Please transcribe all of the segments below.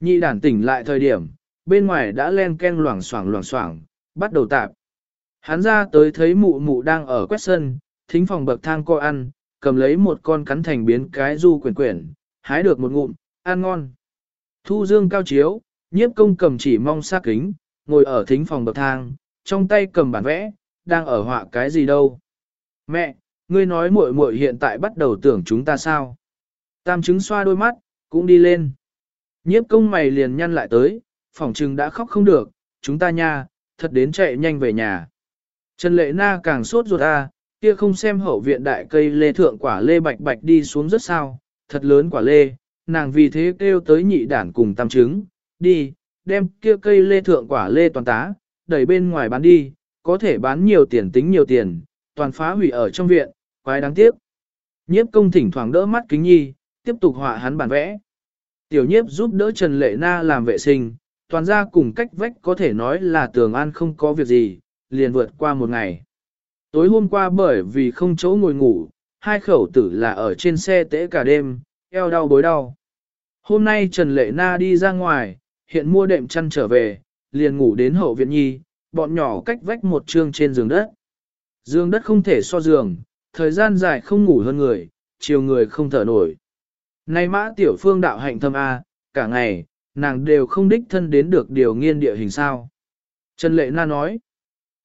Nhị đản tỉnh lại thời điểm, bên ngoài đã len ken loảng xoảng loảng xoảng, bắt đầu tạp. Hắn ra tới thấy mụ mụ đang ở quét sân, thính phòng bậc thang coi ăn, cầm lấy một con cắn thành biến cái du quyển quyển, hái được một ngụm, ăn ngon. Thu dương cao chiếu, nhiếp công cầm chỉ mong sát kính, ngồi ở thính phòng bậc thang, trong tay cầm bản vẽ, đang ở họa cái gì đâu. Mẹ, ngươi nói muội muội hiện tại bắt đầu tưởng chúng ta sao? Tam chứng xoa đôi mắt, cũng đi lên. Nhiếp công mày liền nhăn lại tới, phỏng trừng đã khóc không được, chúng ta nha, thật đến chạy nhanh về nhà. Trần Lệ Na càng sốt ruột a, kia không xem hậu viện đại cây lê thượng quả lê bạch bạch đi xuống rất sao, thật lớn quả lê, nàng vì thế kêu tới nhị đản cùng tam trứng, đi, đem kia cây lê thượng quả lê toàn tá, đẩy bên ngoài bán đi, có thể bán nhiều tiền tính nhiều tiền, toàn phá hủy ở trong viện, quái đáng tiếc. Nhiếp công thỉnh thoảng đỡ mắt kính nhi, tiếp tục họa hắn bản vẽ. Tiểu nhiếp giúp đỡ Trần Lệ Na làm vệ sinh, toàn ra cùng cách vách có thể nói là tường an không có việc gì, liền vượt qua một ngày. Tối hôm qua bởi vì không chỗ ngồi ngủ, hai khẩu tử là ở trên xe tễ cả đêm, eo đau bối đau. Hôm nay Trần Lệ Na đi ra ngoài, hiện mua đệm chăn trở về, liền ngủ đến hậu viện nhi, bọn nhỏ cách vách một trương trên giường đất. Giường đất không thể so giường, thời gian dài không ngủ hơn người, chiều người không thở nổi. Nay mã tiểu phương đạo hạnh thâm A, cả ngày, nàng đều không đích thân đến được điều nghiên địa hình sao. Trần Lệ Na nói,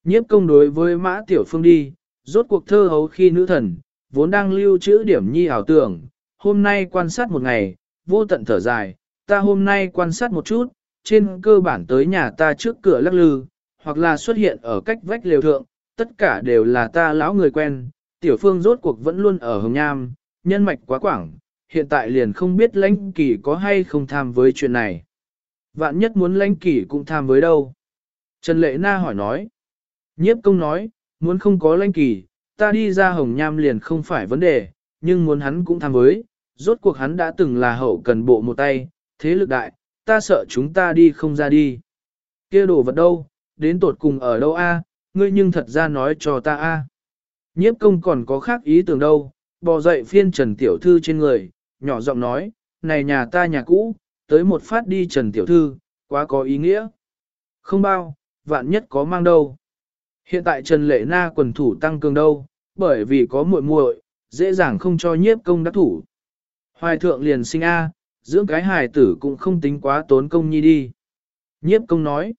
nhiếp công đối với mã tiểu phương đi, rốt cuộc thơ hấu khi nữ thần, vốn đang lưu trữ điểm nhi ảo tưởng, hôm nay quan sát một ngày, vô tận thở dài, ta hôm nay quan sát một chút, trên cơ bản tới nhà ta trước cửa lắc lư, hoặc là xuất hiện ở cách vách lều thượng, tất cả đều là ta lão người quen, tiểu phương rốt cuộc vẫn luôn ở Hồng Nham, nhân mạch quá quảng, hiện tại liền không biết lãnh kỷ có hay không tham với chuyện này. Vạn nhất muốn lãnh kỷ cũng tham với đâu. Trần Lệ Na hỏi nói. Nhiếp công nói, muốn không có lãnh kỷ ta đi ra Hồng Nham liền không phải vấn đề, nhưng muốn hắn cũng tham với, rốt cuộc hắn đã từng là hậu cần bộ một tay, thế lực đại, ta sợ chúng ta đi không ra đi. kia đồ vật đâu, đến tột cùng ở đâu a? ngươi nhưng thật ra nói cho ta a. Nhiếp công còn có khác ý tưởng đâu, bò dậy phiên Trần Tiểu Thư trên người, nhỏ giọng nói, này nhà ta nhà cũ, tới một phát đi Trần Tiểu Thư, quá có ý nghĩa. Không bao, vạn nhất có mang đâu. Hiện tại Trần Lệ Na quần thủ tăng cường đâu, bởi vì có muội muội, dễ dàng không cho nhiếp công đắc thủ. Hoài thượng liền sinh A, dưỡng cái hài tử cũng không tính quá tốn công nhi đi. Nhiếp công nói,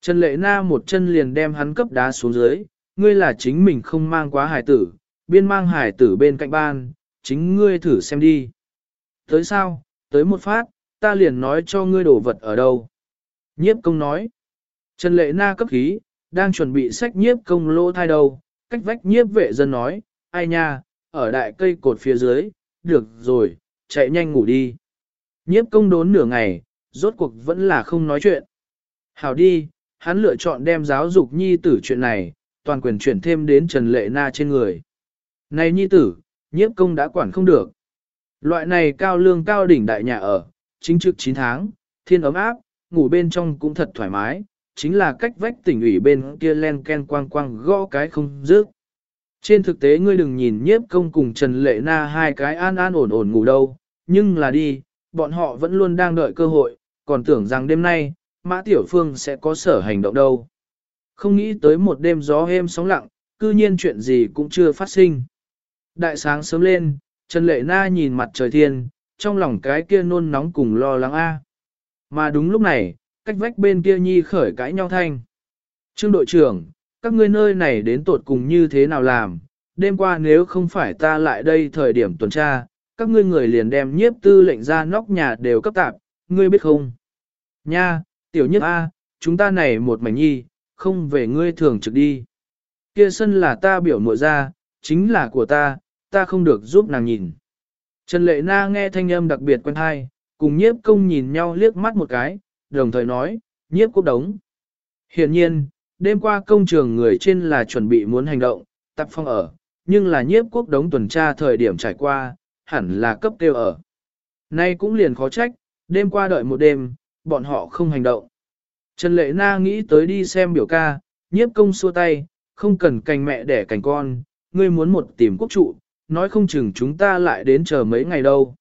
Trần Lệ Na một chân liền đem hắn cấp đá xuống dưới, ngươi là chính mình không mang quá hài tử, biên mang hài tử bên cạnh ban, chính ngươi thử xem đi. Tới sao, tới một phát, ta liền nói cho ngươi đổ vật ở đâu. Nhiếp công nói, Trần Lệ Na cấp khí, đang chuẩn bị sách nhiếp công lỗ thai đầu, cách vách nhiếp vệ dân nói, ai nha, ở đại cây cột phía dưới, được rồi, chạy nhanh ngủ đi. Nhiếp công đốn nửa ngày, rốt cuộc vẫn là không nói chuyện. Hảo đi, hắn lựa chọn đem giáo dục nhi tử chuyện này, toàn quyền chuyển thêm đến Trần Lệ Na trên người. Này nhi tử, nhiếp công đã quản không được. Loại này cao lương cao đỉnh đại nhà ở, chính trực 9 tháng, thiên ấm áp, ngủ bên trong cũng thật thoải mái, chính là cách vách tỉnh ủy bên kia len ken quang quang gõ cái không dứt. Trên thực tế ngươi đừng nhìn nhiếp công cùng Trần Lệ Na hai cái an an ổn ổn ngủ đâu, nhưng là đi, bọn họ vẫn luôn đang đợi cơ hội, còn tưởng rằng đêm nay, Mã Tiểu Phương sẽ có sở hành động đâu. Không nghĩ tới một đêm gió êm sóng lặng, cư nhiên chuyện gì cũng chưa phát sinh. Đại sáng sớm lên, Trần Lệ Na nhìn mặt trời thiên, trong lòng cái kia nôn nóng cùng lo lắng a. Mà đúng lúc này, cách vách bên kia nhi khởi cãi nhau thanh. Trương đội trưởng, các ngươi nơi này đến tột cùng như thế nào làm, đêm qua nếu không phải ta lại đây thời điểm tuần tra, các ngươi người liền đem nhiếp tư lệnh ra nóc nhà đều cấp tạp, ngươi biết không? Nha, tiểu nhất A, chúng ta này một mảnh nhi, không về ngươi thường trực đi. Kia sân là ta biểu muội ra, chính là của ta, ta không được giúp nàng nhìn. Trần Lệ Na nghe thanh âm đặc biệt quen thai, cùng nhiếp công nhìn nhau liếc mắt một cái, đồng thời nói, nhiếp quốc đống. Hiện nhiên, đêm qua công trường người trên là chuẩn bị muốn hành động, tập phong ở, nhưng là nhiếp quốc đống tuần tra thời điểm trải qua, hẳn là cấp tiêu ở. Nay cũng liền khó trách, đêm qua đợi một đêm, bọn họ không hành động. Trần Lệ Na nghĩ tới đi xem biểu ca, nhiếp công xua tay, không cần cành mẹ đẻ cành con, ngươi muốn một tìm quốc trụ, nói không chừng chúng ta lại đến chờ mấy ngày đâu.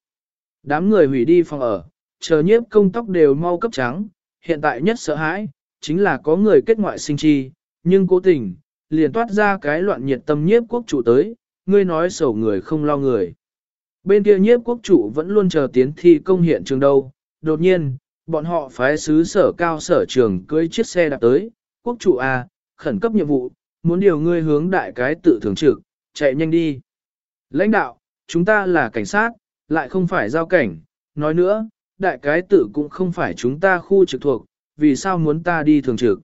Đám người hủy đi phòng ở, chờ nhiếp công tóc đều mau cấp trắng, hiện tại nhất sợ hãi, chính là có người kết ngoại sinh chi, nhưng cố tình, liền toát ra cái loạn nhiệt tâm nhiếp quốc chủ tới, ngươi nói sầu người không lo người. Bên kia nhiếp quốc chủ vẫn luôn chờ tiến thi công hiện trường đâu, đột nhiên, bọn họ phái sứ sở cao sở trường cưới chiếc xe đạp tới, quốc chủ à, khẩn cấp nhiệm vụ, muốn điều ngươi hướng đại cái tự thường trực, chạy nhanh đi. Lãnh đạo, chúng ta là cảnh sát, lại không phải giao cảnh, nói nữa, đại cái tử cũng không phải chúng ta khu trực thuộc, vì sao muốn ta đi thường trực.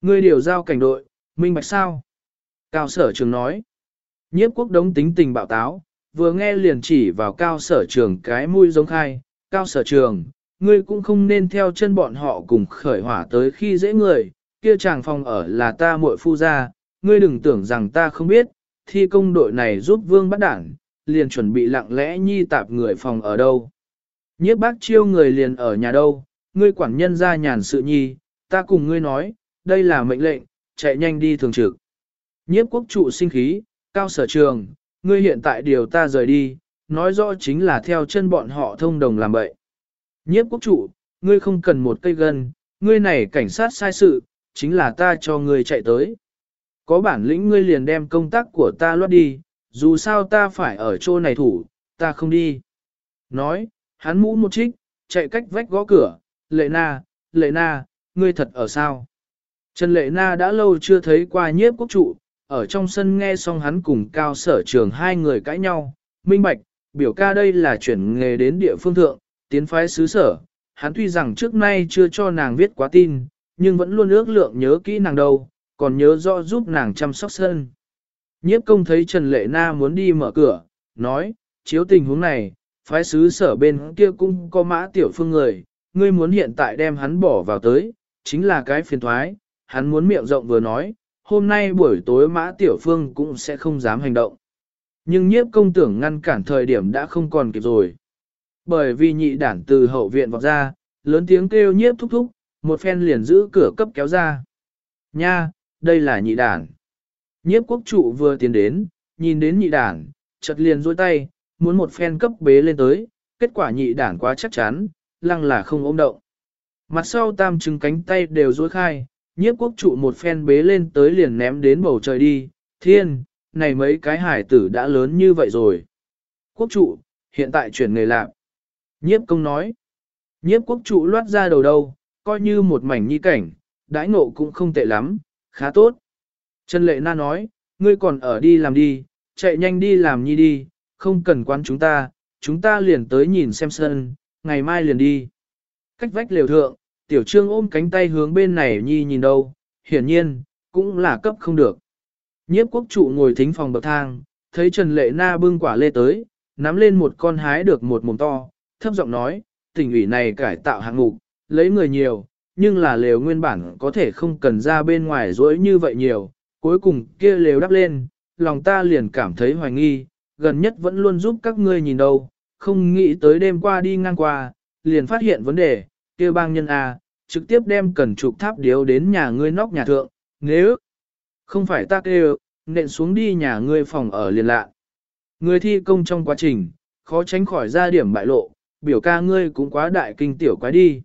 Ngươi điều giao cảnh đội, minh bạch sao? Cao sở trường nói. Nhiếp quốc đống tính tình bạo táo, vừa nghe liền chỉ vào cao sở trường cái mũi giống khai. Cao sở trường, ngươi cũng không nên theo chân bọn họ cùng khởi hỏa tới khi dễ người, kia chàng phòng ở là ta muội phu gia, ngươi đừng tưởng rằng ta không biết, thi công đội này giúp vương bắt đảng, liền chuẩn bị lặng lẽ nhi tạp người phòng ở đâu. Nhiếp bác chiêu người liền ở nhà đâu, ngươi quản nhân ra nhàn sự nhi, ta cùng ngươi nói, đây là mệnh lệnh, chạy nhanh đi thường trực. Nhiếp quốc trụ sinh khí, cao sở trường, ngươi hiện tại điều ta rời đi, nói rõ chính là theo chân bọn họ thông đồng làm bậy. Nhiếp quốc trụ, ngươi không cần một cây gân, ngươi này cảnh sát sai sự, chính là ta cho ngươi chạy tới. Có bản lĩnh ngươi liền đem công tác của ta loát đi, dù sao ta phải ở chỗ này thủ, ta không đi. Nói, hắn mũ một trích, chạy cách vách gõ cửa, lệ na, lệ na, ngươi thật ở sao? Trần lệ na đã lâu chưa thấy qua nhiếp quốc trụ, ở trong sân nghe xong hắn cùng cao sở trường hai người cãi nhau, minh bạch, biểu ca đây là chuyển nghề đến địa phương thượng, tiến phái xứ sở, hắn tuy rằng trước nay chưa cho nàng viết quá tin, nhưng vẫn luôn ước lượng nhớ kỹ nàng đâu, còn nhớ rõ giúp nàng chăm sóc sân. Nhiếp công thấy Trần Lệ Na muốn đi mở cửa, nói, chiếu tình huống này, phái sứ sở bên kia cũng có mã tiểu phương người, ngươi muốn hiện tại đem hắn bỏ vào tới, chính là cái phiền thoái, hắn muốn miệng rộng vừa nói, hôm nay buổi tối mã tiểu phương cũng sẽ không dám hành động. Nhưng nhiếp công tưởng ngăn cản thời điểm đã không còn kịp rồi. Bởi vì nhị đản từ hậu viện vọt ra, lớn tiếng kêu nhiếp thúc thúc, một phen liền giữ cửa cấp kéo ra. Nha, đây là nhị đản. Nhiếp quốc trụ vừa tiến đến, nhìn đến nhị đản, chợt liền dôi tay, muốn một phen cấp bế lên tới, kết quả nhị đản quá chắc chắn, lăng là không ôm động. Mặt sau tam trứng cánh tay đều dối khai, nhiếp quốc trụ một phen bế lên tới liền ném đến bầu trời đi, thiên, này mấy cái hải tử đã lớn như vậy rồi. Quốc trụ, hiện tại chuyển nghề lạc. Nhiếp công nói, nhiếp quốc trụ loát ra đầu đâu, coi như một mảnh nhi cảnh, đãi ngộ cũng không tệ lắm, khá tốt. Trần Lệ Na nói, ngươi còn ở đi làm đi, chạy nhanh đi làm nhi đi, không cần quan chúng ta, chúng ta liền tới nhìn xem sân, ngày mai liền đi. Cách vách liều thượng, tiểu trương ôm cánh tay hướng bên này nhi nhìn đâu, hiển nhiên, cũng là cấp không được. Nhiếp quốc trụ ngồi thính phòng bậc thang, thấy Trần Lệ Na bưng quả lê tới, nắm lên một con hái được một mồm to, thấp giọng nói, tỉnh ủy này cải tạo hạng mục, lấy người nhiều, nhưng là lều nguyên bản có thể không cần ra bên ngoài rỗi như vậy nhiều, cuối cùng kia lều đắp lên, lòng ta liền cảm thấy hoài nghi, gần nhất vẫn luôn giúp các ngươi nhìn đâu, không nghĩ tới đêm qua đi ngang qua, liền phát hiện vấn đề, kia bang nhân A, trực tiếp đem cần trục tháp điếu đến nhà ngươi nóc nhà thượng, nếu không phải ta kêu, nện xuống đi nhà ngươi phòng ở liền lạ. Người thi công trong quá trình, khó tránh khỏi ra điểm bại lộ, biểu ca ngươi cũng quá đại kinh tiểu quái đi.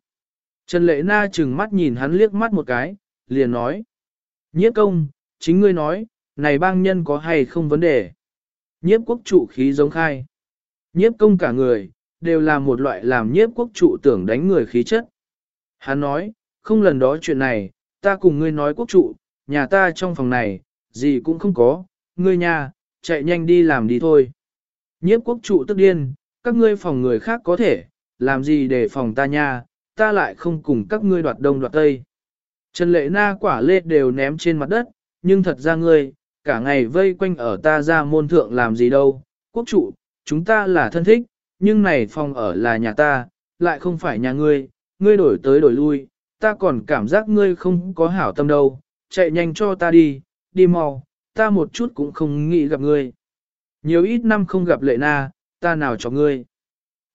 Trần Lệ Na chừng mắt nhìn hắn liếc mắt một cái, liền nói. Nhiếp công, chính ngươi nói, này bang nhân có hay không vấn đề. Nhiếp quốc trụ khí giống khai. Nhiếp công cả người, đều là một loại làm nhiếp quốc trụ tưởng đánh người khí chất. Hắn nói, không lần đó chuyện này, ta cùng ngươi nói quốc trụ, nhà ta trong phòng này, gì cũng không có, ngươi nhà, chạy nhanh đi làm đi thôi. Nhiếp quốc trụ tức điên, các ngươi phòng người khác có thể, làm gì để phòng ta nha, ta lại không cùng các ngươi đoạt đông đoạt tây. Trần lệ na quả lê đều ném trên mặt đất, nhưng thật ra ngươi, cả ngày vây quanh ở ta ra môn thượng làm gì đâu, quốc trụ, chúng ta là thân thích, nhưng này phòng ở là nhà ta, lại không phải nhà ngươi, ngươi đổi tới đổi lui, ta còn cảm giác ngươi không có hảo tâm đâu, chạy nhanh cho ta đi, đi mau, ta một chút cũng không nghĩ gặp ngươi. Nhiều ít năm không gặp lệ na, ta nào cho ngươi.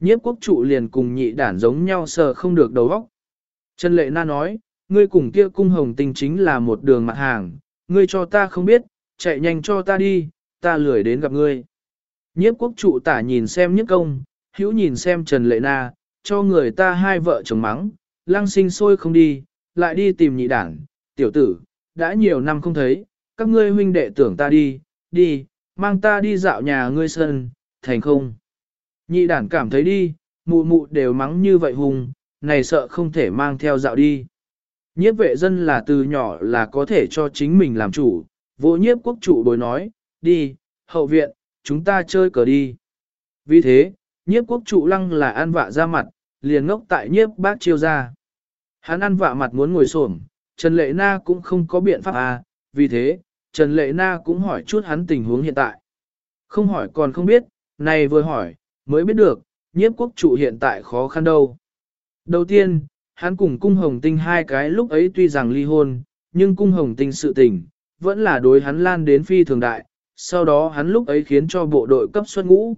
Nhiếp quốc trụ liền cùng nhị đản giống nhau sờ không được đầu óc. Trần lệ na nói, ngươi cùng kia cung hồng tinh chính là một đường mặt hàng, ngươi cho ta không biết, chạy nhanh cho ta đi, ta lười đến gặp ngươi. Nhiếp quốc trụ tả nhìn xem nhất công, hữu nhìn xem Trần Lệ Na, cho người ta hai vợ chồng mắng, lăng sinh sôi không đi, lại đi tìm nhị đảng, tiểu tử, đã nhiều năm không thấy, các ngươi huynh đệ tưởng ta đi, đi, mang ta đi dạo nhà ngươi sân, thành không. Nhị đảng cảm thấy đi, mụ mụ đều mắng như vậy hùng, này sợ không thể mang theo dạo đi. Nhiếp vệ dân là từ nhỏ là có thể cho chính mình làm chủ, vô nhiếp quốc chủ bồi nói, đi, hậu viện, chúng ta chơi cờ đi. Vì thế, nhiếp quốc trụ lăng là ăn vạ ra mặt, liền ngốc tại nhiếp bác chiêu ra. Hắn ăn vạ mặt muốn ngồi xổm, Trần Lệ Na cũng không có biện pháp à, vì thế, Trần Lệ Na cũng hỏi chút hắn tình huống hiện tại. Không hỏi còn không biết, này vừa hỏi, mới biết được, nhiếp quốc trụ hiện tại khó khăn đâu. Đầu tiên, hắn cùng cung hồng tinh hai cái lúc ấy tuy rằng ly hôn, nhưng cung hồng tinh sự tình, vẫn là đối hắn lan đến phi thường đại, sau đó hắn lúc ấy khiến cho bộ đội cấp xuất ngũ.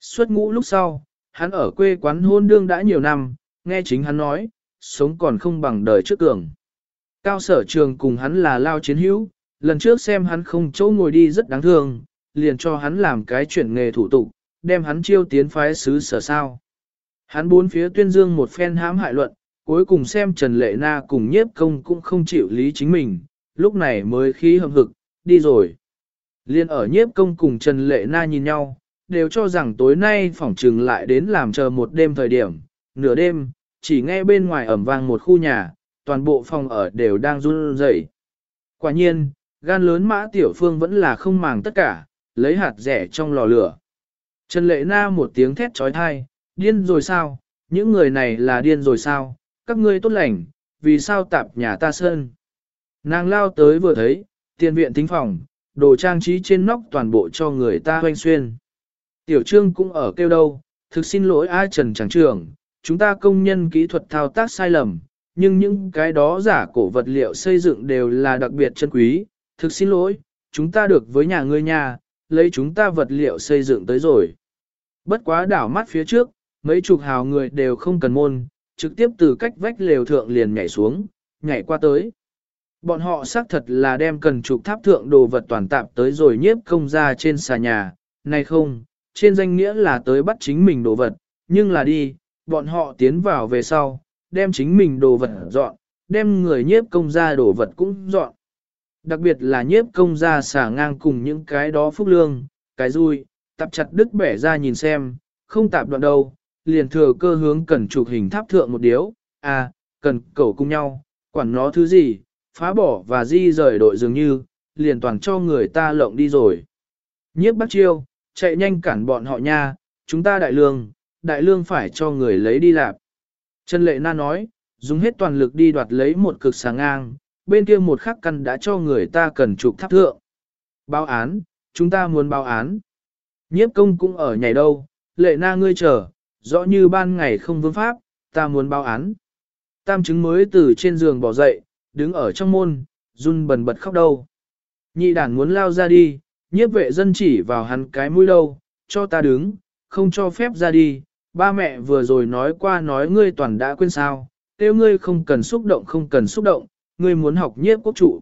Xuất ngũ lúc sau, hắn ở quê quán hôn đương đã nhiều năm, nghe chính hắn nói, sống còn không bằng đời trước cường. Cao sở trường cùng hắn là lao chiến hữu, lần trước xem hắn không chỗ ngồi đi rất đáng thương, liền cho hắn làm cái chuyển nghề thủ tục, đem hắn chiêu tiến phái sứ sở sao. Hắn bốn phía tuyên dương một phen hãm hại luận, cuối cùng xem Trần Lệ Na cùng nhiếp công cũng không chịu lý chính mình, lúc này mới khí hầm hực, đi rồi. Liên ở nhiếp công cùng Trần Lệ Na nhìn nhau, đều cho rằng tối nay phỏng trừng lại đến làm chờ một đêm thời điểm, nửa đêm, chỉ nghe bên ngoài ẩm vang một khu nhà, toàn bộ phòng ở đều đang run rẩy. Quả nhiên, gan lớn mã tiểu phương vẫn là không màng tất cả, lấy hạt rẻ trong lò lửa. Trần Lệ Na một tiếng thét trói thai, điên rồi sao, những người này là điên rồi sao, các ngươi tốt lành, vì sao tạp nhà ta sơn. Nàng lao tới vừa thấy, tiền viện thính phòng, đồ trang trí trên nóc toàn bộ cho người ta hoanh xuyên. Tiểu trương cũng ở kêu đâu, thực xin lỗi ai trần Tràng trưởng, chúng ta công nhân kỹ thuật thao tác sai lầm, nhưng những cái đó giả cổ vật liệu xây dựng đều là đặc biệt chân quý, thực xin lỗi, chúng ta được với nhà ngươi nhà, lấy chúng ta vật liệu xây dựng tới rồi. Bất quá đảo mắt phía trước, mấy chục hào người đều không cần môn, trực tiếp từ cách vách lều thượng liền nhảy xuống, nhảy qua tới. Bọn họ xác thật là đem cần trục tháp thượng đồ vật toàn tạp tới rồi nhiếp công ra trên xà nhà, này không, trên danh nghĩa là tới bắt chính mình đồ vật, nhưng là đi, bọn họ tiến vào về sau, đem chính mình đồ vật dọn, đem người nhiếp công ra đồ vật cũng dọn. Đặc biệt là nhiếp công ra xả ngang cùng những cái đó phúc lương, cái rui, tập chặt đứt bẻ ra nhìn xem, không tạp đoạn đâu, liền thừa cơ hướng cần chụp hình tháp thượng một điếu, à, cần cầu cùng nhau, quản nó thứ gì, phá bỏ và di rời đội dường như, liền toàn cho người ta lộng đi rồi. Nhiếp bắt chiêu, chạy nhanh cản bọn họ nha, chúng ta đại lương, đại lương phải cho người lấy đi lạp. Trần Lệ Na nói, dùng hết toàn lực đi đoạt lấy một cực sáng ngang, bên kia một khắc căn đã cho người ta cần chụp tháp thượng. Báo án, chúng ta muốn báo án. Nhiếp công cũng ở nhảy đâu, Lệ Na ngươi chờ, rõ như ban ngày không vương pháp, ta muốn báo án. Tam chứng mới từ trên giường bỏ dậy, đứng ở trong môn, run bần bật khóc đâu. Nhị đàn muốn lao ra đi, nhiếp vệ dân chỉ vào hắn cái mũi đâu, cho ta đứng, không cho phép ra đi, ba mẹ vừa rồi nói qua nói ngươi toàn đã quên sao, tiêu ngươi không cần xúc động không cần xúc động, ngươi muốn học nhiếp quốc trụ.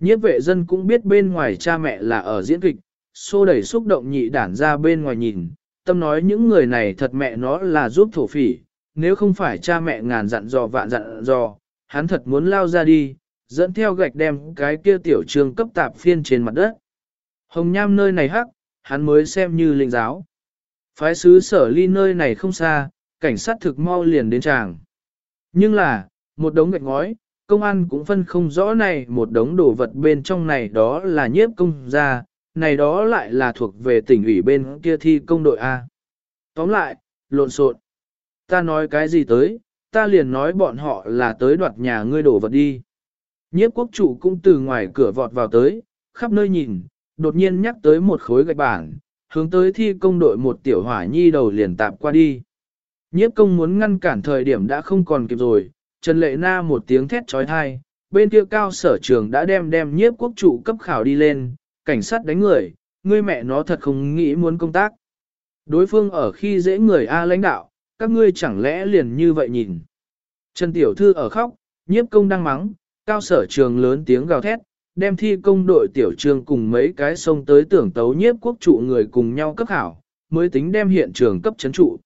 Nhiếp vệ dân cũng biết bên ngoài cha mẹ là ở diễn kịch, xô đẩy xúc động nhị đản ra bên ngoài nhìn, tâm nói những người này thật mẹ nó là giúp thổ phỉ, nếu không phải cha mẹ ngàn dặn dò vạn dặn dò, hắn thật muốn lao ra đi, dẫn theo gạch đem cái kia tiểu trường cấp tạp phiên trên mặt đất. Hồng Nham nơi này hắc, hắn mới xem như linh giáo. Phái sứ sở ly nơi này không xa, cảnh sát thực mau liền đến tràng. Nhưng là, một đống gạch ngói, công an cũng phân không rõ này một đống đồ vật bên trong này đó là nhiếp công gia, này đó lại là thuộc về tỉnh ủy bên kia thi công đội A. Tóm lại, lộn xộn. Ta nói cái gì tới, ta liền nói bọn họ là tới đoạt nhà ngươi đổ vật đi. Nhiếp quốc chủ cũng từ ngoài cửa vọt vào tới, khắp nơi nhìn, đột nhiên nhắc tới một khối gạch bản, hướng tới thi công đội một tiểu hỏa nhi đầu liền tạp qua đi. Nhiếp công muốn ngăn cản thời điểm đã không còn kịp rồi, Trần Lệ Na một tiếng thét trói thai, bên kia cao sở trường đã đem đem nhiếp quốc chủ cấp khảo đi lên, cảnh sát đánh người, ngươi mẹ nó thật không nghĩ muốn công tác. Đối phương ở khi dễ người A lãnh đạo, các ngươi chẳng lẽ liền như vậy nhìn. Trần Tiểu Thư ở khóc, nhiếp công đang mắng, cao sở trường lớn tiếng gào thét, đem thi công đội tiểu trường cùng mấy cái sông tới tưởng tấu nhiếp quốc trụ người cùng nhau cấp khảo. mới tính đem hiện trường cấp chấn trụ.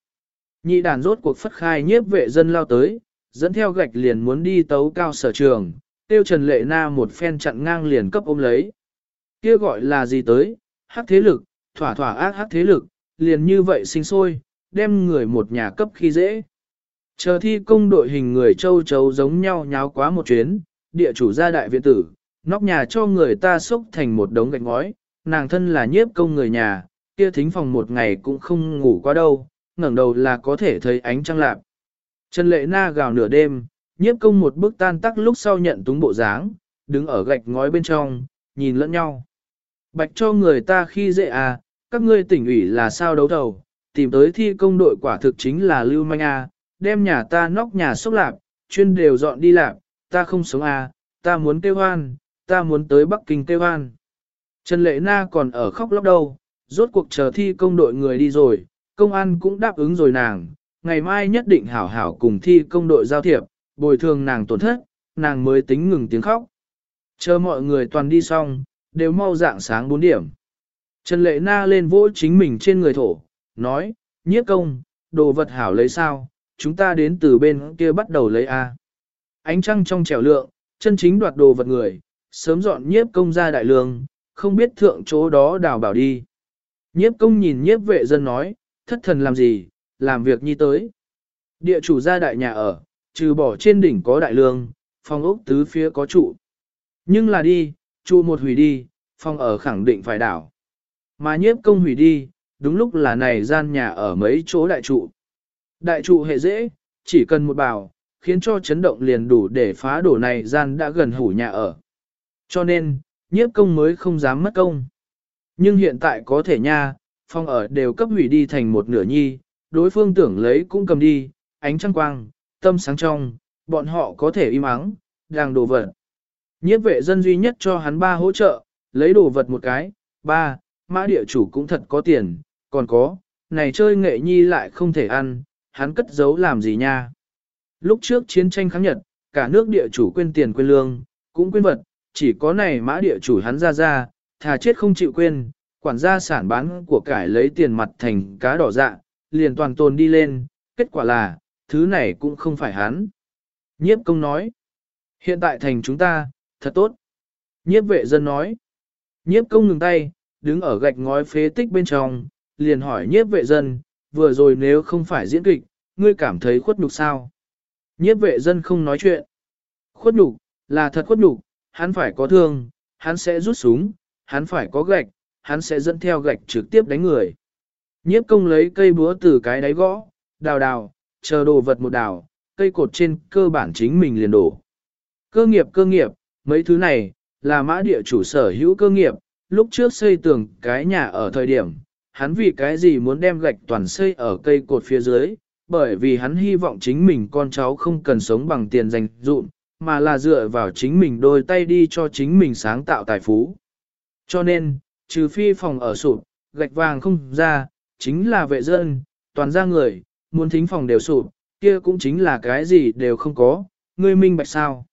Nhị đàn rốt cuộc phất khai nhiếp vệ dân lao tới, dẫn theo gạch liền muốn đi tấu cao sở trường, tiêu Trần Lệ Na một phen chặn ngang liền cấp ôm lấy. Kia gọi là gì tới, hắc thế lực, thỏa thỏa ác hắc thế lực, liền như vậy sinh sôi, đem người một nhà cấp khi dễ. Chờ thi công đội hình người châu chấu giống nhau nháo quá một chuyến, địa chủ gia đại viện tử, nóc nhà cho người ta xúc thành một đống gạch ngói, nàng thân là nhiếp công người nhà, kia thính phòng một ngày cũng không ngủ qua đâu, ngẩng đầu là có thể thấy ánh trăng lạp. Trần lệ na gào nửa đêm, nhiếp công một bước tan tắc lúc sau nhận túng bộ dáng, đứng ở gạch ngói bên trong, nhìn lẫn nhau. Bạch cho người ta khi dễ à, các ngươi tỉnh ủy là sao đấu đầu, tìm tới thi công đội quả thực chính là lưu manh à, đem nhà ta nóc nhà xúc lạp, chuyên đều dọn đi lạp, ta không sống à, ta muốn kêu hoan, ta muốn tới Bắc Kinh kêu hoan. Trần Lệ Na còn ở khóc lóc đâu, rốt cuộc chờ thi công đội người đi rồi, công an cũng đáp ứng rồi nàng, ngày mai nhất định hảo hảo cùng thi công đội giao thiệp, bồi thường nàng tổn thất, nàng mới tính ngừng tiếng khóc. Chờ mọi người toàn đi xong, đều mau dạng sáng 4 điểm. Trần Lệ Na lên vỗ chính mình trên người thổ, nói, nhiếp công, đồ vật hảo lấy sao, chúng ta đến từ bên kia bắt đầu lấy A. Ánh trăng trong trẻo lượng, chân chính đoạt đồ vật người, sớm dọn nhiếp công ra đại lương, không biết thượng chỗ đó đào bảo đi. Nhiếp công nhìn nhiếp vệ dân nói, thất thần làm gì, làm việc nhi tới. Địa chủ gia đại nhà ở, trừ bỏ trên đỉnh có đại lương, phòng ốc tứ phía có trụ. Nhưng là đi, trụ một hủy đi, phòng ở khẳng định phải đảo. Mà nhiếp công hủy đi, đúng lúc là này gian nhà ở mấy chỗ đại trụ. Đại trụ hệ dễ, chỉ cần một bảo, khiến cho chấn động liền đủ để phá đổ này gian đã gần hủ nhà ở. Cho nên, nhiếp công mới không dám mất công. Nhưng hiện tại có thể nha, phòng ở đều cấp hủy đi thành một nửa nhi, đối phương tưởng lấy cũng cầm đi, ánh trăng quang, tâm sáng trong, bọn họ có thể im ắng, đang đồ vật. Nhiếp vệ dân duy nhất cho hắn ba hỗ trợ, lấy đồ vật một cái, ba, mã địa chủ cũng thật có tiền, còn có, này chơi nghệ nhi lại không thể ăn, hắn cất giấu làm gì nha. Lúc trước chiến tranh kháng Nhật, cả nước địa chủ quên tiền quên lương, cũng quên vật, chỉ có này mã địa chủ hắn ra ra, thà chết không chịu quên, quản gia sản bán của cải lấy tiền mặt thành cá đỏ dạ, liền toàn tồn đi lên, kết quả là, thứ này cũng không phải hắn. Nhiếp công nói, hiện tại thành chúng ta, thật tốt. Nhiếp vệ dân nói, nhiếp công ngừng tay, đứng ở gạch ngói phế tích bên trong, liền hỏi nhiếp vệ dân, vừa rồi nếu không phải diễn kịch, ngươi cảm thấy khuất nhục sao? Nhiếp vệ dân không nói chuyện. Khuất nhục, là thật khuất nhục, hắn phải có thương, hắn sẽ rút súng, hắn phải có gạch, hắn sẽ dẫn theo gạch trực tiếp đánh người. Nhiếp công lấy cây búa từ cái đáy gõ, đào đào, chờ đồ vật một đào, cây cột trên cơ bản chính mình liền đổ. Cơ nghiệp cơ nghiệp, mấy thứ này, là mã địa chủ sở hữu cơ nghiệp, lúc trước xây tường cái nhà ở thời điểm, hắn vì cái gì muốn đem gạch toàn xây ở cây cột phía dưới, bởi vì hắn hy vọng chính mình con cháu không cần sống bằng tiền dành dụm, mà là dựa vào chính mình đôi tay đi cho chính mình sáng tạo tài phú. Cho nên, trừ phi phòng ở sụp, gạch vàng không ra, chính là vệ dân, toàn ra người, muốn thính phòng đều sụp, kia cũng chính là cái gì đều không có, ngươi minh bạch sao.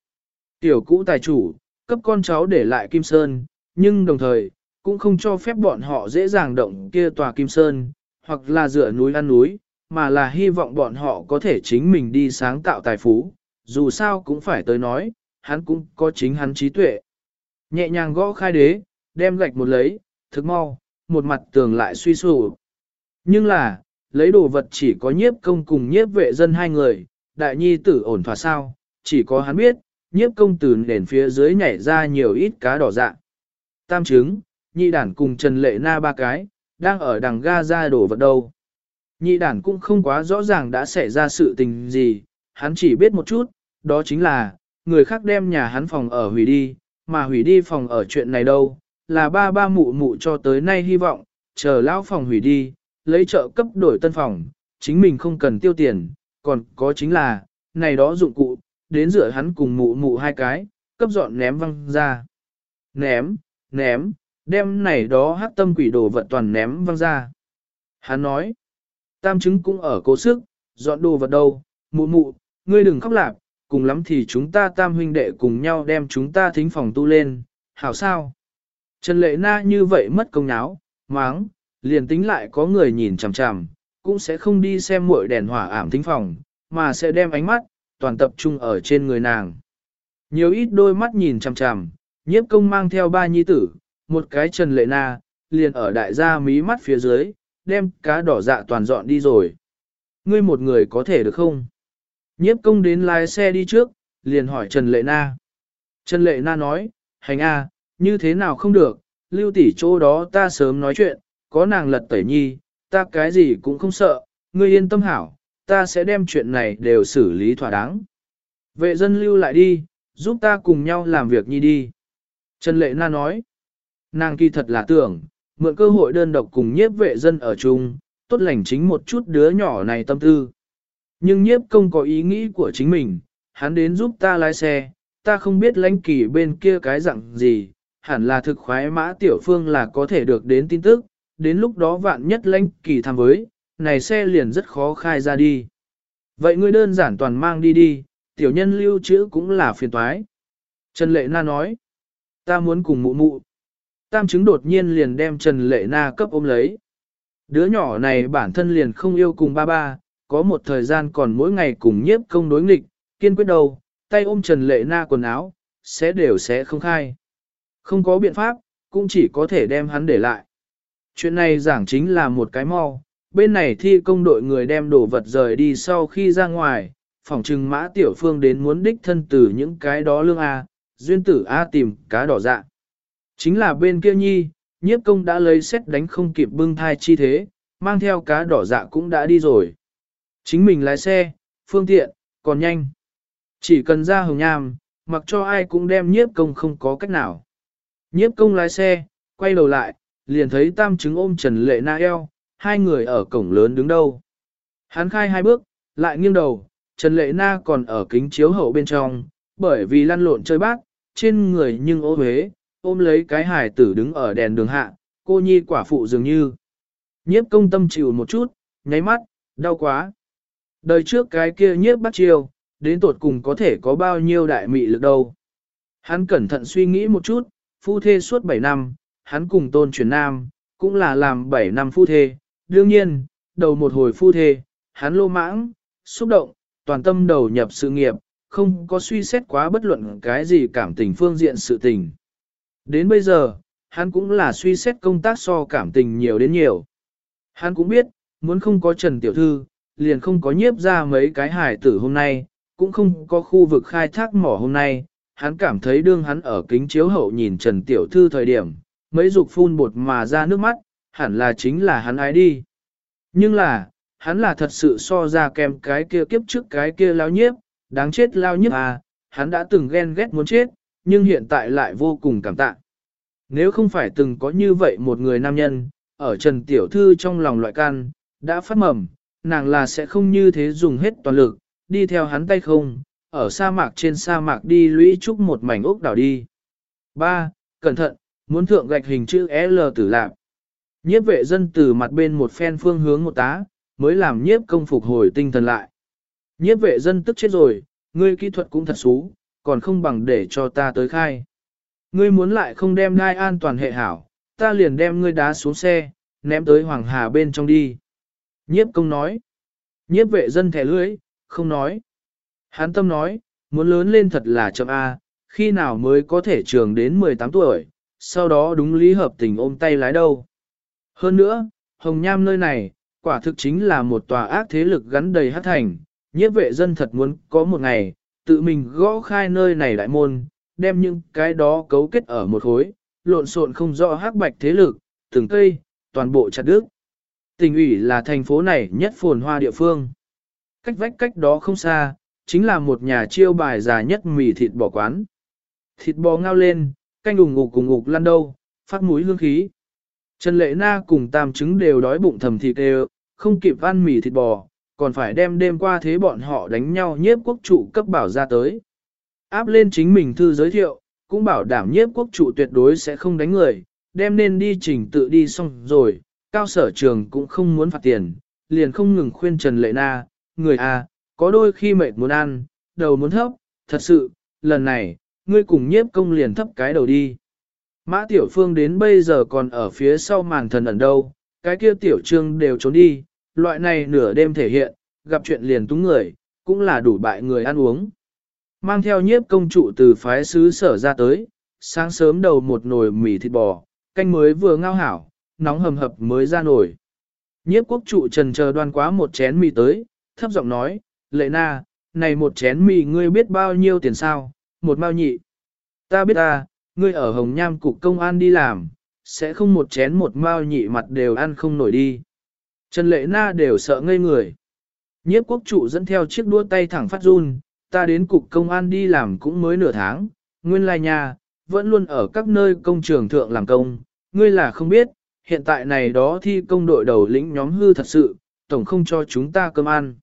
Tiểu cũ tài chủ, cấp con cháu để lại Kim Sơn, nhưng đồng thời, cũng không cho phép bọn họ dễ dàng động kia tòa Kim Sơn, hoặc là dựa núi ăn núi, mà là hy vọng bọn họ có thể chính mình đi sáng tạo tài phú, dù sao cũng phải tới nói, hắn cũng có chính hắn trí tuệ. Nhẹ nhàng gõ khai đế, đem gạch một lấy, thực mau, một mặt tường lại suy sụp. Nhưng là, lấy đồ vật chỉ có nhiếp công cùng nhiếp vệ dân hai người, đại nhi tử ổn thỏa sao, chỉ có hắn biết, nhiếp công từ nền phía dưới nhảy ra nhiều ít cá đỏ dạ. Tam trứng, nhị đản cùng Trần Lệ Na ba cái, đang ở đằng ga ra đổ vật đâu. Nhị đản cũng không quá rõ ràng đã xảy ra sự tình gì, hắn chỉ biết một chút, đó chính là, người khác đem nhà hắn phòng ở hủy đi, mà hủy đi phòng ở chuyện này đâu, là ba ba mụ mụ cho tới nay hy vọng, chờ lão phòng hủy đi, lấy trợ cấp đổi tân phòng, chính mình không cần tiêu tiền, còn có chính là, này đó dụng cụ, đến rửa hắn cùng mụ mụ hai cái, cấp dọn ném văng ra. Ném, ném, đem này đó hát tâm quỷ đồ vật toàn ném văng ra. Hắn nói, tam chứng cũng ở cố sức, dọn đồ vật đâu, mụ mụ, ngươi đừng khóc lạp, cùng lắm thì chúng ta tam huynh đệ cùng nhau đem chúng ta thính phòng tu lên, hảo sao? Trần Lệ Na như vậy mất công náo, máng, liền tính lại có người nhìn chằm chằm, cũng sẽ không đi xem muội đèn hỏa ảm thính phòng, mà sẽ đem ánh mắt, toàn tập trung ở trên người nàng. Nhiều ít đôi mắt nhìn chằm chằm, nhiếp công mang theo ba nhi tử, một cái trần lệ na, liền ở đại gia mí mắt phía dưới, đem cá đỏ dạ toàn dọn đi rồi. Ngươi một người có thể được không? Nhiếp công đến lái xe đi trước, liền hỏi Trần Lệ Na. Trần Lệ Na nói, hành a, như thế nào không được, lưu tỷ chỗ đó ta sớm nói chuyện, có nàng lật tẩy nhi, ta cái gì cũng không sợ, ngươi yên tâm hảo, ta sẽ đem chuyện này đều xử lý thỏa đáng. Vệ dân lưu lại đi, giúp ta cùng nhau làm việc nhi đi. Trần Lệ Na nói, nàng kỳ thật là tưởng, mượn cơ hội đơn độc cùng nhiếp vệ dân ở chung, tốt lành chính một chút đứa nhỏ này tâm tư. Nhưng nhiếp công có ý nghĩ của chính mình, hắn đến giúp ta lái xe, ta không biết lãnh kỳ bên kia cái dạng gì, hẳn là thực khoái mã tiểu phương là có thể được đến tin tức, đến lúc đó vạn nhất lãnh kỳ tham với, này xe liền rất khó khai ra đi. Vậy ngươi đơn giản toàn mang đi đi, tiểu nhân lưu trữ cũng là phiền toái. Trần Lệ Na nói, ta muốn cùng mụ mụ. Tam chứng đột nhiên liền đem Trần Lệ Na cấp ôm lấy. Đứa nhỏ này bản thân liền không yêu cùng ba ba, có một thời gian còn mỗi ngày cùng nhiếp công đối nghịch, kiên quyết đầu, tay ôm Trần Lệ Na quần áo, sẽ đều sẽ không khai. Không có biện pháp, cũng chỉ có thể đem hắn để lại. Chuyện này giảng chính là một cái mau, bên này thi công đội người đem đồ vật rời đi sau khi ra ngoài, phỏng trừng mã tiểu phương đến muốn đích thân từ những cái đó lương A, duyên tử A tìm cá đỏ dạ. Chính là bên kia nhi, nhiếp công đã lấy xét đánh không kịp bưng thai chi thế, mang theo cá đỏ dạ cũng đã đi rồi. Chính mình lái xe, phương tiện, còn nhanh. Chỉ cần ra hồng nham, mặc cho ai cũng đem nhiếp công không có cách nào. Nhiếp công lái xe, quay đầu lại, liền thấy tam chứng ôm Trần Lệ Na eo, hai người ở cổng lớn đứng đâu. Hắn khai hai bước, lại nghiêng đầu, Trần Lệ Na còn ở kính chiếu hậu bên trong, bởi vì lăn lộn chơi bác, trên người nhưng ô huế, ôm lấy cái hải tử đứng ở đèn đường hạ, cô nhi quả phụ dường như. Nhiếp công tâm chịu một chút, nháy mắt, đau quá. Đời trước cái kia nhiếp bắt chiêu, đến tột cùng có thể có bao nhiêu đại mị lực đâu. Hắn cẩn thận suy nghĩ một chút, phu thê suốt 7 năm, hắn cùng tôn truyền nam, cũng là làm 7 năm phu thê. Đương nhiên, đầu một hồi phu thê, hắn lô mãng, xúc động, toàn tâm đầu nhập sự nghiệp, không có suy xét quá bất luận cái gì cảm tình phương diện sự tình. Đến bây giờ, hắn cũng là suy xét công tác so cảm tình nhiều đến nhiều. Hắn cũng biết, muốn không có Trần Tiểu Thư, liền không có nhiếp ra mấy cái hải tử hôm nay, cũng không có khu vực khai thác mỏ hôm nay. Hắn cảm thấy đương hắn ở kính chiếu hậu nhìn Trần Tiểu Thư thời điểm, mấy dục phun bột mà ra nước mắt, hẳn là chính là hắn ái đi. Nhưng là, hắn là thật sự so ra kèm cái kia kiếp trước cái kia lao nhiếp, đáng chết lao nhiếp à, hắn đã từng ghen ghét muốn chết, nhưng hiện tại lại vô cùng cảm tạ. Nếu không phải từng có như vậy một người nam nhân, ở Trần Tiểu Thư trong lòng loại can, đã phát mầm, nàng là sẽ không như thế dùng hết toàn lực, đi theo hắn tay không, ở sa mạc trên sa mạc đi lũy trúc một mảnh ốc đảo đi. 3. Cẩn thận, muốn thượng gạch hình chữ L tử lạc. Nhiếp vệ dân từ mặt bên một phen phương hướng một tá, mới làm nhiếp công phục hồi tinh thần lại. Nhiếp vệ dân tức chết rồi, ngươi kỹ thuật cũng thật xú, còn không bằng để cho ta tới khai. Ngươi muốn lại không đem đai an toàn hệ hảo, ta liền đem ngươi đá xuống xe, ném tới Hoàng Hà bên trong đi. Nhiếp công nói. Nhiếp vệ dân thẻ lưỡi, không nói. Hán tâm nói, muốn lớn lên thật là chậm A, khi nào mới có thể trường đến 18 tuổi, sau đó đúng lý hợp tình ôm tay lái đâu. Hơn nữa, Hồng Nham nơi này, quả thực chính là một tòa ác thế lực gắn đầy hát thành, nhiếp vệ dân thật muốn có một ngày, tự mình gõ khai nơi này đại môn, đem những cái đó cấu kết ở một khối, lộn xộn không rõ hắc bạch thế lực, từng cây, toàn bộ chặt đứt. Tỉnh ủy là thành phố này nhất phồn hoa địa phương. Cách vách cách đó không xa, chính là một nhà chiêu bài già nhất mì thịt bò quán. Thịt bò ngao lên, canh ủng ngục cùng ngục lăn đâu, phát mũi hương khí. Trần Lệ Na cùng tam trứng đều đói bụng thầm thịt đều, không kịp ăn mì thịt bò, còn phải đem đêm qua thế bọn họ đánh nhau nhiếp quốc trụ cấp bảo ra tới. Áp lên chính mình thư giới thiệu, cũng bảo đảm nhiếp quốc trụ tuyệt đối sẽ không đánh người, đem nên đi trình tự đi xong rồi, cao sở trường cũng không muốn phạt tiền, liền không ngừng khuyên Trần Lệ Na, người à, có đôi khi mệt muốn ăn, đầu muốn hấp thật sự, lần này, ngươi cùng nhiếp công liền thấp cái đầu đi. Mã Tiểu Phương đến bây giờ còn ở phía sau màn thần ẩn đâu, cái kia Tiểu Trương đều trốn đi, loại này nửa đêm thể hiện, gặp chuyện liền túng người, cũng là đủ bại người ăn uống. Mang theo nhiếp công trụ từ phái sứ sở ra tới, sáng sớm đầu một nồi mì thịt bò, canh mới vừa ngao hảo, nóng hầm hập mới ra nồi. Nhiếp quốc trụ trần chờ đoan quá một chén mì tới, thấp giọng nói, lệ na, này một chén mì ngươi biết bao nhiêu tiền sao, một mao nhị. Ta biết ta, ngươi ở Hồng Nham cục công an đi làm, sẽ không một chén một mao nhị mặt đều ăn không nổi đi. Trần lệ na đều sợ ngây người. Nhiếp quốc trụ dẫn theo chiếc đua tay thẳng phát run, ta đến cục công an đi làm cũng mới nửa tháng, nguyên lai nhà, vẫn luôn ở các nơi công trường thượng làm công, ngươi là không biết, hiện tại này đó thi công đội đầu lĩnh nhóm hư thật sự, tổng không cho chúng ta cơm ăn.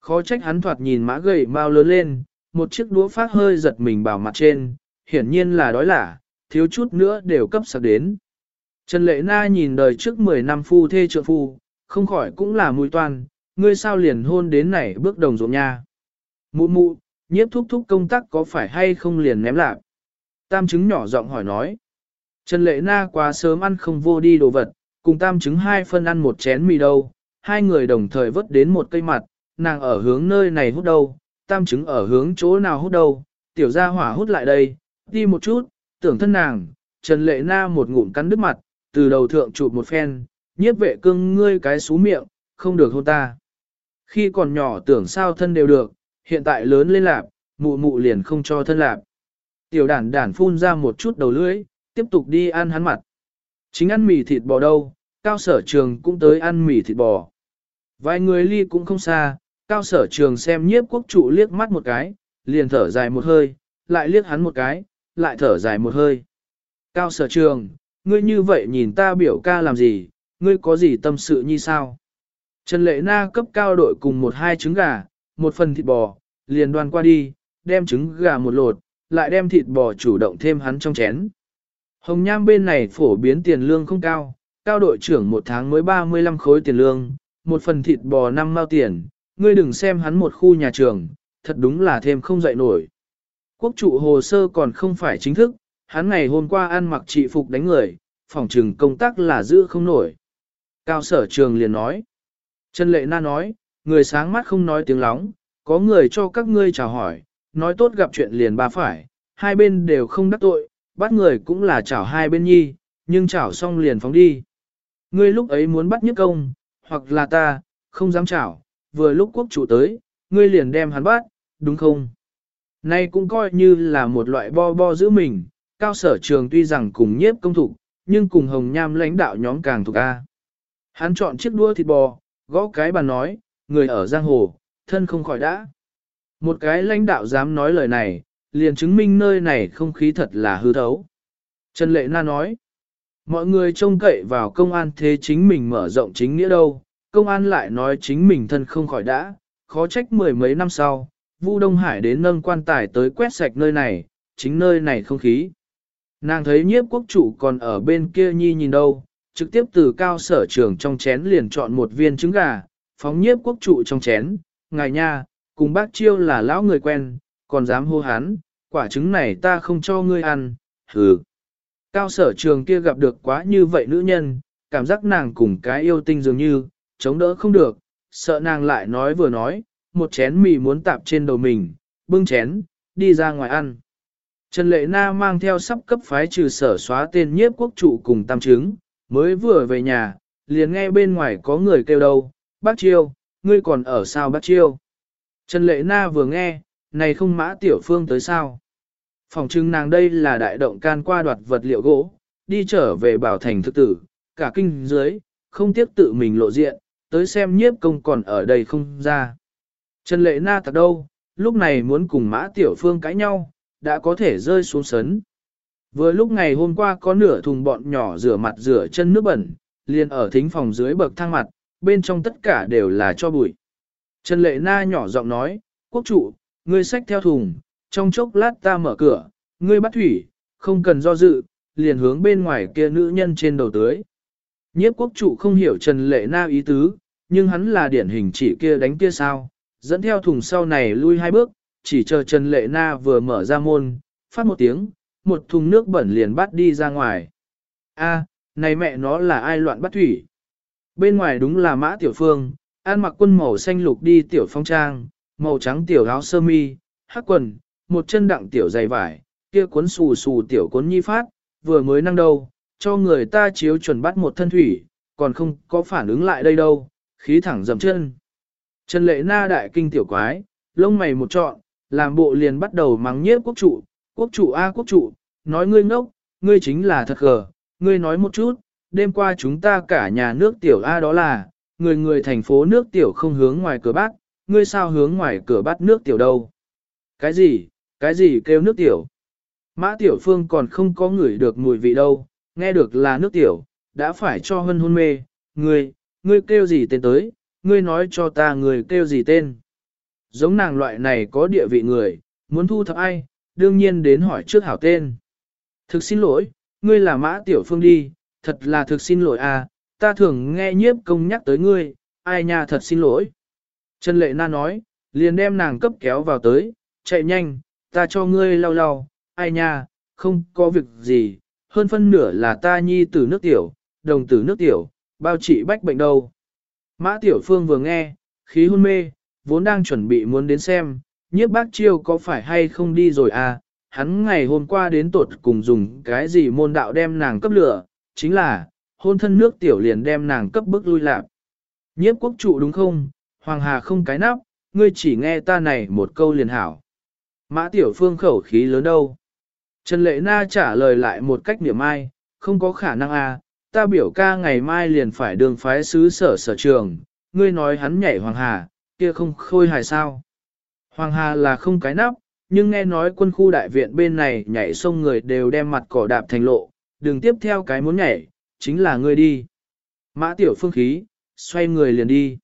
Khó trách hắn thoạt nhìn mã gầy mau lớn lên, một chiếc đũa phát hơi giật mình vào mặt trên, hiển nhiên là đói lả, thiếu chút nữa đều cấp sạc đến. Trần Lệ Na nhìn đời trước 10 năm phu thê trượng phu, không khỏi cũng là mùi toan, ngươi sao liền hôn đến này bước đồng ruộng nha. Mụ mụ, nhiếp thúc thúc công tác có phải hay không liền ném lạc? Tam chứng nhỏ giọng hỏi nói. Trần Lệ Na quá sớm ăn không vô đi đồ vật, cùng tam chứng hai phân ăn một chén mì đâu, hai người đồng thời vớt đến một cây mặt, nàng ở hướng nơi này hút đâu, tam chứng ở hướng chỗ nào hút đâu, tiểu gia hỏa hút lại đây, đi một chút, tưởng thân nàng, Trần Lệ Na một ngụm cắn đứt mặt, từ đầu thượng chụp một phen, nhiếp vệ cưng ngươi cái xú miệng, không được hôn ta. Khi còn nhỏ tưởng sao thân đều được, hiện tại lớn lên lạp, mụ mụ liền không cho thân lạp. Tiểu đản đản phun ra một chút đầu lưỡi, tiếp tục đi ăn hắn mặt. Chính ăn mì thịt bò đâu, cao sở trường cũng tới ăn mì thịt bò. Vài người ly cũng không xa, cao sở trường xem nhiếp quốc trụ liếc mắt một cái, liền thở dài một hơi, lại liếc hắn một cái, lại thở dài một hơi. Cao sở trường, ngươi như vậy nhìn ta biểu ca làm gì, ngươi có gì tâm sự như sao? Trần Lệ Na cấp cao đội cùng một hai trứng gà, một phần thịt bò, liền đoan qua đi, đem trứng gà một lột, lại đem thịt bò chủ động thêm hắn trong chén. Hồng Nham bên này phổ biến tiền lương không cao, cao đội trưởng một tháng mới 35 khối tiền lương, một phần thịt bò năm mao tiền, ngươi đừng xem hắn một khu nhà trường, thật đúng là thêm không dậy nổi. Quốc trụ hồ sơ còn không phải chính thức, hắn ngày hôm qua ăn mặc trị phục đánh người, phòng trừng công tác là giữ không nổi. Cao sở trường liền nói. Trần Lệ Na nói, người sáng mắt không nói tiếng lóng, có người cho các ngươi chào hỏi, nói tốt gặp chuyện liền ba phải, hai bên đều không đắc tội, bắt người cũng là chào hai bên nhi, nhưng chào xong liền phóng đi. Ngươi lúc ấy muốn bắt nhất công, hoặc là ta, không dám chào, vừa lúc quốc chủ tới, ngươi liền đem hắn bắt, đúng không? Nay cũng coi như là một loại bo bo giữ mình, cao sở trường tuy rằng cùng nhiếp công thủ, nhưng cùng hồng nham lãnh đạo nhóm càng thuộc A. Hắn chọn chiếc đua thịt bò, gõ cái bàn nói, người ở giang hồ, thân không khỏi đã. Một cái lãnh đạo dám nói lời này, liền chứng minh nơi này không khí thật là hư thấu. Trần Lệ Na nói, mọi người trông cậy vào công an thế chính mình mở rộng chính nghĩa đâu, công an lại nói chính mình thân không khỏi đã, khó trách mười mấy năm sau, Vu Đông Hải đến nâng quan tài tới quét sạch nơi này, chính nơi này không khí. Nàng thấy nhiếp quốc chủ còn ở bên kia nhi nhìn đâu, trực tiếp từ cao sở trường trong chén liền chọn một viên trứng gà, phóng nhiếp quốc trụ trong chén, ngài nha, cùng bác chiêu là lão người quen, còn dám hô hán, quả trứng này ta không cho ngươi ăn, hừ. Cao sở trường kia gặp được quá như vậy nữ nhân, cảm giác nàng cùng cái yêu tinh dường như, chống đỡ không được, sợ nàng lại nói vừa nói, một chén mì muốn tạp trên đầu mình, bưng chén, đi ra ngoài ăn. Trần Lệ Na mang theo sắp cấp phái trừ sở xóa tên nhiếp quốc trụ cùng tam chứng, mới vừa về nhà, liền nghe bên ngoài có người kêu đâu, bác Chiêu, ngươi còn ở sao bác Chiêu. Trần Lệ Na vừa nghe, này không mã tiểu phương tới sao. Phòng trưng nàng đây là đại động can qua đoạt vật liệu gỗ, đi trở về bảo thành thực tử, cả kinh dưới, không tiếc tự mình lộ diện, tới xem nhiếp công còn ở đây không ra. Trần Lệ Na thật đâu, lúc này muốn cùng mã tiểu phương cãi nhau, đã có thể rơi xuống sấn. Vừa lúc ngày hôm qua có nửa thùng bọn nhỏ rửa mặt rửa chân nước bẩn, liền ở thính phòng dưới bậc thang mặt, bên trong tất cả đều là cho bụi. Trần Lệ Na nhỏ giọng nói, quốc chủ, ngươi xách theo thùng, trong chốc lát ta mở cửa, ngươi bắt thủy, không cần do dự, liền hướng bên ngoài kia nữ nhân trên đầu tưới. Nhiếp quốc chủ không hiểu Trần Lệ Na ý tứ, nhưng hắn là điển hình chỉ kia đánh kia sao, dẫn theo thùng sau này lui hai bước, chỉ chờ Trần Lệ Na vừa mở ra môn, phát một tiếng, một thùng nước bẩn liền bắt đi ra ngoài. A, này mẹ nó là ai loạn bắt thủy? Bên ngoài đúng là mã tiểu phương, ăn mặc quân màu xanh lục đi tiểu phong trang, màu trắng tiểu áo sơ mi, hắc quần, một chân đặng tiểu dày vải, kia cuốn xù xù tiểu cuốn nhi phát, vừa mới năng đâu, cho người ta chiếu chuẩn bắt một thân thủy, còn không có phản ứng lại đây đâu, khí thẳng dầm chân. Trần lệ na đại kinh tiểu quái, lông mày một trọn, làm bộ liền bắt đầu mắng nhiếp quốc trụ, quốc trụ a quốc trụ, nói ngươi ngốc, ngươi chính là thật gờ, ngươi nói một chút, đêm qua chúng ta cả nhà nước tiểu a đó là, người người thành phố nước tiểu không hướng ngoài cửa bát, ngươi sao hướng ngoài cửa bát nước tiểu đâu. Cái gì, cái gì kêu nước tiểu? Mã tiểu phương còn không có ngửi được mùi vị đâu, nghe được là nước tiểu, đã phải cho hân hôn mê, ngươi, ngươi kêu gì tên tới, ngươi nói cho ta người kêu gì tên. Giống nàng loại này có địa vị người, muốn thu thập ai, đương nhiên đến hỏi trước hảo tên. Thực xin lỗi, ngươi là mã tiểu phương đi, thật là thực xin lỗi à, ta thường nghe nhiếp công nhắc tới ngươi, ai nha thật xin lỗi. Trần Lệ Na nói, liền đem nàng cấp kéo vào tới, chạy nhanh, ta cho ngươi lau lau, ai nha, không có việc gì, hơn phân nửa là ta nhi tử nước tiểu, đồng tử nước tiểu, bao trị bách bệnh đâu. Mã Tiểu Phương vừa nghe, khí hôn mê, vốn đang chuẩn bị muốn đến xem, nhiếp bác chiêu có phải hay không đi rồi à, hắn ngày hôm qua đến tột cùng dùng cái gì môn đạo đem nàng cấp lửa, chính là, hôn thân nước tiểu liền đem nàng cấp bức lui lạc. Nhiếp quốc trụ đúng không, Hoàng Hà không cái nắp, ngươi chỉ nghe ta này một câu liền hảo. Mã Tiểu Phương khẩu khí lớn đâu. Trần Lệ Na trả lời lại một cách niệm ai, không có khả năng à, ta biểu ca ngày mai liền phải đường phái sứ sở sở trường, ngươi nói hắn nhảy Hoàng Hà, kia không khôi hài sao. Hoàng Hà là không cái nắp, nhưng nghe nói quân khu đại viện bên này nhảy sông người đều đem mặt cỏ đạp thành lộ, đường tiếp theo cái muốn nhảy, chính là ngươi đi. Mã tiểu phương khí, xoay người liền đi.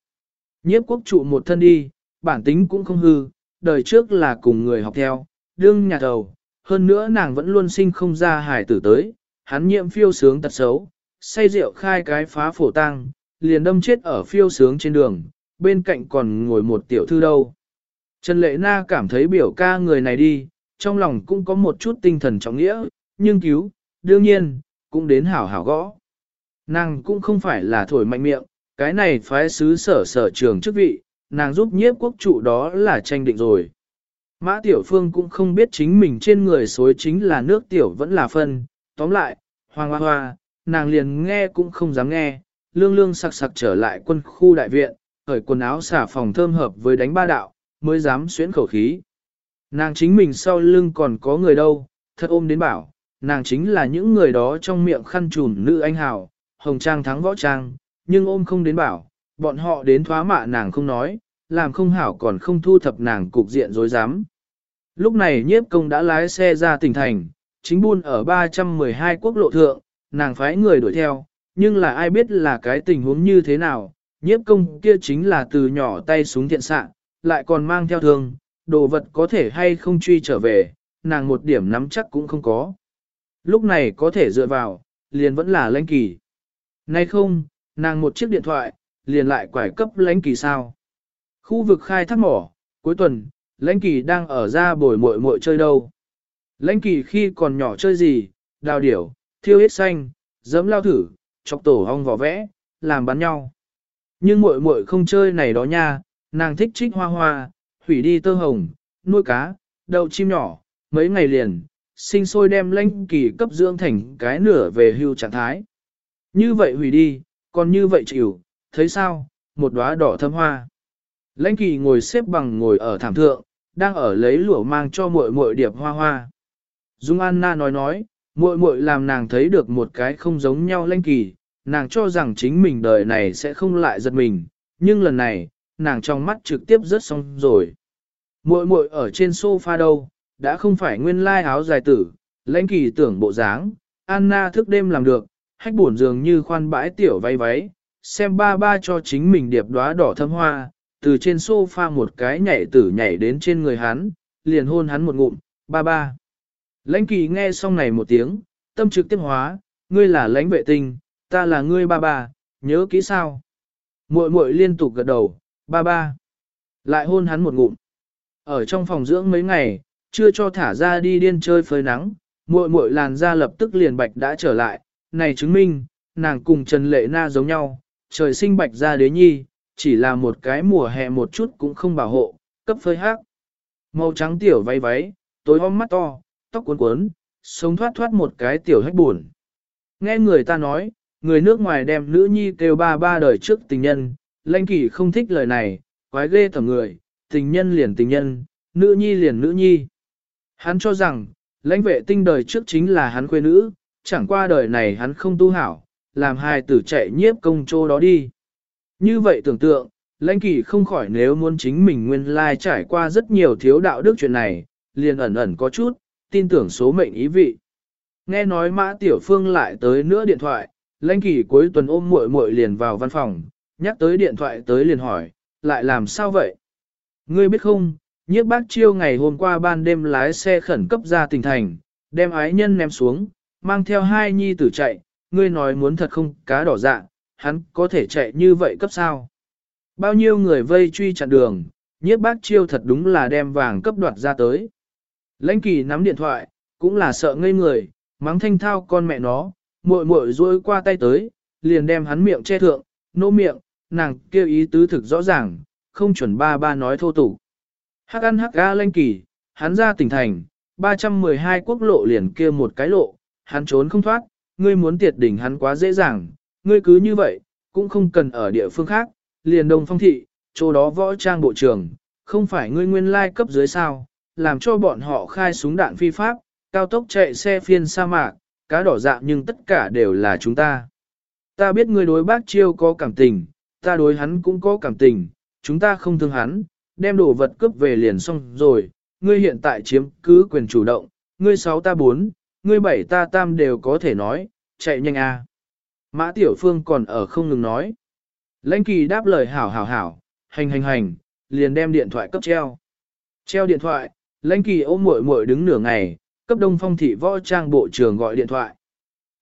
Nhiếp quốc trụ một thân đi, bản tính cũng không hư, đời trước là cùng người học theo, đương nhà đầu, hơn nữa nàng vẫn luôn sinh không ra hải tử tới, hắn nhiễm phiêu sướng tật xấu, say rượu khai cái phá phổ tang liền đâm chết ở phiêu sướng trên đường, bên cạnh còn ngồi một tiểu thư đâu. Trần Lệ Na cảm thấy biểu ca người này đi, trong lòng cũng có một chút tinh thần trọng nghĩa, nhưng cứu, đương nhiên, cũng đến hảo hảo gõ. Nàng cũng không phải là thổi mạnh miệng, cái này phái sứ sở sở trường chức vị, nàng giúp nhiếp quốc trụ đó là tranh định rồi. Mã Tiểu Phương cũng không biết chính mình trên người xối chính là nước tiểu vẫn là phân, tóm lại, hoàng hoa hoa, nàng liền nghe cũng không dám nghe, lương lương sặc sặc trở lại quân khu đại viện, khởi quần áo xả phòng thơm hợp với đánh ba đạo, mới dám xuyến khẩu khí. Nàng chính mình sau lưng còn có người đâu, thật ôm đến bảo, nàng chính là những người đó trong miệng khăn trùn nữ anh hào, hồng trang thắng võ trang, nhưng ôm không đến bảo, bọn họ đến thoá mạ nàng không nói, làm không hảo còn không thu thập nàng cục diện dối dám. Lúc này nhiếp công đã lái xe ra tỉnh thành, chính buôn ở 312 quốc lộ thượng, nàng phái người đuổi theo, nhưng là ai biết là cái tình huống như thế nào, nhiếp công kia chính là từ nhỏ tay súng thiện xạ, lại còn mang theo thương, đồ vật có thể hay không truy trở về, nàng một điểm nắm chắc cũng không có. Lúc này có thể dựa vào, liền vẫn là lãnh kỳ. Nay không, nàng một chiếc điện thoại, liền lại quải cấp lãnh kỳ sao. Khu vực khai thác mỏ, cuối tuần, lãnh kỳ đang ở ra bồi muội muội chơi đâu. Lãnh kỳ khi còn nhỏ chơi gì, đào điểu, thiêu hết xanh, dẫm lao thử, chọc tổ hong vỏ vẽ, làm bắn nhau. Nhưng muội muội không chơi này đó nha, nàng thích trích hoa hoa, hủy đi tơ hồng, nuôi cá, đậu chim nhỏ, mấy ngày liền, sinh sôi đem lãnh kỳ cấp dưỡng thành cái nửa về hưu trạng thái. Như vậy hủy đi, còn như vậy chịu, thấy sao, một đóa đỏ thâm hoa. Lãnh kỳ ngồi xếp bằng ngồi ở thảm thượng, đang ở lấy lụa mang cho muội muội điệp hoa hoa. Dung Anna nói nói, muội muội làm nàng thấy được một cái không giống nhau lanh kỳ, nàng cho rằng chính mình đời này sẽ không lại giật mình, nhưng lần này, nàng trong mắt trực tiếp rớt xong rồi. Muội muội ở trên sofa đâu, đã không phải nguyên lai áo dài tử, lãnh kỳ tưởng bộ dáng, Anna thức đêm làm được, hách buồn dường như khoan bãi tiểu váy váy, xem ba ba cho chính mình điệp đóa đỏ thâm hoa, từ trên sofa một cái nhảy tử nhảy đến trên người hắn, liền hôn hắn một ngụm, ba ba. Lãnh kỳ nghe xong này một tiếng, tâm trực tiếp hóa, ngươi là lãnh vệ tinh, ta là ngươi ba ba, nhớ kỹ sao. Muội muội liên tục gật đầu, ba ba. Lại hôn hắn một ngụm. Ở trong phòng dưỡng mấy ngày, chưa cho thả ra đi điên chơi phơi nắng, muội muội làn da lập tức liền bạch đã trở lại, này chứng minh, nàng cùng Trần Lệ Na giống nhau, trời sinh bạch ra đế nhi, chỉ là một cái mùa hè một chút cũng không bảo hộ, cấp phơi hát. Màu trắng tiểu váy váy, tối om mắt to, tóc cuốn cuốn, sống thoát thoát một cái tiểu hách buồn. Nghe người ta nói, người nước ngoài đem nữ nhi kêu ba ba đời trước tình nhân, lãnh kỷ không thích lời này, quái ghê tầm người, tình nhân liền tình nhân, nữ nhi liền nữ nhi. Hắn cho rằng, lãnh vệ tinh đời trước chính là hắn quê nữ, chẳng qua đời này hắn không tu hảo, làm hai tử chạy nhiếp công chỗ đó đi. Như vậy tưởng tượng, lãnh kỷ không khỏi nếu muốn chính mình nguyên lai trải qua rất nhiều thiếu đạo đức chuyện này, liền ẩn ẩn có chút, tin tưởng số mệnh ý vị. Nghe nói mã tiểu phương lại tới nữa điện thoại, lãnh kỳ cuối tuần ôm muội muội liền vào văn phòng, nhắc tới điện thoại tới liền hỏi, lại làm sao vậy? Ngươi biết không, nhiếp bác chiêu ngày hôm qua ban đêm lái xe khẩn cấp ra tỉnh thành, đem ái nhân ném xuống, mang theo hai nhi tử chạy, ngươi nói muốn thật không cá đỏ dạ, hắn có thể chạy như vậy cấp sao? Bao nhiêu người vây truy chặn đường, nhiếp bác chiêu thật đúng là đem vàng cấp đoạt ra tới. Lãnh kỳ nắm điện thoại, cũng là sợ ngây người, mắng thanh thao con mẹ nó, muội muội rôi qua tay tới, liền đem hắn miệng che thượng, nô miệng, nàng kêu ý tứ thực rõ ràng, không chuẩn ba ba nói thô tục. Hắc ăn hắc ga Lãnh kỳ, hắn ra tỉnh thành, 312 quốc lộ liền kia một cái lộ, hắn trốn không thoát, ngươi muốn tiệt đỉnh hắn quá dễ dàng, ngươi cứ như vậy, cũng không cần ở địa phương khác, liền đông phong thị, chỗ đó võ trang bộ trưởng, không phải ngươi nguyên lai cấp dưới sao, làm cho bọn họ khai súng đạn phi pháp, cao tốc chạy xe phiên sa mạc, cá đỏ dạ nhưng tất cả đều là chúng ta. Ta biết ngươi đối bác chiêu có cảm tình, ta đối hắn cũng có cảm tình, chúng ta không thương hắn, đem đồ vật cướp về liền xong rồi, ngươi hiện tại chiếm cứ quyền chủ động, ngươi sáu ta bốn, ngươi bảy ta tam đều có thể nói, chạy nhanh a. À. Mã Tiểu Phương còn ở không ngừng nói. Lãnh kỳ đáp lời hảo hảo hảo, hành hành hành, liền đem điện thoại cấp treo. Treo điện thoại, lãnh kỳ ôm muội muội đứng nửa ngày, cấp đông phong thị võ trang bộ trưởng gọi điện thoại.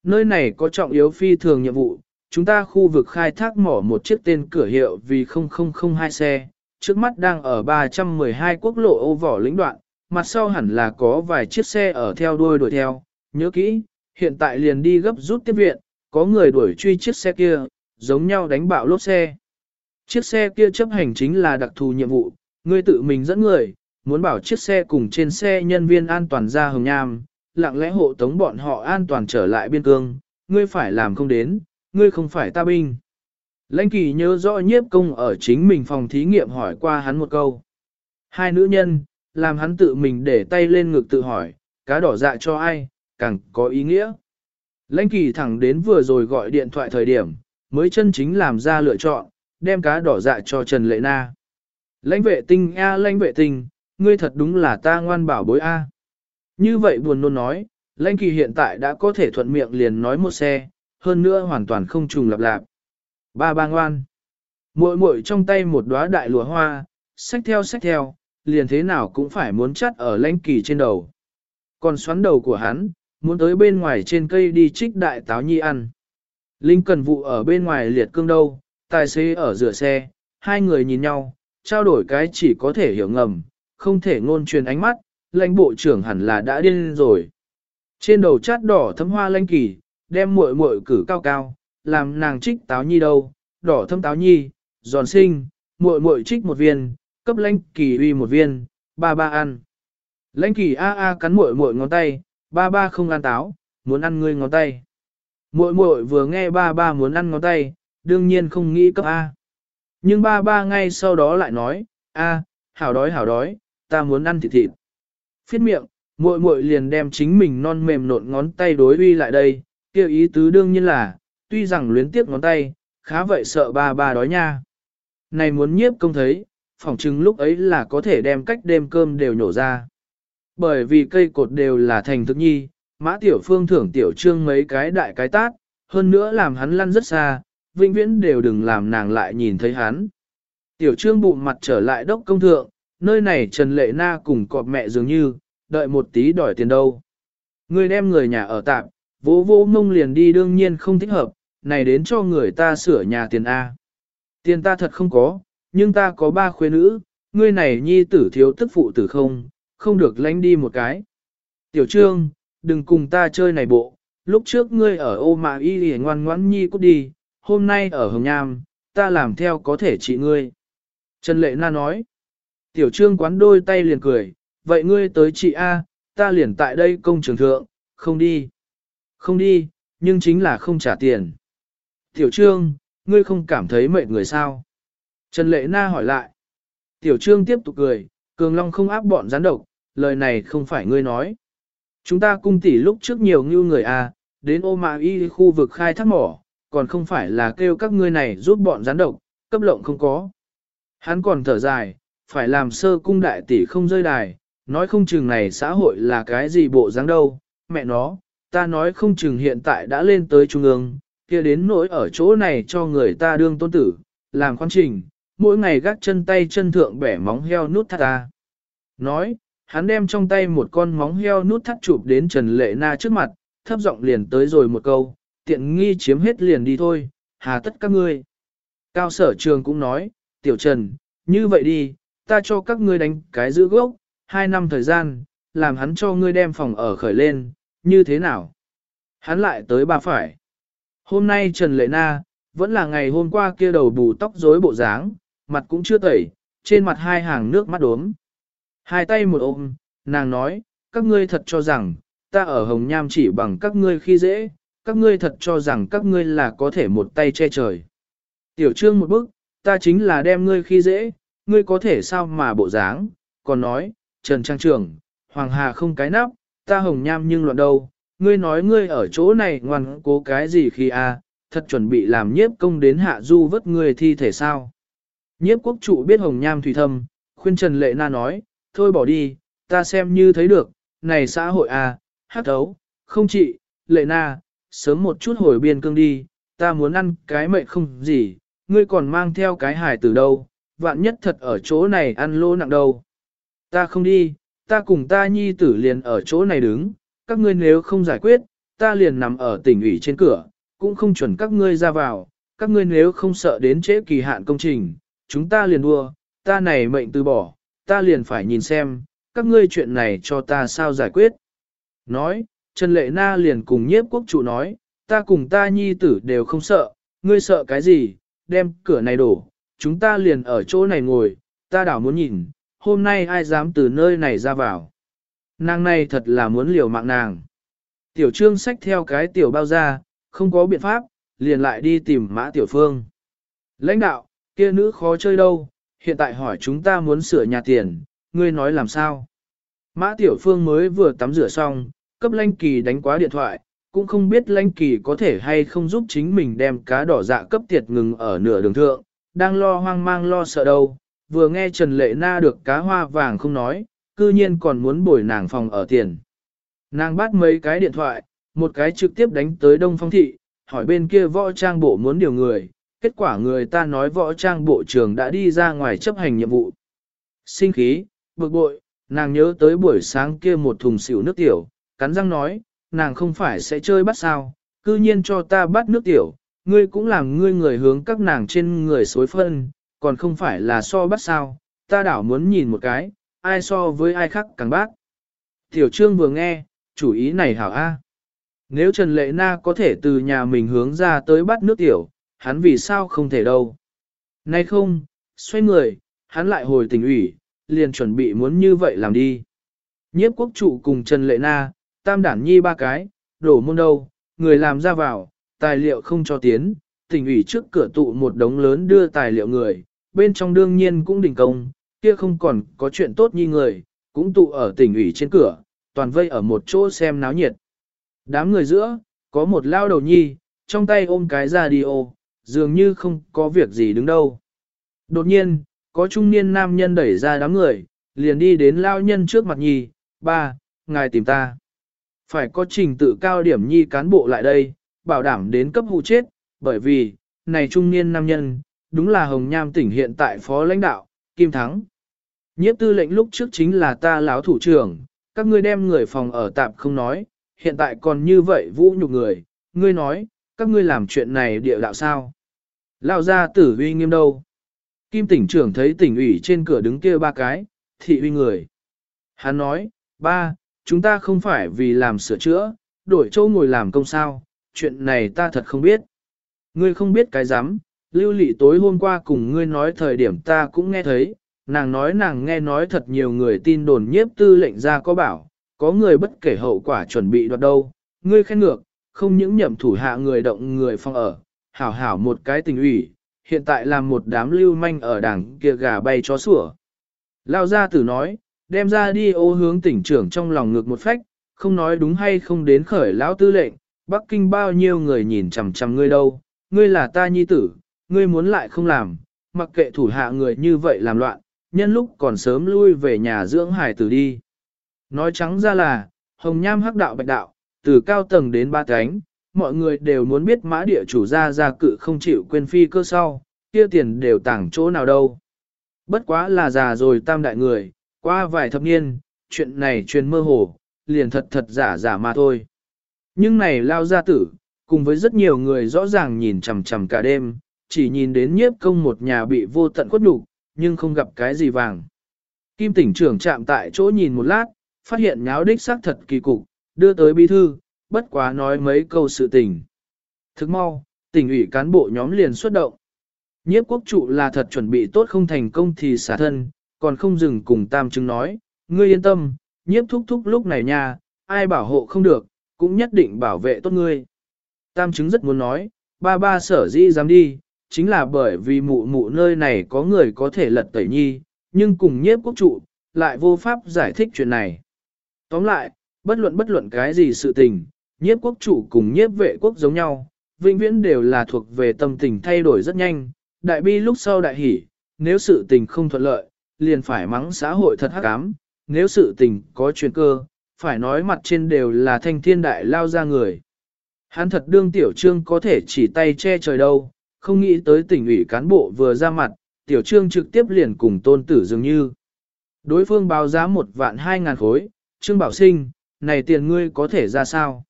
Nơi này có trọng yếu phi thường nhiệm vụ, chúng ta khu vực khai thác mỏ một chiếc tên cửa hiệu vì 0002 xe, trước mắt đang ở 312 quốc lộ ô vỏ lĩnh đoạn, mặt sau hẳn là có vài chiếc xe ở theo đuôi đuổi theo, nhớ kỹ, hiện tại liền đi gấp rút tiếp viện, có người đuổi truy chiếc xe kia, giống nhau đánh bạo lốp xe. Chiếc xe kia chấp hành chính là đặc thù nhiệm vụ, ngươi tự mình dẫn người, muốn bảo chiếc xe cùng trên xe nhân viên an toàn ra hồng nham, lặng lẽ hộ tống bọn họ an toàn trở lại biên cương, ngươi phải làm không đến, ngươi không phải ta binh. Lãnh kỳ nhớ rõ nhiếp công ở chính mình phòng thí nghiệm hỏi qua hắn một câu. Hai nữ nhân, làm hắn tự mình để tay lên ngực tự hỏi, cá đỏ dạ cho ai, càng có ý nghĩa. Lãnh kỳ thẳng đến vừa rồi gọi điện thoại thời điểm, mới chân chính làm ra lựa chọn, đem cá đỏ dạ cho Trần Lệ Na. Lãnh vệ tinh A lãnh vệ tinh, ngươi thật đúng là ta ngoan bảo bối A. Như vậy buồn nôn nói, lãnh kỳ hiện tại đã có thể thuận miệng liền nói một xe, hơn nữa hoàn toàn không trùng lặp lạp. Ba ba ngoan. Muội muội trong tay một đóa đại lùa hoa, xách theo xách theo, liền thế nào cũng phải muốn chắt ở lãnh kỳ trên đầu. Còn xoắn đầu của hắn, muốn tới bên ngoài trên cây đi trích đại táo nhi ăn. Linh cần vụ ở bên ngoài liệt cương đâu, tài xế ở rửa xe, hai người nhìn nhau, trao đổi cái chỉ có thể hiểu ngầm, không thể ngôn truyền ánh mắt, lãnh bộ trưởng hẳn là đã điên rồi. Trên đầu chát đỏ thấm hoa lãnh kỳ, đem muội muội cử cao cao, làm nàng trích táo nhi đâu, đỏ thấm táo nhi, giòn sinh, muội muội trích một viên, cấp lãnh kỳ uy một viên, ba ba ăn. Lãnh kỳ a a cắn muội muội ngón tay, ba ba không ăn táo, muốn ăn ngươi ngón tay. Muội muội vừa nghe ba ba muốn ăn ngón tay, đương nhiên không nghĩ cấp A. Nhưng ba ba ngay sau đó lại nói, a, hảo đói hảo đói, ta muốn ăn thịt thịt. Phiết miệng, muội muội liền đem chính mình non mềm nộn ngón tay đối uy lại đây, kêu ý tứ đương nhiên là, tuy rằng luyến tiếc ngón tay, khá vậy sợ ba ba đói nha. Này muốn nhiếp công thấy, phỏng chừng lúc ấy là có thể đem cách đêm cơm đều nhổ ra. Bởi vì cây cột đều là thành thức nhi, mã tiểu phương thưởng tiểu trương mấy cái đại cái tát, hơn nữa làm hắn lăn rất xa, vĩnh viễn đều đừng làm nàng lại nhìn thấy hắn. Tiểu trương bụng mặt trở lại đốc công thượng, nơi này Trần Lệ Na cùng cọp mẹ dường như, đợi một tí đòi tiền đâu. Người đem người nhà ở tạm, vỗ vỗ ngông liền đi đương nhiên không thích hợp, này đến cho người ta sửa nhà tiền A. Tiền ta thật không có, nhưng ta có ba khuê nữ, ngươi này nhi tử thiếu tức phụ tử không, không được lánh đi một cái. Tiểu trương, đừng cùng ta chơi này bộ, lúc trước ngươi ở ô mà y hề ngoan ngoãn nhi cút đi, hôm nay ở Hồng Nham, ta làm theo có thể trị ngươi. Trần Lệ Na nói, tiểu trương quán đôi tay liền cười, vậy ngươi tới chị A, ta liền tại đây công trường thượng, không đi. Không đi, nhưng chính là không trả tiền. Tiểu trương, ngươi không cảm thấy mệt người sao? Trần Lệ Na hỏi lại. Tiểu trương tiếp tục cười, cường long không áp bọn gián độc, lời này không phải ngươi nói. Chúng ta cung tỷ lúc trước nhiều như người A, đến ô mạ y khu vực khai thác mỏ, còn không phải là kêu các ngươi này giúp bọn gián độc, cấp lộng không có. Hắn còn thở dài, phải làm sơ cung đại tỷ không rơi đài, nói không chừng này xã hội là cái gì bộ dáng đâu, mẹ nó, ta nói không chừng hiện tại đã lên tới trung ương, kia đến nỗi ở chỗ này cho người ta đương tôn tử, làm quan trình, mỗi ngày gác chân tay chân thượng bẻ móng heo nút thắt ta. Nói, hắn đem trong tay một con móng heo nút thắt chụp đến Trần Lệ Na trước mặt, thấp giọng liền tới rồi một câu, tiện nghi chiếm hết liền đi thôi, hà tất các ngươi. Cao sở trường cũng nói, tiểu trần, như vậy đi, ta cho các ngươi đánh cái giữ gốc, hai năm thời gian, làm hắn cho ngươi đem phòng ở khởi lên, như thế nào? Hắn lại tới bà phải. Hôm nay Trần Lệ Na, vẫn là ngày hôm qua kia đầu bù tóc rối bộ dáng, mặt cũng chưa tẩy, trên mặt hai hàng nước mắt đốm. Hai tay một ôm, nàng nói, các ngươi thật cho rằng, ta ở Hồng Nham chỉ bằng các ngươi khi dễ, các ngươi thật cho rằng các ngươi là có thể một tay che trời. Tiểu trương một bước, ta chính là đem ngươi khi dễ, ngươi có thể sao mà bộ dáng, còn nói, Trần Trang Trường, Hoàng Hà không cái nắp, ta Hồng Nham nhưng loạn đâu, ngươi nói ngươi ở chỗ này ngoan cố cái gì khi a à, thật chuẩn bị làm nhiếp công đến hạ du vất ngươi thi thể sao. Nhiếp quốc trụ biết Hồng Nham thủy thâm, khuyên Trần Lệ Na nói, thôi bỏ đi, ta xem như thấy được, này xã hội a à, hát thấu, không chị, Lệ Na, sớm một chút hồi biên cương đi, ta muốn ăn cái mệnh không gì, ngươi còn mang theo cái hải từ đâu, vạn nhất thật ở chỗ này ăn lô nặng đâu. Ta không đi, ta cùng ta nhi tử liền ở chỗ này đứng, các ngươi nếu không giải quyết, ta liền nằm ở tỉnh ủy trên cửa, cũng không chuẩn các ngươi ra vào, các ngươi nếu không sợ đến trễ kỳ hạn công trình, chúng ta liền đua, ta này mệnh từ bỏ, ta liền phải nhìn xem, các ngươi chuyện này cho ta sao giải quyết. Nói, Trần Lệ Na liền cùng nhiếp quốc chủ nói, ta cùng ta nhi tử đều không sợ, ngươi sợ cái gì, đem cửa này đổ, chúng ta liền ở chỗ này ngồi, ta đảo muốn nhìn, hôm nay ai dám từ nơi này ra vào. Nàng này thật là muốn liều mạng nàng. Tiểu trương sách theo cái tiểu bao ra, không có biện pháp, liền lại đi tìm mã tiểu phương. Lãnh đạo, kia nữ khó chơi đâu, hiện tại hỏi chúng ta muốn sửa nhà tiền, ngươi nói làm sao? Mã tiểu phương mới vừa tắm rửa xong, cấp lãnh kỳ đánh quá điện thoại, cũng không biết lãnh kỳ có thể hay không giúp chính mình đem cá đỏ dạ cấp tiệt ngừng ở nửa đường thượng, đang lo hoang mang lo sợ đâu, vừa nghe Trần Lệ Na được cá hoa vàng không nói, cư nhiên còn muốn bồi nàng phòng ở tiền. Nàng bắt mấy cái điện thoại, một cái trực tiếp đánh tới Đông Phong Thị, hỏi bên kia võ trang bộ muốn điều người, kết quả người ta nói võ trang bộ trưởng đã đi ra ngoài chấp hành nhiệm vụ. Sinh khí, bực bội, nàng nhớ tới buổi sáng kia một thùng xỉu nước tiểu, cắn răng nói, nàng không phải sẽ chơi bắt sao, cư nhiên cho ta bắt nước tiểu, ngươi cũng làm ngươi người hướng các nàng trên người xối phân, còn không phải là so bắt sao, ta đảo muốn nhìn một cái, ai so với ai khác càng bác. Tiểu trương vừa nghe, chủ ý này hảo A. Nếu Trần Lệ Na có thể từ nhà mình hướng ra tới bắt nước tiểu, hắn vì sao không thể đâu. Nay không, xoay người, hắn lại hồi tình ủy, liền chuẩn bị muốn như vậy làm đi. Nhiếp quốc trụ cùng Trần Lệ Na, tam đản nhi ba cái, đổ môn đâu, người làm ra vào, tài liệu không cho tiến, tỉnh ủy trước cửa tụ một đống lớn đưa tài liệu người, bên trong đương nhiên cũng đình công, kia không còn có chuyện tốt như người, cũng tụ ở tỉnh ủy trên cửa, toàn vây ở một chỗ xem náo nhiệt. Đám người giữa, có một lao đầu nhi, trong tay ôm cái radio, dường như không có việc gì đứng đâu. Đột nhiên, có trung niên nam nhân đẩy ra đám người, liền đi đến lao nhân trước mặt nhi, ba, ngài tìm ta. Phải có trình tự cao điểm nhi cán bộ lại đây, bảo đảm đến cấp hụ chết, bởi vì, này trung niên nam nhân, đúng là Hồng Nham tỉnh hiện tại phó lãnh đạo, Kim Thắng. Nhiếp tư lệnh lúc trước chính là ta lão thủ trưởng, các ngươi đem người phòng ở tạm không nói, hiện tại còn như vậy vũ nhục người, ngươi nói, các ngươi làm chuyện này địa đạo sao? Lão gia tử uy nghiêm đâu? Kim tỉnh trưởng thấy tỉnh ủy trên cửa đứng kia ba cái, thị uy người. Hắn nói, ba, chúng ta không phải vì làm sửa chữa, đổi chỗ ngồi làm công sao, chuyện này ta thật không biết. Ngươi không biết cái dám, lưu lị tối hôm qua cùng ngươi nói thời điểm ta cũng nghe thấy, nàng nói nàng nghe nói thật nhiều người tin đồn nhiếp tư lệnh ra có bảo, có người bất kể hậu quả chuẩn bị đoạt đâu, ngươi khen ngược, không những nhậm thủ hạ người động người phong ở, hảo hảo một cái tình ủy, hiện tại làm một đám lưu manh ở đảng kia gà bay chó sủa. Lao gia tử nói, đem ra đi ô hướng tỉnh trưởng trong lòng ngược một phách, không nói đúng hay không đến khởi lão tư lệnh, Bắc Kinh bao nhiêu người nhìn chằm chằm ngươi đâu, ngươi là ta nhi tử, ngươi muốn lại không làm, mặc kệ thủ hạ người như vậy làm loạn, nhân lúc còn sớm lui về nhà dưỡng hải tử đi. Nói trắng ra là, hồng nham hắc đạo bạch đạo, từ cao tầng đến ba cánh, mọi người đều muốn biết mã địa chủ gia gia cự không chịu quên phi cơ sau, kia tiền đều tảng chỗ nào đâu. Bất quá là già rồi tam đại người, qua vài thập niên, chuyện này truyền mơ hồ, liền thật thật giả giả mà thôi. Nhưng này lao gia tử, cùng với rất nhiều người rõ ràng nhìn chằm chằm cả đêm, chỉ nhìn đến nhiếp công một nhà bị vô tận khuất nhục, nhưng không gặp cái gì vàng. Kim tỉnh trưởng chạm tại chỗ nhìn một lát, phát hiện nháo đích xác thật kỳ cục, đưa tới bí thư, bất quá nói mấy câu sự tình. Thức mau, tỉnh ủy cán bộ nhóm liền xuất động. Nhiếp quốc trụ là thật chuẩn bị tốt không thành công thì xả thân, còn không dừng cùng tam chứng nói, ngươi yên tâm, nhiếp thúc thúc lúc này nha, ai bảo hộ không được, cũng nhất định bảo vệ tốt ngươi. Tam chứng rất muốn nói, ba ba sở dĩ dám đi, chính là bởi vì mụ mụ nơi này có người có thể lật tẩy nhi, nhưng cùng nhiếp quốc trụ, lại vô pháp giải thích chuyện này. Tóm lại, bất luận bất luận cái gì sự tình, nhiếp quốc chủ cùng nhiếp vệ quốc giống nhau, vĩnh viễn đều là thuộc về tâm tình thay đổi rất nhanh, đại bi lúc sau đại hỷ, nếu sự tình không thuận lợi, liền phải mắng xã hội thật hắc ám, nếu sự tình có chuyện cơ, phải nói mặt trên đều là thanh thiên đại lao ra người. Hắn thật đương tiểu trương có thể chỉ tay che trời đâu, không nghĩ tới tỉnh ủy cán bộ vừa ra mặt, tiểu trương trực tiếp liền cùng tôn tử dường như. Đối phương báo giá một vạn hai ngàn khối, trương bảo sinh, này tiền ngươi có thể ra sao?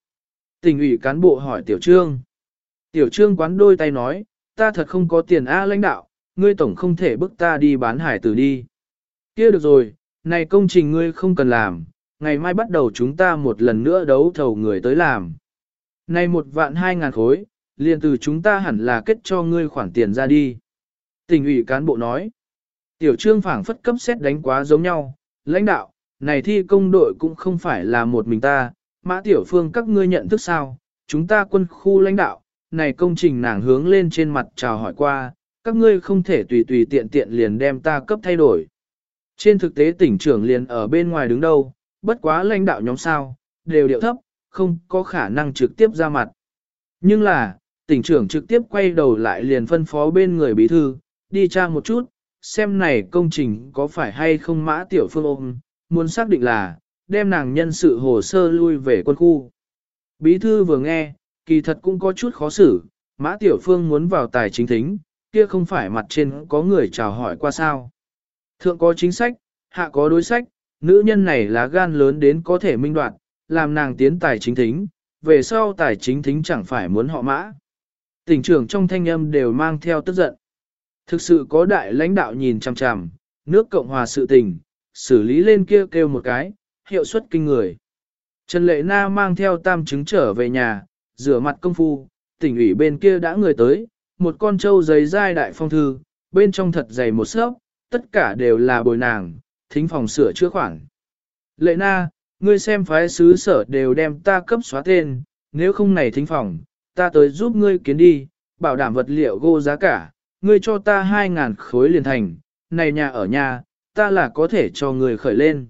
Tỉnh ủy cán bộ hỏi tiểu trương. Tiểu trương quán đôi tay nói, ta thật không có tiền A lãnh đạo, ngươi tổng không thể bức ta đi bán hải tử đi. kia được rồi, này công trình ngươi không cần làm, ngày mai bắt đầu chúng ta một lần nữa đấu thầu người tới làm. Này một vạn hai ngàn khối, liền từ chúng ta hẳn là kết cho ngươi khoản tiền ra đi. Tỉnh ủy cán bộ nói, tiểu trương phảng phất cấp xét đánh quá giống nhau, lãnh đạo, này thi công đội cũng không phải là một mình ta, mã tiểu phương các ngươi nhận thức sao, chúng ta quân khu lãnh đạo, này công trình nàng hướng lên trên mặt chào hỏi qua, các ngươi không thể tùy tùy tiện tiện liền đem ta cấp thay đổi. Trên thực tế tỉnh trưởng liền ở bên ngoài đứng đâu, bất quá lãnh đạo nhóm sao, đều điệu thấp, không có khả năng trực tiếp ra mặt. Nhưng là, tỉnh trưởng trực tiếp quay đầu lại liền phân phó bên người bí thư, đi tra một chút, xem này công trình có phải hay không mã tiểu phương ôm, muốn xác định là, đem nàng nhân sự hồ sơ lui về quân khu. Bí thư vừa nghe, kỳ thật cũng có chút khó xử, mã tiểu phương muốn vào tài chính thính, kia không phải mặt trên có người chào hỏi qua sao. Thượng có chính sách, hạ có đối sách, nữ nhân này là gan lớn đến có thể minh đoạt, làm nàng tiến tài chính thính, về sau tài chính thính chẳng phải muốn họ mã. Tỉnh trưởng trong thanh âm đều mang theo tức giận. Thực sự có đại lãnh đạo nhìn chằm chằm, nước Cộng hòa sự tình, xử lý lên kia kêu một cái, hiệu suất kinh người. Trần Lệ Na mang theo tam chứng trở về nhà, rửa mặt công phu, tỉnh ủy bên kia đã người tới, một con trâu giấy dai đại phong thư, bên trong thật dày một sớp, tất cả đều là bồi nàng, thính phòng sửa chữa khoản. Lệ Na, ngươi xem phái sứ sở đều đem ta cấp xóa tên, nếu không này thính phòng, ta tới giúp ngươi kiến đi, bảo đảm vật liệu gô giá cả, ngươi cho ta 2.000 khối liền thành, này nhà ở nhà, ta là có thể cho ngươi khởi lên.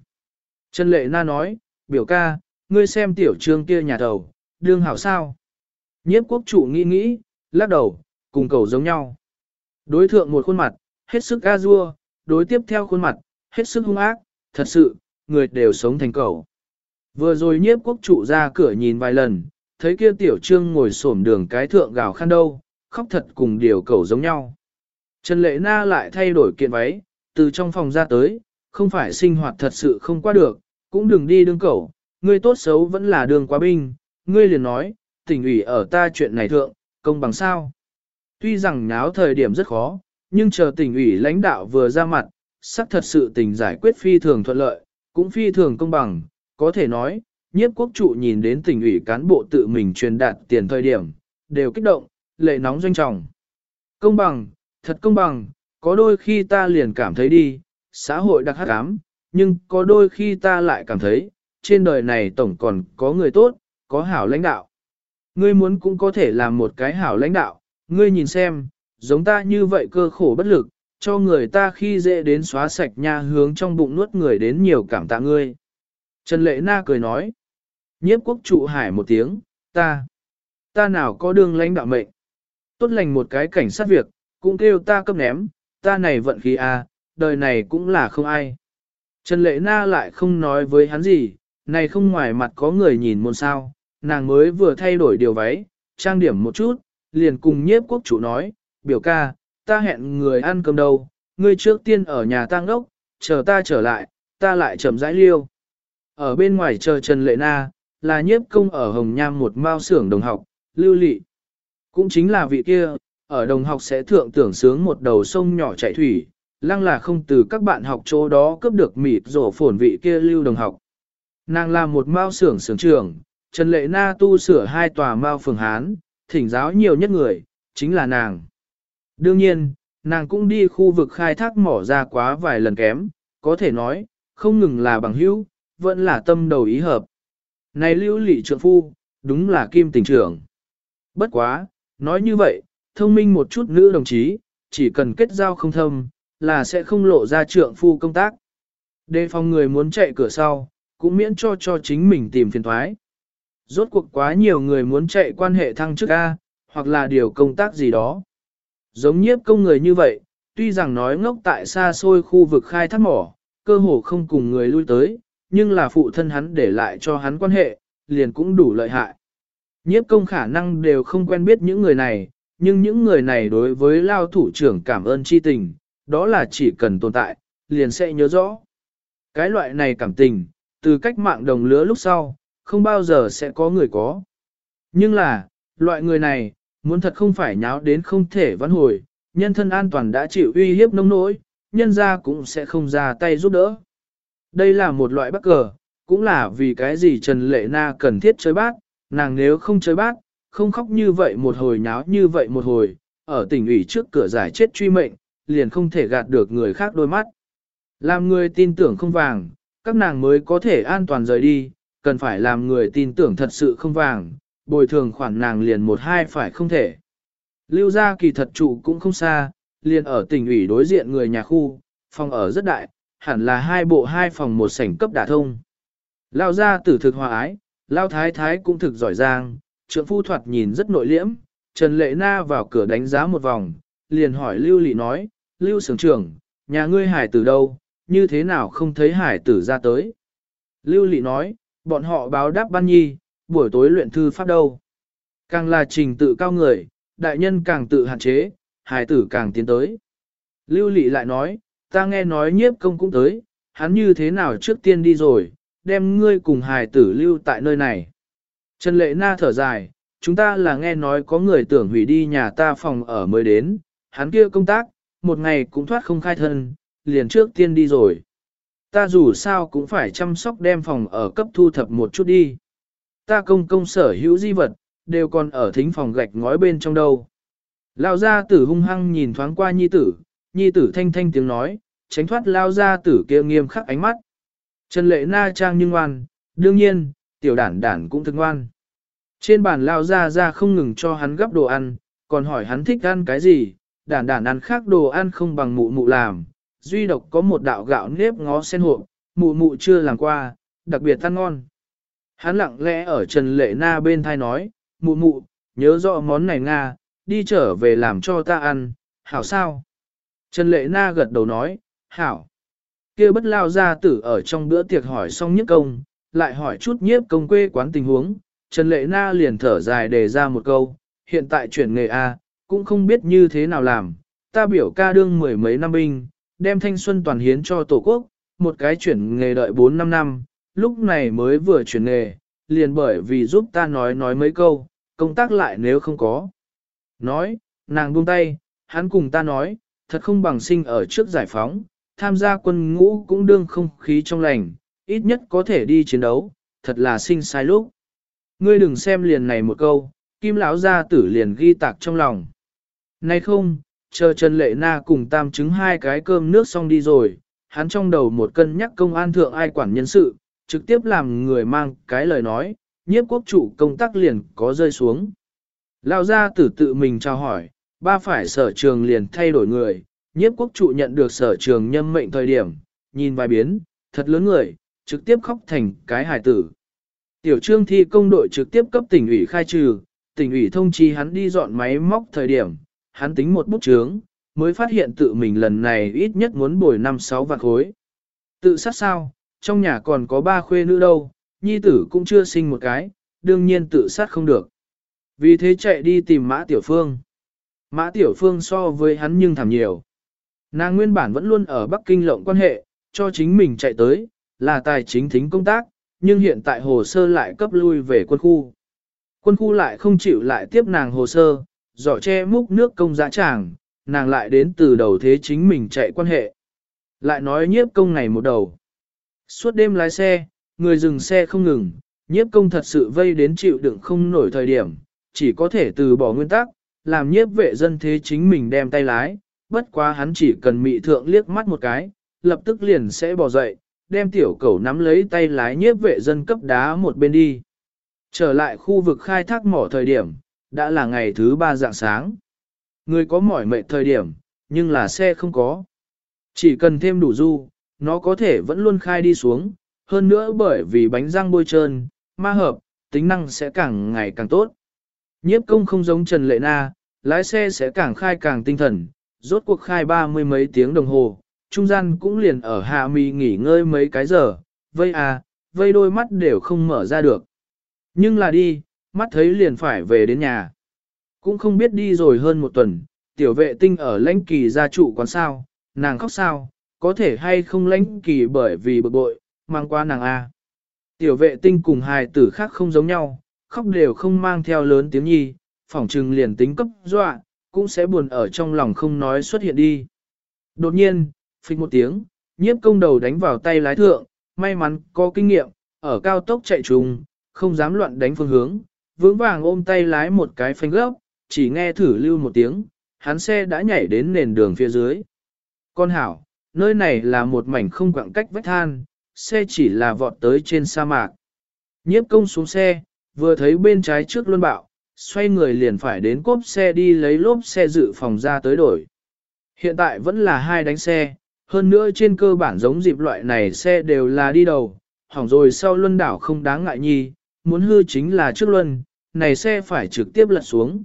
Trần Lệ Na nói, biểu ca, ngươi xem tiểu trương kia nhà thầu, đương hảo sao. Nhiếp quốc chủ nghĩ nghĩ, lắc đầu, cùng cầu giống nhau. Đối thượng một khuôn mặt, hết sức a dua, đối tiếp theo khuôn mặt, hết sức hung ác, thật sự, người đều sống thành cầu. Vừa rồi nhiếp quốc chủ ra cửa nhìn vài lần, thấy kia tiểu trương ngồi xổm đường cái thượng gào khăn đâu, khóc thật cùng điều cầu giống nhau. Trần Lệ Na lại thay đổi kiện váy, từ trong phòng ra tới, không phải sinh hoạt thật sự không qua được, cũng đừng đi đương cầu, ngươi tốt xấu vẫn là đường quá binh, ngươi liền nói, tỉnh ủy ở ta chuyện này thượng, công bằng sao. Tuy rằng nháo thời điểm rất khó, nhưng chờ tỉnh ủy lãnh đạo vừa ra mặt, sắc thật sự tình giải quyết phi thường thuận lợi, cũng phi thường công bằng, có thể nói, nhiếp quốc trụ nhìn đến tỉnh ủy cán bộ tự mình truyền đạt tiền thời điểm, đều kích động, lệ nóng doanh trọng. Công bằng, thật công bằng, có đôi khi ta liền cảm thấy đi, xã hội đặc hắc ám, nhưng có đôi khi ta lại cảm thấy, trên đời này tổng còn có người tốt, có hảo lãnh đạo. Ngươi muốn cũng có thể làm một cái hảo lãnh đạo, ngươi nhìn xem, giống ta như vậy cơ khổ bất lực, cho người ta khi dễ đến xóa sạch nha hướng trong bụng nuốt người đến nhiều cảm tạ ngươi. Trần Lệ Na cười nói, nhiếp quốc trụ hải một tiếng, ta, ta nào có đường lãnh đạo mệnh. Tốt lành một cái cảnh sát việc, cũng kêu ta cấp ném, ta này vận khí a, à, đời này cũng là không ai. Trần Lệ Na lại không nói với hắn gì, này không ngoài mặt có người nhìn môn sao, nàng mới vừa thay đổi điều váy, trang điểm một chút, liền cùng nhiếp quốc chủ nói, biểu ca, ta hẹn người ăn cơm đâu, ngươi trước tiên ở nhà tang đốc, chờ ta trở lại, ta lại chậm rãi liêu. Ở bên ngoài chờ Trần Lệ Na, là nhiếp công ở Hồng Nham một mao xưởng đồng học, lưu lị. Cũng chính là vị kia, ở đồng học sẽ thượng tưởng sướng một đầu sông nhỏ chảy thủy, lăng là không từ các bạn học chỗ đó cướp được mịt rổ phổn vị kia lưu đồng học. Nàng là một mao xưởng xưởng trưởng, Trần Lệ Na tu sửa hai tòa mao phường Hán, thỉnh giáo nhiều nhất người, chính là nàng. Đương nhiên, nàng cũng đi khu vực khai thác mỏ ra quá vài lần kém, có thể nói, không ngừng là bằng hữu, vẫn là tâm đầu ý hợp. Này lưu lị trượng phu, đúng là kim tình trưởng. Bất quá, nói như vậy, thông minh một chút nữ đồng chí, chỉ cần kết giao không thâm, là sẽ không lộ ra trượng phu công tác. Đề phòng người muốn chạy cửa sau, cũng miễn cho cho chính mình tìm phiền thoái. Rốt cuộc quá nhiều người muốn chạy quan hệ thăng chức A, hoặc là điều công tác gì đó. Giống nhiếp công người như vậy, tuy rằng nói ngốc tại xa xôi khu vực khai thác mỏ, cơ hồ không cùng người lui tới, nhưng là phụ thân hắn để lại cho hắn quan hệ, liền cũng đủ lợi hại. Nhiếp công khả năng đều không quen biết những người này, nhưng những người này đối với lao thủ trưởng cảm ơn chi tình, đó là chỉ cần tồn tại, liền sẽ nhớ rõ. Cái loại này cảm tình, từ cách mạng đồng lứa lúc sau, không bao giờ sẽ có người có. Nhưng là, loại người này, muốn thật không phải nháo đến không thể vãn hồi, nhân thân an toàn đã chịu uy hiếp nông nỗi, nhân ra cũng sẽ không ra tay giúp đỡ. Đây là một loại bắc cờ, cũng là vì cái gì Trần Lệ Na cần thiết chơi bác nàng nếu không chơi bác không khóc như vậy một hồi nháo như vậy một hồi, ở tỉnh ủy trước cửa giải chết truy mệnh, liền không thể gạt được người khác đôi mắt. Làm người tin tưởng không vàng, các nàng mới có thể an toàn rời đi, cần phải làm người tin tưởng thật sự không vàng, bồi thường khoản nàng liền một hai phải không thể. Lưu gia kỳ thật trụ cũng không xa, liền ở tỉnh ủy đối diện người nhà khu, phòng ở rất đại, hẳn là hai bộ hai phòng một sảnh cấp đả thông. Lao gia tử thực hòa ái, Lao thái thái cũng thực giỏi giang, trượng phu thoạt nhìn rất nội liễm, Trần Lệ Na vào cửa đánh giá một vòng, liền hỏi Lưu Lị nói, Lưu sưởng trưởng, nhà ngươi hải tử đâu, như thế nào không thấy hải tử ra tới. Lưu Lị nói, bọn họ báo đáp ban nhi, buổi tối luyện thư pháp đâu. Càng là trình tự cao người, đại nhân càng tự hạn chế, hải tử càng tiến tới. Lưu Lị lại nói, ta nghe nói nhiếp công cũng tới, hắn như thế nào trước tiên đi rồi, đem ngươi cùng hải tử lưu tại nơi này. Trần Lệ Na thở dài, chúng ta là nghe nói có người tưởng hủy đi nhà ta phòng ở mới đến, hắn kia công tác, một ngày cũng thoát không khai thân, liền trước tiên đi rồi. Ta dù sao cũng phải chăm sóc đem phòng ở cấp thu thập một chút đi. Ta công công sở hữu di vật, đều còn ở thính phòng gạch ngói bên trong đâu. Lao gia tử hung hăng nhìn thoáng qua nhi tử, nhi tử thanh thanh tiếng nói, tránh thoát lao gia tử kia nghiêm khắc ánh mắt. Trần lệ na trang nhưng ngoan, đương nhiên, tiểu đản đản cũng thức ngoan. Trên bàn lao gia ra không ngừng cho hắn gấp đồ ăn, còn hỏi hắn thích ăn cái gì, đản đản ăn khác đồ ăn không bằng mụ mụ làm, duy độc có một đạo gạo nếp ngó sen hộ, mụ mụ chưa làm qua, đặc biệt ăn ngon. Hắn lặng lẽ ở Trần Lệ Na bên thai nói, mụ mụ, nhớ rõ món này Nga, đi trở về làm cho ta ăn, hảo sao? Trần Lệ Na gật đầu nói, hảo. kia bất lao ra tử ở trong bữa tiệc hỏi xong nhất công, lại hỏi chút nhiếp công quê quán tình huống, Trần Lệ Na liền thở dài đề ra một câu, hiện tại chuyển nghề A, cũng không biết như thế nào làm, ta biểu ca đương mười mấy năm binh, đem thanh xuân toàn hiến cho tổ quốc, một cái chuyển nghề đợi 4-5 năm, lúc này mới vừa chuyển nghề, liền bởi vì giúp ta nói nói mấy câu, công tác lại nếu không có. Nói, nàng buông tay, hắn cùng ta nói, thật không bằng sinh ở trước giải phóng, tham gia quân ngũ cũng đương không khí trong lành, ít nhất có thể đi chiến đấu, thật là sinh sai lúc. Ngươi đừng xem liền này một câu, kim lão gia tử liền ghi tạc trong lòng. Nay không, chờ Trần Lệ Na cùng tam chứng hai cái cơm nước xong đi rồi, hắn trong đầu một cân nhắc công an thượng ai quản nhân sự, trực tiếp làm người mang cái lời nói, nhiếp quốc chủ công tác liền có rơi xuống. lao ra tử tự mình trao hỏi, ba phải sở trường liền thay đổi người, nhiếp quốc trụ nhận được sở trường nhâm mệnh thời điểm, nhìn vài biến, thật lớn người, trực tiếp khóc thành cái hài tử. Tiểu trương thi công đội trực tiếp cấp tỉnh ủy khai trừ, tỉnh ủy thông chi hắn đi dọn máy móc thời điểm, hắn tính một bút chướng, mới phát hiện tự mình lần này ít nhất muốn bồi 5-6 vạn khối. Tự sát sao, trong nhà còn có ba khuê nữ đâu, nhi tử cũng chưa sinh một cái, đương nhiên tự sát không được. Vì thế chạy đi tìm Mã Tiểu Phương. Mã Tiểu Phương so với hắn nhưng thảm nhiều. Nàng nguyên bản vẫn luôn ở Bắc Kinh lộng quan hệ, cho chính mình chạy tới, là tài chính thính công tác, nhưng hiện tại hồ sơ lại cấp lui về quân khu. Quân khu lại không chịu lại tiếp nàng hồ sơ, giỏ che múc nước công giá tràng, nàng lại đến từ đầu thế chính mình chạy quan hệ. Lại nói nhiếp công này một đầu. Suốt đêm lái xe, người dừng xe không ngừng, nhiếp công thật sự vây đến chịu đựng không nổi thời điểm, chỉ có thể từ bỏ nguyên tắc, làm nhiếp vệ dân thế chính mình đem tay lái, bất quá hắn chỉ cần mị thượng liếc mắt một cái, lập tức liền sẽ bỏ dậy, đem tiểu cầu nắm lấy tay lái nhiếp vệ dân cấp đá một bên đi. Trở lại khu vực khai thác mỏ thời điểm, đã là ngày thứ ba dạng sáng. Người có mỏi mệt thời điểm, nhưng là xe không có. Chỉ cần thêm đủ du, nó có thể vẫn luôn khai đi xuống, hơn nữa bởi vì bánh răng bôi trơn, ma hợp, tính năng sẽ càng ngày càng tốt. Nhiếp công không giống Trần Lệ Na, lái xe sẽ càng khai càng tinh thần, rốt cuộc khai ba mươi mấy tiếng đồng hồ, trung gian cũng liền ở hạ mì nghỉ ngơi mấy cái giờ, vây à, vây đôi mắt đều không mở ra được. Nhưng là đi, mắt thấy liền phải về đến nhà. Cũng không biết đi rồi hơn một tuần, tiểu vệ tinh ở lãnh kỳ gia trụ quán sao, nàng khóc sao, có thể hay không lãnh kỳ bởi vì bực bội, mang qua nàng A. Tiểu vệ tinh cùng hài tử khác không giống nhau, khóc đều không mang theo lớn tiếng nhi, phỏng trừng liền tính cấp dọa, cũng sẽ buồn ở trong lòng không nói xuất hiện đi. Đột nhiên, phịch một tiếng, nhiếp công đầu đánh vào tay lái thượng, may mắn có kinh nghiệm, ở cao tốc chạy trùng, không dám loạn đánh phương hướng, vững vàng ôm tay lái một cái phanh gấp, chỉ nghe thử lưu một tiếng, hắn xe đã nhảy đến nền đường phía dưới. Con hảo, nơi này là một mảnh không quặng cách vách than, xe chỉ là vọt tới trên sa mạc. Nhiếp công xuống xe, vừa thấy bên trái trước luân bạo, xoay người liền phải đến cốp xe đi lấy lốp xe dự phòng ra tới đổi. Hiện tại vẫn là hai đánh xe, hơn nữa trên cơ bản giống dịp loại này xe đều là đi đầu, hỏng rồi sau luân đảo không đáng ngại nhi, muốn hư chính là trước luân, này xe phải trực tiếp lật xuống.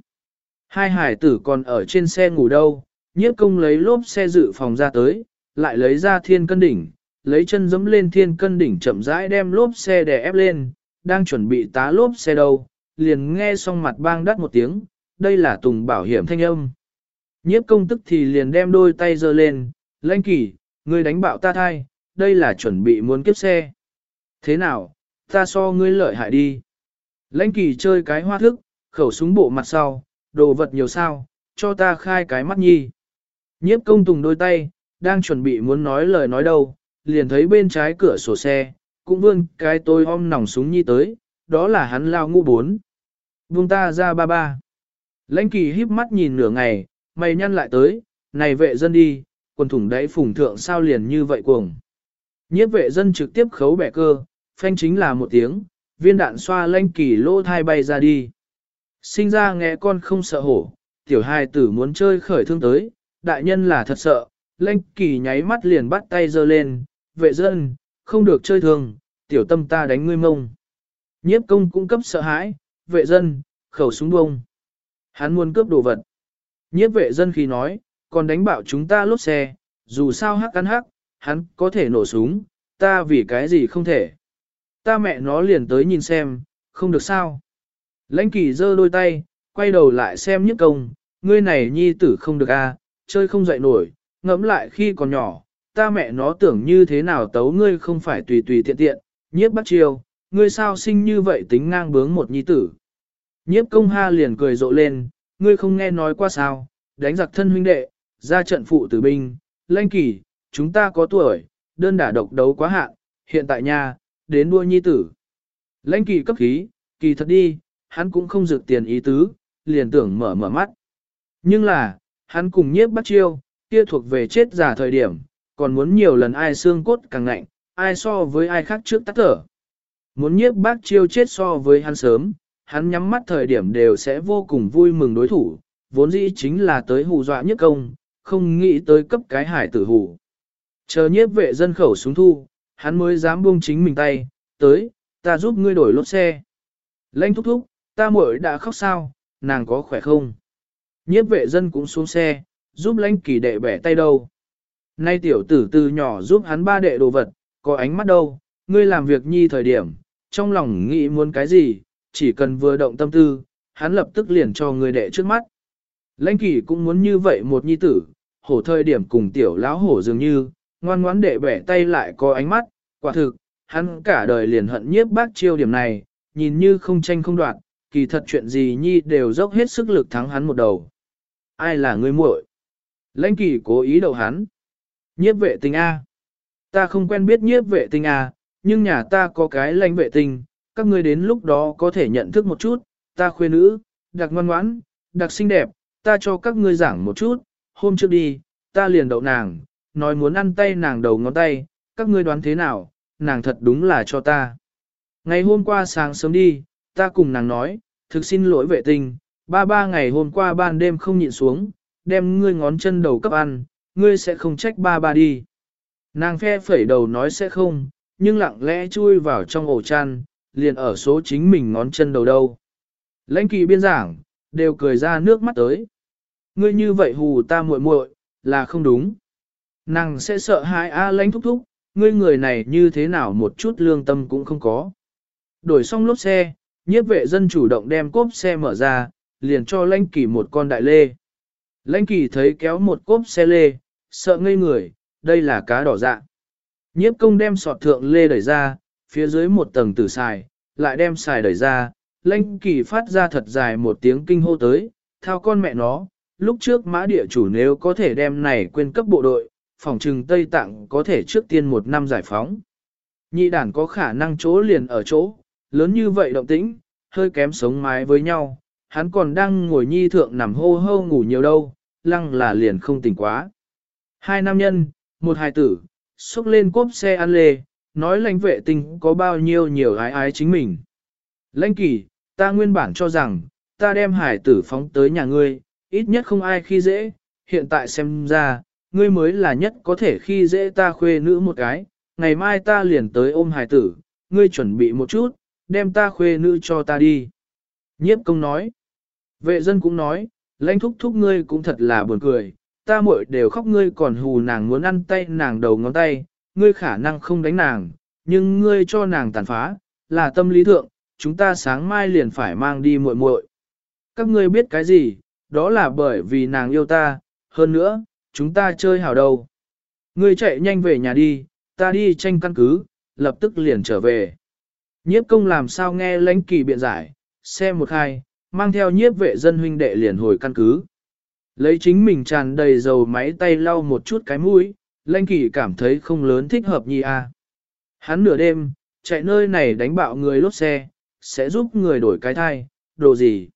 Hai hải tử còn ở trên xe ngủ đâu, nhiếp công lấy lốp xe dự phòng ra tới, lại lấy ra thiên cân đỉnh, lấy chân dẫm lên thiên cân đỉnh chậm rãi đem lốp xe đè ép lên, đang chuẩn bị tá lốp xe đâu, liền nghe xong mặt bang đắt một tiếng, đây là tùng bảo hiểm thanh âm. Nhiếp công tức thì liền đem đôi tay giơ lên, lãnh kỳ, ngươi đánh bạo ta thai, đây là chuẩn bị muốn kiếp xe. Thế nào, ta so ngươi lợi hại đi. Lãnh kỳ chơi cái hoa thức, khẩu súng bộ mặt sau, đồ vật nhiều sao, cho ta khai cái mắt nhi. Nhiếp công tùng đôi tay, đang chuẩn bị muốn nói lời nói đâu, liền thấy bên trái cửa sổ xe, cũng vươn cái tôi om nòng súng nhi tới, đó là hắn lao ngu bốn. Buông ta ra ba ba. Lãnh kỳ híp mắt nhìn nửa ngày, mày nhăn lại tới, này vệ dân đi, quần thủng đáy phùng thượng sao liền như vậy cuồng. Nhiếp vệ dân trực tiếp khấu bẻ cơ, phanh chính là một tiếng, viên đạn xoa lãnh kỳ lỗ thai bay ra đi. Sinh ra nghe con không sợ hổ, tiểu hai tử muốn chơi khởi thương tới, đại nhân là thật sợ, Lanh kỳ nháy mắt liền bắt tay giơ lên, vệ dân, không được chơi thường. tiểu tâm ta đánh ngươi mông. Nhiếp công cũng cấp sợ hãi, vệ dân, khẩu súng bông. Hắn muốn cướp đồ vật. Nhiếp vệ dân khi nói, còn đánh bạo chúng ta lốt xe, dù sao hắc ăn hắc, hắn có thể nổ súng, ta vì cái gì không thể. Ta mẹ nó liền tới nhìn xem, không được sao. Lãnh kỳ giơ đôi tay, quay đầu lại xem nhiếp công, ngươi này nhi tử không được a, à, chơi không dậy nổi, ngẫm lại khi còn nhỏ, ta mẹ nó tưởng như thế nào tấu ngươi không phải tùy tùy tiện tiện, nhiếp bắt chiêu, ngươi sao sinh như vậy tính ngang bướng một nhi tử. Nhiếp công ha liền cười rộ lên, ngươi không nghe nói qua sao, đánh giặc thân huynh đệ, ra trận phụ tử binh, lanh kỳ, chúng ta có tuổi, đơn đả độc đấu quá hạn, hiện tại nhà đến đua nhi tử. Lãnh kỳ cấp khí, kỳ thật đi, hắn cũng không dược tiền ý tứ, liền tưởng mở mở mắt. Nhưng là, hắn cùng nhiếp bắt chiêu, kia thuộc về chết giả thời điểm, còn muốn nhiều lần ai xương cốt càng ngạnh, ai so với ai khác trước tắt thở. Muốn nhiếp bác chiêu chết so với hắn sớm, hắn nhắm mắt thời điểm đều sẽ vô cùng vui mừng đối thủ, vốn dĩ chính là tới hù dọa nhất công, không nghĩ tới cấp cái hải tử hù. Chờ nhiếp vệ dân khẩu xuống thu, hắn mới dám buông chính mình tay, tới, ta giúp ngươi đổi lốt xe. Lanh thúc thúc, ta muội đã khóc sao, nàng có khỏe không? Nhiếp vệ dân cũng xuống xe, giúp lãnh kỳ đệ bẻ tay đâu. Nay tiểu tử từ nhỏ giúp hắn ba đệ đồ vật, có ánh mắt đâu, ngươi làm việc nhi thời điểm, trong lòng nghĩ muốn cái gì, chỉ cần vừa động tâm tư, hắn lập tức liền cho người đệ trước mắt. Lãnh kỳ cũng muốn như vậy một nhi tử, hổ thời điểm cùng tiểu lão hổ dường như, ngoan ngoãn đệ bẻ tay lại có ánh mắt, quả thực, hắn cả đời liền hận nhiếp bác chiêu điểm này, nhìn như không tranh không đoạt, kỳ thật chuyện gì nhi đều dốc hết sức lực thắng hắn một đầu. Ai là người muội? Lãnh kỳ cố ý đầu hắn. Nhiếp vệ tinh A. Ta không quen biết nhiếp vệ tinh A, nhưng nhà ta có cái lãnh vệ tinh, các ngươi đến lúc đó có thể nhận thức một chút, ta khuê nữ, đặc ngoan ngoãn, đặc xinh đẹp, ta cho các ngươi giảng một chút, hôm trước đi, ta liền đậu nàng, nói muốn ăn tay nàng đầu ngón tay, các ngươi đoán thế nào, nàng thật đúng là cho ta. Ngày hôm qua sáng sớm đi, ta cùng nàng nói, thực xin lỗi vệ tinh, ba ba ngày hôm qua ban đêm không nhịn xuống, đem ngươi ngón chân đầu cấp ăn, ngươi sẽ không trách ba ba đi. Nàng phe phẩy đầu nói sẽ không, nhưng lặng lẽ chui vào trong ổ chăn, liền ở số chính mình ngón chân đầu đâu. Lãnh kỳ biên giảng, đều cười ra nước mắt tới. Ngươi như vậy hù ta muội muội, là không đúng. Nàng sẽ sợ hãi A lãnh thúc thúc, ngươi người này như thế nào một chút lương tâm cũng không có. Đổi xong lốp xe, nhiếp vệ dân chủ động đem cốp xe mở ra, liền cho lãnh kỳ một con đại lê. Lãnh kỳ thấy kéo một cốp xe lê, sợ ngây người, đây là cá đỏ dạ. Nhiếp công đem sọt thượng lê đẩy ra, phía dưới một tầng tử xài, lại đem xài đẩy ra, lãnh kỳ phát ra thật dài một tiếng kinh hô tới, thao con mẹ nó, lúc trước mã địa chủ nếu có thể đem này quên cấp bộ đội, phòng trừng Tây Tạng có thể trước tiên một năm giải phóng. Nhị đản có khả năng chỗ liền ở chỗ, lớn như vậy động tĩnh, hơi kém sống mái với nhau, hắn còn đang ngồi nhi thượng nằm hô hô ngủ nhiều đâu, lăng là liền không tỉnh quá. Hai nam nhân, một hài tử, xúc lên cốp xe ăn lê, nói lãnh vệ tinh có bao nhiêu nhiều ái ái chính mình. Lãnh kỳ, ta nguyên bản cho rằng, ta đem hải tử phóng tới nhà ngươi, ít nhất không ai khi dễ, hiện tại xem ra, ngươi mới là nhất có thể khi dễ ta khuê nữ một cái, ngày mai ta liền tới ôm hải tử, ngươi chuẩn bị một chút, đem ta khuê nữ cho ta đi. Nhiếp công nói, vệ dân cũng nói, lãnh thúc thúc ngươi cũng thật là buồn cười, ta muội đều khóc ngươi còn hù nàng muốn ăn tay nàng đầu ngón tay, ngươi khả năng không đánh nàng, nhưng ngươi cho nàng tàn phá, là tâm lý thượng, chúng ta sáng mai liền phải mang đi muội muội. Các ngươi biết cái gì, đó là bởi vì nàng yêu ta, hơn nữa, chúng ta chơi hào đâu. Ngươi chạy nhanh về nhà đi, ta đi tranh căn cứ, lập tức liền trở về. Nhiếp công làm sao nghe lãnh kỳ biện giải, xe một hai, mang theo nhiếp vệ dân huynh đệ liền hồi căn cứ. Lấy chính mình tràn đầy dầu máy tay lau một chút cái mũi, lãnh kỳ cảm thấy không lớn thích hợp nhi a. À. Hắn nửa đêm, chạy nơi này đánh bạo người lốt xe, sẽ giúp người đổi cái thai, đồ gì.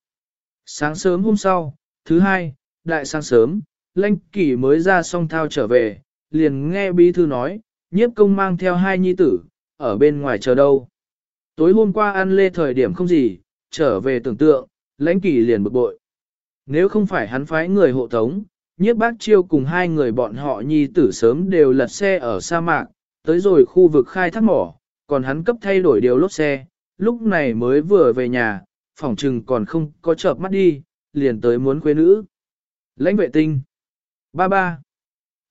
Sáng sớm hôm sau, thứ hai, đại sáng sớm, lãnh kỳ mới ra song thao trở về, liền nghe bí thư nói, nhiếp công mang theo hai nhi tử, ở bên ngoài chờ đâu. Tối hôm qua ăn lê thời điểm không gì, trở về tưởng tượng, lãnh kỳ liền bực bội. Nếu không phải hắn phái người hộ tống, nhiếp bác chiêu cùng hai người bọn họ nhi tử sớm đều lật xe ở sa mạc, tới rồi khu vực khai thác mỏ, còn hắn cấp thay đổi điều lốt xe, lúc này mới vừa về nhà, phòng trừng còn không có chợp mắt đi, liền tới muốn quê nữ. Lãnh vệ tinh. Ba ba.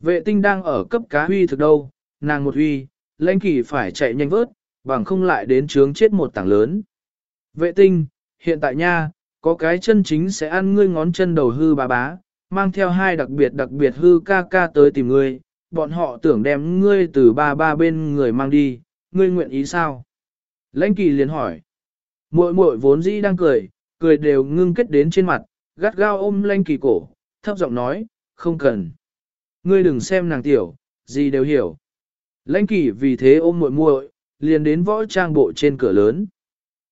Vệ tinh đang ở cấp cá huy thực đâu, nàng một huy, lãnh kỳ phải chạy nhanh vớt, bằng không lại đến trướng chết một tảng lớn. Vệ tinh, hiện tại nha, có cái chân chính sẽ ăn ngươi ngón chân đầu hư bà bá, mang theo hai đặc biệt đặc biệt hư ca ca tới tìm ngươi, bọn họ tưởng đem ngươi từ ba ba bên người mang đi, ngươi nguyện ý sao? Lãnh kỳ liền hỏi. Muội muội vốn dĩ đang cười, cười đều ngưng kết đến trên mặt, gắt gao ôm lãnh kỳ cổ, thấp giọng nói, không cần. Ngươi đừng xem nàng tiểu, gì đều hiểu. Lãnh kỳ vì thế ôm muội muội, liền đến võ trang bộ trên cửa lớn.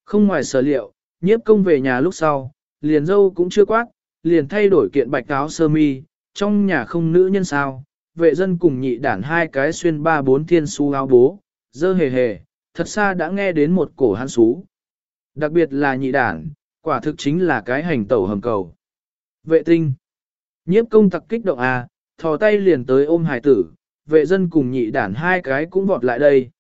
Không ngoài sở liệu, nhiếp công về nhà lúc sau, liền dâu cũng chưa quát, liền thay đổi kiện bạch áo sơ mi, trong nhà không nữ nhân sao, vệ dân cùng nhị đản hai cái xuyên ba bốn thiên su áo bố, dơ hề hề, thật xa đã nghe đến một cổ hán xú. Đặc biệt là nhị đản, quả thực chính là cái hành tẩu hầm cầu. Vệ tinh. Nhiếp công tặc kích động à, thò tay liền tới ôm hải tử, vệ dân cùng nhị đản hai cái cũng vọt lại đây.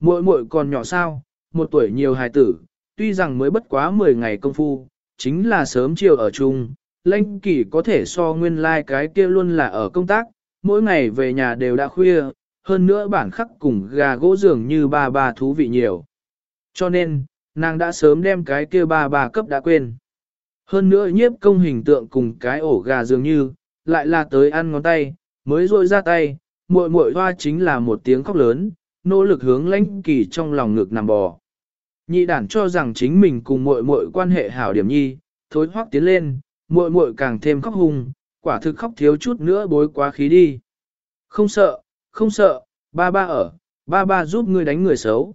Muội muội còn nhỏ sao, một tuổi nhiều hài tử, tuy rằng mới bất quá 10 ngày công phu, chính là sớm chiều ở chung, lãnh kỷ có thể so nguyên lai like cái kia luôn là ở công tác, mỗi ngày về nhà đều đã khuya, hơn nữa bản khắc cùng gà gỗ dường như ba ba thú vị nhiều. Cho nên, nàng đã sớm đem cái kia ba ba cấp đã quên. Hơn nữa nhiếp công hình tượng cùng cái ổ gà dường như, lại là tới ăn ngón tay, mới rôi ra tay, muội muội hoa chính là một tiếng khóc lớn, nỗ lực hướng lãnh kỳ trong lòng ngực nằm bò. Nhị đản cho rằng chính mình cùng muội muội quan hệ hảo điểm nhi, thối hoác tiến lên, muội muội càng thêm khóc hùng, quả thực khóc thiếu chút nữa bối quá khí đi. Không sợ, không sợ, ba ba ở, ba ba giúp ngươi đánh người xấu.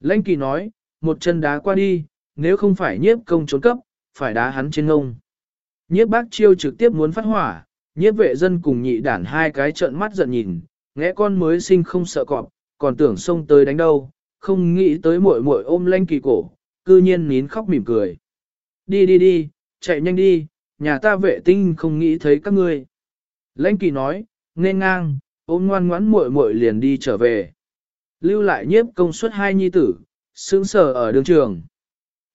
Lãnh kỳ nói, một chân đá qua đi, nếu không phải nhiếp công trốn cấp, phải đá hắn trên ngông. Nhiếp bác chiêu trực tiếp muốn phát hỏa, nhiếp vệ dân cùng nhị đản hai cái trợn mắt giận nhìn, ngẽ con mới sinh không sợ cọp, còn tưởng xông tới đánh đâu, không nghĩ tới muội muội ôm lanh kỳ cổ, cư nhiên nín khóc mỉm cười. Đi đi đi, chạy nhanh đi, nhà ta vệ tinh không nghĩ thấy các ngươi. Lãnh kỳ nói, nên ngang, ôm ngoan ngoãn muội muội liền đi trở về. Lưu lại nhiếp công suất hai nhi tử, sững sờ ở đường trường.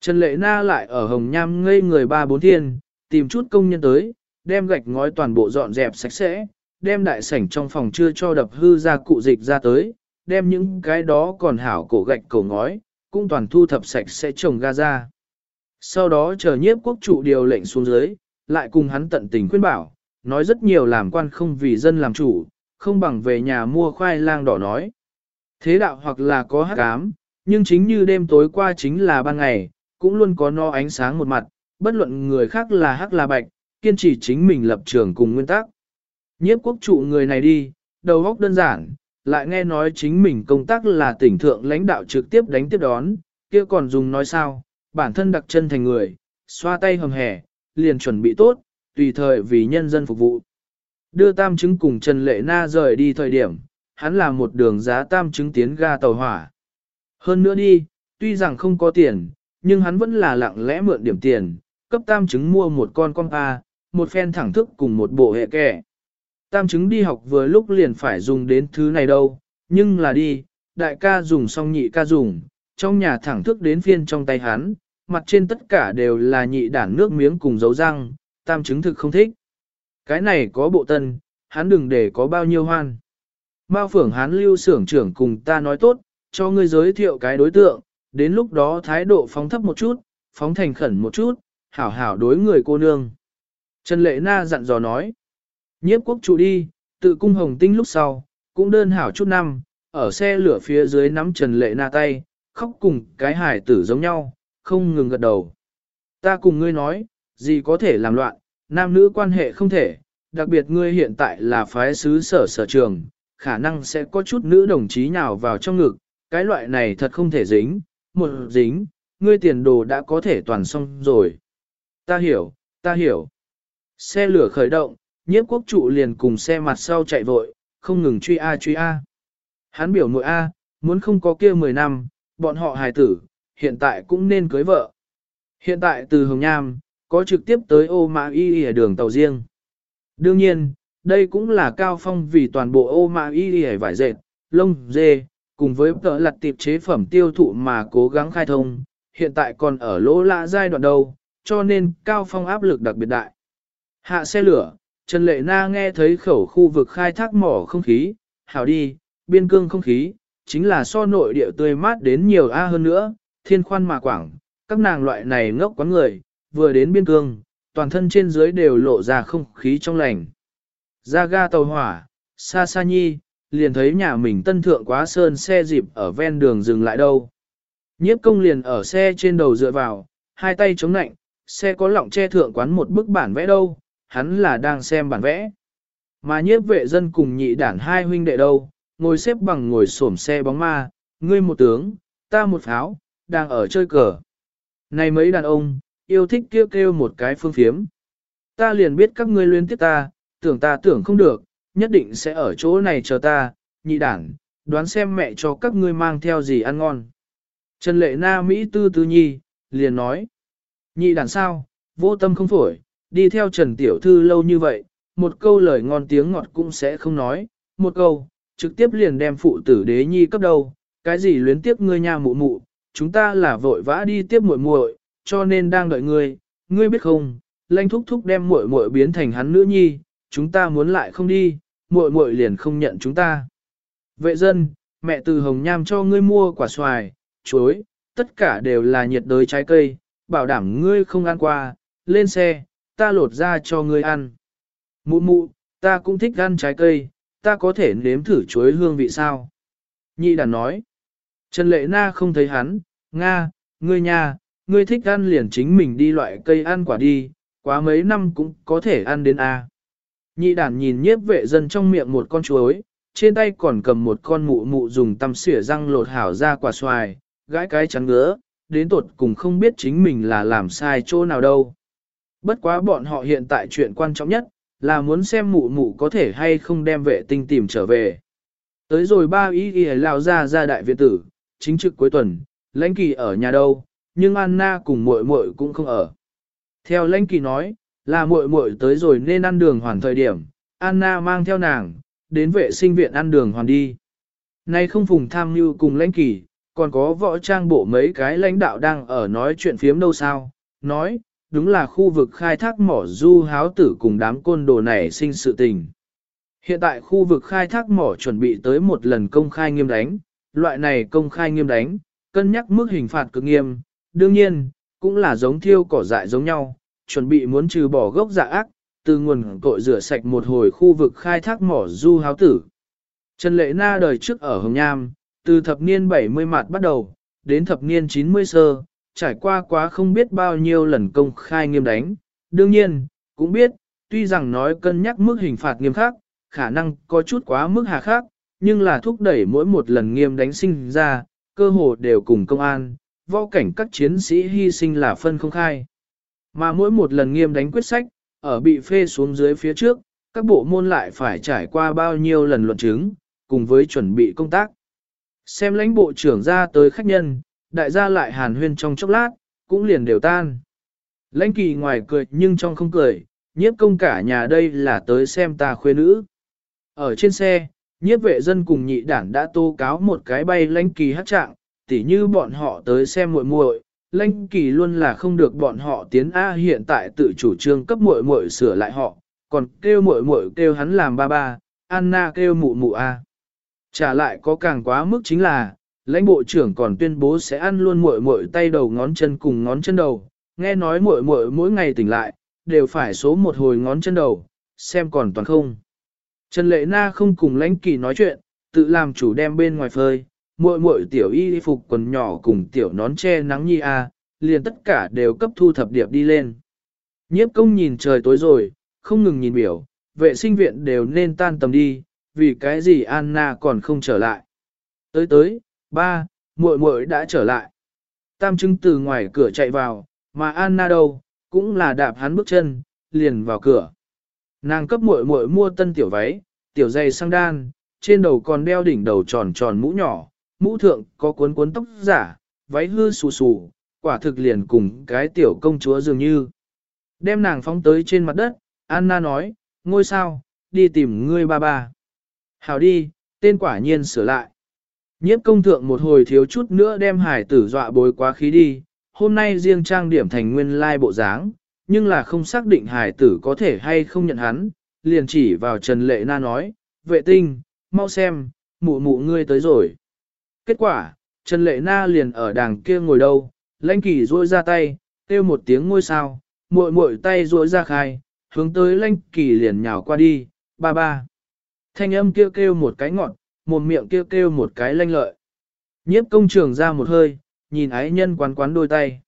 Trần Lệ Na lại ở Hồng Nham ngây người ba bốn thiên, tìm chút công nhân tới, đem gạch ngói toàn bộ dọn dẹp sạch sẽ, đem đại sảnh trong phòng chưa cho đập hư ra cụ dịch ra tới, đem những cái đó còn hảo cổ gạch cổ ngói, cũng toàn thu thập sạch sẽ trồng ga ra. Sau đó chờ nhiếp quốc trụ điều lệnh xuống dưới, lại cùng hắn tận tình khuyên bảo, nói rất nhiều làm quan không vì dân làm chủ, không bằng về nhà mua khoai lang đỏ nói. Thế đạo hoặc là có hắc ám, nhưng chính như đêm tối qua chính là ban ngày, cũng luôn có no ánh sáng một mặt, bất luận người khác là hắc là bạch, kiên trì chính mình lập trường cùng nguyên tắc. Nhiếp quốc trụ người này đi, đầu óc đơn giản, lại nghe nói chính mình công tác là tỉnh thượng lãnh đạo trực tiếp đánh tiếp đón, kia còn dùng nói sao, bản thân đặc chân thành người, xoa tay hầm hẻ, liền chuẩn bị tốt, tùy thời vì nhân dân phục vụ. Đưa tam chứng cùng Trần Lệ Na rời đi thời điểm, hắn là một đường giá tam chứng tiến ga tàu hỏa. Hơn nữa đi, tuy rằng không có tiền, nhưng hắn vẫn là lặng lẽ mượn điểm tiền, cấp tam chứng mua một con con pa, một phen thẳng thức cùng một bộ hệ kẻ. Tam chứng đi học vừa lúc liền phải dùng đến thứ này đâu, nhưng là đi, đại ca dùng xong nhị ca dùng, trong nhà thẳng thức đến phiên trong tay hắn, mặt trên tất cả đều là nhị đản nước miếng cùng dấu răng, tam chứng thực không thích. Cái này có bộ tân, hắn đừng để có bao nhiêu hoan. Mao phưởng hắn lưu xưởng trưởng cùng ta nói tốt, cho ngươi giới thiệu cái đối tượng, đến lúc đó thái độ phóng thấp một chút, phóng thành khẩn một chút, hảo hảo đối người cô nương. Trần Lệ Na dặn dò nói, nhiếp quốc trụ đi, tự cung hồng tinh lúc sau, cũng đơn hảo chút năm, ở xe lửa phía dưới nắm Trần Lệ Na tay, khóc cùng cái hải tử giống nhau, không ngừng gật đầu. Ta cùng ngươi nói, gì có thể làm loạn, nam nữ quan hệ không thể, đặc biệt ngươi hiện tại là phái sứ sở sở trường, khả năng sẽ có chút nữ đồng chí nào vào trong ngực, cái loại này thật không thể dính, một dính, ngươi tiền đồ đã có thể toàn xong rồi. Ta hiểu, ta hiểu. Xe lửa khởi động, nhiếp quốc trụ liền cùng xe mặt sau chạy vội, không ngừng truy A truy A. Hắn biểu nội A, muốn không có kia 10 năm, bọn họ hài tử, hiện tại cũng nên cưới vợ. Hiện tại từ Hồng Nham, có trực tiếp tới ô mã y ở đường tàu riêng. Đương nhiên, đây cũng là cao phong vì toàn bộ ô mã y ở vải dệt, lông, dê, cùng với tợ lặt tiệp chế phẩm tiêu thụ mà cố gắng khai thông, hiện tại còn ở lỗ lạ giai đoạn đầu, cho nên cao phong áp lực đặc biệt đại. Hạ xe lửa, Trần Lệ Na nghe thấy khẩu khu vực khai thác mỏ không khí, hảo đi, biên cương không khí, chính là so nội địa tươi mát đến nhiều A hơn nữa, thiên khoan mà quảng, các nàng loại này ngốc quá người, vừa đến biên cương, toàn thân trên dưới đều lộ ra không khí trong lành. Ra ga tàu hỏa, xa xa nhi, liền thấy nhà mình tân thượng quá sơn xe dịp ở ven đường dừng lại đâu. Nhiếp công liền ở xe trên đầu dựa vào, hai tay chống nạnh, xe có lọng che thượng quán một bức bản vẽ đâu, hắn là đang xem bản vẽ. Mà nhiếp vệ dân cùng nhị đản hai huynh đệ đâu, ngồi xếp bằng ngồi xổm xe bóng ma, ngươi một tướng, ta một pháo, đang ở chơi cờ. Này mấy đàn ông, yêu thích kêu kêu một cái phương phiếm. Ta liền biết các ngươi luyến tiếp ta, tưởng ta tưởng không được, nhất định sẽ ở chỗ này chờ ta, nhị đản, đoán xem mẹ cho các ngươi mang theo gì ăn ngon. Trần lệ na Mỹ tư tư nhi, liền nói. Nhị đàn sao, vô tâm không phổi, đi theo Trần Tiểu Thư lâu như vậy, một câu lời ngon tiếng ngọt cũng sẽ không nói, một câu, trực tiếp liền đem phụ tử đế nhi cấp đầu, cái gì luyến tiếp ngươi nhà mụ mụ, chúng ta là vội vã đi tiếp muội muội, cho nên đang đợi ngươi, ngươi biết không, lanh thúc thúc đem muội muội biến thành hắn nữ nhi, chúng ta muốn lại không đi, muội muội liền không nhận chúng ta. Vệ dân, mẹ từ Hồng Nham cho ngươi mua quả xoài, chuối, tất cả đều là nhiệt đới trái cây, bảo đảm ngươi không ăn qua, lên xe, ta lột ra cho ngươi ăn. Mụ mụ, ta cũng thích ăn trái cây, ta có thể nếm thử chuối hương vị sao? Nhị đàn nói. Trần Lệ Na không thấy hắn, Nga, ngươi nha, ngươi thích ăn liền chính mình đi loại cây ăn quả đi, quá mấy năm cũng có thể ăn đến A. Nhị đàn nhìn nhiếp vệ dân trong miệng một con chuối, trên tay còn cầm một con mụ mụ dùng tăm xỉa răng lột hảo ra quả xoài, gãi cái trắng ngứa, đến tột cùng không biết chính mình là làm sai chỗ nào đâu. Bất quá bọn họ hiện tại chuyện quan trọng nhất, là muốn xem mụ mụ có thể hay không đem vệ tinh tìm trở về. Tới rồi ba ý ghi lao ra ra đại viện tử, chính trực cuối tuần, lãnh kỳ ở nhà đâu, nhưng Anna cùng muội muội cũng không ở. Theo lãnh kỳ nói, là muội muội tới rồi nên ăn đường hoàn thời điểm, Anna mang theo nàng, đến vệ sinh viện ăn đường hoàn đi. Nay không phùng tham như cùng lãnh kỳ, còn có võ trang bộ mấy cái lãnh đạo đang ở nói chuyện phiếm đâu sao, nói, đúng là khu vực khai thác mỏ du háo tử cùng đám côn đồ này sinh sự tình. Hiện tại khu vực khai thác mỏ chuẩn bị tới một lần công khai nghiêm đánh, loại này công khai nghiêm đánh, cân nhắc mức hình phạt cực nghiêm, đương nhiên, cũng là giống thiêu cỏ dại giống nhau, chuẩn bị muốn trừ bỏ gốc dạ ác, từ nguồn cội rửa sạch một hồi khu vực khai thác mỏ du háo tử. Trần Lệ Na đời trước ở Hồng Nham, từ thập niên 70 mặt bắt đầu, đến thập niên 90 sơ, trải qua quá không biết bao nhiêu lần công khai nghiêm đánh. Đương nhiên, cũng biết, tuy rằng nói cân nhắc mức hình phạt nghiêm khắc, khả năng có chút quá mức hà khắc, nhưng là thúc đẩy mỗi một lần nghiêm đánh sinh ra, cơ hồ đều cùng công an, võ cảnh các chiến sĩ hy sinh là phân không khai. Mà mỗi một lần nghiêm đánh quyết sách, ở bị phê xuống dưới phía trước, các bộ môn lại phải trải qua bao nhiêu lần luận chứng, cùng với chuẩn bị công tác. Xem lãnh bộ trưởng ra tới khách nhân, đại gia lại hàn huyên trong chốc lát, cũng liền đều tan. Lãnh kỳ ngoài cười nhưng trong không cười, nhiếp công cả nhà đây là tới xem ta khuê nữ. Ở trên xe, nhiếp vệ dân cùng nhị đảng đã tố cáo một cái bay lãnh kỳ hát trạng, tỉ như bọn họ tới xem muội muội, lãnh kỳ luôn là không được bọn họ tiến A hiện tại tự chủ trương cấp muội muội sửa lại họ, còn kêu muội muội kêu hắn làm ba ba, Anna kêu mụ mụ A. Trả lại có càng quá mức chính là, lãnh bộ trưởng còn tuyên bố sẽ ăn luôn muội muội tay đầu ngón chân cùng ngón chân đầu, nghe nói muội muội mỗi ngày tỉnh lại, đều phải số một hồi ngón chân đầu, xem còn toàn không. Trần Lệ Na không cùng lãnh kỳ nói chuyện, tự làm chủ đem bên ngoài phơi, muội muội tiểu y phục quần nhỏ cùng tiểu nón che nắng nhi a, liền tất cả đều cấp thu thập điệp đi lên. Nhiếp công nhìn trời tối rồi, không ngừng nhìn biểu, vệ sinh viện đều nên tan tầm đi, vì cái gì Anna còn không trở lại. Tới tới, ba, muội muội đã trở lại. Tam chứng từ ngoài cửa chạy vào, mà Anna đâu, cũng là đạp hắn bước chân, liền vào cửa. Nàng cấp muội muội mua tân tiểu váy, tiểu dây sang đan, trên đầu còn đeo đỉnh đầu tròn tròn mũ nhỏ, mũ thượng có cuốn cuốn tóc giả, váy hư xù xù, quả thực liền cùng cái tiểu công chúa dường như. Đem nàng phóng tới trên mặt đất, Anna nói, ngôi sao, đi tìm ngươi ba ba. Hào đi, tên quả nhiên sửa lại. Nhiếp công thượng một hồi thiếu chút nữa đem hải tử dọa bối quá khí đi, hôm nay riêng trang điểm thành nguyên lai bộ dáng, nhưng là không xác định hải tử có thể hay không nhận hắn, liền chỉ vào Trần Lệ Na nói, vệ tinh, mau xem, mụ mụ ngươi tới rồi. Kết quả, Trần Lệ Na liền ở đàng kia ngồi đâu, lãnh kỳ rôi ra tay, kêu một tiếng ngôi sao, muội muội tay rôi ra khai, hướng tới lãnh kỳ liền nhào qua đi, ba ba. Thanh âm kêu kêu một cái ngọn, một miệng kêu kêu một cái lanh lợi. Nhiếp công trường ra một hơi, nhìn ái nhân quán quán đôi tay.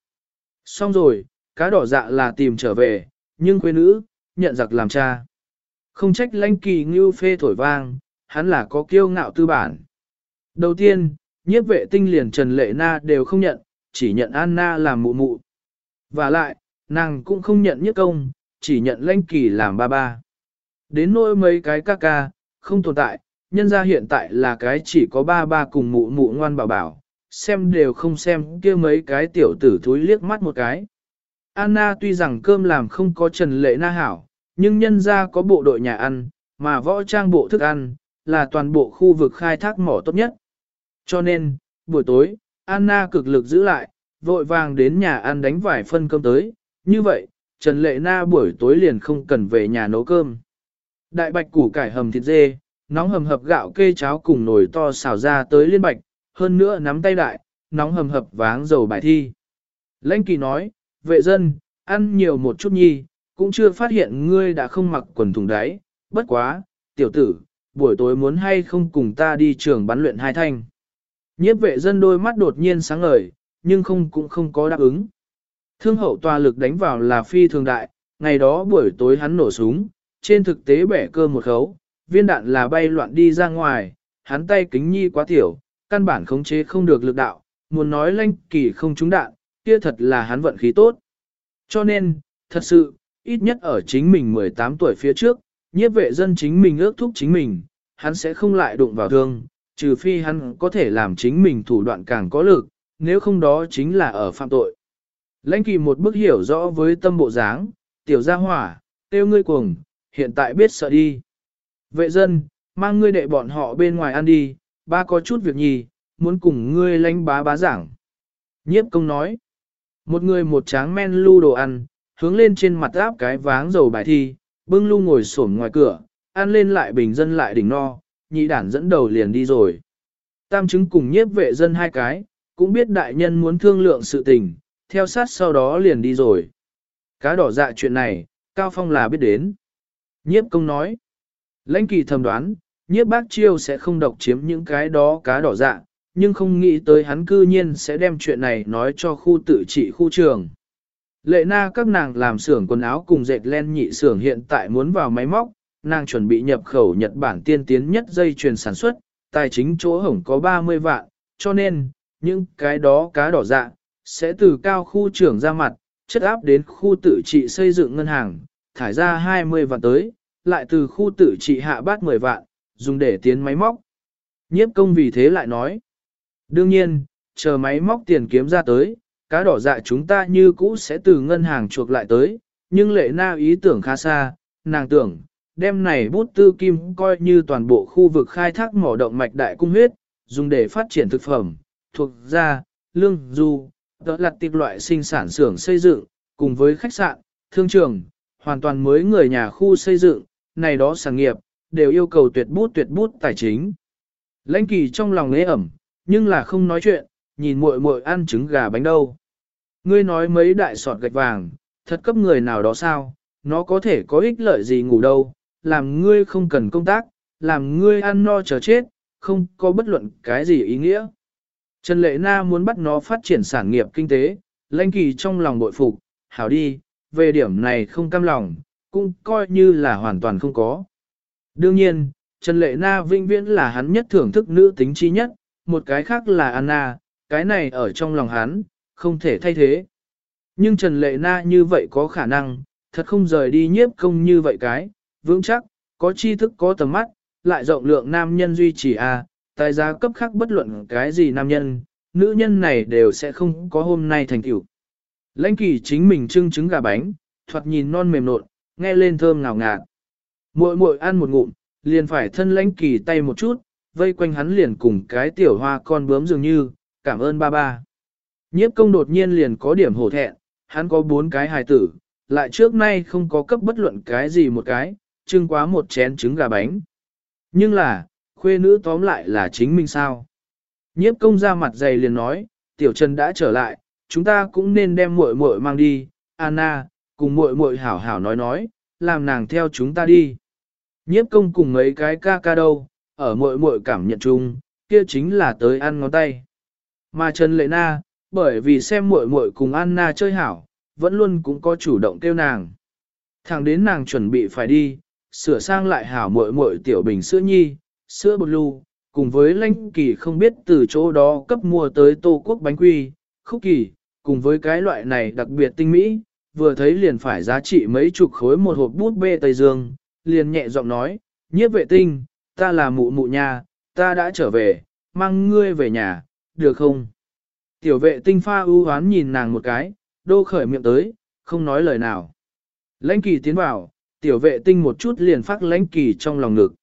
Xong rồi, cá đỏ dạ là tìm trở về, nhưng quê nữ, nhận giặc làm cha. Không trách lãnh kỳ ngưu phê thổi vang, hắn là có kiêu ngạo tư bản. Đầu tiên, nhiếp vệ tinh liền Trần Lệ Na đều không nhận, chỉ nhận Anna làm mụ mụ. Và lại, nàng cũng không nhận nhiếp công, chỉ nhận lãnh kỳ làm ba ba. Đến nỗi mấy cái ca ca, không tồn tại, nhân ra hiện tại là cái chỉ có ba ba cùng mụ mụ ngoan bảo bảo, xem đều không xem kia mấy cái tiểu tử thúi liếc mắt một cái. Anna tuy rằng cơm làm không có trần lệ na hảo, nhưng nhân ra có bộ đội nhà ăn, mà võ trang bộ thức ăn, là toàn bộ khu vực khai thác mỏ tốt nhất. Cho nên, buổi tối, Anna cực lực giữ lại, vội vàng đến nhà ăn đánh vải phân cơm tới, như vậy, Trần Lệ Na buổi tối liền không cần về nhà nấu cơm. Đại bạch củ cải hầm thịt dê, nóng hầm hập gạo kê cháo cùng nồi to xào ra tới liên bạch, hơn nữa nắm tay đại, nóng hầm hập váng dầu bài thi. Lãnh kỳ nói, vệ dân, ăn nhiều một chút nhi, cũng chưa phát hiện ngươi đã không mặc quần thùng đáy, bất quá, tiểu tử, buổi tối muốn hay không cùng ta đi trường bắn luyện hai thanh. Nhiếp vệ dân đôi mắt đột nhiên sáng ngời, nhưng không cũng không có đáp ứng. Thương hậu tòa lực đánh vào là phi thường đại, ngày đó buổi tối hắn nổ súng, trên thực tế bẻ cơ một khấu, viên đạn là bay loạn đi ra ngoài, hắn tay kính nhi quá tiểu, căn bản khống chế không được lực đạo, muốn nói lanh kỳ không trúng đạn, kia thật là hắn vận khí tốt. Cho nên, thật sự, ít nhất ở chính mình 18 tuổi phía trước, nhiếp vệ dân chính mình ước thúc chính mình, hắn sẽ không lại đụng vào thương, trừ phi hắn có thể làm chính mình thủ đoạn càng có lực, nếu không đó chính là ở phạm tội. Lãnh kỳ một bức hiểu rõ với tâm bộ dáng, tiểu gia hỏa, tiêu ngươi cuồng, hiện tại biết sợ đi. Vệ dân, mang ngươi đệ bọn họ bên ngoài ăn đi, ba có chút việc nhì, muốn cùng ngươi lãnh bá bá giảng. Nhiếp công nói, một người một tráng men lưu đồ ăn, hướng lên trên mặt áp cái váng dầu bài thi, bưng lưu ngồi xổm ngoài cửa, ăn lên lại bình dân lại đỉnh no, nhị đản dẫn đầu liền đi rồi. Tam chứng cùng nhiếp vệ dân hai cái, cũng biết đại nhân muốn thương lượng sự tình, theo sát sau đó liền đi rồi. Cá đỏ dạ chuyện này, Cao Phong là biết đến. Nhiếp công nói, lãnh kỳ thầm đoán, nhiếp bác chiêu sẽ không độc chiếm những cái đó cá đỏ dạ, nhưng không nghĩ tới hắn cư nhiên sẽ đem chuyện này nói cho khu tự trị khu trường. Lệ na các nàng làm xưởng quần áo cùng dệt len nhị xưởng hiện tại muốn vào máy móc, nàng chuẩn bị nhập khẩu Nhật Bản tiên tiến nhất dây chuyền sản xuất, tài chính chỗ hổng có 30 vạn, cho nên, những cái đó cá đỏ dạ, sẽ từ cao khu trưởng ra mặt, chất áp đến khu tự trị xây dựng ngân hàng, thải ra 20 vạn tới, lại từ khu tự trị hạ bát 10 vạn, dùng để tiến máy móc. Nhiếp công vì thế lại nói, đương nhiên, chờ máy móc tiền kiếm ra tới, cá đỏ dạ chúng ta như cũ sẽ từ ngân hàng chuộc lại tới, nhưng lệ na ý tưởng khá xa, nàng tưởng, đem này bút tư kim coi như toàn bộ khu vực khai thác mỏ động mạch đại cung huyết, dùng để phát triển thực phẩm, thuộc ra, lương du, đó là tiệp loại sinh sản xưởng xây dựng, cùng với khách sạn, thương trường, hoàn toàn mới người nhà khu xây dựng, này đó sản nghiệp, đều yêu cầu tuyệt bút tuyệt bút tài chính. Lãnh kỳ trong lòng nế ẩm, nhưng là không nói chuyện, nhìn muội muội ăn trứng gà bánh đâu. Ngươi nói mấy đại sọt gạch vàng, thật cấp người nào đó sao, nó có thể có ích lợi gì ngủ đâu, làm ngươi không cần công tác, làm ngươi ăn no chờ chết, không có bất luận cái gì ý nghĩa. Trần Lệ Na muốn bắt nó phát triển sản nghiệp kinh tế, lãnh kỳ trong lòng bội phục, hảo đi, về điểm này không cam lòng, cũng coi như là hoàn toàn không có. Đương nhiên, Trần Lệ Na vinh viễn là hắn nhất thưởng thức nữ tính chi nhất, một cái khác là Anna, cái này ở trong lòng hắn, không thể thay thế. Nhưng Trần Lệ Na như vậy có khả năng, thật không rời đi nhiếp công như vậy cái, vững chắc, có tri thức có tầm mắt, lại rộng lượng nam nhân duy trì a, à, tài giá cấp khác bất luận cái gì nam nhân, nữ nhân này đều sẽ không có hôm nay thành tựu. Lãnh kỳ chính mình trưng trứng gà bánh, thoạt nhìn non mềm nộn, nghe lên thơm ngào ngạt. Muội muội ăn một ngụm, liền phải thân lãnh kỳ tay một chút, vây quanh hắn liền cùng cái tiểu hoa con bướm dường như, cảm ơn ba ba. Nhiếp công đột nhiên liền có điểm hổ thẹn, hắn có bốn cái hài tử, lại trước nay không có cấp bất luận cái gì một cái, trưng quá một chén trứng gà bánh. Nhưng là, khuê nữ tóm lại là chính mình sao. Nhiếp công ra mặt dày liền nói, tiểu trần đã trở lại, chúng ta cũng nên đem muội muội mang đi, Anna, cùng muội muội hảo hảo nói nói, làm nàng theo chúng ta đi. Nhiếp công cùng mấy cái ca ca đâu, ở muội muội cảm nhận chung, kia chính là tới ăn ngón tay. Mà Trần Lệ Na, bởi vì xem muội muội cùng Anna chơi hảo, vẫn luôn cũng có chủ động kêu nàng. Thẳng đến nàng chuẩn bị phải đi, sửa sang lại hảo muội muội tiểu bình sữa nhi, sữa bột lưu, cùng với lanh kỳ không biết từ chỗ đó cấp mua tới tô quốc bánh quy, khúc kỳ, cùng với cái loại này đặc biệt tinh mỹ, vừa thấy liền phải giá trị mấy chục khối một hộp bút bê Tây Dương, liền nhẹ giọng nói, nhiếp vệ tinh, ta là mụ mụ nhà, ta đã trở về, mang ngươi về nhà, được không? Tiểu vệ tinh pha ưu hoán nhìn nàng một cái, đô khởi miệng tới, không nói lời nào. Lãnh kỳ tiến vào, tiểu vệ tinh một chút liền phát lãnh kỳ trong lòng ngực.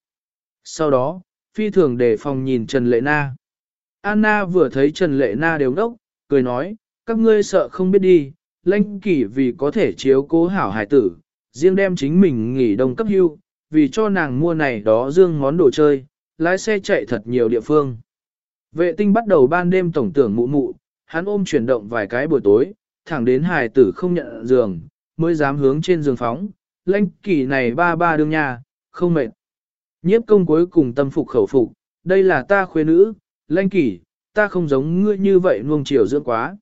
Sau đó, phi thường đề phòng nhìn Trần Lệ Na. Anna vừa thấy Trần Lệ Na đều đốc, cười nói, các ngươi sợ không biết đi, lãnh kỷ vì có thể chiếu cố hảo hải tử, riêng đem chính mình nghỉ đông cấp hưu, vì cho nàng mua này đó dương món đồ chơi, lái xe chạy thật nhiều địa phương. Vệ tinh bắt đầu ban đêm tổng tưởng mụ mụ, hắn ôm chuyển động vài cái buổi tối, thẳng đến hài tử không nhận giường, mới dám hướng trên giường phóng, lãnh kỷ này ba ba đương nhà, không mệt. Nhiếp công cuối cùng tâm phục khẩu phục, đây là ta khuê nữ, lãnh kỷ, ta không giống ngươi như vậy nuông chiều dưỡng quá.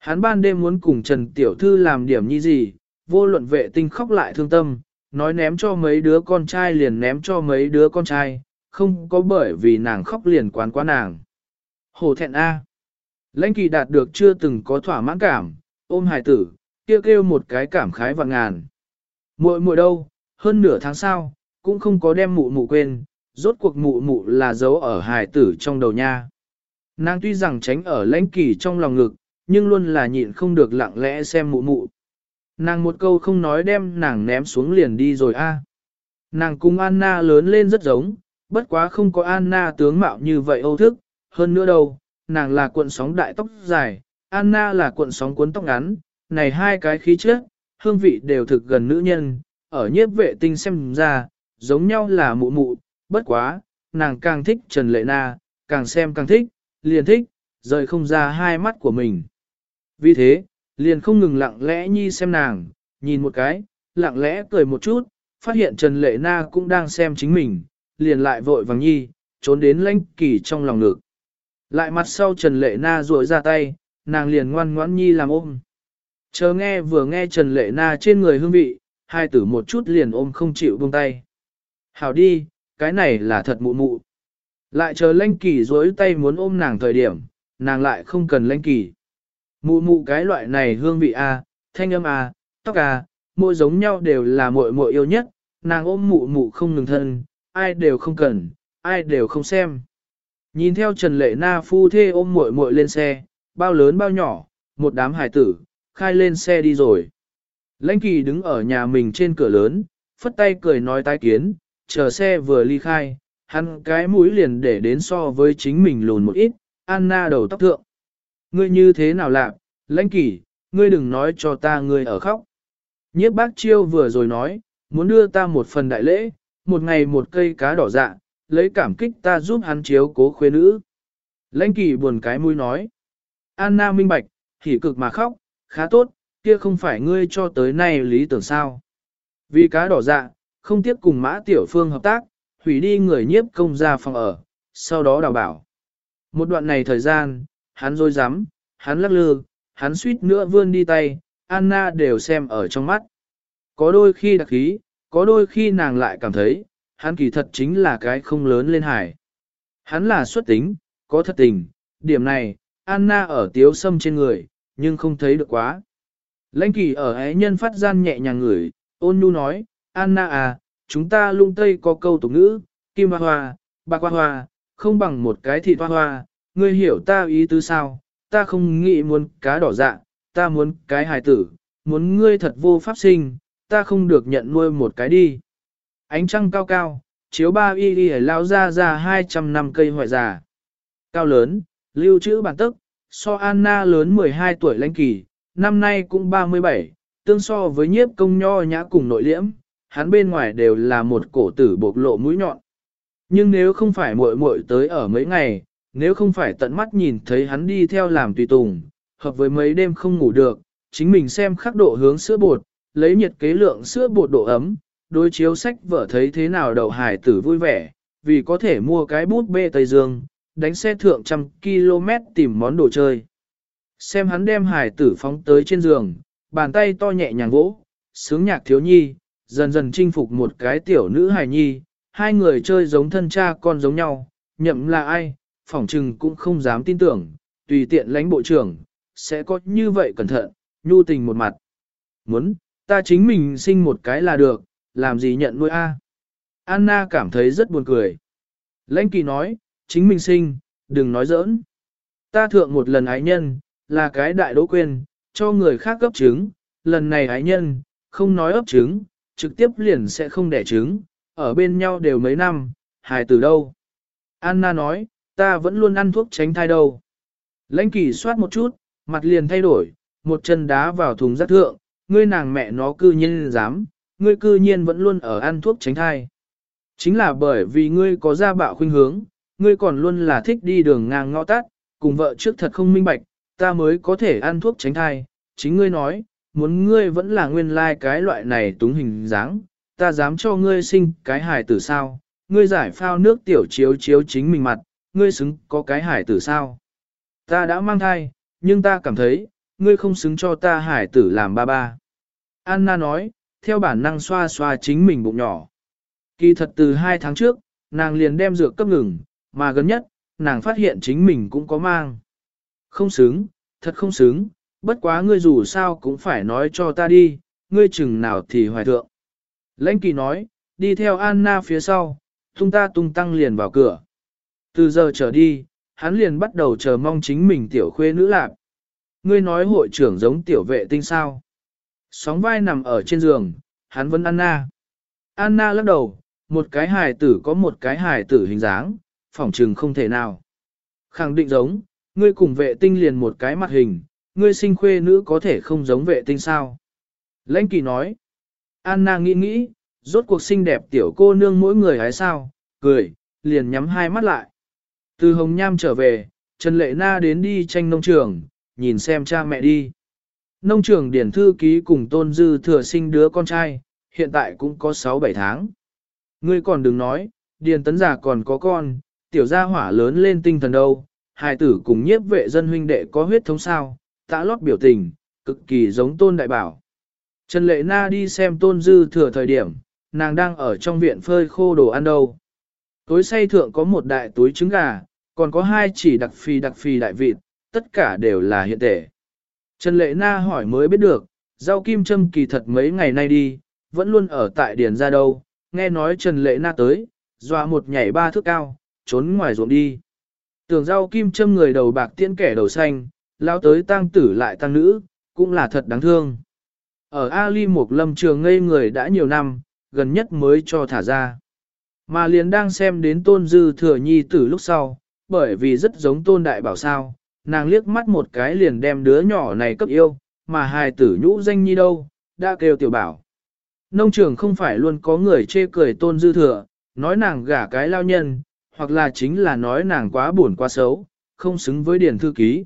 Hắn ban đêm muốn cùng Trần Tiểu Thư làm điểm như gì, vô luận vệ tinh khóc lại thương tâm, nói ném cho mấy đứa con trai liền ném cho mấy đứa con trai, không có bởi vì nàng khóc liền quán quá nàng. Hồ thẹn A. Lãnh kỳ đạt được chưa từng có thỏa mãn cảm, ôm hài tử, kêu kêu một cái cảm khái và ngàn. Muội muội đâu, hơn nửa tháng sau, cũng không có đem mụ mụ quên, rốt cuộc mụ mụ là dấu ở hài tử trong đầu nha. Nàng tuy rằng tránh ở lãnh kỳ trong lòng ngực, nhưng luôn là nhịn không được lặng lẽ xem mụ mụ. Nàng một câu không nói đem nàng ném xuống liền đi rồi a. Nàng cùng Anna lớn lên rất giống, bất quá không có Anna tướng mạo như vậy âu thức, hơn nữa đâu, nàng là cuộn sóng đại tóc dài, Anna là cuộn sóng cuốn tóc ngắn, này hai cái khí chất, hương vị đều thực gần nữ nhân, ở nhiếp vệ tinh xem ra, giống nhau là mụ mụ, bất quá, nàng càng thích Trần Lệ Na, càng xem càng thích, liền thích, rời không ra hai mắt của mình. Vì thế, liền không ngừng lặng lẽ nhi xem nàng, nhìn một cái, lặng lẽ cười một chút, phát hiện Trần Lệ Na cũng đang xem chính mình, liền lại vội vàng nhi, trốn đến lãnh kỳ trong lòng ngực. Lại mặt sau Trần Lệ Na ruội ra tay, nàng liền ngoan ngoãn nhi làm ôm. Chờ nghe vừa nghe Trần Lệ Na trên người hương vị, hai tử một chút liền ôm không chịu buông tay. Hảo đi, cái này là thật mụ mụ. Lại chờ lãnh kỳ duỗi tay muốn ôm nàng thời điểm, nàng lại không cần lãnh kỳ. Mụ mụ cái loại này hương vị A, thanh âm A, tóc A, mỗi giống nhau đều là muội muội yêu nhất, nàng ôm mụ mụ không ngừng thân, ai đều không cần, ai đều không xem. Nhìn theo Trần Lệ Na phu thê ôm muội muội lên xe, bao lớn bao nhỏ, một đám hải tử, khai lên xe đi rồi. Lãnh kỳ đứng ở nhà mình trên cửa lớn, phất tay cười nói tái kiến, chờ xe vừa ly khai, hắn cái mũi liền để đến so với chính mình lùn một ít, Anna đầu tóc thượng. Ngươi như thế nào lạc, lãnh kỷ? ngươi đừng nói cho ta ngươi ở khóc. Nhiếp bác chiêu vừa rồi nói, muốn đưa ta một phần đại lễ, một ngày một cây cá đỏ dạ, lấy cảm kích ta giúp hắn chiếu cố khuê nữ. Lãnh kỳ buồn cái mũi nói. Anna minh bạch, hỉ cực mà khóc, khá tốt, kia không phải ngươi cho tới nay lý tưởng sao. Vì cá đỏ dạ, không tiếp cùng mã tiểu phương hợp tác, hủy đi người nhiếp công ra phòng ở, sau đó đào bảo. Một đoạn này thời gian, hắn dối rắm hắn lắc lư, hắn suýt nữa vươn đi tay, Anna đều xem ở trong mắt. Có đôi khi đặc khí, có đôi khi nàng lại cảm thấy, hắn kỳ thật chính là cái không lớn lên hải. Hắn là xuất tính, có thật tình, điểm này, Anna ở tiếu sâm trên người, nhưng không thấy được quá. Lãnh kỳ ở ái nhân phát gian nhẹ nhàng ngửi, ôn nhu nói, Anna à, chúng ta lung tây có câu tục ngữ, kim hoa hoa, bạc hoa hoa, không bằng một cái thịt hoa hoa, ngươi hiểu ta ý tứ sao, ta không nghĩ muốn cá đỏ dạ, ta muốn cái hài tử, muốn ngươi thật vô pháp sinh, ta không được nhận nuôi một cái đi. Ánh trăng cao cao, chiếu ba y y lao ra ra 200 năm cây hoại già. Cao lớn, lưu trữ bản tức, so Anna lớn 12 tuổi lãnh kỳ, năm nay cũng 37, tương so với nhiếp công nho nhã cùng nội liễm, hắn bên ngoài đều là một cổ tử bộc lộ mũi nhọn. Nhưng nếu không phải muội muội tới ở mấy ngày, nếu không phải tận mắt nhìn thấy hắn đi theo làm tùy tùng, hợp với mấy đêm không ngủ được, chính mình xem khắc độ hướng sữa bột, lấy nhiệt kế lượng sữa bột độ ấm, đối chiếu sách vợ thấy thế nào đậu hải tử vui vẻ, vì có thể mua cái bút bê Tây Dương, đánh xe thượng trăm km tìm món đồ chơi. Xem hắn đem hải tử phóng tới trên giường, bàn tay to nhẹ nhàng vỗ, sướng nhạc thiếu nhi, dần dần chinh phục một cái tiểu nữ hài nhi, hai người chơi giống thân cha con giống nhau, nhậm là ai, phỏng trừng cũng không dám tin tưởng, tùy tiện lãnh bộ trưởng, sẽ có như vậy cẩn thận, nhu tình một mặt. Muốn, ta chính mình sinh một cái là được, làm gì nhận nuôi a? Anna cảm thấy rất buồn cười. Lãnh kỳ nói, chính mình sinh, đừng nói giỡn. Ta thượng một lần ái nhân, là cái đại đỗ quên, cho người khác cấp trứng, lần này ái nhân, không nói ấp trứng, trực tiếp liền sẽ không đẻ trứng, ở bên nhau đều mấy năm, hài từ đâu. Anna nói, ta vẫn luôn ăn thuốc tránh thai đâu. Lãnh kỳ soát một chút, mặt liền thay đổi, một chân đá vào thùng rác thượng, ngươi nàng mẹ nó cư nhiên dám, ngươi cư nhiên vẫn luôn ở ăn thuốc tránh thai. Chính là bởi vì ngươi có gia bạo khuynh hướng, ngươi còn luôn là thích đi đường ngang ngõ tắt, cùng vợ trước thật không minh bạch, ta mới có thể ăn thuốc tránh thai, chính ngươi nói, muốn ngươi vẫn là nguyên lai like cái loại này túng hình dáng, ta dám cho ngươi sinh cái hài tử sao, ngươi giải phao nước tiểu chiếu chiếu chính mình mặt, ngươi xứng có cái hài tử sao. Ta đã mang thai, nhưng ta cảm thấy, ngươi không xứng cho ta hải tử làm ba ba. Anna nói, theo bản năng xoa xoa chính mình bụng nhỏ. Kỳ thật từ hai tháng trước, nàng liền đem dược cấp ngừng, mà gần nhất, nàng phát hiện chính mình cũng có mang. Không xứng, thật không xứng, bất quá ngươi dù sao cũng phải nói cho ta đi, ngươi chừng nào thì hoài thượng. Lãnh kỳ nói, đi theo Anna phía sau, tung ta tung tăng liền vào cửa. Từ giờ trở đi, hắn liền bắt đầu chờ mong chính mình tiểu khuê nữ lạc. Ngươi nói hội trưởng giống tiểu vệ tinh sao. Sóng vai nằm ở trên giường, hắn vẫn Anna. Anna lắc đầu, một cái hài tử có một cái hài tử hình dáng, phỏng trừng không thể nào. Khẳng định giống, ngươi cùng vệ tinh liền một cái mặt hình, ngươi sinh khuê nữ có thể không giống vệ tinh sao. Lãnh kỳ nói, Anna nghĩ nghĩ, rốt cuộc xinh đẹp tiểu cô nương mỗi người hay sao, cười, liền nhắm hai mắt lại. Từ Hồng Nham trở về, Trần Lệ Na đến đi tranh nông trường, nhìn xem cha mẹ đi. Nông trường điển thư ký cùng tôn dư thừa sinh đứa con trai, hiện tại cũng có 6-7 tháng. Ngươi còn đừng nói, điền tấn giả còn có con, tiểu gia hỏa lớn lên tinh thần đâu, hài tử cùng nhiếp vệ dân huynh đệ có huyết thống sao, tạ lót biểu tình, cực kỳ giống tôn đại bảo. Trần Lệ Na đi xem tôn dư thừa thời điểm, nàng đang ở trong viện phơi khô đồ ăn đâu. Tối say thượng có một đại túi trứng gà, còn có hai chỉ đặc phi đặc phi đại vịt, tất cả đều là hiện tệ. Trần Lệ Na hỏi mới biết được, rau kim châm kỳ thật mấy ngày nay đi, vẫn luôn ở tại điền ra đâu, nghe nói Trần Lệ Na tới, dọa một nhảy ba thước cao, trốn ngoài ruộng đi. Tưởng rau kim châm người đầu bạc tiễn kẻ đầu xanh, lao tới tang tử lại tăng nữ, cũng là thật đáng thương. Ở Ali Mộc Lâm trường ngây người đã nhiều năm, gần nhất mới cho thả ra. Mà liền đang xem đến tôn dư thừa nhi tử lúc sau, bởi vì rất giống tôn đại bảo sao, nàng liếc mắt một cái liền đem đứa nhỏ này cấp yêu, mà hài tử nhũ danh nhi đâu, đã kêu tiểu bảo. Nông trường không phải luôn có người chê cười tôn dư thừa, nói nàng gả cái lao nhân, hoặc là chính là nói nàng quá buồn quá xấu, không xứng với điển thư ký.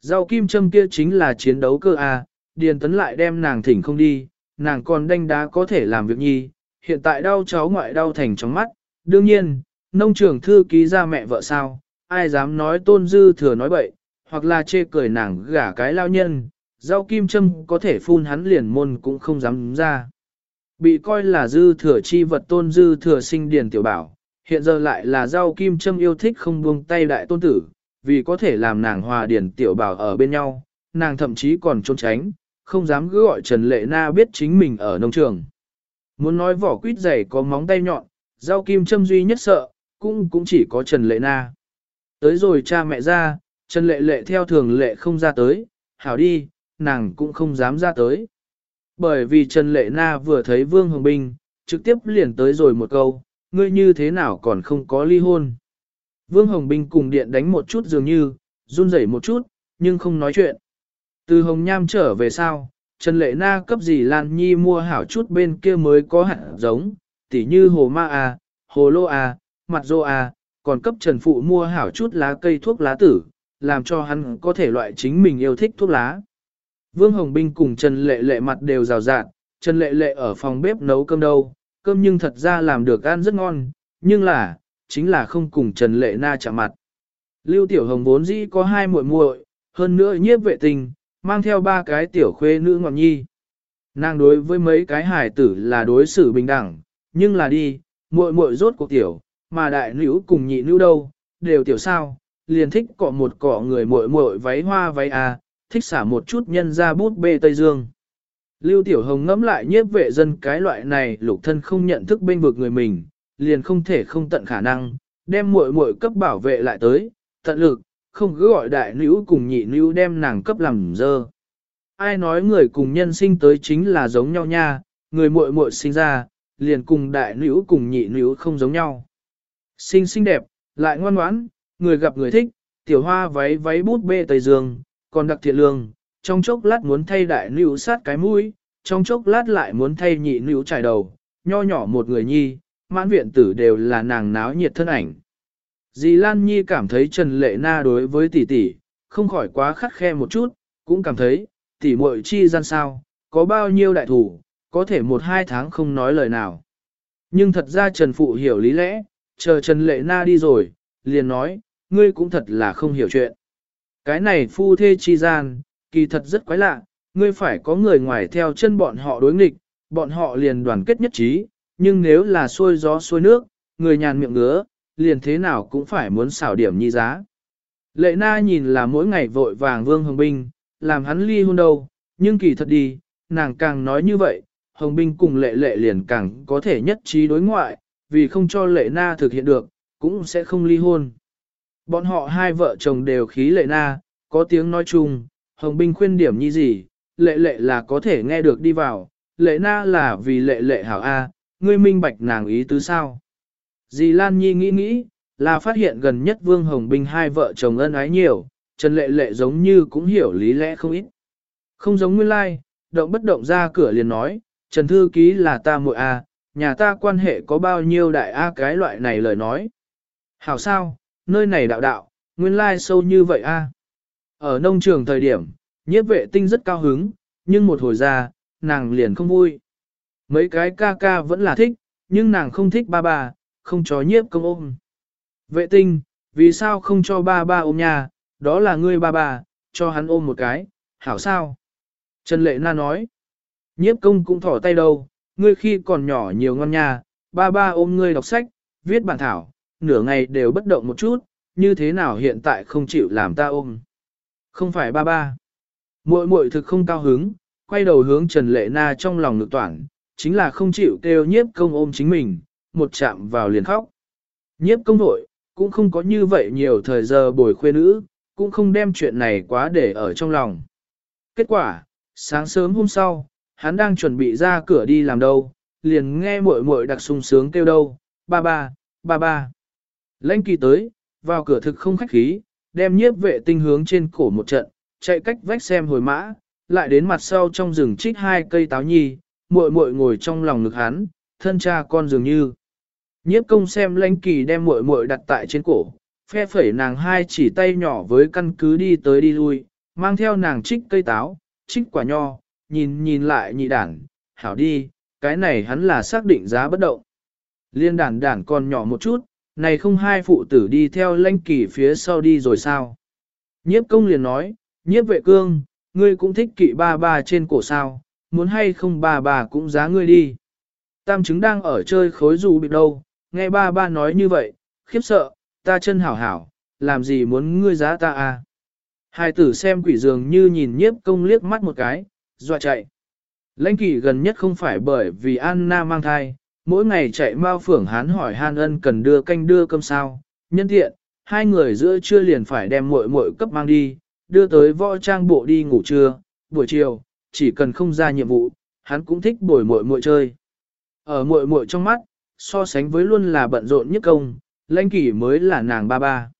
Rau kim châm kia chính là chiến đấu cơ A, điền tấn lại đem nàng thỉnh không đi, nàng còn đanh đá có thể làm việc nhi, hiện tại đau cháu ngoại đau thành trong mắt. Đương nhiên, nông trường thư ký ra mẹ vợ sao, ai dám nói tôn dư thừa nói bậy, hoặc là chê cười nàng gả cái lao nhân, rau kim châm có thể phun hắn liền môn cũng không dám ra. Bị coi là dư thừa chi vật tôn dư thừa sinh điền tiểu bảo, hiện giờ lại là rau kim châm yêu thích không buông tay đại tôn tử, vì có thể làm nàng hòa điền tiểu bảo ở bên nhau, nàng thậm chí còn trốn tránh, không dám cứ gọi Trần Lệ Na biết chính mình ở nông trường. Muốn nói vỏ quýt dày có móng tay nhọn, rau kim châm duy nhất sợ, cũng cũng chỉ có Trần Lệ Na. Tới rồi cha mẹ ra, Trần Lệ Lệ theo thường lệ không ra tới, hảo đi, nàng cũng không dám ra tới. Bởi vì Trần Lệ Na vừa thấy Vương Hồng Binh, trực tiếp liền tới rồi một câu, ngươi như thế nào còn không có ly hôn. Vương Hồng Binh cùng điện đánh một chút dường như, run rẩy một chút, nhưng không nói chuyện. Từ Hồng Nham trở về sau, Trần Lệ Na cấp gì Lan Nhi mua hảo chút bên kia mới có hạt giống, tỉ như hồ ma à, hồ lô à, mặt rô à, còn cấp Trần Phụ mua hảo chút lá cây thuốc lá tử, làm cho hắn có thể loại chính mình yêu thích thuốc lá. Vương Hồng Binh cùng Trần Lệ Lệ mặt đều rào rạt, Trần Lệ Lệ ở phòng bếp nấu cơm đâu, cơm nhưng thật ra làm được ăn rất ngon, nhưng là, chính là không cùng Trần Lệ Na chạm mặt. Lưu Tiểu Hồng vốn dĩ có hai muội muội, hơn nữa nhiếp vệ tình, mang theo ba cái tiểu khuê nữ ngọn nhi. Nàng đối với mấy cái hài tử là đối xử bình đẳng, nhưng là đi, muội muội rốt cuộc tiểu, mà đại nữ cùng nhị nữ đâu, đều tiểu sao, liền thích cọ một cọ người muội muội váy hoa váy à, thích xả một chút nhân ra bút bê Tây Dương. Lưu Tiểu Hồng ngẫm lại nhiếp vệ dân cái loại này lục thân không nhận thức bên vực người mình, liền không thể không tận khả năng, đem muội muội cấp bảo vệ lại tới, tận lực, không cứ gọi đại nữ cùng nhị nữ đem nàng cấp làm dơ. Ai nói người cùng nhân sinh tới chính là giống nhau nha, người muội muội sinh ra, liền cùng đại nữ cùng nhị nữ không giống nhau. Sinh xinh đẹp, lại ngoan ngoãn, người gặp người thích, tiểu hoa váy váy bút bê tây dương, còn đặc thiện lương, trong chốc lát muốn thay đại nữ sát cái mũi, trong chốc lát lại muốn thay nhị nữ trải đầu, nho nhỏ một người nhi, mãn viện tử đều là nàng náo nhiệt thân ảnh. Dì Lan Nhi cảm thấy Trần Lệ Na đối với tỷ tỷ, không khỏi quá khắt khe một chút, cũng cảm thấy, tỷ muội chi gian sao, có bao nhiêu đại thủ, có thể một hai tháng không nói lời nào. Nhưng thật ra Trần Phụ hiểu lý lẽ, chờ Trần Lệ Na đi rồi, liền nói, ngươi cũng thật là không hiểu chuyện. Cái này phu thê chi gian, kỳ thật rất quái lạ, ngươi phải có người ngoài theo chân bọn họ đối nghịch, bọn họ liền đoàn kết nhất trí, nhưng nếu là xuôi gió xuôi nước, người nhàn miệng ngứa, liền thế nào cũng phải muốn xảo điểm nhi giá. Lệ na nhìn là mỗi ngày vội vàng vương hồng binh, làm hắn ly hôn đâu, nhưng kỳ thật đi, nàng càng nói như vậy, hồng binh cùng lệ lệ liền càng có thể nhất trí đối ngoại, vì không cho lệ na thực hiện được, cũng sẽ không ly hôn. Bọn họ hai vợ chồng đều khí lệ na, có tiếng nói chung, hồng binh khuyên điểm như gì, lệ lệ là có thể nghe được đi vào, lệ na là vì lệ lệ hảo A, ngươi minh bạch nàng ý tứ sao. Dì Lan Nhi nghĩ nghĩ, là phát hiện gần nhất Vương Hồng Binh hai vợ chồng ân ái nhiều, Trần Lệ Lệ giống như cũng hiểu lý lẽ không ít. Không giống nguyên lai, like, động bất động ra cửa liền nói, Trần Thư Ký là ta muội A, nhà ta quan hệ có bao nhiêu đại A cái loại này lời nói. Hảo sao, nơi này đạo đạo, nguyên lai sâu như vậy A. Ở nông trường thời điểm, nhiếp vệ tinh rất cao hứng, nhưng một hồi ra, nàng liền không vui. Mấy cái ca ca vẫn là thích, nhưng nàng không thích ba ba, không cho nhiếp công ôm. Vệ tinh, vì sao không cho ba ba ôm nhà, đó là ngươi ba ba, cho hắn ôm một cái, hảo sao? Trần Lệ Na nói, nhiếp công cũng thỏ tay đâu, ngươi khi còn nhỏ nhiều ngon nha, ba ba ôm ngươi đọc sách, viết bản thảo, nửa ngày đều bất động một chút, như thế nào hiện tại không chịu làm ta ôm? Không phải ba ba. Muội muội thực không cao hứng, quay đầu hướng Trần Lệ Na trong lòng ngực toản, chính là không chịu kêu nhiếp công ôm chính mình, một chạm vào liền khóc. Nhiếp công nội, cũng không có như vậy nhiều thời giờ bồi khuê nữ, cũng không đem chuyện này quá để ở trong lòng. Kết quả, sáng sớm hôm sau, hắn đang chuẩn bị ra cửa đi làm đâu, liền nghe muội muội đặc sung sướng kêu đâu, ba ba, ba ba. Lãnh kỳ tới, vào cửa thực không khách khí, đem nhiếp vệ tinh hướng trên cổ một trận, chạy cách vách xem hồi mã, lại đến mặt sau trong rừng trích hai cây táo nhi, muội muội ngồi trong lòng ngực hắn, thân cha con dường như. Nhiếp công xem lãnh kỳ đem muội muội đặt tại trên cổ, phe phẩy nàng hai chỉ tay nhỏ với căn cứ đi tới đi lui, mang theo nàng trích cây táo, trích quả nho, nhìn nhìn lại nhị đản, hảo đi, cái này hắn là xác định giá bất động. Liên đản đản còn nhỏ một chút, này không hai phụ tử đi theo lãnh kỳ phía sau đi rồi sao. Nhiếp công liền nói, nhiếp vệ cương, ngươi cũng thích kỵ ba ba trên cổ sao, muốn hay không ba ba cũng giá ngươi đi. Tam chứng đang ở chơi khối dù bị đâu, nghe ba ba nói như vậy, khiếp sợ, ta chân hảo hảo, làm gì muốn ngươi giá ta à. Hai tử xem quỷ dường như nhìn nhiếp công liếc mắt một cái, dọa chạy. Lãnh kỷ gần nhất không phải bởi vì Anna mang thai, mỗi ngày chạy mao phưởng hán hỏi Han ân cần đưa canh đưa cơm sao, nhân tiện, hai người giữa trưa liền phải đem muội muội cấp mang đi, đưa tới võ trang bộ đi ngủ trưa, buổi chiều, chỉ cần không ra nhiệm vụ, hắn cũng thích bồi muội muội chơi. Ở muội muội trong mắt, so sánh với luôn là bận rộn nhất công, lãnh kỷ mới là nàng ba ba.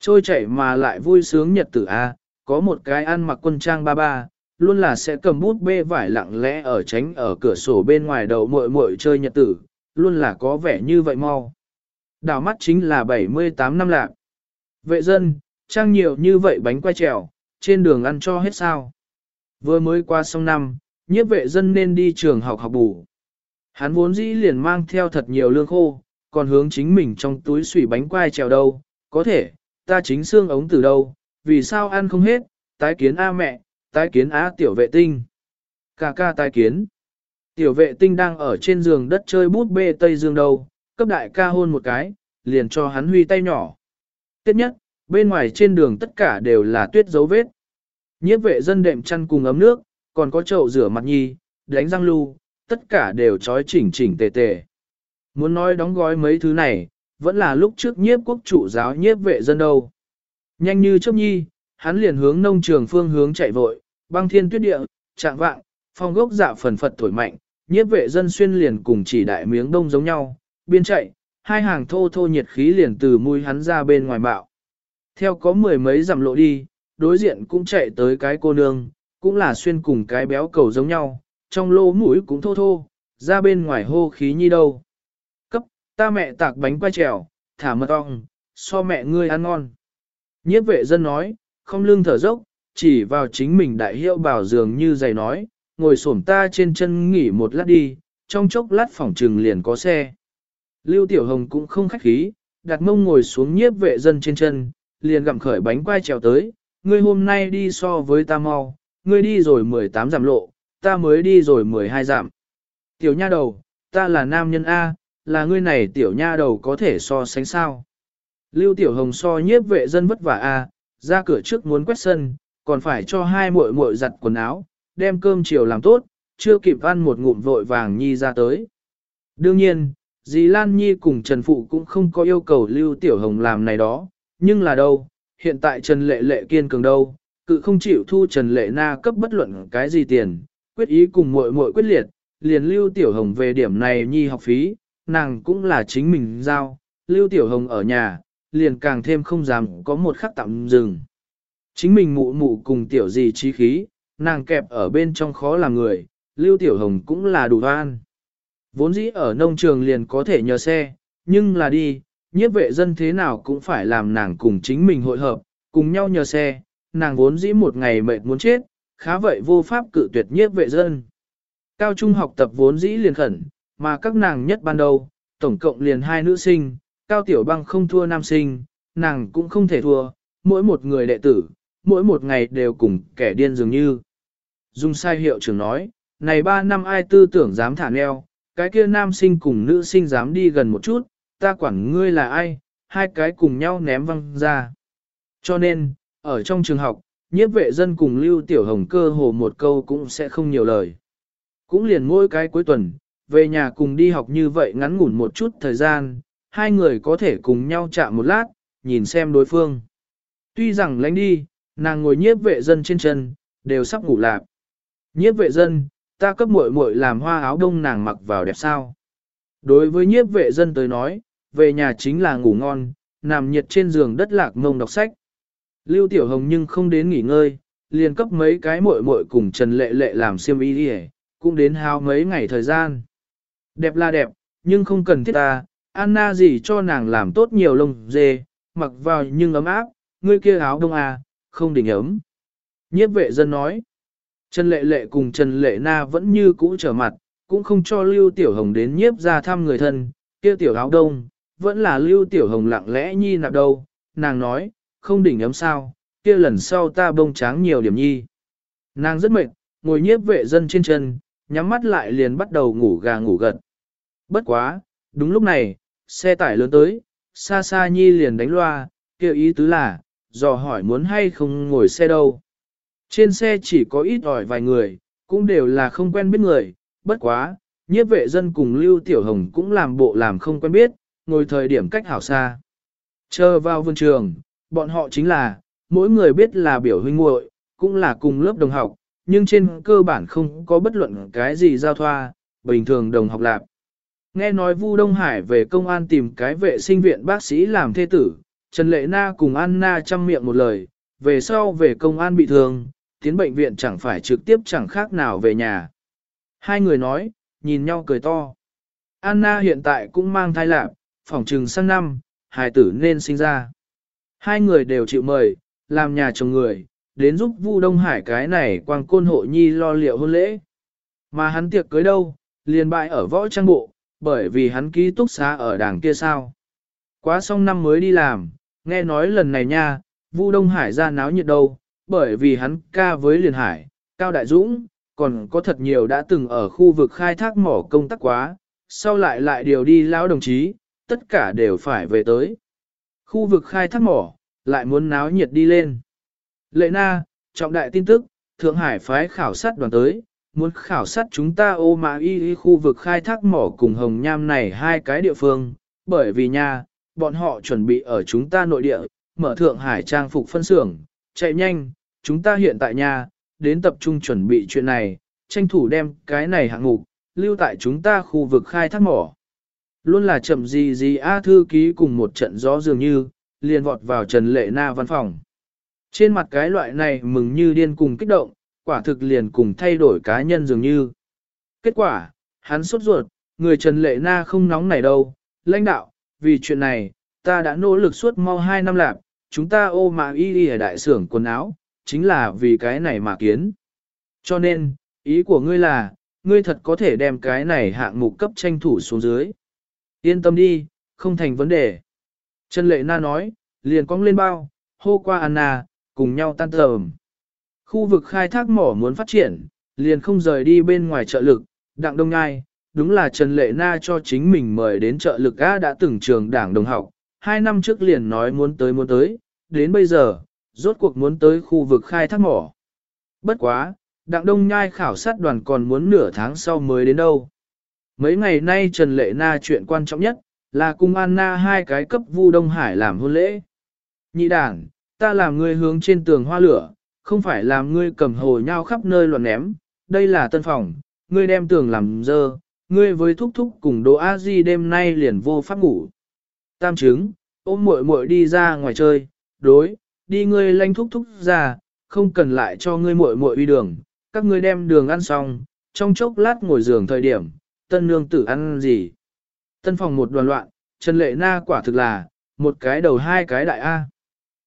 Trôi chảy mà lại vui sướng nhật tử A, có một cái ăn mặc quân trang ba ba, luôn là sẽ cầm bút bê vải lặng lẽ ở tránh ở cửa sổ bên ngoài đầu muội muội chơi nhật tử, luôn là có vẻ như vậy mau. Đào mắt chính là 78 năm lạc. Vệ dân, trang nhiều như vậy bánh quay trèo, trên đường ăn cho hết sao. Vừa mới qua xong năm, nhiếp vệ dân nên đi trường học học bù. Hắn vốn dĩ liền mang theo thật nhiều lương khô, còn hướng chính mình trong túi xủy bánh quai trèo đâu, có thể, ta chính xương ống từ đâu, vì sao ăn không hết, tái kiến A mẹ, tái kiến á tiểu vệ tinh. Ca ca tái kiến. Tiểu vệ tinh đang ở trên giường đất chơi bút bê Tây Dương đâu, cấp đại ca hôn một cái, liền cho hắn huy tay nhỏ. Tiếp nhất, bên ngoài trên đường tất cả đều là tuyết dấu vết. Nhiếp vệ dân đệm chăn cùng ấm nước, còn có chậu rửa mặt nhi, đánh răng lưu, tất cả đều trói chỉnh chỉnh tề tề. Muốn nói đóng gói mấy thứ này, vẫn là lúc trước nhiếp quốc chủ giáo nhiếp vệ dân đâu. Nhanh như chớp nhi, hắn liền hướng nông trường phương hướng chạy vội, băng thiên tuyết địa, trạng vạng, phong gốc dạ phần phật thổi mạnh, nhiếp vệ dân xuyên liền cùng chỉ đại miếng đông giống nhau, biên chạy, hai hàng thô thô nhiệt khí liền từ mũi hắn ra bên ngoài bạo. Theo có mười mấy dặm lộ đi, đối diện cũng chạy tới cái cô nương, cũng là xuyên cùng cái béo cầu giống nhau, trong lô mũi cũng thô thô, ra bên ngoài hô khí nhi đâu. Cấp, ta mẹ tạc bánh quay trèo, thả mật ong, so mẹ ngươi ăn ngon. Nhiếp vệ dân nói, không lương thở dốc, chỉ vào chính mình đại hiệu bảo dường như giày nói, ngồi xổm ta trên chân nghỉ một lát đi, trong chốc lát phòng trừng liền có xe. Lưu Tiểu Hồng cũng không khách khí, đặt mông ngồi xuống nhiếp vệ dân trên chân, liền gặm khởi bánh quai trèo tới, ngươi hôm nay đi so với ta mau, ngươi đi rồi 18 giảm lộ, ta mới đi rồi 12 giảm. Tiểu nha đầu, ta là nam nhân A, là ngươi này tiểu nha đầu có thể so sánh sao. Lưu Tiểu Hồng so nhiếp vệ dân vất vả A, ra cửa trước muốn quét sân, còn phải cho hai muội muội giặt quần áo, đem cơm chiều làm tốt, chưa kịp ăn một ngụm vội vàng nhi ra tới. Đương nhiên, dì Lan Nhi cùng Trần Phụ cũng không có yêu cầu Lưu Tiểu Hồng làm này đó, nhưng là đâu, hiện tại Trần Lệ Lệ kiên cường đâu, cự không chịu thu Trần Lệ Na cấp bất luận cái gì tiền, quyết ý cùng muội muội quyết liệt, liền Lưu Tiểu Hồng về điểm này Nhi học phí, nàng cũng là chính mình giao, Lưu Tiểu Hồng ở nhà, liền càng thêm không dám có một khắc tạm dừng. Chính mình mụ mụ cùng tiểu gì trí khí, nàng kẹp ở bên trong khó làm người, Lưu Tiểu Hồng cũng là đủ oan. Vốn dĩ ở nông trường liền có thể nhờ xe, nhưng là đi, nhiếp vệ dân thế nào cũng phải làm nàng cùng chính mình hội hợp, cùng nhau nhờ xe, nàng vốn dĩ một ngày mệt muốn chết, khá vậy vô pháp cự tuyệt nhiếp vệ dân. Cao trung học tập vốn dĩ liền khẩn, mà các nàng nhất ban đầu, tổng cộng liền hai nữ sinh, cao tiểu băng không thua nam sinh, nàng cũng không thể thua, mỗi một người đệ tử, mỗi một ngày đều cùng kẻ điên dường như. Dung sai hiệu trưởng nói, này ba năm ai tư tưởng dám thả neo, cái kia nam sinh cùng nữ sinh dám đi gần một chút, ta quản ngươi là ai, hai cái cùng nhau ném văng ra. Cho nên, ở trong trường học, nhiếp vệ dân cùng Lưu Tiểu Hồng cơ hồ một câu cũng sẽ không nhiều lời. Cũng liền mỗi cái cuối tuần, về nhà cùng đi học như vậy ngắn ngủn một chút thời gian, hai người có thể cùng nhau chạm một lát, nhìn xem đối phương. Tuy rằng lánh đi, nàng ngồi nhiếp vệ dân trên chân, đều sắp ngủ lạp. Nhiếp vệ dân, ta cấp muội muội làm hoa áo đông nàng mặc vào đẹp sao. Đối với nhiếp vệ dân tới nói, về nhà chính là ngủ ngon, nằm nhiệt trên giường đất lạc mông đọc sách. Lưu Tiểu Hồng nhưng không đến nghỉ ngơi, liền cấp mấy cái muội muội cùng Trần Lệ Lệ làm xiêm y đi cũng đến hao mấy ngày thời gian. Đẹp là đẹp, nhưng không cần thiết ta, Anna gì cho nàng làm tốt nhiều lông dê, mặc vào nhưng ấm áp, ngươi kia áo đông à, không đỉnh ấm. Nhiếp vệ dân nói, Trần Lệ Lệ cùng Trần Lệ Na vẫn như cũ trở mặt, cũng không cho Lưu Tiểu Hồng đến nhiếp ra thăm người thân, kia tiểu áo đông, vẫn là Lưu Tiểu Hồng lặng lẽ nhi nạp đâu, nàng nói, không đỉnh ấm sao, kia lần sau ta bông tráng nhiều điểm nhi. Nàng rất mệt, ngồi nhiếp vệ dân trên chân, nhắm mắt lại liền bắt đầu ngủ gà ngủ gật. Bất quá, đúng lúc này, xe tải lớn tới, xa xa nhi liền đánh loa, kêu ý tứ là, dò hỏi muốn hay không ngồi xe đâu. Trên xe chỉ có ít ỏi vài người, cũng đều là không quen biết người, bất quá, nhiếp vệ dân cùng Lưu Tiểu Hồng cũng làm bộ làm không quen biết, ngồi thời điểm cách hảo xa. Chờ vào vườn trường, bọn họ chính là, mỗi người biết là biểu huynh muội, cũng là cùng lớp đồng học, nhưng trên cơ bản không có bất luận cái gì giao thoa, bình thường đồng học lạc. Nghe nói Vu Đông Hải về công an tìm cái vệ sinh viện bác sĩ làm thê tử, Trần Lệ Na cùng Anna chăm miệng một lời, về sau về công an bị thương, tiến bệnh viện chẳng phải trực tiếp chẳng khác nào về nhà. Hai người nói, nhìn nhau cười to. Anna hiện tại cũng mang thai lạc, phỏng trừng sang năm, hài tử nên sinh ra. Hai người đều chịu mời, làm nhà chồng người, đến giúp Vu Đông Hải cái này quang côn hộ nhi lo liệu hôn lễ. Mà hắn tiệc cưới đâu, liền bại ở võ trang bộ, bởi vì hắn ký túc xá ở đảng kia sao. Quá xong năm mới đi làm, nghe nói lần này nha, Vu Đông Hải ra náo nhiệt đâu, bởi vì hắn ca với liền hải, Cao Đại Dũng, còn có thật nhiều đã từng ở khu vực khai thác mỏ công tác quá, sau lại lại điều đi lão đồng chí, tất cả đều phải về tới. Khu vực khai thác mỏ, lại muốn náo nhiệt đi lên. Lệ na, trọng đại tin tức, Thượng Hải phái khảo sát đoàn tới, muốn khảo sát chúng ta ô mã y khu vực khai thác mỏ cùng hồng nham này hai cái địa phương, bởi vì nha, bọn họ chuẩn bị ở chúng ta nội địa, mở Thượng Hải trang phục phân xưởng, chạy nhanh, chúng ta hiện tại nhà đến tập trung chuẩn bị chuyện này, tranh thủ đem cái này hạng mục, lưu tại chúng ta khu vực khai thác mỏ. Luôn là chậm gì gì A thư ký cùng một trận gió dường như, liền vọt vào Trần Lệ Na văn phòng. Trên mặt cái loại này mừng như điên cùng kích động, quả thực liền cùng thay đổi cá nhân dường như. Kết quả, hắn sốt ruột, người Trần Lệ Na không nóng này đâu, lãnh đạo, vì chuyện này, ta đã nỗ lực suốt mau 2 năm lạp, chúng ta ô mà y y ở đại xưởng quần áo, chính là vì cái này mà kiến. Cho nên, ý của ngươi là, ngươi thật có thể đem cái này hạng mục cấp tranh thủ xuống dưới. Yên tâm đi, không thành vấn đề. Trần Lệ Na nói, liền cong lên bao, hô qua Anna, cùng nhau tan tầm. Khu vực khai thác mỏ muốn phát triển, liền không rời đi bên ngoài trợ lực, đặng đông ngai, đúng là Trần Lệ Na cho chính mình mời đến trợ lực A đã từng trường đảng đồng học, hai năm trước liền nói muốn tới muốn tới, đến bây giờ, rốt cuộc muốn tới khu vực khai thác mỏ. Bất quá, đặng đông nhai khảo sát đoàn còn muốn nửa tháng sau mới đến đâu. Mấy ngày nay Trần Lệ Na chuyện quan trọng nhất, là cùng Anna hai cái cấp Vu Đông Hải làm hôn lễ. Nhị đảng, ta làm ngươi hướng trên tường hoa lửa, không phải làm ngươi cầm hồ nhau khắp nơi loạn ném, đây là tân phòng, ngươi đem tường làm dơ, ngươi với thúc thúc cùng đồ a di đêm nay liền vô pháp ngủ. Tam chứng, ôm muội muội đi ra ngoài chơi, đối, đi ngươi lanh thúc thúc ra, không cần lại cho ngươi muội muội uy đường, các ngươi đem đường ăn xong, trong chốc lát ngồi giường thời điểm, tân nương tử ăn gì. Tân phòng một đoàn loạn, Trần Lệ Na quả thực là, một cái đầu hai cái đại A.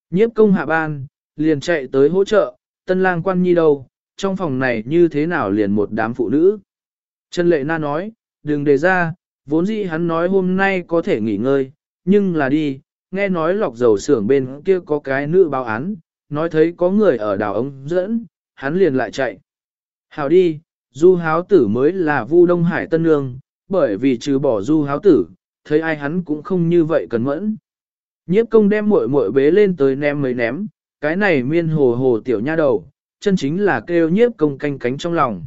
Nhiếp công hạ ban, liền chạy tới hỗ trợ, tân lang quan nhi đâu, trong phòng này như thế nào liền một đám phụ nữ. Trần Lệ Na nói, đừng đề ra, vốn dĩ hắn nói hôm nay có thể nghỉ ngơi, nhưng là đi, nghe nói lọc dầu xưởng bên kia có cái nữ báo án, nói thấy có người ở đảo ống dẫn, hắn liền lại chạy. Hào đi, du háo tử mới là vu đông hải tân nương, bởi vì trừ bỏ du háo tử, thấy ai hắn cũng không như vậy cần mẫn. Nhiếp công đem muội muội bế lên tới ném mới ném, cái này miên hồ hồ tiểu nha đầu, chân chính là kêu nhiếp công canh cánh trong lòng.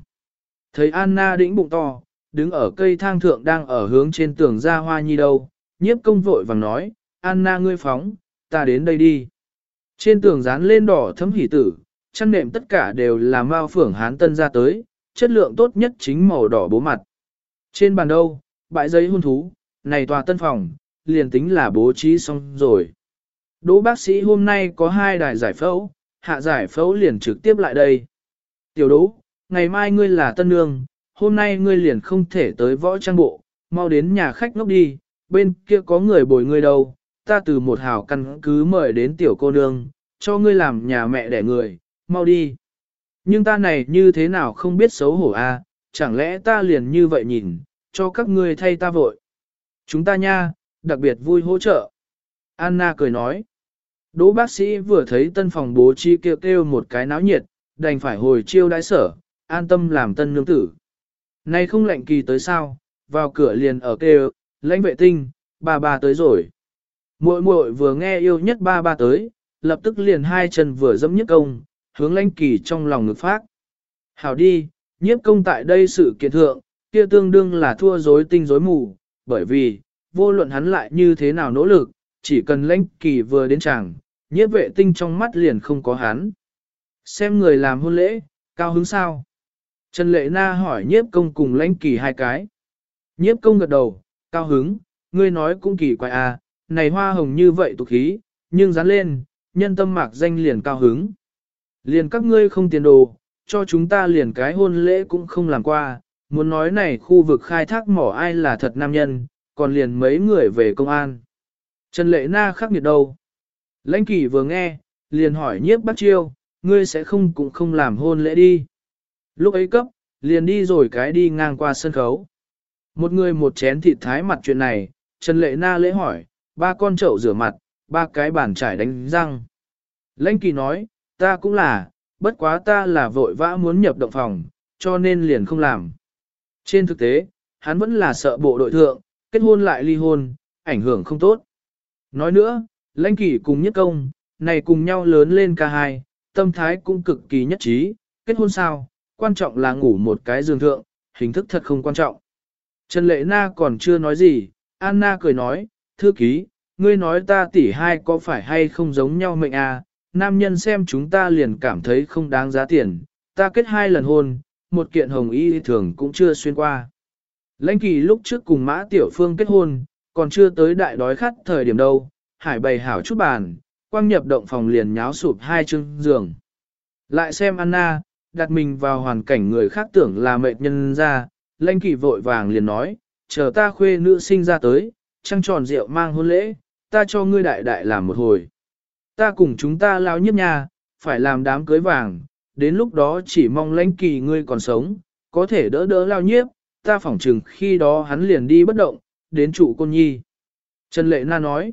Thấy Anna đĩnh bụng to, đứng ở cây thang thượng đang ở hướng trên tường ra hoa nhi đâu, nhiếp công vội vàng nói, Anna ngươi phóng, ta đến đây đi. Trên tường dán lên đỏ thấm hỉ tử, chăn nệm tất cả đều là mao phưởng hán tân ra tới, chất lượng tốt nhất chính màu đỏ bố mặt. Trên bàn đâu, bãi giấy hôn thú, này tòa tân phòng, liền tính là bố trí xong rồi. Đỗ bác sĩ hôm nay có hai đài giải phẫu, hạ giải phẫu liền trực tiếp lại đây. Tiểu đỗ, ngày mai ngươi là tân nương, hôm nay ngươi liền không thể tới võ trang bộ, mau đến nhà khách ngốc đi, bên kia có người bồi ngươi đâu, ta từ một hào căn cứ mời đến tiểu cô nương, cho ngươi làm nhà mẹ đẻ người, mau đi. Nhưng ta này như thế nào không biết xấu hổ a? À? chẳng lẽ ta liền như vậy nhìn, cho các ngươi thay ta vội. Chúng ta nha, đặc biệt vui hỗ trợ. Anna cười nói. Đỗ bác sĩ vừa thấy tân phòng bố trí kêu kêu một cái náo nhiệt, đành phải hồi chiêu đãi sở, an tâm làm tân nương tử. Nay không lạnh kỳ tới sao, vào cửa liền ở kêu, lãnh vệ tinh, ba ba tới rồi. Muội muội vừa nghe yêu nhất ba ba tới, lập tức liền hai chân vừa dẫm nhất công, hướng lãnh kỳ trong lòng ngực phát. Hảo đi, nhiếp công tại đây sự kiện thượng, kia tương đương là thua rối tinh rối mù, bởi vì, vô luận hắn lại như thế nào nỗ lực, chỉ cần lãnh kỳ vừa đến chàng, nhiếp vệ tinh trong mắt liền không có hắn. Xem người làm hôn lễ, cao hứng sao? Trần Lệ Na hỏi nhiếp công cùng lãnh kỳ hai cái. Nhiếp công gật đầu, cao hứng, ngươi nói cũng kỳ quái à, này hoa hồng như vậy tục khí, nhưng dán lên, nhân tâm mạc danh liền cao hứng. Liền các ngươi không tiền đồ, cho chúng ta liền cái hôn lễ cũng không làm qua, muốn nói này khu vực khai thác mỏ ai là thật nam nhân, còn liền mấy người về công an. Trần Lệ Na khắc nghiệt đâu? Lãnh kỳ vừa nghe, liền hỏi nhiếp bắt chiêu, ngươi sẽ không cũng không làm hôn lễ đi. Lúc ấy cấp, liền đi rồi cái đi ngang qua sân khấu. Một người một chén thịt thái mặt chuyện này, Trần Lệ Na lễ hỏi, ba con chậu rửa mặt, ba cái bàn trải đánh răng. Lãnh kỳ nói, ta cũng là, bất quá ta là vội vã muốn nhập động phòng, cho nên liền không làm. Trên thực tế, hắn vẫn là sợ bộ đội thượng, kết hôn lại ly hôn, ảnh hưởng không tốt. Nói nữa, lãnh kỳ cùng nhất công, này cùng nhau lớn lên ca hai, tâm thái cũng cực kỳ nhất trí, kết hôn sao, quan trọng là ngủ một cái giường thượng, hình thức thật không quan trọng. Trần Lệ Na còn chưa nói gì, Anna cười nói, thư ký, ngươi nói ta tỷ hai có phải hay không giống nhau mệnh à, nam nhân xem chúng ta liền cảm thấy không đáng giá tiền, ta kết hai lần hôn, một kiện hồng y thường cũng chưa xuyên qua. Lãnh kỳ lúc trước cùng Mã Tiểu Phương kết hôn, còn chưa tới đại đói khát thời điểm đâu, hải bày hảo chút bàn, quang nhập động phòng liền nháo sụp hai chân giường. Lại xem Anna, đặt mình vào hoàn cảnh người khác tưởng là mệt nhân ra, lãnh kỳ vội vàng liền nói, chờ ta khuê nữ sinh ra tới, trăng tròn rượu mang hôn lễ, ta cho ngươi đại đại làm một hồi. Ta cùng chúng ta lao nhiếp nhà, phải làm đám cưới vàng, đến lúc đó chỉ mong lãnh kỳ ngươi còn sống, có thể đỡ đỡ lao nhiếp, ta phỏng chừng khi đó hắn liền đi bất động, đến trụ côn nhi. Trần Lệ Na nói,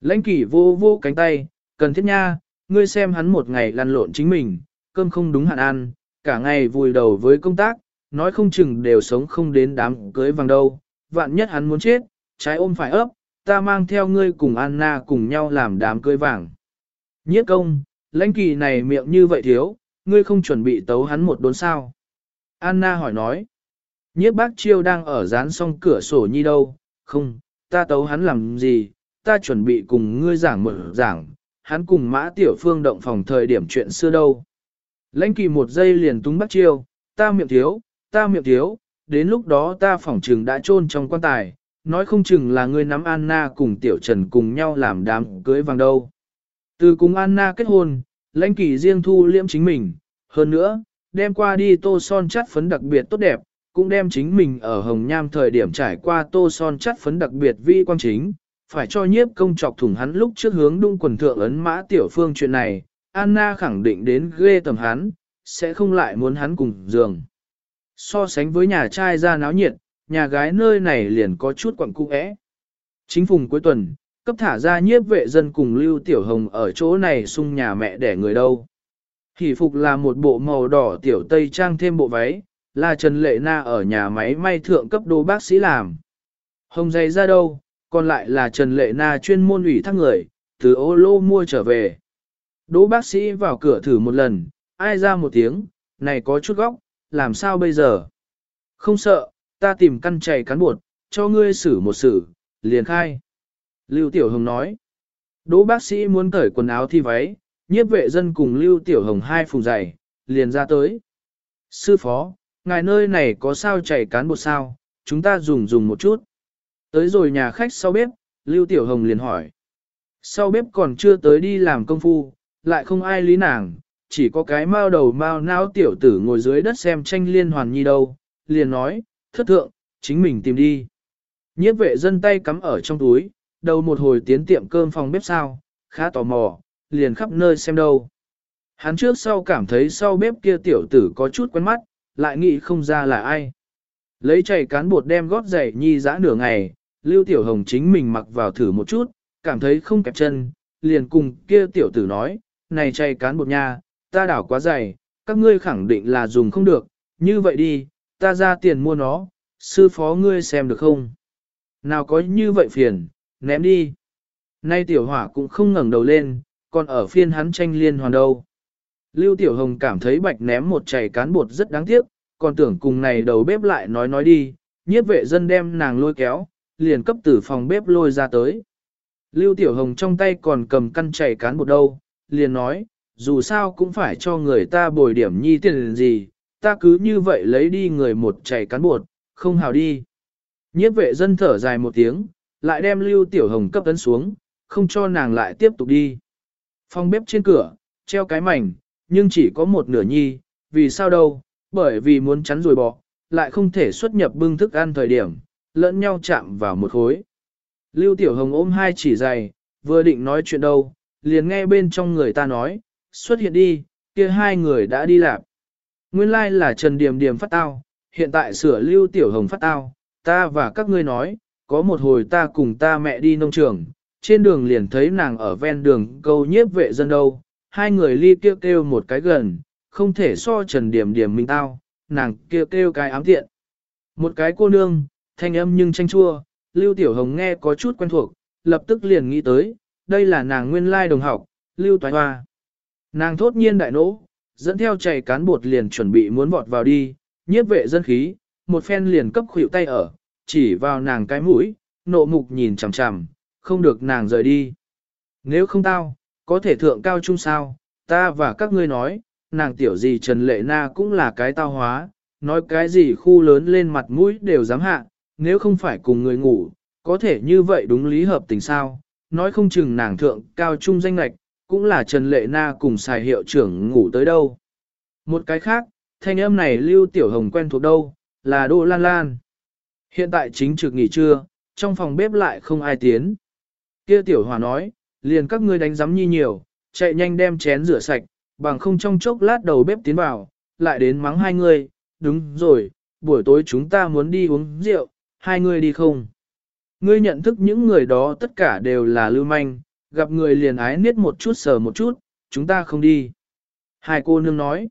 lãnh kỳ vô vô cánh tay, cần thiết nha, ngươi xem hắn một ngày lăn lộn chính mình, cơm không đúng hạn ăn, cả ngày vùi đầu với công tác, nói không chừng đều sống không đến đám cưới vàng đâu, vạn nhất hắn muốn chết, trái ôm phải ấp, ta mang theo ngươi cùng Anna cùng nhau làm đám cưới vàng. Nhiết công, lãnh kỳ này miệng như vậy thiếu, ngươi không chuẩn bị tấu hắn một đốn sao. Anna hỏi nói, nhiếp bác chiêu đang ở dán xong cửa sổ nhi đâu, không, ta tấu hắn làm gì, ta chuẩn bị cùng ngươi giảng mở giảng, hắn cùng mã tiểu phương động phòng thời điểm chuyện xưa đâu. Lãnh kỳ một giây liền túng bắt chiêu, ta miệng thiếu, ta miệng thiếu, đến lúc đó ta phỏng trừng đã chôn trong quan tài, nói không chừng là ngươi nắm Anna cùng Tiểu Trần cùng nhau làm đám cưới vàng đâu. Từ cùng Anna kết hôn, lãnh kỳ riêng thu liễm chính mình, hơn nữa, đem qua đi tô son chắt phấn đặc biệt tốt đẹp, cũng đem chính mình ở Hồng Nham thời điểm trải qua tô son chắt phấn đặc biệt vi quang chính, phải cho nhiếp công chọc thủng hắn lúc trước hướng đung quần thượng ấn mã tiểu phương chuyện này, Anna khẳng định đến ghê tầm hắn, sẽ không lại muốn hắn cùng giường. So sánh với nhà trai ra náo nhiệt, nhà gái nơi này liền có chút quặng cung ẽ. Chính phùng cuối tuần, cấp thả ra nhiếp vệ dân cùng Lưu Tiểu Hồng ở chỗ này sung nhà mẹ đẻ người đâu. Hỷ phục là một bộ màu đỏ tiểu tây trang thêm bộ váy, là Trần Lệ Na ở nhà máy may thượng cấp đô bác sĩ làm. Hồng dày ra đâu, còn lại là Trần Lệ Na chuyên môn ủy thác người, từ ô lô mua trở về. Đỗ bác sĩ vào cửa thử một lần, ai ra một tiếng, này có chút góc, làm sao bây giờ? Không sợ, ta tìm căn chày cán bột, cho ngươi xử một xử, liền khai. Lưu Tiểu Hồng nói, đỗ bác sĩ muốn cởi quần áo thi váy, nhiếp vệ dân cùng Lưu Tiểu Hồng hai phùng giày, liền ra tới. Sư phó, ngài nơi này có sao chảy cán bột sao, chúng ta dùng dùng một chút. Tới rồi nhà khách sau bếp, Lưu Tiểu Hồng liền hỏi. Sau bếp còn chưa tới đi làm công phu, lại không ai lý nàng, chỉ có cái mao đầu mao não tiểu tử ngồi dưới đất xem tranh liên hoàn nhi đâu, liền nói, thất thượng, chính mình tìm đi. Nhiếp vệ dân tay cắm ở trong túi, đầu một hồi tiến tiệm cơm phòng bếp sao, khá tò mò, liền khắp nơi xem đâu. Hắn trước sau cảm thấy sau bếp kia tiểu tử có chút quen mắt, lại nghĩ không ra là ai. Lấy chảy cán bột đem gót giày nhi dã nửa ngày, Lưu Tiểu Hồng chính mình mặc vào thử một chút, cảm thấy không kẹp chân, liền cùng kia tiểu tử nói, này chay cán bột nha, ta đảo quá dày, các ngươi khẳng định là dùng không được, như vậy đi, ta ra tiền mua nó, sư phó ngươi xem được không? Nào có như vậy phiền, ném đi. Nay tiểu hỏa cũng không ngẩng đầu lên, còn ở phiên hắn tranh liên hoàn đâu. Lưu Tiểu Hồng cảm thấy bạch ném một chày cán bột rất đáng tiếc, còn tưởng cùng này đầu bếp lại nói nói đi, nhiếp vệ dân đem nàng lôi kéo, liền cấp tử phòng bếp lôi ra tới. Lưu Tiểu Hồng trong tay còn cầm căn chày cán bột đâu, liền nói, dù sao cũng phải cho người ta bồi điểm nhi tiền gì, ta cứ như vậy lấy đi người một chảy cán bột, không hào đi. Nhiếp vệ dân thở dài một tiếng, lại đem Lưu Tiểu Hồng cấp tấn xuống, không cho nàng lại tiếp tục đi. Phòng bếp trên cửa, treo cái mảnh, nhưng chỉ có một nửa nhi, vì sao đâu, bởi vì muốn chắn rồi bỏ, lại không thể xuất nhập bưng thức ăn thời điểm, lẫn nhau chạm vào một khối. Lưu Tiểu Hồng ôm hai chỉ dày, vừa định nói chuyện đâu, liền nghe bên trong người ta nói, xuất hiện đi, kia hai người đã đi lạc Nguyên lai like là Trần Điềm Điềm phát tao, hiện tại sửa Lưu Tiểu Hồng phát tao, ta và các ngươi nói, có một hồi ta cùng ta mẹ đi nông trường, trên đường liền thấy nàng ở ven đường câu nhiếp vệ dân đâu, hai người ly kêu kêu một cái gần, không thể so Trần Điềm Điềm mình tao, nàng kêu kêu cái ám tiện. Một cái cô nương, thanh âm nhưng tranh chua, Lưu Tiểu Hồng nghe có chút quen thuộc, lập tức liền nghĩ tới, đây là nàng nguyên lai đồng học, Lưu Toái Hoa. Nàng thốt nhiên đại nỗ, dẫn theo chày cán bột liền chuẩn bị muốn vọt vào đi, nhiếp vệ dân khí, một phen liền cấp khuỷu tay ở, chỉ vào nàng cái mũi, nộ mục nhìn chằm chằm, không được nàng rời đi. Nếu không tao, có thể thượng cao trung sao, ta và các ngươi nói, nàng tiểu gì Trần Lệ Na cũng là cái tao hóa, nói cái gì khu lớn lên mặt mũi đều dám hạ, nếu không phải cùng người ngủ, có thể như vậy đúng lý hợp tình sao, nói không chừng nàng thượng cao trung danh lạch, cũng là Trần Lệ Na cùng xài hiệu trưởng ngủ tới đâu. Một cái khác, thanh âm này Lưu Tiểu Hồng quen thuộc đâu, là Đỗ Lan Lan. Hiện tại chính trực nghỉ trưa, trong phòng bếp lại không ai tiến. Kia Tiểu Hòa nói, liền các ngươi đánh giấm nhi nhiều, chạy nhanh đem chén rửa sạch, bằng không trong chốc lát đầu bếp tiến vào, lại đến mắng hai người, đúng rồi, buổi tối chúng ta muốn đi uống rượu, hai người đi không? Ngươi nhận thức những người đó tất cả đều là lưu manh, gặp người liền ái niết một chút sờ một chút, chúng ta không đi. Hai cô nương nói,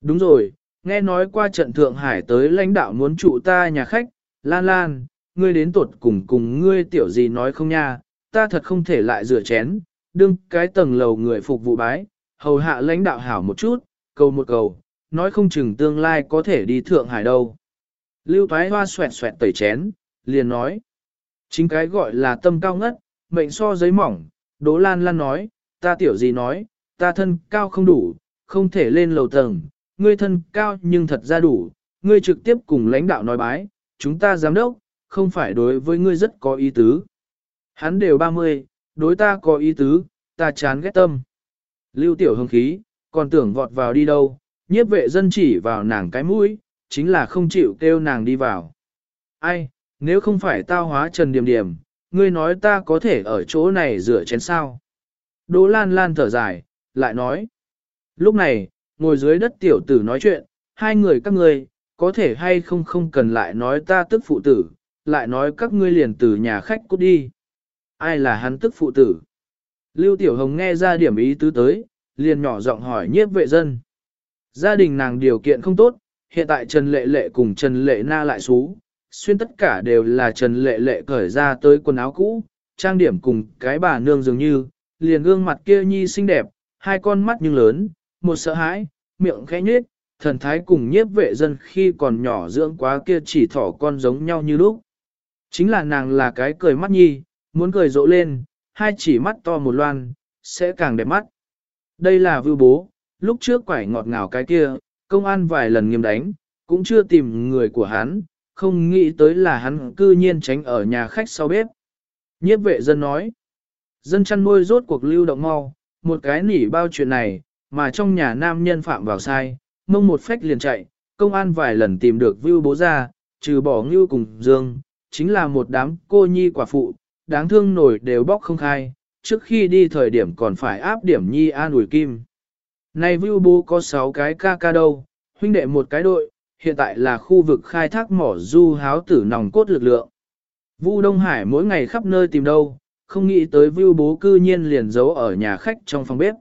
đúng rồi, nghe nói qua trận Thượng Hải tới lãnh đạo muốn trụ ta nhà khách, Lan Lan, ngươi đến tuột cùng cùng ngươi tiểu gì nói không nha, ta thật không thể lại rửa chén, đương cái tầng lầu người phục vụ bái, hầu hạ lãnh đạo hảo một chút, cầu một cầu, nói không chừng tương lai có thể đi Thượng Hải đâu. Lưu Thái Hoa xoẹt xoẹt tẩy chén, liền nói. Chính cái gọi là tâm cao ngất, mệnh so giấy mỏng, Đỗ Lan Lan nói, ta tiểu gì nói, ta thân cao không đủ, không thể lên lầu tầng, ngươi thân cao nhưng thật ra đủ, ngươi trực tiếp cùng lãnh đạo nói bái, chúng ta giám đốc, không phải đối với ngươi rất có ý tứ. Hắn đều 30, đối ta có ý tứ, ta chán ghét tâm. Lưu tiểu hưng khí, còn tưởng vọt vào đi đâu, nhiếp vệ dân chỉ vào nàng cái mũi, chính là không chịu kêu nàng đi vào. Ai, nếu không phải tao hóa trần điểm điểm, ngươi nói ta có thể ở chỗ này rửa chén sao. Đỗ Lan Lan thở dài, lại nói. Lúc này, ngồi dưới đất tiểu tử nói chuyện, hai người các ngươi, có thể hay không không cần lại nói ta tức phụ tử, lại nói các ngươi liền từ nhà khách cút đi. Ai là hắn tức phụ tử? Lưu Tiểu Hồng nghe ra điểm ý tứ tới, liền nhỏ giọng hỏi nhiếp vệ dân. Gia đình nàng điều kiện không tốt, hiện tại Trần Lệ Lệ cùng Trần Lệ Na lại xú, xuyên tất cả đều là Trần Lệ Lệ cởi ra tới quần áo cũ, trang điểm cùng cái bà nương dường như, liền gương mặt kia nhi xinh đẹp, hai con mắt nhưng lớn, một sợ hãi, miệng khẽ nhếch, thần thái cùng nhiếp vệ dân khi còn nhỏ dưỡng quá kia chỉ thỏ con giống nhau như lúc. Chính là nàng là cái cười mắt nhi, muốn cười rộ lên, hai chỉ mắt to một loan, sẽ càng đẹp mắt. Đây là vưu bố, lúc trước quải ngọt ngào cái kia, công an vài lần nghiêm đánh, cũng chưa tìm người của hắn, không nghĩ tới là hắn cư nhiên tránh ở nhà khách sau bếp. Nhiếp vệ dân nói, dân chăn nuôi rốt cuộc lưu động mau, một cái nỉ bao chuyện này, mà trong nhà nam nhân phạm vào sai, mông một phách liền chạy, công an vài lần tìm được vưu bố ra, trừ bỏ ngưu cùng dương, chính là một đám cô nhi quả phụ, đáng thương nổi đều bóc không khai, trước khi đi thời điểm còn phải áp điểm nhi an ủi kim. Này vưu bố có 6 cái ca ca đâu, huynh đệ một cái đội, hiện tại là khu vực khai thác mỏ du háo tử nòng cốt lực lượng. Vu Đông Hải mỗi ngày khắp nơi tìm đâu, không nghĩ tới Vu bố cư nhiên liền giấu ở nhà khách trong phòng bếp.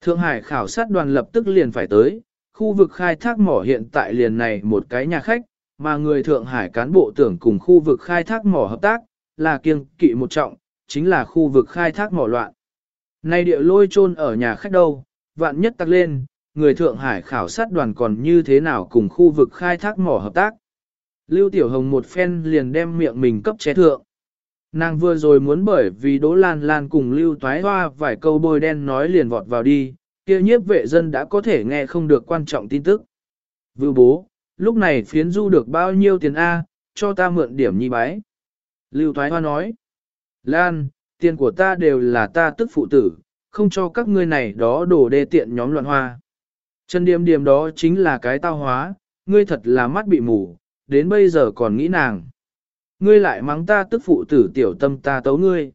Thượng Hải khảo sát đoàn lập tức liền phải tới, khu vực khai thác mỏ hiện tại liền này một cái nhà khách, mà người Thượng Hải cán bộ tưởng cùng khu vực khai thác mỏ hợp tác, là kiêng kỵ một trọng, chính là khu vực khai thác mỏ loạn. Nay địa lôi chôn ở nhà khách đâu, vạn nhất tắc lên, người Thượng Hải khảo sát đoàn còn như thế nào cùng khu vực khai thác mỏ hợp tác. Lưu Tiểu Hồng một phen liền đem miệng mình cấp chế thượng. Nàng vừa rồi muốn bởi vì Đỗ Lan Lan cùng Lưu Toái Hoa vài câu bôi đen nói liền vọt vào đi, kia nhiếp vệ dân đã có thể nghe không được quan trọng tin tức. Vưu bố, lúc này phiến du được bao nhiêu tiền A, cho ta mượn điểm nhi bái. Lưu Toái Hoa nói, Lan, tiền của ta đều là ta tức phụ tử, không cho các ngươi này đó đổ đê tiện nhóm loạn hoa. Trần Điềm Điềm đó chính là cái tao hóa, ngươi thật là mắt bị mù, đến bây giờ còn nghĩ nàng. Ngươi lại mắng ta tức phụ tử tiểu tâm ta tấu ngươi.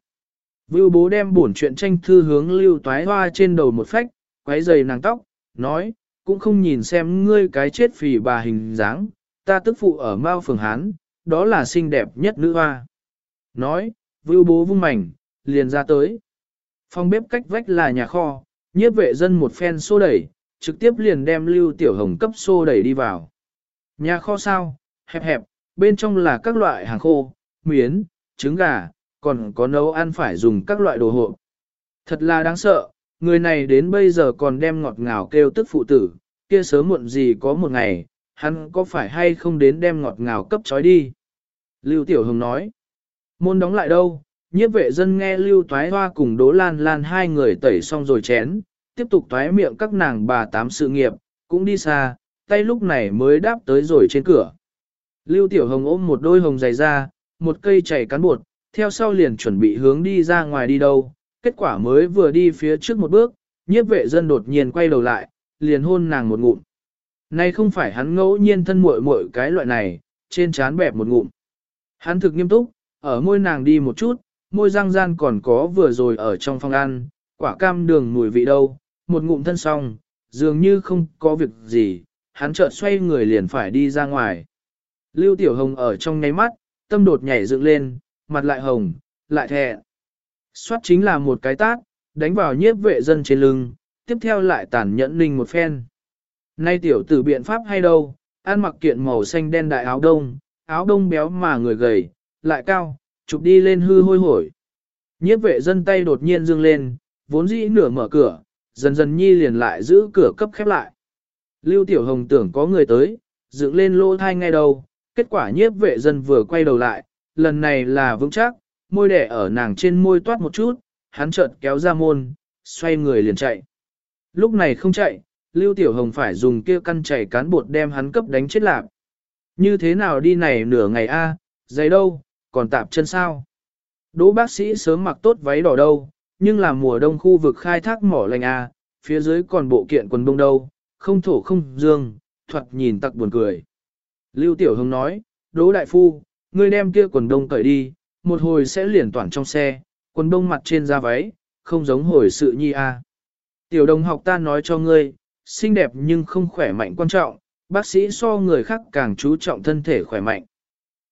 Vưu bố đem bổn chuyện tranh thư hướng lưu toái hoa trên đầu một phách, quấy dày nàng tóc, nói, cũng không nhìn xem ngươi cái chết phì bà hình dáng, ta tức phụ ở Mao Phường Hán, đó là xinh đẹp nhất nữ hoa. Nói, vưu bố vung mảnh, liền ra tới. Phòng bếp cách vách là nhà kho, nhiếp vệ dân một phen xô đẩy, trực tiếp liền đem Lưu Tiểu Hồng cấp xô đẩy đi vào. Nhà kho sao, hẹp hẹp, bên trong là các loại hàng khô, miến, trứng gà, còn có nấu ăn phải dùng các loại đồ hộp. Thật là đáng sợ, người này đến bây giờ còn đem ngọt ngào kêu tức phụ tử, kia sớm muộn gì có một ngày, hắn có phải hay không đến đem ngọt ngào cấp trói đi. Lưu Tiểu Hồng nói, môn đóng lại đâu, nhiếp vệ dân nghe Lưu Toái Hoa cùng Đỗ Lan Lan hai người tẩy xong rồi chén, tiếp tục toái miệng các nàng bà tám sự nghiệp, cũng đi xa, tay lúc này mới đáp tới rồi trên cửa. Lưu Tiểu Hồng ôm một đôi hồng dày ra, một cây chảy cán bột, theo sau liền chuẩn bị hướng đi ra ngoài đi đâu, kết quả mới vừa đi phía trước một bước, nhiếp vệ dân đột nhiên quay đầu lại, liền hôn nàng một ngụm. Này không phải hắn ngẫu nhiên thân muội muội cái loại này, trên trán bẹp một ngụm. Hắn thực nghiêm túc, ở môi nàng đi một chút, môi răng gian còn có vừa rồi ở trong phòng ăn, quả cam đường mùi vị đâu, một ngụm thân xong, dường như không có việc gì, hắn chợt xoay người liền phải đi ra ngoài. Lưu Tiểu Hồng ở trong nháy mắt, tâm đột nhảy dựng lên, mặt lại hồng, lại thẹ. Xoát chính là một cái tát, đánh vào nhiếp vệ dân trên lưng, tiếp theo lại tàn nhẫn ninh một phen. Nay tiểu tử biện pháp hay đâu, ăn mặc kiện màu xanh đen đại áo đông, áo đông béo mà người gầy, lại cao, chụp đi lên hư hôi hổi. Nhiếp vệ dân tay đột nhiên dương lên, vốn dĩ nửa mở cửa, dần dần nhi liền lại giữ cửa cấp khép lại. Lưu Tiểu Hồng tưởng có người tới, dựng lên lỗ thai ngay đầu, kết quả nhiếp vệ dân vừa quay đầu lại, lần này là vững chắc, môi đẻ ở nàng trên môi toát một chút, hắn chợt kéo ra môn, xoay người liền chạy. Lúc này không chạy, Lưu Tiểu Hồng phải dùng kia căn chảy cán bột đem hắn cấp đánh chết lạc. Như thế nào đi này nửa ngày a, giấy đâu, còn tạp chân sao? Đỗ bác sĩ sớm mặc tốt váy đỏ đâu, nhưng là mùa đông khu vực khai thác mỏ lành a, phía dưới còn bộ kiện quần đông đâu, không thổ không dương, thuật nhìn tặc buồn cười. Lưu Tiểu Hưng nói, Đỗ Đại Phu, ngươi đem kia quần đông cởi đi, một hồi sẽ liền toàn trong xe, quần đông mặt trên da váy, không giống hồi sự nhi a. Tiểu đồng học ta nói cho ngươi, xinh đẹp nhưng không khỏe mạnh quan trọng, bác sĩ so người khác càng chú trọng thân thể khỏe mạnh.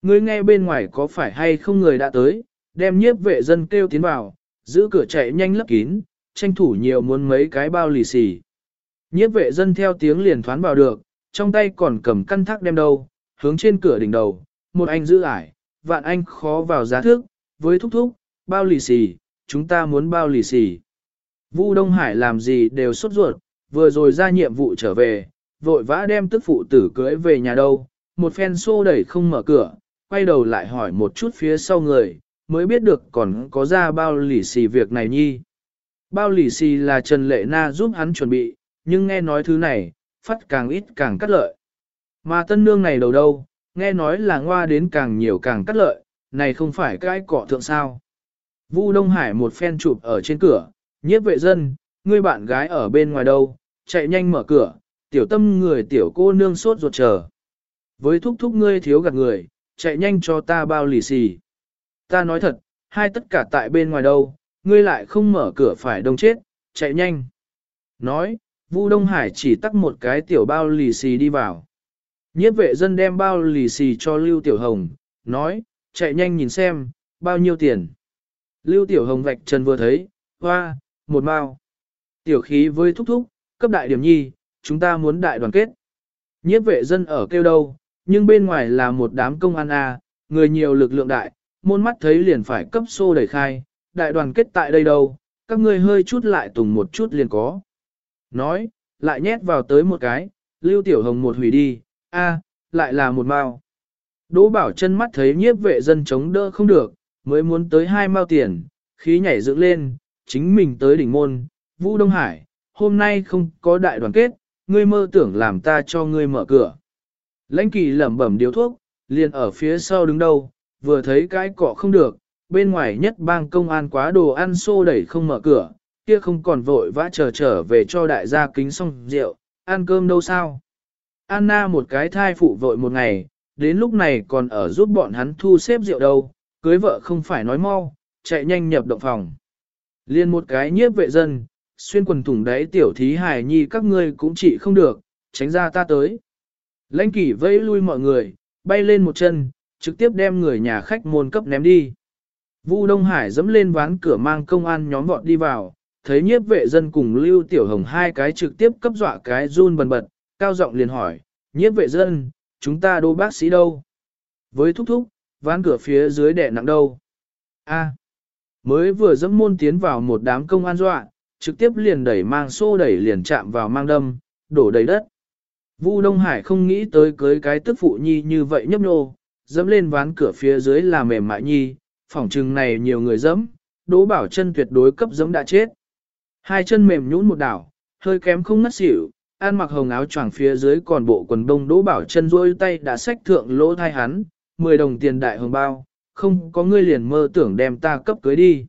Ngươi nghe bên ngoài có phải hay không người đã tới, đem nhiếp vệ dân kêu tiến vào, giữ cửa chạy nhanh lấp kín, tranh thủ nhiều muốn mấy cái bao lì xì. Nhiếp vệ dân theo tiếng liền thoán vào được, trong tay còn cầm căn thác đem đâu, hướng trên cửa đỉnh đầu, một anh giữ ải, vạn anh khó vào giá thước, với thúc thúc, bao lì xì, chúng ta muốn bao lì xì. Vu Đông Hải làm gì đều sốt ruột, vừa rồi ra nhiệm vụ trở về, vội vã đem tức phụ tử cưới về nhà đâu, một phen xô đẩy không mở cửa, quay đầu lại hỏi một chút phía sau người, mới biết được còn có ra bao lì xì việc này nhi. Bao lì xì là Trần Lệ Na giúp hắn chuẩn bị, nhưng nghe nói thứ này, phát càng ít càng cắt lợi. Mà tân nương này đầu đâu, nghe nói là ngoa đến càng nhiều càng cắt lợi, này không phải cái cọ thượng sao. Vu Đông Hải một phen chụp ở trên cửa, nhiếp vệ dân, ngươi bạn gái ở bên ngoài đâu, chạy nhanh mở cửa, tiểu tâm người tiểu cô nương sốt ruột chờ. Với thúc thúc ngươi thiếu gạt người, chạy nhanh cho ta bao lì xì. Ta nói thật, hai tất cả tại bên ngoài đâu, ngươi lại không mở cửa phải đông chết, chạy nhanh. Nói, Vu Đông Hải chỉ tắt một cái tiểu bao lì xì đi vào. Nhiếp vệ dân đem bao lì xì cho Lưu Tiểu Hồng, nói, chạy nhanh nhìn xem, bao nhiêu tiền. Lưu Tiểu Hồng vạch chân vừa thấy, hoa, một bao. Tiểu khí với thúc thúc, cấp đại điểm nhi, chúng ta muốn đại đoàn kết. Nhiếp vệ dân ở kêu đâu, nhưng bên ngoài là một đám công an a, người nhiều lực lượng đại, môn mắt thấy liền phải cấp xô đẩy khai, đại đoàn kết tại đây đâu, các ngươi hơi chút lại tùng một chút liền có. Nói, lại nhét vào tới một cái, lưu tiểu hồng một hủy đi, a, lại là một mao. Đỗ bảo chân mắt thấy nhiếp vệ dân chống đỡ không được, mới muốn tới hai mao tiền, khí nhảy dựng lên, chính mình tới đỉnh môn, Vũ Đông Hải, hôm nay không có đại đoàn kết, ngươi mơ tưởng làm ta cho ngươi mở cửa. Lãnh kỳ lẩm bẩm điếu thuốc, liền ở phía sau đứng đâu, vừa thấy cái cọ không được, bên ngoài nhất bang công an quá đồ ăn xô đẩy không mở cửa, kia không còn vội vã chờ trở về cho đại gia kính xong rượu, ăn cơm đâu sao. Anna một cái thai phụ vội một ngày, đến lúc này còn ở giúp bọn hắn thu xếp rượu đâu, cưới vợ không phải nói mau, chạy nhanh nhập động phòng. Liên một cái nhiếp vệ dân, xuyên quần thủng đáy tiểu thí hài nhi các ngươi cũng chỉ không được, tránh ra ta tới. Lãnh kỷ vẫy lui mọi người, bay lên một chân, trực tiếp đem người nhà khách môn cấp ném đi. Vu Đông Hải dẫm lên ván cửa mang công an nhóm vọt đi vào, thấy nhiếp vệ dân cùng Lưu Tiểu Hồng hai cái trực tiếp cấp dọa cái run bần bật, cao giọng liền hỏi, nhiếp vệ dân, chúng ta đô bác sĩ đâu? Với thúc thúc, ván cửa phía dưới đẻ nặng đâu? A. mới vừa dẫm môn tiến vào một đám công an dọa, trực tiếp liền đẩy mang xô đẩy liền chạm vào mang đâm, đổ đầy đất. Vu Đông Hải không nghĩ tới cưới cái tức phụ nhi như vậy nhấp nô, dẫm lên ván cửa phía dưới là mềm mại nhi, phỏng trừng này nhiều người dẫm, Đỗ Bảo chân tuyệt đối cấp dẫm đã chết. Hai chân mềm nhũn một đảo, hơi kém không ngất xỉu, an mặc hồng áo choàng phía dưới còn bộ quần đông Đỗ Bảo chân rôi tay đã xách thượng lỗ thai hắn, 10 đồng tiền đại hồng bao, không có ngươi liền mơ tưởng đem ta cấp cưới đi.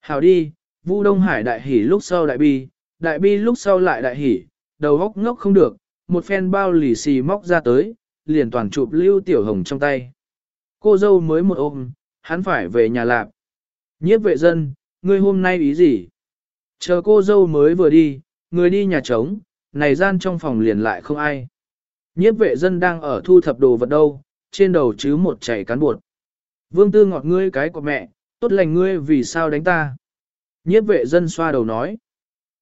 Hảo đi, Vu Đông Hải đại hỉ lúc sau đại bi, đại bi lúc sau lại đại hỉ, đầu góc ngốc không được, một phen bao lì xì móc ra tới, liền toàn chụp lưu tiểu hồng trong tay. Cô dâu mới một ôm, hắn phải về nhà lạp. Nhiếp vệ dân, ngươi hôm nay ý gì? Chờ cô dâu mới vừa đi, người đi nhà trống, này gian trong phòng liền lại không ai. Nhiếp vệ dân đang ở thu thập đồ vật đâu, trên đầu chứ một chảy cán buột. Vương tư ngọt ngươi cái của mẹ, tốt lành ngươi vì sao đánh ta? Nhiếp vệ dân xoa đầu nói.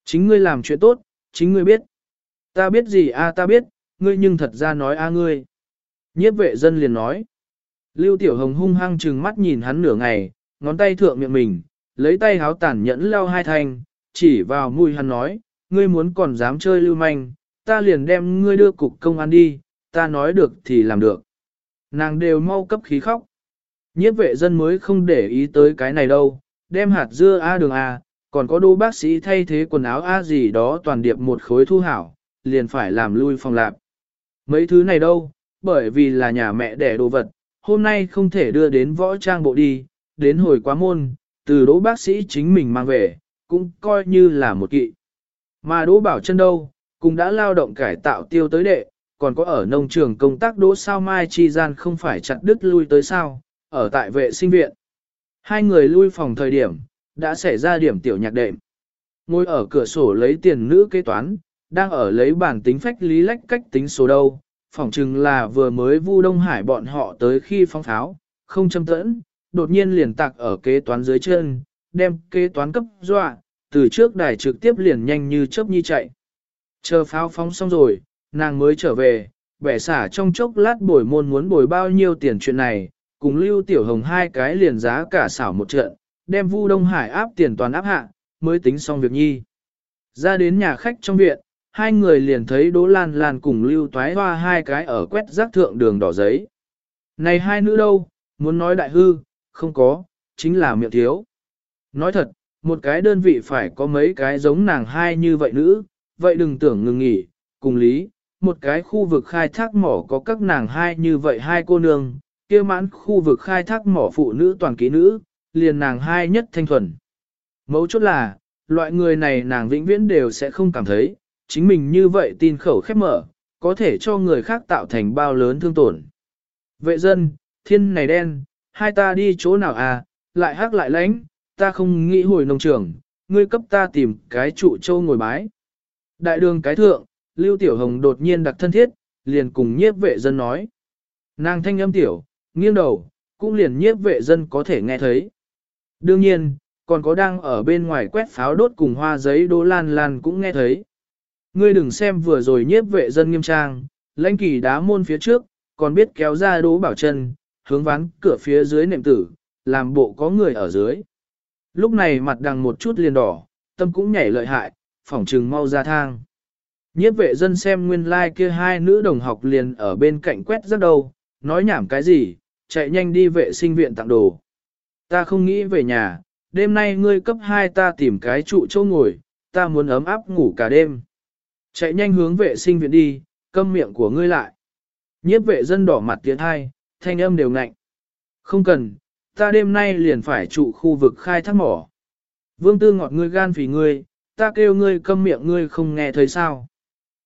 Chính ngươi làm chuyện tốt, chính ngươi biết. Ta biết gì a ta biết, ngươi nhưng thật ra nói a ngươi. Nhiếp vệ dân liền nói. Lưu Tiểu Hồng hung hăng trừng mắt nhìn hắn nửa ngày, ngón tay thượng miệng mình, lấy tay háo tàn nhẫn lao hai thanh, chỉ vào mũi hắn nói, ngươi muốn còn dám chơi lưu manh, ta liền đem ngươi đưa cục công an đi, ta nói được thì làm được. Nàng đều mau cấp khí khóc. Nhiếp vệ dân mới không để ý tới cái này đâu, đem hạt dưa A đường A, còn có đô bác sĩ thay thế quần áo A gì đó toàn điệp một khối thu hảo, liền phải làm lui phòng lạp. Mấy thứ này đâu, bởi vì là nhà mẹ đẻ đồ vật, hôm nay không thể đưa đến võ trang bộ đi, đến hồi quá môn, từ đỗ bác sĩ chính mình mang về, cũng coi như là một kỵ. Mà đỗ bảo chân đâu, cũng đã lao động cải tạo tiêu tới đệ, còn có ở nông trường công tác đỗ sao mai chi gian không phải chặt đứt lui tới sao, ở tại vệ sinh viện. Hai người lui phòng thời điểm, đã xảy ra điểm tiểu nhạc đệm. Ngồi ở cửa sổ lấy tiền nữ kế toán, đang ở lấy bản tính phách lý lách cách tính số đâu, phỏng chừng là vừa mới vu Đông Hải bọn họ tới khi phong tháo, không châm tẫn, đột nhiên liền tạc ở kế toán dưới chân, đem kế toán cấp dọa, từ trước đài trực tiếp liền nhanh như chớp nhi chạy. Chờ pháo phóng xong rồi, nàng mới trở về, bẻ xả trong chốc lát bồi môn muốn bồi bao nhiêu tiền chuyện này, cùng Lưu Tiểu Hồng hai cái liền giá cả xảo một trận, đem Vu Đông Hải áp tiền toàn áp hạ, mới tính xong việc nhi. Ra đến nhà khách trong viện, hai người liền thấy Đỗ Lan Lan cùng Lưu Toái Hoa hai cái ở quét rác thượng đường đỏ giấy. Này hai nữ đâu, muốn nói đại hư, không có, chính là miệng thiếu. Nói thật, một cái đơn vị phải có mấy cái giống nàng hai như vậy nữ, vậy đừng tưởng ngừng nghỉ, cùng lý, một cái khu vực khai thác mỏ có các nàng hai như vậy hai cô nương, kia mãn khu vực khai thác mỏ phụ nữ toàn ký nữ, liền nàng hai nhất thanh thuần. Mấu chốt là, loại người này nàng vĩnh viễn đều sẽ không cảm thấy, chính mình như vậy tin khẩu khép mở, có thể cho người khác tạo thành bao lớn thương tổn. Vệ dân, thiên này đen, hai ta đi chỗ nào à, lại hắc lại lánh, ta không nghĩ hồi nông trường, ngươi cấp ta tìm cái trụ châu ngồi bái. Đại đường cái thượng, Lưu Tiểu Hồng đột nhiên đặc thân thiết, liền cùng nhiếp vệ dân nói. Nàng thanh âm tiểu, nghiêng đầu, cũng liền nhiếp vệ dân có thể nghe thấy. Đương nhiên, còn có đang ở bên ngoài quét pháo đốt cùng hoa giấy đô lan lan cũng nghe thấy. Ngươi đừng xem vừa rồi nhiếp vệ dân nghiêm trang, lãnh kỳ đá môn phía trước, còn biết kéo ra đố bảo chân, hướng ván cửa phía dưới nệm tử, làm bộ có người ở dưới. Lúc này mặt đằng một chút liền đỏ, tâm cũng nhảy lợi hại, phỏng trừng mau ra thang. Nhiếp vệ dân xem nguyên lai like kia hai nữ đồng học liền ở bên cạnh quét rất đâu, nói nhảm cái gì, chạy nhanh đi vệ sinh viện tặng đồ. Ta không nghĩ về nhà, đêm nay ngươi cấp hai ta tìm cái trụ châu ngồi, ta muốn ấm áp ngủ cả đêm. Chạy nhanh hướng vệ sinh viện đi, câm miệng của ngươi lại. Nhiếp vệ dân đỏ mặt tiến hai, thanh âm đều ngạnh. Không cần, ta đêm nay liền phải trụ khu vực khai thác mỏ. Vương tư ngọt ngươi gan vì ngươi, ta kêu ngươi câm miệng ngươi không nghe thấy sao.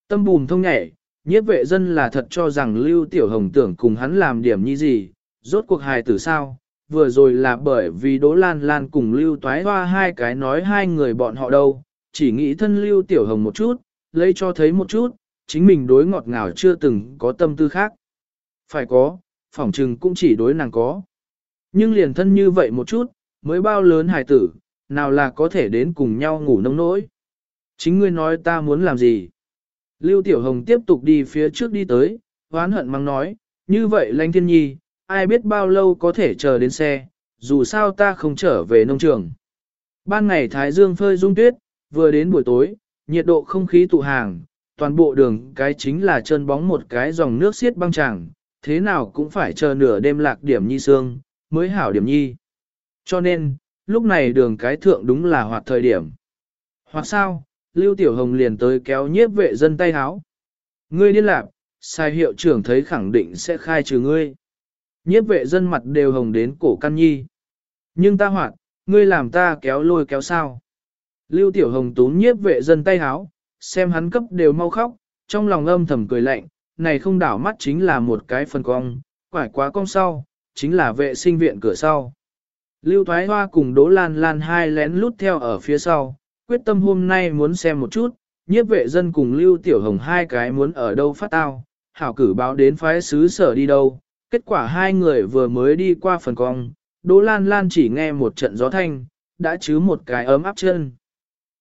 Tâm bùm thông nhảy, nhiếp vệ dân là thật cho rằng Lưu Tiểu Hồng tưởng cùng hắn làm điểm như gì, rốt cuộc hài tử sao, vừa rồi là bởi vì Đỗ Lan Lan cùng Lưu Toái Hoa hai cái nói hai người bọn họ đâu, chỉ nghĩ thân Lưu Tiểu Hồng một chút, lấy cho thấy một chút, chính mình đối ngọt ngào chưa từng có tâm tư khác. Phải có, phỏng trừng cũng chỉ đối nàng có. Nhưng liền thân như vậy một chút, mới bao lớn hài tử, nào là có thể đến cùng nhau ngủ nông nỗi. Chính ngươi nói ta muốn làm gì? Lưu Tiểu Hồng tiếp tục đi phía trước đi tới, hoán hận mắng nói, như vậy lãnh thiên nhi, ai biết bao lâu có thể chờ đến xe, dù sao ta không trở về nông trường. Ban ngày Thái Dương phơi dung tuyết, Vừa đến buổi tối, nhiệt độ không khí tụ hàng, toàn bộ đường cái chính là chân bóng một cái dòng nước xiết băng chẳng, thế nào cũng phải chờ nửa đêm lạc điểm nhi sương, mới hảo điểm nhi. Cho nên, lúc này đường cái thượng đúng là hoạt thời điểm. Hoặc sao, Lưu Tiểu Hồng liền tới kéo nhiếp vệ dân tay háo. Ngươi điên lạc, sai hiệu trưởng thấy khẳng định sẽ khai trừ ngươi. Nhiếp vệ dân mặt đều hồng đến cổ căn nhi. Nhưng ta hoạt, ngươi làm ta kéo lôi kéo sao. Lưu Tiểu Hồng tún nhiếp vệ dân tay háo, xem hắn cấp đều mau khóc, trong lòng âm thầm cười lạnh, này không đảo mắt chính là một cái phần cong, quải quá cong sau, chính là vệ sinh viện cửa sau. Lưu Thoái Hoa cùng Đỗ Lan Lan hai lén lút theo ở phía sau, quyết tâm hôm nay muốn xem một chút, nhiếp vệ dân cùng Lưu Tiểu Hồng hai cái muốn ở đâu phát tao, hảo cử báo đến phái xứ sở đi đâu. Kết quả hai người vừa mới đi qua phần cong, Đỗ Lan Lan chỉ nghe một trận gió thanh, đã chứ một cái ấm áp chân.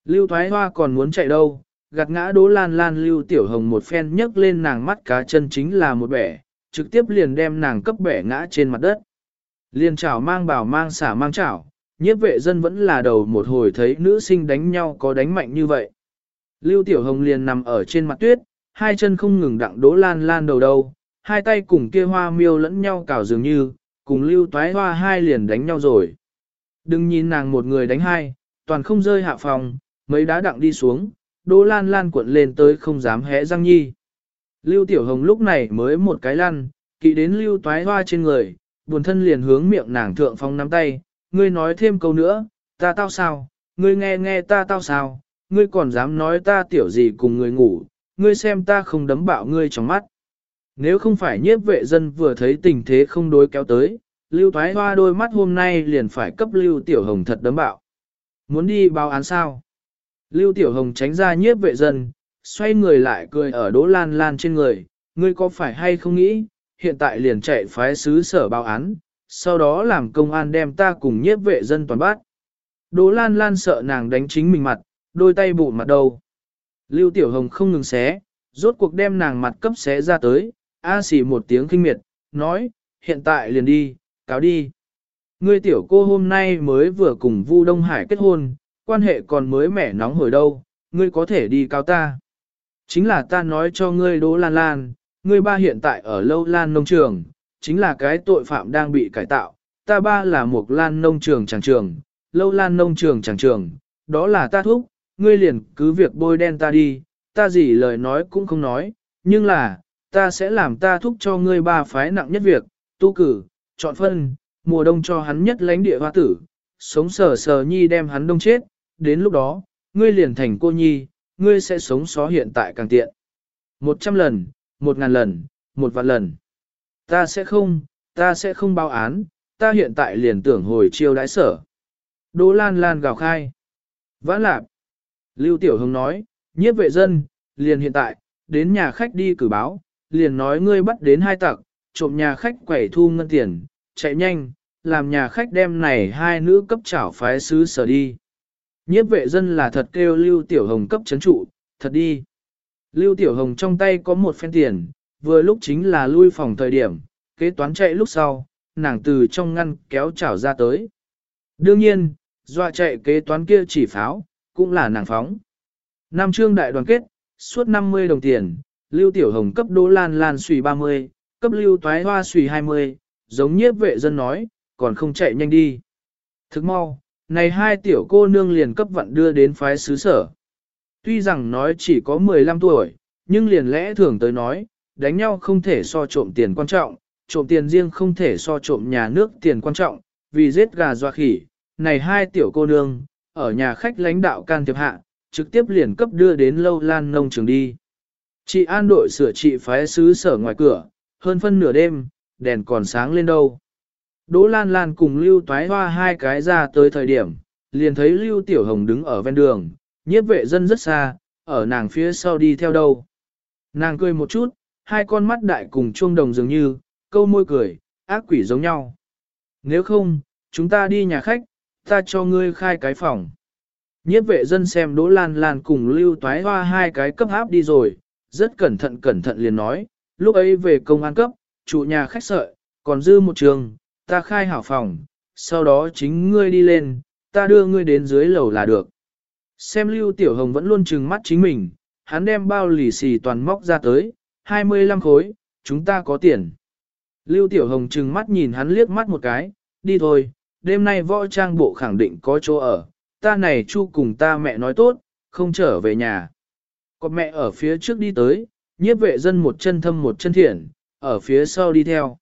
Lưu Thoái Hoa còn muốn chạy đâu, gạt ngã Đỗ Lan Lan Lưu Tiểu Hồng một phen nhấc lên nàng mắt cá chân chính là một bẻ, trực tiếp liền đem nàng cấp bẻ ngã trên mặt đất. Liền chảo mang bảo mang xả mang chảo, nhiếp vệ dân vẫn là đầu một hồi thấy nữ sinh đánh nhau có đánh mạnh như vậy. Lưu Tiểu Hồng liền nằm ở trên mặt tuyết, hai chân không ngừng đặng Đỗ Lan Lan đầu đầu, hai tay cùng kia hoa miêu lẫn nhau cào dường như, cùng Lưu Toái Hoa hai liền đánh nhau rồi. Đừng nhìn nàng một người đánh hai, toàn không rơi hạ phòng, mấy đá đặng đi xuống, Đỗ Lan Lan cuộn lên tới không dám hé răng nhi. Lưu Tiểu Hồng lúc này mới một cái lăn, kỵ đến Lưu Toái Hoa trên người, buồn thân liền hướng miệng nàng thượng phong nắm tay, ngươi nói thêm câu nữa, ta tao sao, ngươi nghe nghe ta tao sao, ngươi còn dám nói ta tiểu gì cùng ngươi ngủ, ngươi xem ta không đấm bạo ngươi trong mắt. Nếu không phải nhiếp vệ dân vừa thấy tình thế không đối kéo tới, Lưu Toái Hoa đôi mắt hôm nay liền phải cấp Lưu Tiểu Hồng thật đấm bạo. Muốn đi báo án sao? Lưu Tiểu Hồng tránh ra nhiếp vệ dân, xoay người lại cười ở Đỗ Lan Lan trên người, ngươi có phải hay không nghĩ, hiện tại liền chạy phái sứ sở báo án, sau đó làm công an đem ta cùng nhiếp vệ dân toàn bắt. Đỗ Lan Lan sợ nàng đánh chính mình mặt, đôi tay bụng mặt đầu. Lưu Tiểu Hồng không ngừng xé, rốt cuộc đem nàng mặt cấp xé ra tới, a xì một tiếng kinh miệt, nói, hiện tại liền đi, cáo đi. Ngươi tiểu cô hôm nay mới vừa cùng Vu Đông Hải kết hôn, quan hệ còn mới mẻ nóng hồi đâu, ngươi có thể đi cáo ta. Chính là ta nói cho ngươi Đỗ Lan Lan, ngươi ba hiện tại ở Lâu Lan nông trường, chính là cái tội phạm đang bị cải tạo, ta ba là một Lan nông trường chẳng trường, Lâu Lan nông trường chẳng trường, đó là ta thúc, ngươi liền cứ việc bôi đen ta đi, ta gì lời nói cũng không nói, nhưng là, ta sẽ làm ta thúc cho ngươi ba phái nặng nhất việc, tu cử, chọn phân, mùa đông cho hắn nhất lãnh địa hoa tử, sống sờ sờ nhi đem hắn đông chết, đến lúc đó, ngươi liền thành cô nhi, ngươi sẽ sống xó hiện tại càng tiện. Một trăm lần, một ngàn lần, một vạn lần. Ta sẽ không, ta sẽ không báo án, ta hiện tại liền tưởng hồi chiêu đãi sở. Đỗ Lan Lan gào khai. Vãn lạp. Lưu Tiểu Hưng nói, nhiếp vệ dân, liền hiện tại, đến nhà khách đi cử báo, liền nói ngươi bắt đến hai tặc, trộm nhà khách quẩy thu ngân tiền, chạy nhanh, làm nhà khách đem này hai nữ cấp trảo phái sứ sở đi. Nhiếp vệ dân là thật kêu Lưu Tiểu Hồng cấp chấn trụ, thật đi. Lưu Tiểu Hồng trong tay có một phen tiền, vừa lúc chính là lui phòng thời điểm, kế toán chạy lúc sau, nàng từ trong ngăn kéo chảo ra tới. Đương nhiên, dọa chạy kế toán kia chỉ pháo, cũng là nàng phóng. Nam trương đại đoàn kết, suốt 50 đồng tiền, Lưu Tiểu Hồng cấp Đỗ Lan Lan xùy 30, cấp Lưu Toái Hoa xùy 20, giống nhiếp vệ dân nói, còn không chạy nhanh đi. Thức mau, này hai tiểu cô nương liền cấp vận đưa đến phái xứ sở. Tuy rằng nói chỉ có 15 tuổi, nhưng liền lẽ thường tới nói, đánh nhau không thể so trộm tiền quan trọng, trộm tiền riêng không thể so trộm nhà nước tiền quan trọng, vì giết gà doa khỉ, này hai tiểu cô nương, ở nhà khách lãnh đạo can thiệp hạ, trực tiếp liền cấp đưa đến lâu lan nông trường đi. Chị an đội sửa trị phái sứ sở ngoài cửa, hơn phân nửa đêm, đèn còn sáng lên đâu. Đỗ Lan Lan cùng Lưu Toái Hoa hai cái ra tới thời điểm, liền thấy Lưu Tiểu Hồng đứng ở ven đường, nhiếp vệ dân rất xa, ở nàng phía sau đi theo đâu. Nàng cười một chút, hai con mắt đại cùng chuông đồng dường như, câu môi cười, ác quỷ giống nhau. Nếu không, chúng ta đi nhà khách, ta cho ngươi khai cái phòng. Nhiếp vệ dân xem Đỗ Lan Lan cùng Lưu Toái Hoa hai cái cấp áp đi rồi, rất cẩn thận cẩn thận liền nói, lúc ấy về công an cấp, chủ nhà khách sợi, còn dư một trường, ta khai hảo phòng, sau đó chính ngươi đi lên, ta đưa ngươi đến dưới lầu là được. Xem Lưu Tiểu Hồng vẫn luôn trừng mắt chính mình, hắn đem bao lì xì toàn móc ra tới, 25 khối, chúng ta có tiền. Lưu Tiểu Hồng trừng mắt nhìn hắn liếc mắt một cái, đi thôi, đêm nay võ trang bộ khẳng định có chỗ ở, ta này chu cùng ta mẹ nói tốt, không trở về nhà. Còn mẹ ở phía trước đi tới, nhiếp vệ dân một chân thâm một chân thiện, ở phía sau đi theo.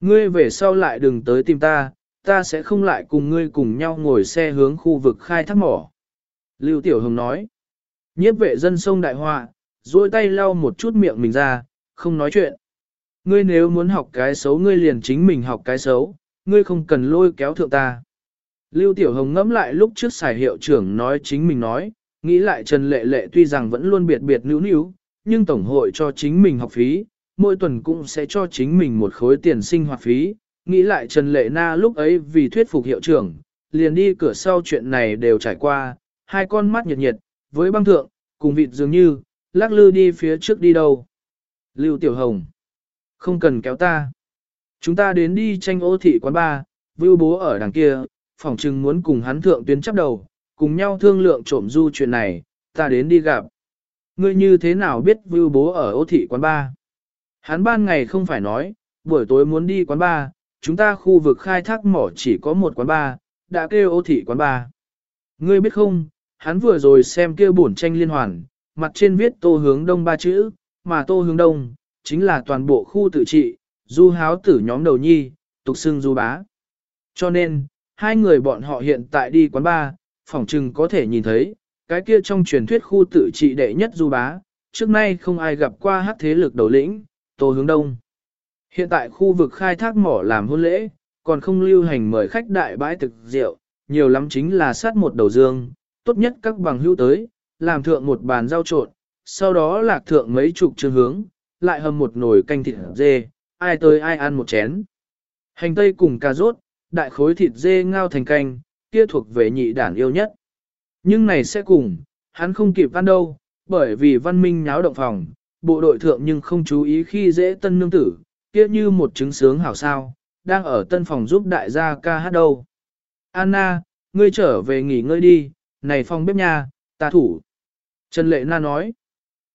Ngươi về sau lại đừng tới tìm ta, ta sẽ không lại cùng ngươi cùng nhau ngồi xe hướng khu vực khai thác mỏ. Lưu Tiểu Hồng nói, nhiếp vệ dân sông đại họa, duỗi tay lau một chút miệng mình ra, không nói chuyện. Ngươi nếu muốn học cái xấu ngươi liền chính mình học cái xấu, ngươi không cần lôi kéo thượng ta. Lưu Tiểu Hồng ngẫm lại lúc trước xài hiệu trưởng nói chính mình nói, nghĩ lại Trần Lệ Lệ tuy rằng vẫn luôn biệt biệt níu níu, nhưng Tổng hội cho chính mình học phí, mỗi tuần cũng sẽ cho chính mình một khối tiền sinh hoạt phí. Nghĩ lại Trần Lệ Na lúc ấy vì thuyết phục hiệu trưởng, liền đi cửa sau chuyện này đều trải qua, hai con mắt nhiệt nhiệt, với băng thượng, cùng vịt dường như, lắc lư đi phía trước đi đâu. Lưu Tiểu Hồng, không cần kéo ta. Chúng ta đến đi tranh ô thị quán ba, vưu bố ở đằng kia, phỏng chừng muốn cùng hắn thượng tuyến chấp đầu, cùng nhau thương lượng trộm du chuyện này, ta đến đi gặp. Ngươi như thế nào biết vưu bố ở ô thị quán ba? Hắn ban ngày không phải nói, buổi tối muốn đi quán ba, chúng ta khu vực khai thác mỏ chỉ có một quán ba, đã kêu ô thị quán ba. Ngươi biết không, hắn vừa rồi xem kêu bổn tranh liên hoàn, mặt trên viết tô hướng đông ba chữ, mà tô hướng đông, chính là toàn bộ khu tự trị, du háo tử nhóm đầu nhi, tục xưng du bá. Cho nên, hai người bọn họ hiện tại đi quán ba, phỏng chừng có thể nhìn thấy, cái kia trong truyền thuyết khu tự trị đệ nhất du bá, trước nay không ai gặp qua hát thế lực đầu lĩnh, tô hướng đông. Hiện tại khu vực khai thác mỏ làm hôn lễ, còn không lưu hành mời khách đại bãi thực rượu, nhiều lắm chính là sát một đầu dương, tốt nhất các bằng hữu tới, làm thượng một bàn rau trộn, sau đó lạc thượng mấy chục trường hướng, lại hầm một nồi canh thịt dê, ai tới ai ăn một chén. Hành tây cùng cà rốt, đại khối thịt dê ngao thành canh, kia thuộc về nhị đản yêu nhất. Nhưng này sẽ cùng, hắn không kịp ăn đâu, bởi vì văn minh nháo động phòng, bộ đội thượng nhưng không chú ý khi dễ tân nương tử, kia như một trứng sướng hảo sao, đang ở tân phòng giúp đại gia ca hát đâu. Anna, ngươi trở về nghỉ ngơi đi, này phòng bếp nha, ta thủ. Trần Lệ Na nói,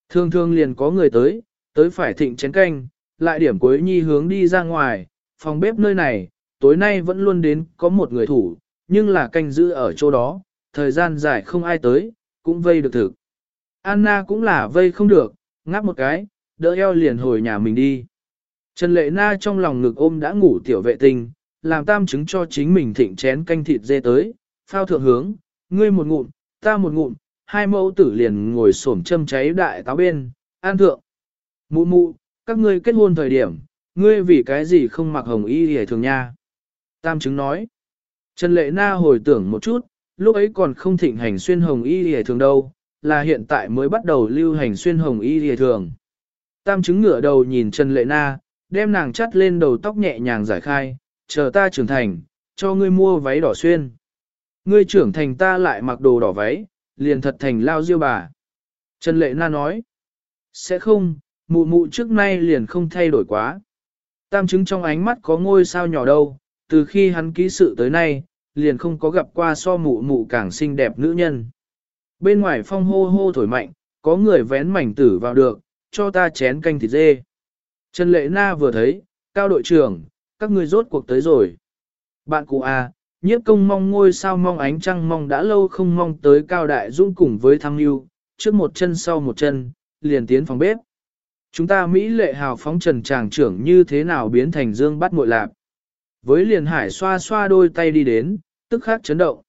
thường thường liền có người tới, tới phải thịnh chén canh, lại điểm cuối nhi hướng đi ra ngoài, phòng bếp nơi này, tối nay vẫn luôn đến có một người thủ, nhưng là canh giữ ở chỗ đó, thời gian dài không ai tới, cũng vây được thực. Anna cũng là vây không được, ngáp một cái, đỡ eo liền hồi nhà mình đi. Trần Lệ Na trong lòng ngực ôm đã ngủ tiểu vệ tinh, làm tam chứng cho chính mình thịnh chén canh thịt dê tới, phao thượng hướng, ngươi một ngụm, ta một ngụm, hai mẫu tử liền ngồi xổm châm cháy đại táo bên, an thượng. Mụ mụ, các ngươi kết hôn thời điểm, ngươi vì cái gì không mặc hồng y hề thường nha. Tam chứng nói. Trần Lệ Na hồi tưởng một chút, lúc ấy còn không thịnh hành xuyên hồng y hề thường đâu, là hiện tại mới bắt đầu lưu hành xuyên hồng y lìa thường. Tam chứng ngửa đầu nhìn Trần Lệ Na, đem nàng chắt lên đầu tóc nhẹ nhàng giải khai, chờ ta trưởng thành, cho ngươi mua váy đỏ xuyên. Ngươi trưởng thành ta lại mặc đồ đỏ váy, liền thật thành lao diêu bà. Trần Lệ Na nói, sẽ không, mụ mụ trước nay liền không thay đổi quá. Tam chứng trong ánh mắt có ngôi sao nhỏ đâu, từ khi hắn ký sự tới nay, liền không có gặp qua so mụ mụ càng xinh đẹp nữ nhân. Bên ngoài phong hô hô thổi mạnh, có người vén mảnh tử vào được, cho ta chén canh thịt dê. Trần Lệ Na vừa thấy, cao đội trưởng, các ngươi rốt cuộc tới rồi. Bạn cụ A, nhiếp công mong ngôi sao mong ánh trăng mong đã lâu không mong tới cao đại dung cùng với thăng lưu, trước một chân sau một chân, liền tiến phòng bếp. Chúng ta Mỹ lệ hào phóng trần tràng trưởng như thế nào biến thành dương bắt mội lạp. Với liền hải xoa xoa đôi tay đi đến, tức khắc chấn động.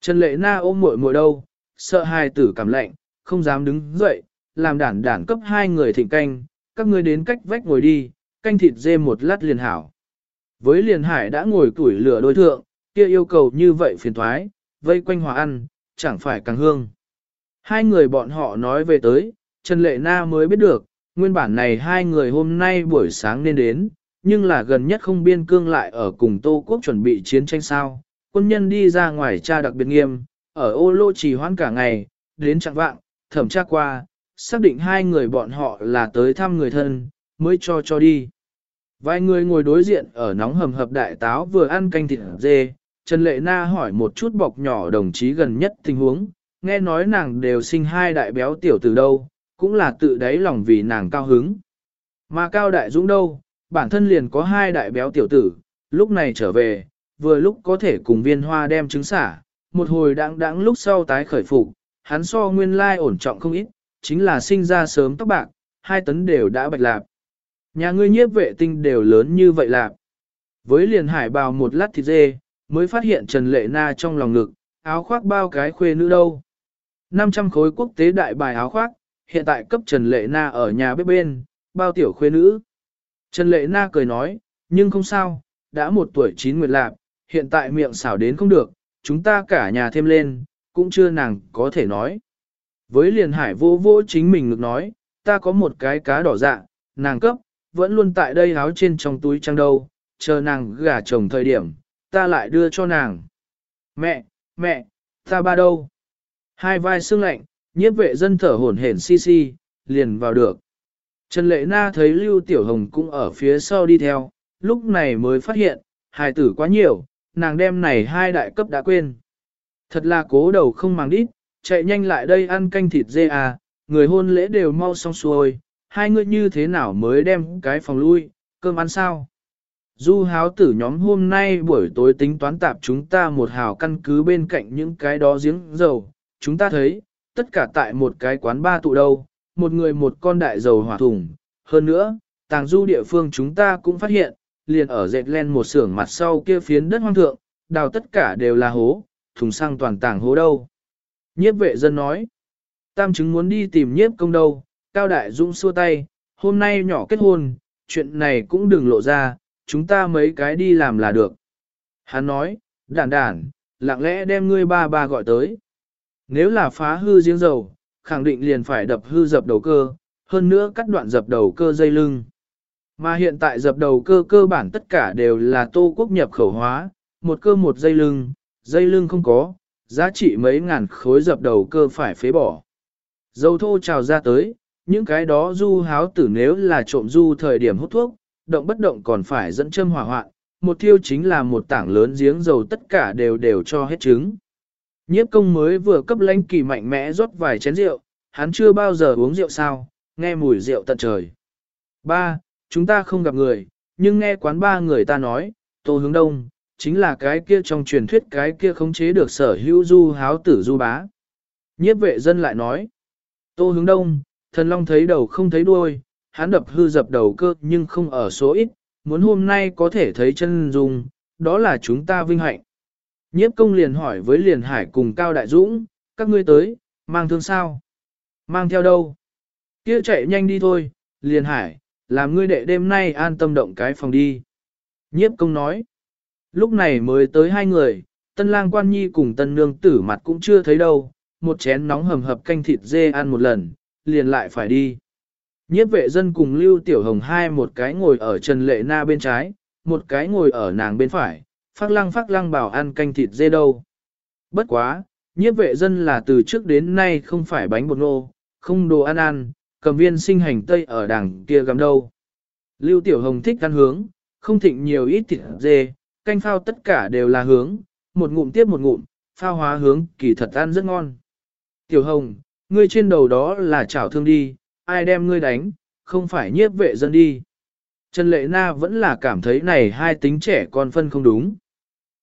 Trần lệ na ôm muội muội đâu, sợ hai tử cảm lạnh, không dám đứng dậy, làm đản đản cấp hai người thịnh canh, các ngươi đến cách vách ngồi đi, canh thịt dê một lát liền hảo. Với liền hải đã ngồi tuổi lửa đôi thượng, kia yêu cầu như vậy phiền thoái, vây quanh hòa ăn, chẳng phải càng hương. Hai người bọn họ nói về tới, Trần Lệ Na mới biết được, nguyên bản này hai người hôm nay buổi sáng nên đến, nhưng là gần nhất không biên cương lại ở cùng Tô Quốc chuẩn bị chiến tranh sao. Quân nhân đi ra ngoài tra đặc biệt nghiêm, ở ô lô trì hoãn cả ngày, đến trạng vạng, thẩm tra qua, xác định hai người bọn họ là tới thăm người thân, mới cho cho đi. Vài người ngồi đối diện ở nóng hầm hập đại táo vừa ăn canh thịt dê, Trần Lệ Na hỏi một chút bọc nhỏ đồng chí gần nhất tình huống, nghe nói nàng đều sinh hai đại béo tiểu từ đâu, cũng là tự đáy lòng vì nàng cao hứng. Mà Cao Đại Dũng đâu, bản thân liền có hai đại béo tiểu tử, lúc này trở về, vừa lúc có thể cùng viên hoa đem trứng xả, một hồi đáng đáng lúc sau tái khởi phục, hắn so nguyên lai ổn trọng không ít, chính là sinh ra sớm tóc bạc, hai tấn đều đã bạch lạp. Nhà ngươi nhiếp vệ tinh đều lớn như vậy lạp. Với liền hải bào một lát thịt dê, mới phát hiện Trần Lệ Na trong lòng ngực, áo khoác bao cái khuê nữ đâu. 500 khối quốc tế đại bài áo khoác, hiện tại cấp Trần Lệ Na ở nhà bếp bên, bao tiểu khuê nữ. Trần Lệ Na cười nói, nhưng không sao, đã một tuổi chín nguyệt lạp, hiện tại miệng xảo đến không được, chúng ta cả nhà thêm lên, cũng chưa nàng có thể nói. Với liền hải vô vô chính mình ngực nói, ta có một cái cá đỏ dạ, nàng cấp, vẫn luôn tại đây áo trên trong túi trăng đâu, chờ nàng gả chồng thời điểm, ta lại đưa cho nàng. Mẹ, mẹ, ta ba đâu? Hai vai xương lạnh, nhiếp vệ dân thở hổn hển si si, liền vào được. Trần Lệ Na thấy Lưu Tiểu Hồng cũng ở phía sau đi theo, lúc này mới phát hiện, hài tử quá nhiều, nàng đem này hai đại cấp đã quên. Thật là cố đầu không mang đít, chạy nhanh lại đây ăn canh thịt dê à, người hôn lễ đều mau xong xuôi, hai người như thế nào mới đem cái phòng lui, cơm ăn sao? Du háo tử nhóm hôm nay buổi tối tính toán tạp chúng ta một hào căn cứ bên cạnh những cái đó giếng dầu, chúng ta thấy, tất cả tại một cái quán ba tụ đâu, một người một con đại dầu hỏa thùng. Hơn nữa, tàng du địa phương chúng ta cũng phát hiện, liền ở dệt len một xưởng mặt sau kia phiến đất hoang thượng, đào tất cả đều là hố, thùng xăng toàn tàng hố đâu. Nhiếp vệ dân nói, tam chứng muốn đi tìm nhiếp công đâu, cao đại dũng xua tay, hôm nay nhỏ kết hôn, chuyện này cũng đừng lộ ra, chúng ta mấy cái đi làm là được. Hắn nói, đản đản, lặng lẽ đem ngươi ba ba gọi tới. Nếu là phá hư giếng dầu, khẳng định liền phải đập hư dập đầu cơ, hơn nữa cắt đoạn dập đầu cơ dây lưng. Mà hiện tại dập đầu cơ cơ bản tất cả đều là tô quốc nhập khẩu hóa, một cơ một dây lưng, dây lưng không có, giá trị mấy ngàn khối dập đầu cơ phải phế bỏ. Dầu thô trào ra tới, những cái đó du háo tử nếu là trộm du thời điểm hút thuốc, động bất động còn phải dẫn châm hỏa hoạn, một thiêu chính là một tảng lớn giếng dầu tất cả đều đều cho hết trứng. Nhiếp công mới vừa cấp lãnh kỳ mạnh mẽ rót vài chén rượu, hắn chưa bao giờ uống rượu sao, nghe mùi rượu tận trời. Ba, chúng ta không gặp người, nhưng nghe quán ba người ta nói, tô hướng đông, chính là cái kia trong truyền thuyết cái kia khống chế được sở hữu du háo tử du bá. Nhiếp vệ dân lại nói, tô hướng đông, thần long thấy đầu không thấy đuôi, hắn đập hư dập đầu cơ nhưng không ở số ít, muốn hôm nay có thể thấy chân dung, đó là chúng ta vinh hạnh. Nhiếp công liền hỏi với liền hải cùng Cao Đại Dũng, các ngươi tới, mang thương sao? Mang theo đâu? Kia chạy nhanh đi thôi, liền hải, làm ngươi đệ đêm nay an tâm động cái phòng đi. Nhiếp công nói, lúc này mới tới hai người, tân lang quan nhi cùng tân nương tử mặt cũng chưa thấy đâu, một chén nóng hầm hập canh thịt dê ăn một lần, liền lại phải đi. Nhiếp vệ dân cùng Lưu Tiểu Hồng hai một cái ngồi ở Trần Lệ Na bên trái, một cái ngồi ở nàng bên phải, phát lăng phát lăng bảo ăn canh thịt dê đâu. Bất quá, nhiếp vệ dân là từ trước đến nay không phải bánh bột nô, không đồ ăn ăn, cầm viên sinh hành tây ở đằng kia gắm đâu. Lưu Tiểu Hồng thích ăn hướng, không thịnh nhiều ít thịt dê, canh phao tất cả đều là hướng, một ngụm tiếp một ngụm, phao hóa hướng kỳ thật ăn rất ngon. Tiểu Hồng, ngươi trên đầu đó là chảo thương đi, ai đem ngươi đánh, không phải nhiếp vệ dân đi. Trần Lệ Na vẫn là cảm thấy này hai tính trẻ con phân không đúng.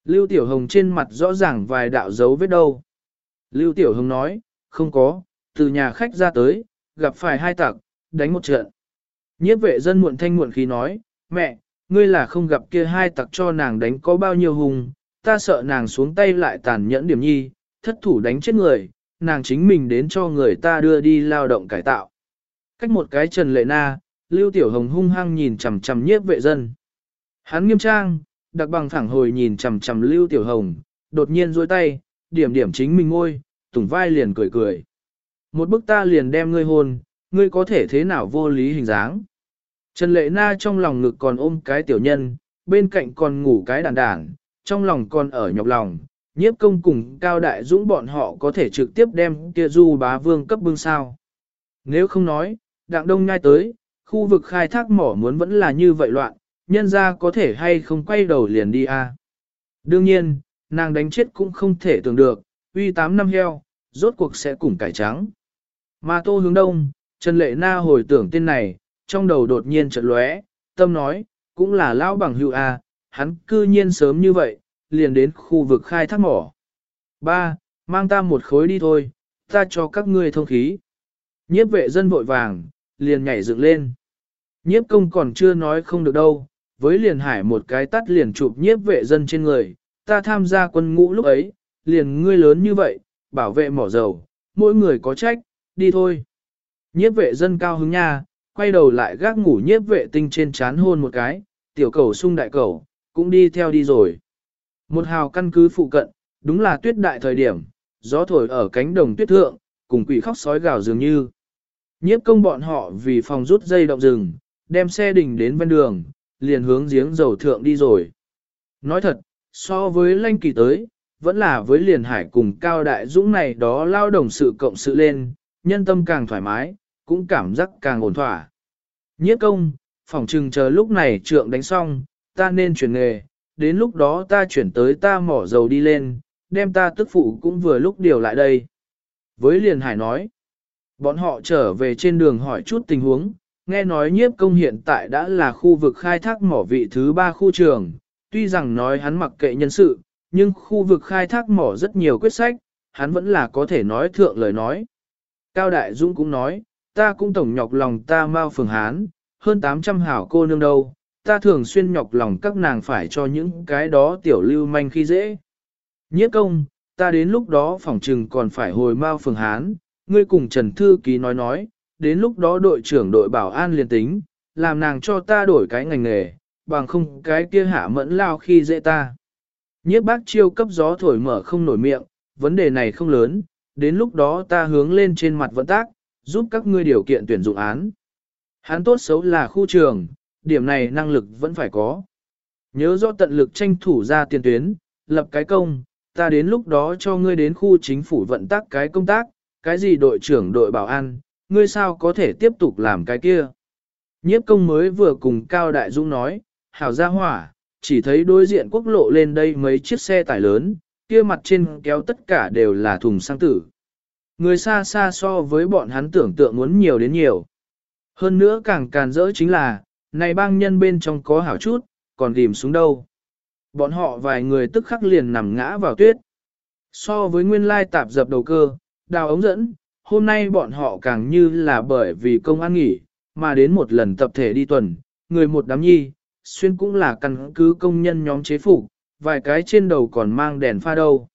Lưu Tiểu Hồng trên mặt rõ ràng vài đạo dấu vết đâu. Lưu Tiểu Hồng nói, không có, từ nhà khách ra tới, gặp phải hai tặc, đánh một trận. Nhiếp vệ dân muộn thanh muộn khí nói, mẹ, ngươi là không gặp kia hai tặc cho nàng đánh có bao nhiêu hùng, ta sợ nàng xuống tay lại tàn nhẫn điểm nhi, thất thủ đánh chết người, nàng chính mình đến cho người ta đưa đi lao động cải tạo. Cách một cái trần lệ na, Lưu Tiểu Hồng hung hăng nhìn chằm chằm nhiếp vệ dân. Hắn nghiêm trang, đặc bằng thẳng hồi nhìn chằm chằm Lưu Tiểu Hồng, đột nhiên duỗi tay, điểm điểm chính mình ngôi, tùng vai liền cười cười. Một bức ta liền đem ngươi hôn, ngươi có thể thế nào vô lý hình dáng. Trần Lệ Na trong lòng ngực còn ôm cái tiểu nhân, bên cạnh còn ngủ cái đàn đàn, trong lòng còn ở nhọc lòng, nhiếp công cùng cao đại dũng bọn họ có thể trực tiếp đem kia du bá vương cấp bưng sao. Nếu không nói, đặng đông nhai tới, khu vực khai thác mỏ muốn vẫn là như vậy loạn, nhân ra có thể hay không quay đầu liền đi a. À. Đương nhiên, nàng đánh chết cũng không thể tưởng được, uy tám năm heo, rốt cuộc sẽ cùng cải trắng. Mà tô hướng đông, Trần Lệ Na hồi tưởng tên này, trong đầu đột nhiên chợt lóe, tâm nói, cũng là lão bằng hữu a, hắn cư nhiên sớm như vậy, liền đến khu vực khai thác mỏ. Ba, mang ta một khối đi thôi, ta cho các ngươi thông khí. Nhiếp vệ dân vội vàng, liền nhảy dựng lên. Nhiếp công còn chưa nói không được đâu, với liền hải một cái tắt liền chụp nhiếp vệ dân trên người, ta tham gia quân ngũ lúc ấy, liền ngươi lớn như vậy, bảo vệ mỏ dầu, mỗi người có trách, đi thôi. Nhiếp vệ dân cao hứng nha, quay đầu lại gác ngủ nhiếp vệ tinh trên chán hôn một cái, tiểu cầu sung đại cầu, cũng đi theo đi rồi. Một hào căn cứ phụ cận, đúng là tuyết đại thời điểm, gió thổi ở cánh đồng tuyết thượng, cùng quỷ khóc sói gào dường như. Nhiếp công bọn họ vì phòng rút dây động rừng, đem xe đình đến ven đường, liền hướng giếng dầu thượng đi rồi. Nói thật, so với lanh kỳ tới, vẫn là với liền hải cùng cao đại dũng này đó lao đồng sự cộng sự lên, nhân tâm càng thoải mái, cũng cảm giác càng ổn thỏa. Nhiếp công, phòng trừng chờ lúc này trượng đánh xong, ta nên chuyển nghề, đến lúc đó ta chuyển tới ta mỏ dầu đi lên, đem ta tức phụ cũng vừa lúc điều lại đây. Với liền hải nói, bọn họ trở về trên đường hỏi chút tình huống, nghe nói nhiếp công hiện tại đã là khu vực khai thác mỏ vị thứ ba khu trường, tuy rằng nói hắn mặc kệ nhân sự, nhưng khu vực khai thác mỏ rất nhiều quyết sách, hắn vẫn là có thể nói thượng lời nói. Cao Đại Dũng cũng nói, ta cũng tổng nhọc lòng ta mau phường hán, hơn 800 hảo cô nương đâu, ta thường xuyên nhọc lòng các nàng phải cho những cái đó tiểu lưu manh khi dễ. Nhiếp công, ta đến lúc đó phỏng trừng còn phải hồi mau phường hán, ngươi cùng Trần Thư Ký nói nói, đến lúc đó đội trưởng đội bảo an liền tính, làm nàng cho ta đổi cái ngành nghề, bằng không cái kia hạ mẫn lao khi dễ ta. Nhiếp bác chiêu cấp gió thổi mở không nổi miệng, vấn đề này không lớn, đến lúc đó ta hướng lên trên mặt vận tác, giúp các ngươi điều kiện tuyển dụng án. Hắn tốt xấu là khu trường, điểm này năng lực vẫn phải có. Nhớ rõ tận lực tranh thủ ra tiền tuyến, lập cái công, ta đến lúc đó cho ngươi đến khu chính phủ vận tác cái công tác, cái gì đội trưởng đội bảo an, ngươi sao có thể tiếp tục làm cái kia. Nhiếp công mới vừa cùng Cao Đại Dũng nói, hảo gia hỏa, chỉ thấy đối diện quốc lộ lên đây mấy chiếc xe tải lớn, kia mặt trên kéo tất cả đều là thùng sang tử. Người xa xa so với bọn hắn tưởng tượng muốn nhiều đến nhiều. Hơn nữa càng càn rỡ chính là, này bang nhân bên trong có hảo chút, còn tìm xuống đâu. Bọn họ vài người tức khắc liền nằm ngã vào tuyết. So với nguyên lai tạp dập đầu cơ, đào ống dẫn, hôm nay bọn họ càng như là bởi vì công an nghỉ, mà đến một lần tập thể đi tuần, người một đám nhi, xuyên cũng là căn cứ công nhân nhóm chế phục, vài cái trên đầu còn mang đèn pha đâu.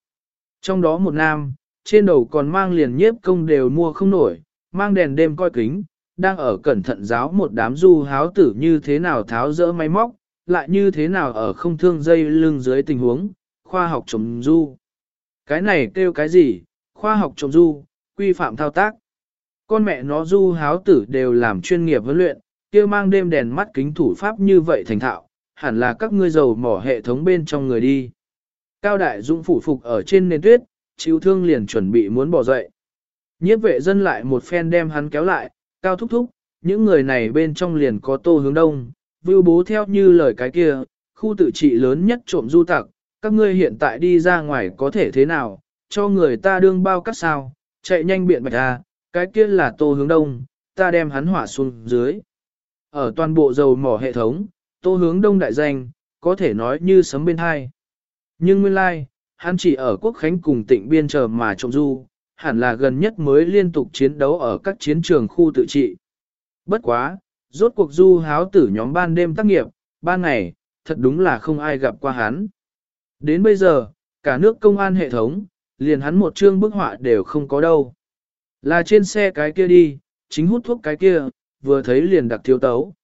Trong đó một nam, trên đầu còn mang liền nhiếp công đều mua không nổi, mang đèn đêm coi kính, đang ở cẩn thận giáo một đám du háo tử như thế nào tháo rỡ máy móc, lại như thế nào ở không thương dây lưng dưới tình huống, khoa học trồng du. Cái này kêu cái gì, khoa học trồng du, quy phạm thao tác. Con mẹ nó du háo tử đều làm chuyên nghiệp huấn luyện, kia mang đêm đèn mắt kính thủ pháp như vậy thành thạo, hẳn là các ngươi giàu mỏ hệ thống bên trong người đi. Cao đại dũng phủ phục ở trên nền tuyết, chịu thương liền chuẩn bị muốn bỏ dậy. Nhiếp vệ dân lại một phen đem hắn kéo lại, cao thúc thúc, những người này bên trong liền có tô hướng đông, vưu bố theo như lời cái kia, khu tự trị lớn nhất trộm du tặc, các ngươi hiện tại đi ra ngoài có thể thế nào, cho người ta đương bao cắt sao, chạy nhanh biện bạch ra, cái kia là tô hướng đông, ta đem hắn hỏa xuống dưới. Ở toàn bộ dầu mỏ hệ thống, tô hướng đông đại danh, có thể nói như sấm bên hai. Nhưng nguyên lai, like, hắn chỉ ở quốc khánh cùng tỉnh biên chờ mà trộm du, hẳn là gần nhất mới liên tục chiến đấu ở các chiến trường khu tự trị. Bất quá, rốt cuộc du háo tử nhóm ban đêm tác nghiệp, ban ngày, thật đúng là không ai gặp qua hắn. Đến bây giờ, cả nước công an hệ thống, liền hắn một chương bức họa đều không có đâu. Là trên xe cái kia đi, chính hút thuốc cái kia, vừa thấy liền đặc thiếu tấu.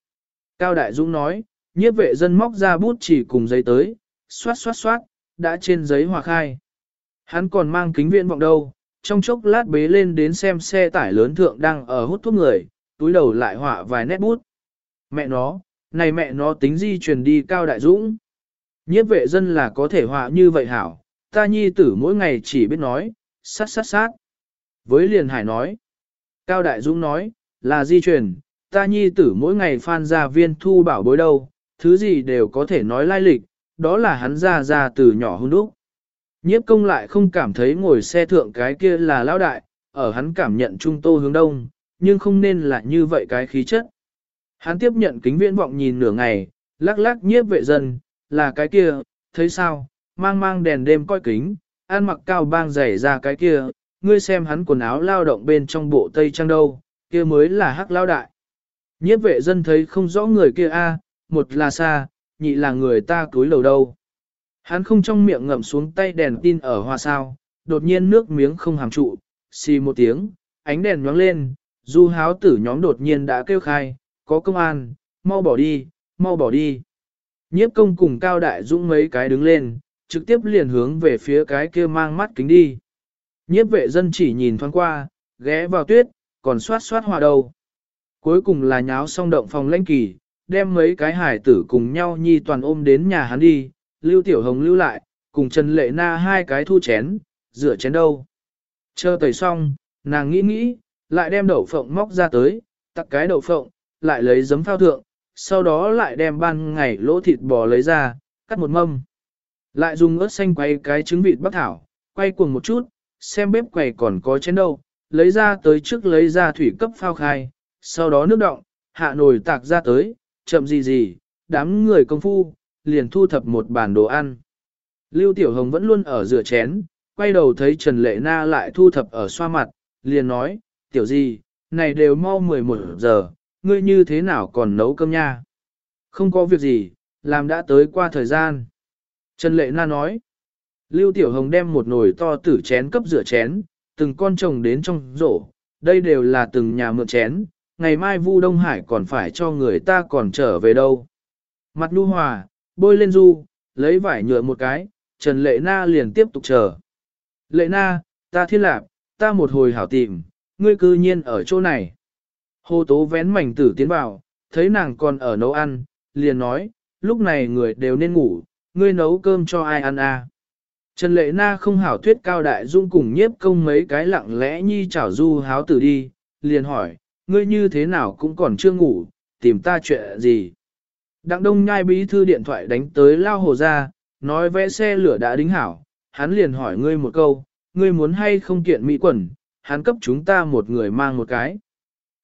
Cao Đại Dũng nói, nhiếp vệ dân móc ra bút chỉ cùng giấy tới, xoát xoát xoát, đã trên giấy hòa khai. Hắn còn mang kính viện vọng đâu, trong chốc lát bế lên đến xem xe tải lớn thượng đang ở hút thuốc người, túi đầu lại họa vài nét bút. Mẹ nó, này mẹ nó tính di truyền đi Cao Đại Dũng. Nhiếp vệ dân là có thể họa như vậy hảo, ta nhi tử mỗi ngày chỉ biết nói, sát sát sát. Với liền hải nói, Cao Đại Dũng nói, là di truyền, ta nhi tử mỗi ngày phan ra viên thu bảo bối đâu, thứ gì đều có thể nói lai lịch, đó là hắn ra ra từ nhỏ hôn đúc. Nhiếp công lại không cảm thấy ngồi xe thượng cái kia là lão đại, ở hắn cảm nhận trung tô hướng đông, nhưng không nên là như vậy cái khí chất. Hắn tiếp nhận kính viễn vọng nhìn nửa ngày, lắc lắc nhiếp vệ dân, là cái kia, thấy sao, mang mang đèn đêm coi kính, ăn mặc cao bang giày ra cái kia, ngươi xem hắn quần áo lao động bên trong bộ tây trang đâu, kia mới là hắc lao đại. Nhiếp vệ dân thấy không rõ người kia a, một là xa, nhị là người ta cúi lầu đâu. Hắn không trong miệng ngậm xuống tay đèn tin ở hoa sao, đột nhiên nước miếng không hàm trụ, xì một tiếng, ánh đèn nhoáng lên, du háo tử nhóm đột nhiên đã kêu khai, có công an, mau bỏ đi, mau bỏ đi. Nhiếp công cùng cao đại dũng mấy cái đứng lên, trực tiếp liền hướng về phía cái kia mang mắt kính đi. Nhiếp vệ dân chỉ nhìn thoáng qua, ghé vào tuyết, còn xoát xoát hòa đầu. Cuối cùng là nháo xong động phòng lãnh kỳ, đem mấy cái hải tử cùng nhau nhi toàn ôm đến nhà hắn đi, lưu tiểu hồng lưu lại, cùng Trần Lệ Na hai cái thu chén, rửa chén đâu. Chờ tẩy xong, nàng nghĩ nghĩ, lại đem đậu phộng móc ra tới, tặng cái đậu phộng, lại lấy giấm phao thượng, sau đó lại đem ban ngày lỗ thịt bò lấy ra, cắt một mâm. Lại dùng ớt xanh quay cái trứng vịt bắc thảo, quay cuồng một chút, xem bếp quầy còn có chén đâu, lấy ra tới trước lấy ra thủy cấp phao khai, sau đó nước động, hạ nồi tạc ra tới, chậm gì gì, đám người công phu, liền thu thập một bàn đồ ăn. Lưu Tiểu Hồng vẫn luôn ở rửa chén, quay đầu thấy Trần Lệ Na lại thu thập ở xoa mặt, liền nói, tiểu gì, này đều mau 11 giờ, ngươi như thế nào còn nấu cơm nha? Không có việc gì, làm đã tới qua thời gian. Trần Lệ Na nói, Lưu Tiểu Hồng đem một nồi to tử chén cấp rửa chén, từng con chồng đến trong rổ, đây đều là từng nhà mượn chén, ngày mai Vu Đông Hải còn phải cho người ta còn trở về đâu. Mặt nu hòa, bôi lên du, lấy vải nhựa một cái, Trần Lệ Na liền tiếp tục chờ. Lệ Na, ta thiên lạc, ta một hồi hảo tìm, ngươi cư nhiên ở chỗ này. Hồ tố vén mảnh tử tiến vào, thấy nàng còn ở nấu ăn, liền nói, lúc này người đều nên ngủ, ngươi nấu cơm cho ai ăn à. Trần Lệ Na không hảo thuyết cao đại dung cùng nhiếp công mấy cái lặng lẽ nhi chảo du háo tử đi, liền hỏi, ngươi như thế nào cũng còn chưa ngủ, tìm ta chuyện gì. Đặng đông nhai bí thư điện thoại đánh tới lao hồ ra, nói vẽ xe lửa đã đính hảo, hắn liền hỏi ngươi một câu, ngươi muốn hay không kiện mỹ quần, hắn cấp chúng ta một người mang một cái.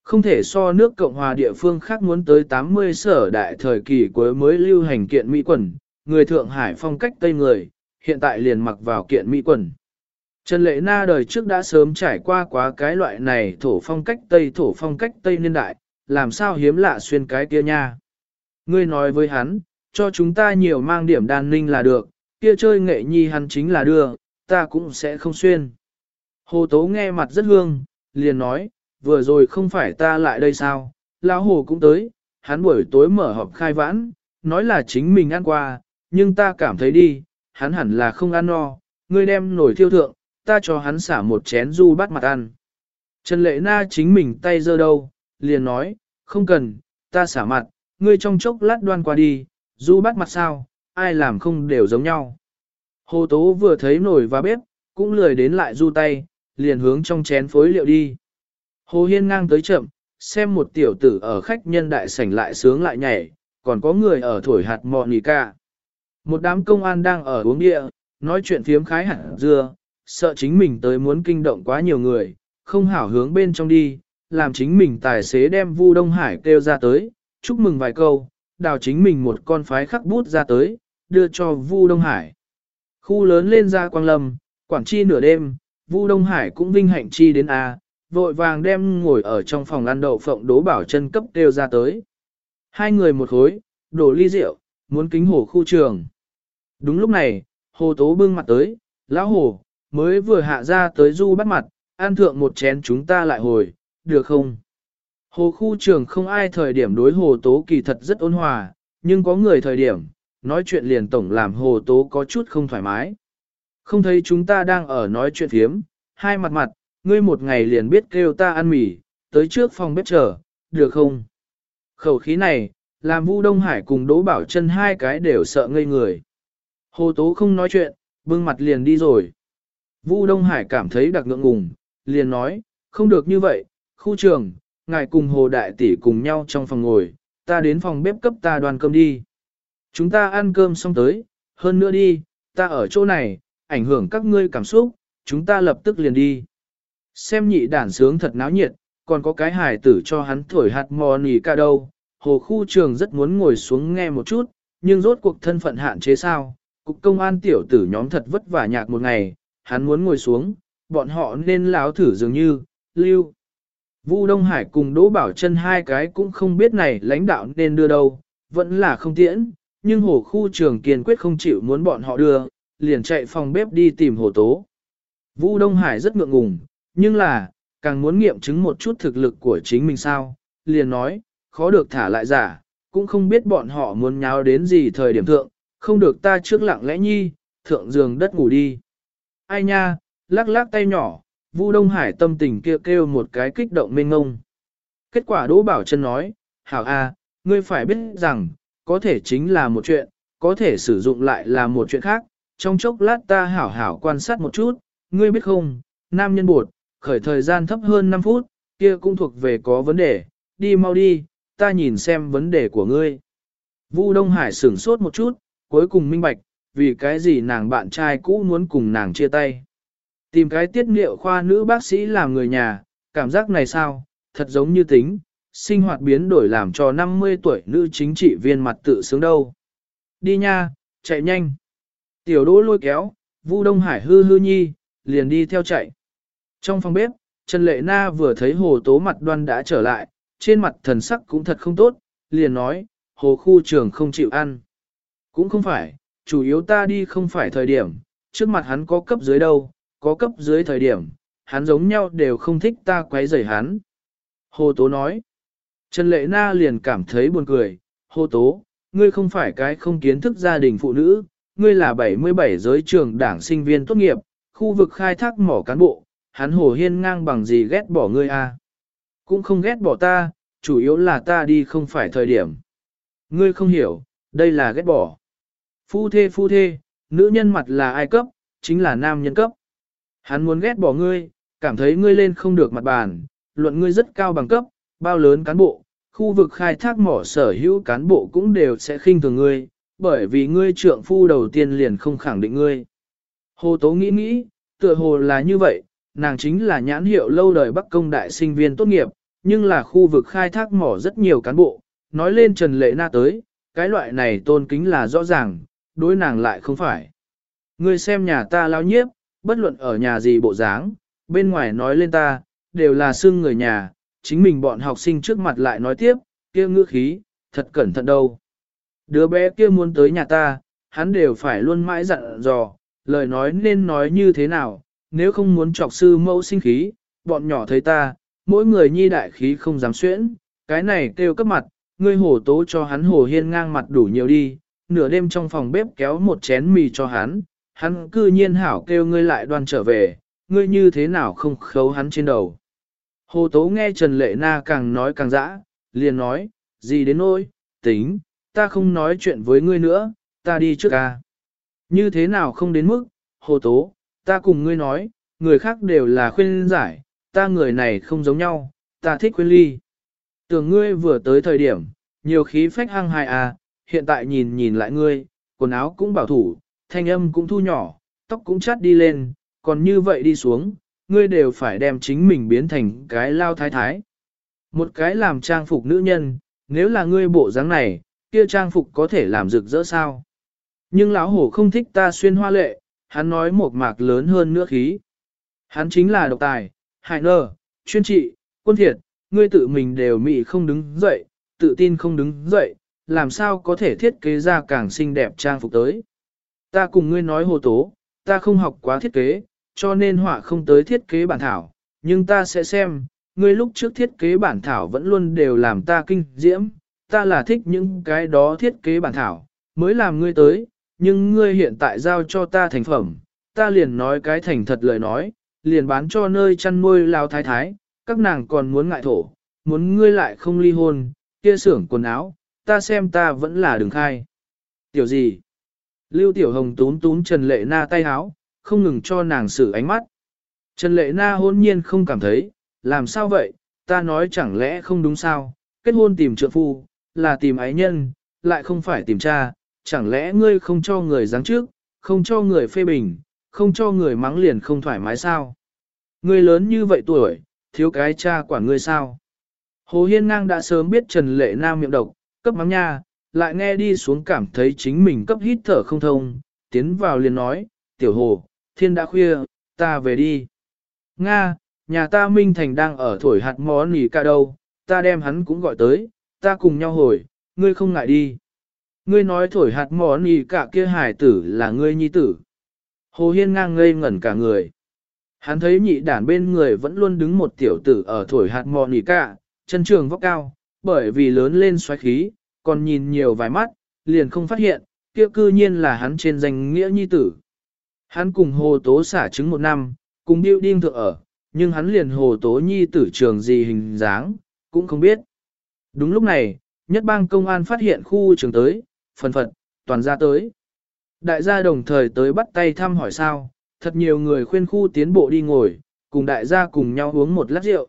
Không thể so nước Cộng hòa địa phương khác muốn tới 80 sở đại thời kỳ cuối mới lưu hành kiện mỹ quần, người Thượng Hải phong cách Tây người, hiện tại liền mặc vào kiện mỹ quần. Trần Lệ Na đời trước đã sớm trải qua quá cái loại này thổ phong cách Tây thổ phong cách Tây niên đại, làm sao hiếm lạ xuyên cái kia nha. Ngươi nói với hắn, cho chúng ta nhiều mang điểm đàn ninh là được, kia chơi nghệ nhi hắn chính là đưa, ta cũng sẽ không xuyên. Hồ Tố nghe mặt rất hương, liền nói, vừa rồi không phải ta lại đây sao, lão Hồ cũng tới, hắn buổi tối mở họp khai vãn, nói là chính mình ăn qua, nhưng ta cảm thấy đi, hắn hẳn là không ăn no, ngươi đem nổi thiêu thượng, ta cho hắn xả một chén du bắt mặt ăn. Trần Lệ Na chính mình tay giơ đâu, liền nói, không cần, ta xả mặt, ngươi trong chốc lát đoan qua đi, du bắt mặt sao, ai làm không đều giống nhau. Hồ Tố vừa thấy nổi và bếp, cũng lười đến lại du tay, liền hướng trong chén phối liệu đi. Hồ Hiên ngang tới chậm, xem một tiểu tử ở khách nhân đại sảnh lại sướng lại nhảy, còn có người ở thổi hạt mò nì ca. Một đám công an đang ở uống địa, nói chuyện phiếm khái hẳn dưa, sợ chính mình tới muốn kinh động quá nhiều người, không hảo hướng bên trong đi, làm chính mình tài xế đem Vu Đông Hải kêu ra tới, chúc mừng vài câu, đào chính mình một con phái khắc bút ra tới, đưa cho Vu Đông Hải. Khu lớn lên ra Quang Lâm, Quảng Chi nửa đêm, Vu Đông Hải cũng vinh hạnh chi đến A, vội vàng đem ngồi ở trong phòng ăn đậu phộng đố bảo chân cấp kêu ra tới. Hai người một khối, đổ ly rượu, muốn kính hồ khu trường. Đúng lúc này, hồ tố bưng mặt tới, lão hồ, mới vừa hạ ra tới du bắt mặt, ăn thượng một chén chúng ta lại hồi, được không? Hồ khu trường không ai thời điểm đối hồ tố kỳ thật rất ôn hòa, nhưng có người thời điểm, nói chuyện liền tổng làm hồ tố có chút không thoải mái. Không thấy chúng ta đang ở nói chuyện thiếm, hai mặt mặt, ngươi một ngày liền biết kêu ta ăn mì, tới trước phòng bếp chờ, được không? Khẩu khí này, làm Vu Đông Hải cùng Đỗ Bảo Chân hai cái đều sợ ngây người. Hồ Tố không nói chuyện, bưng mặt liền đi rồi. Vu Đông Hải cảm thấy đặc ngượng ngùng, liền nói, không được như vậy, khu trường, ngài cùng Hồ Đại Tỷ cùng nhau trong phòng ngồi, ta đến phòng bếp cấp ta đoàn cơm đi. Chúng ta ăn cơm xong tới, hơn nữa đi, ta ở chỗ này, ảnh hưởng các ngươi cảm xúc, chúng ta lập tức liền đi. Xem nhị đản sướng thật náo nhiệt, còn có cái hài tử cho hắn thổi hạt mò nỉ ca đâu. Hồ khu trường rất muốn ngồi xuống nghe một chút, nhưng rốt cuộc thân phận hạn chế sao. Cục công an tiểu tử nhóm thật vất vả nhạc một ngày, hắn muốn ngồi xuống, bọn họ nên láo thử dường như, lưu. Vu Đông Hải cùng Đỗ Bảo chân hai cái cũng không biết này lãnh đạo nên đưa đâu, vẫn là không tiễn, nhưng hồ khu trường kiên quyết không chịu muốn bọn họ đưa, liền chạy phòng bếp đi tìm hồ tố. Vu Đông Hải rất ngượng ngùng, nhưng là, càng muốn nghiệm chứng một chút thực lực của chính mình sao, liền nói, khó được thả lại giả, cũng không biết bọn họ muốn nháo đến gì thời điểm thượng, không được ta trước lặng lẽ nhi, thượng giường đất ngủ đi. Ai nha, lắc lắc tay nhỏ, Vu Đông Hải tâm tình kêu kêu một cái kích động mênh ngông. Kết quả Đỗ Bảo Trân nói, Hảo A, ngươi phải biết rằng, có thể chính là một chuyện, có thể sử dụng lại là một chuyện khác. Trong chốc lát ta hảo hảo quan sát một chút, ngươi biết không, nam nhân bột, khởi thời gian thấp hơn 5 phút, kia cũng thuộc về có vấn đề, đi mau đi, ta nhìn xem vấn đề của ngươi. Vu Đông Hải sửng sốt một chút, cuối cùng minh bạch, vì cái gì nàng bạn trai cũ muốn cùng nàng chia tay. Tìm cái tiết niệu khoa nữ bác sĩ làm người nhà, cảm giác này sao, thật giống như tính, sinh hoạt biến đổi làm cho 50 tuổi nữ chính trị viên mặt tự sướng đâu. Đi nha, chạy nhanh. Tiểu đỗ lôi kéo, Vu Đông Hải hư hư nhi, liền đi theo chạy. Trong phòng bếp, Trần Lệ Na vừa thấy hồ tố mặt đoan đã trở lại, trên mặt thần sắc cũng thật không tốt, liền nói, hồ khu trường không chịu ăn. Cũng không phải, chủ yếu ta đi không phải thời điểm, trước mặt hắn có cấp dưới đâu, có cấp dưới thời điểm, hắn giống nhau đều không thích ta quấy rầy hắn. Hồ Tố nói, Trần Lệ Na liền cảm thấy buồn cười, Hồ Tố, ngươi không phải cái không kiến thức gia đình phụ nữ, ngươi là 77 giới trường đảng sinh viên tốt nghiệp, khu vực khai thác mỏ cán bộ, hắn Hồ Hiên ngang bằng gì ghét bỏ ngươi à. Cũng không ghét bỏ ta, chủ yếu là ta đi không phải thời điểm. Ngươi không hiểu, đây là ghét bỏ. Phu thê phu thê, nữ nhân mặt là ai cấp, chính là nam nhân cấp. Hắn muốn ghét bỏ ngươi, cảm thấy ngươi lên không được mặt bàn, luận ngươi rất cao bằng cấp, bao lớn cán bộ, khu vực khai thác mỏ sở hữu cán bộ cũng đều sẽ khinh thường ngươi, bởi vì ngươi trượng phu đầu tiên liền không khẳng định ngươi. Hồ Tố nghĩ nghĩ, tựa hồ là như vậy, nàng chính là nhãn hiệu lâu đời Bắc Công đại sinh viên tốt nghiệp, nhưng là khu vực khai thác mỏ rất nhiều cán bộ, nói lên Trần Lệ Na tới, cái loại này tôn kính là rõ ràng, đối nàng lại không phải. Ngươi xem nhà ta lao nhiếp, bất luận ở nhà gì bộ dáng, bên ngoài nói lên ta, đều là xương người nhà, chính mình bọn học sinh trước mặt lại nói tiếp, kia ngữ khí, thật cẩn thận đâu. Đứa bé kia muốn tới nhà ta, hắn đều phải luôn mãi dặn dò, lời nói nên nói như thế nào, nếu không muốn trọc sư mẫu sinh khí, bọn nhỏ thấy ta, mỗi người nhi đại khí không dám xuyễn, cái này kêu cấp mặt, ngươi hổ tố cho hắn hổ hiên ngang mặt đủ nhiều đi, nửa đêm trong phòng bếp kéo một chén mì cho hắn, hắn cư nhiên hảo kêu ngươi lại đoan trở về, ngươi như thế nào không khấu hắn trên đầu. Hồ Tố nghe Trần Lệ Na càng nói càng dã, liền nói, gì đến nỗi, tính, ta không nói chuyện với ngươi nữa, ta đi trước ca. Như thế nào không đến mức, Hồ Tố, ta cùng ngươi nói, người khác đều là khuyên giải, ta người này không giống nhau, ta thích khuyên ly. Tưởng ngươi vừa tới thời điểm, nhiều khí phách hăng hài à, hiện tại nhìn nhìn lại ngươi, quần áo cũng bảo thủ, thanh âm cũng thu nhỏ, tóc cũng chát đi lên, còn như vậy đi xuống, ngươi đều phải đem chính mình biến thành cái lao thái thái. Một cái làm trang phục nữ nhân, nếu là ngươi bộ dáng này, kia trang phục có thể làm rực rỡ sao. Nhưng lão hổ không thích ta xuyên hoa lệ, hắn nói một mạc lớn hơn nữa khí. Hắn chính là độc tài, hại nơ, chuyên trị, quân thiệt, ngươi tự mình đều mị không đứng dậy, tự tin không đứng dậy, làm sao có thể thiết kế ra càng xinh đẹp trang phục tới. Ta cùng ngươi nói hồ tố, ta không học quá thiết kế, cho nên họa không tới thiết kế bản thảo, nhưng ta sẽ xem, ngươi lúc trước thiết kế bản thảo vẫn luôn đều làm ta kinh diễm, ta là thích những cái đó thiết kế bản thảo, mới làm ngươi tới, nhưng ngươi hiện tại giao cho ta thành phẩm, ta liền nói cái thành thật lời nói, liền bán cho nơi chăn nuôi lao thái thái, các nàng còn muốn ngại thổ, muốn ngươi lại không ly hôn, kia xưởng quần áo, ta xem ta vẫn là đường khai. Tiểu gì? Lưu Tiểu Hồng tún tún Trần Lệ Na tay háo, không ngừng cho nàng xử ánh mắt. Trần Lệ Na hôn nhiên không cảm thấy, làm sao vậy, ta nói chẳng lẽ không đúng sao, kết hôn tìm trợ phu, là tìm ái nhân, lại không phải tìm cha, chẳng lẽ ngươi không cho người giáng trước, không cho người phê bình, không cho người mắng liền không thoải mái sao. Ngươi lớn như vậy tuổi, thiếu cái cha quản ngươi sao. Hồ Hiên Ngang đã sớm biết Trần Lệ Nam miệng độc, cấp mắng nha, lại nghe đi xuống cảm thấy chính mình cấp hít thở không thông, tiến vào liền nói, tiểu hồ, thiên đã khuya, ta về đi. Nga, nhà ta Minh Thành đang ở thổi hạt mó nỉ ca đâu, ta đem hắn cũng gọi tới, ta cùng nhau hồi, ngươi không ngại đi. Ngươi nói thổi hạt mó nỉ cả kia hải tử là ngươi nhi tử. Hồ Hiên ngang ngây ngẩn cả người. Hắn thấy nhị đản bên người vẫn luôn đứng một tiểu tử ở thổi hạt mò nỉ cả, chân trường vóc cao, bởi vì lớn lên xoáy khí, còn nhìn nhiều vài mắt, liền không phát hiện, kia cư nhiên là hắn trên danh nghĩa nhi tử. Hắn cùng hồ tố xả trứng một năm, cùng điêu điên thượng ở, nhưng hắn liền hồ tố nhi tử trường gì hình dáng, cũng không biết. Đúng lúc này, nhất bang công an phát hiện khu trường tới, phần phật, toàn ra tới. Đại gia đồng thời tới bắt tay thăm hỏi sao, thật nhiều người khuyên khu tiến bộ đi ngồi, cùng đại gia cùng nhau uống một lát rượu.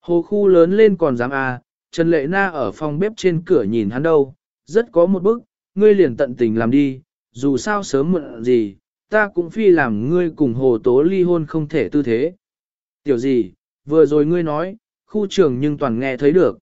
Hồ khu lớn lên còn dám à, Trần Lệ Na ở phòng bếp trên cửa nhìn hắn đâu, rất có một bức, ngươi liền tận tình làm đi, dù sao sớm muộn gì, ta cũng phi làm ngươi cùng hồ tố ly hôn không thể tư thế. Tiểu gì, vừa rồi ngươi nói, khu trường nhưng toàn nghe thấy được.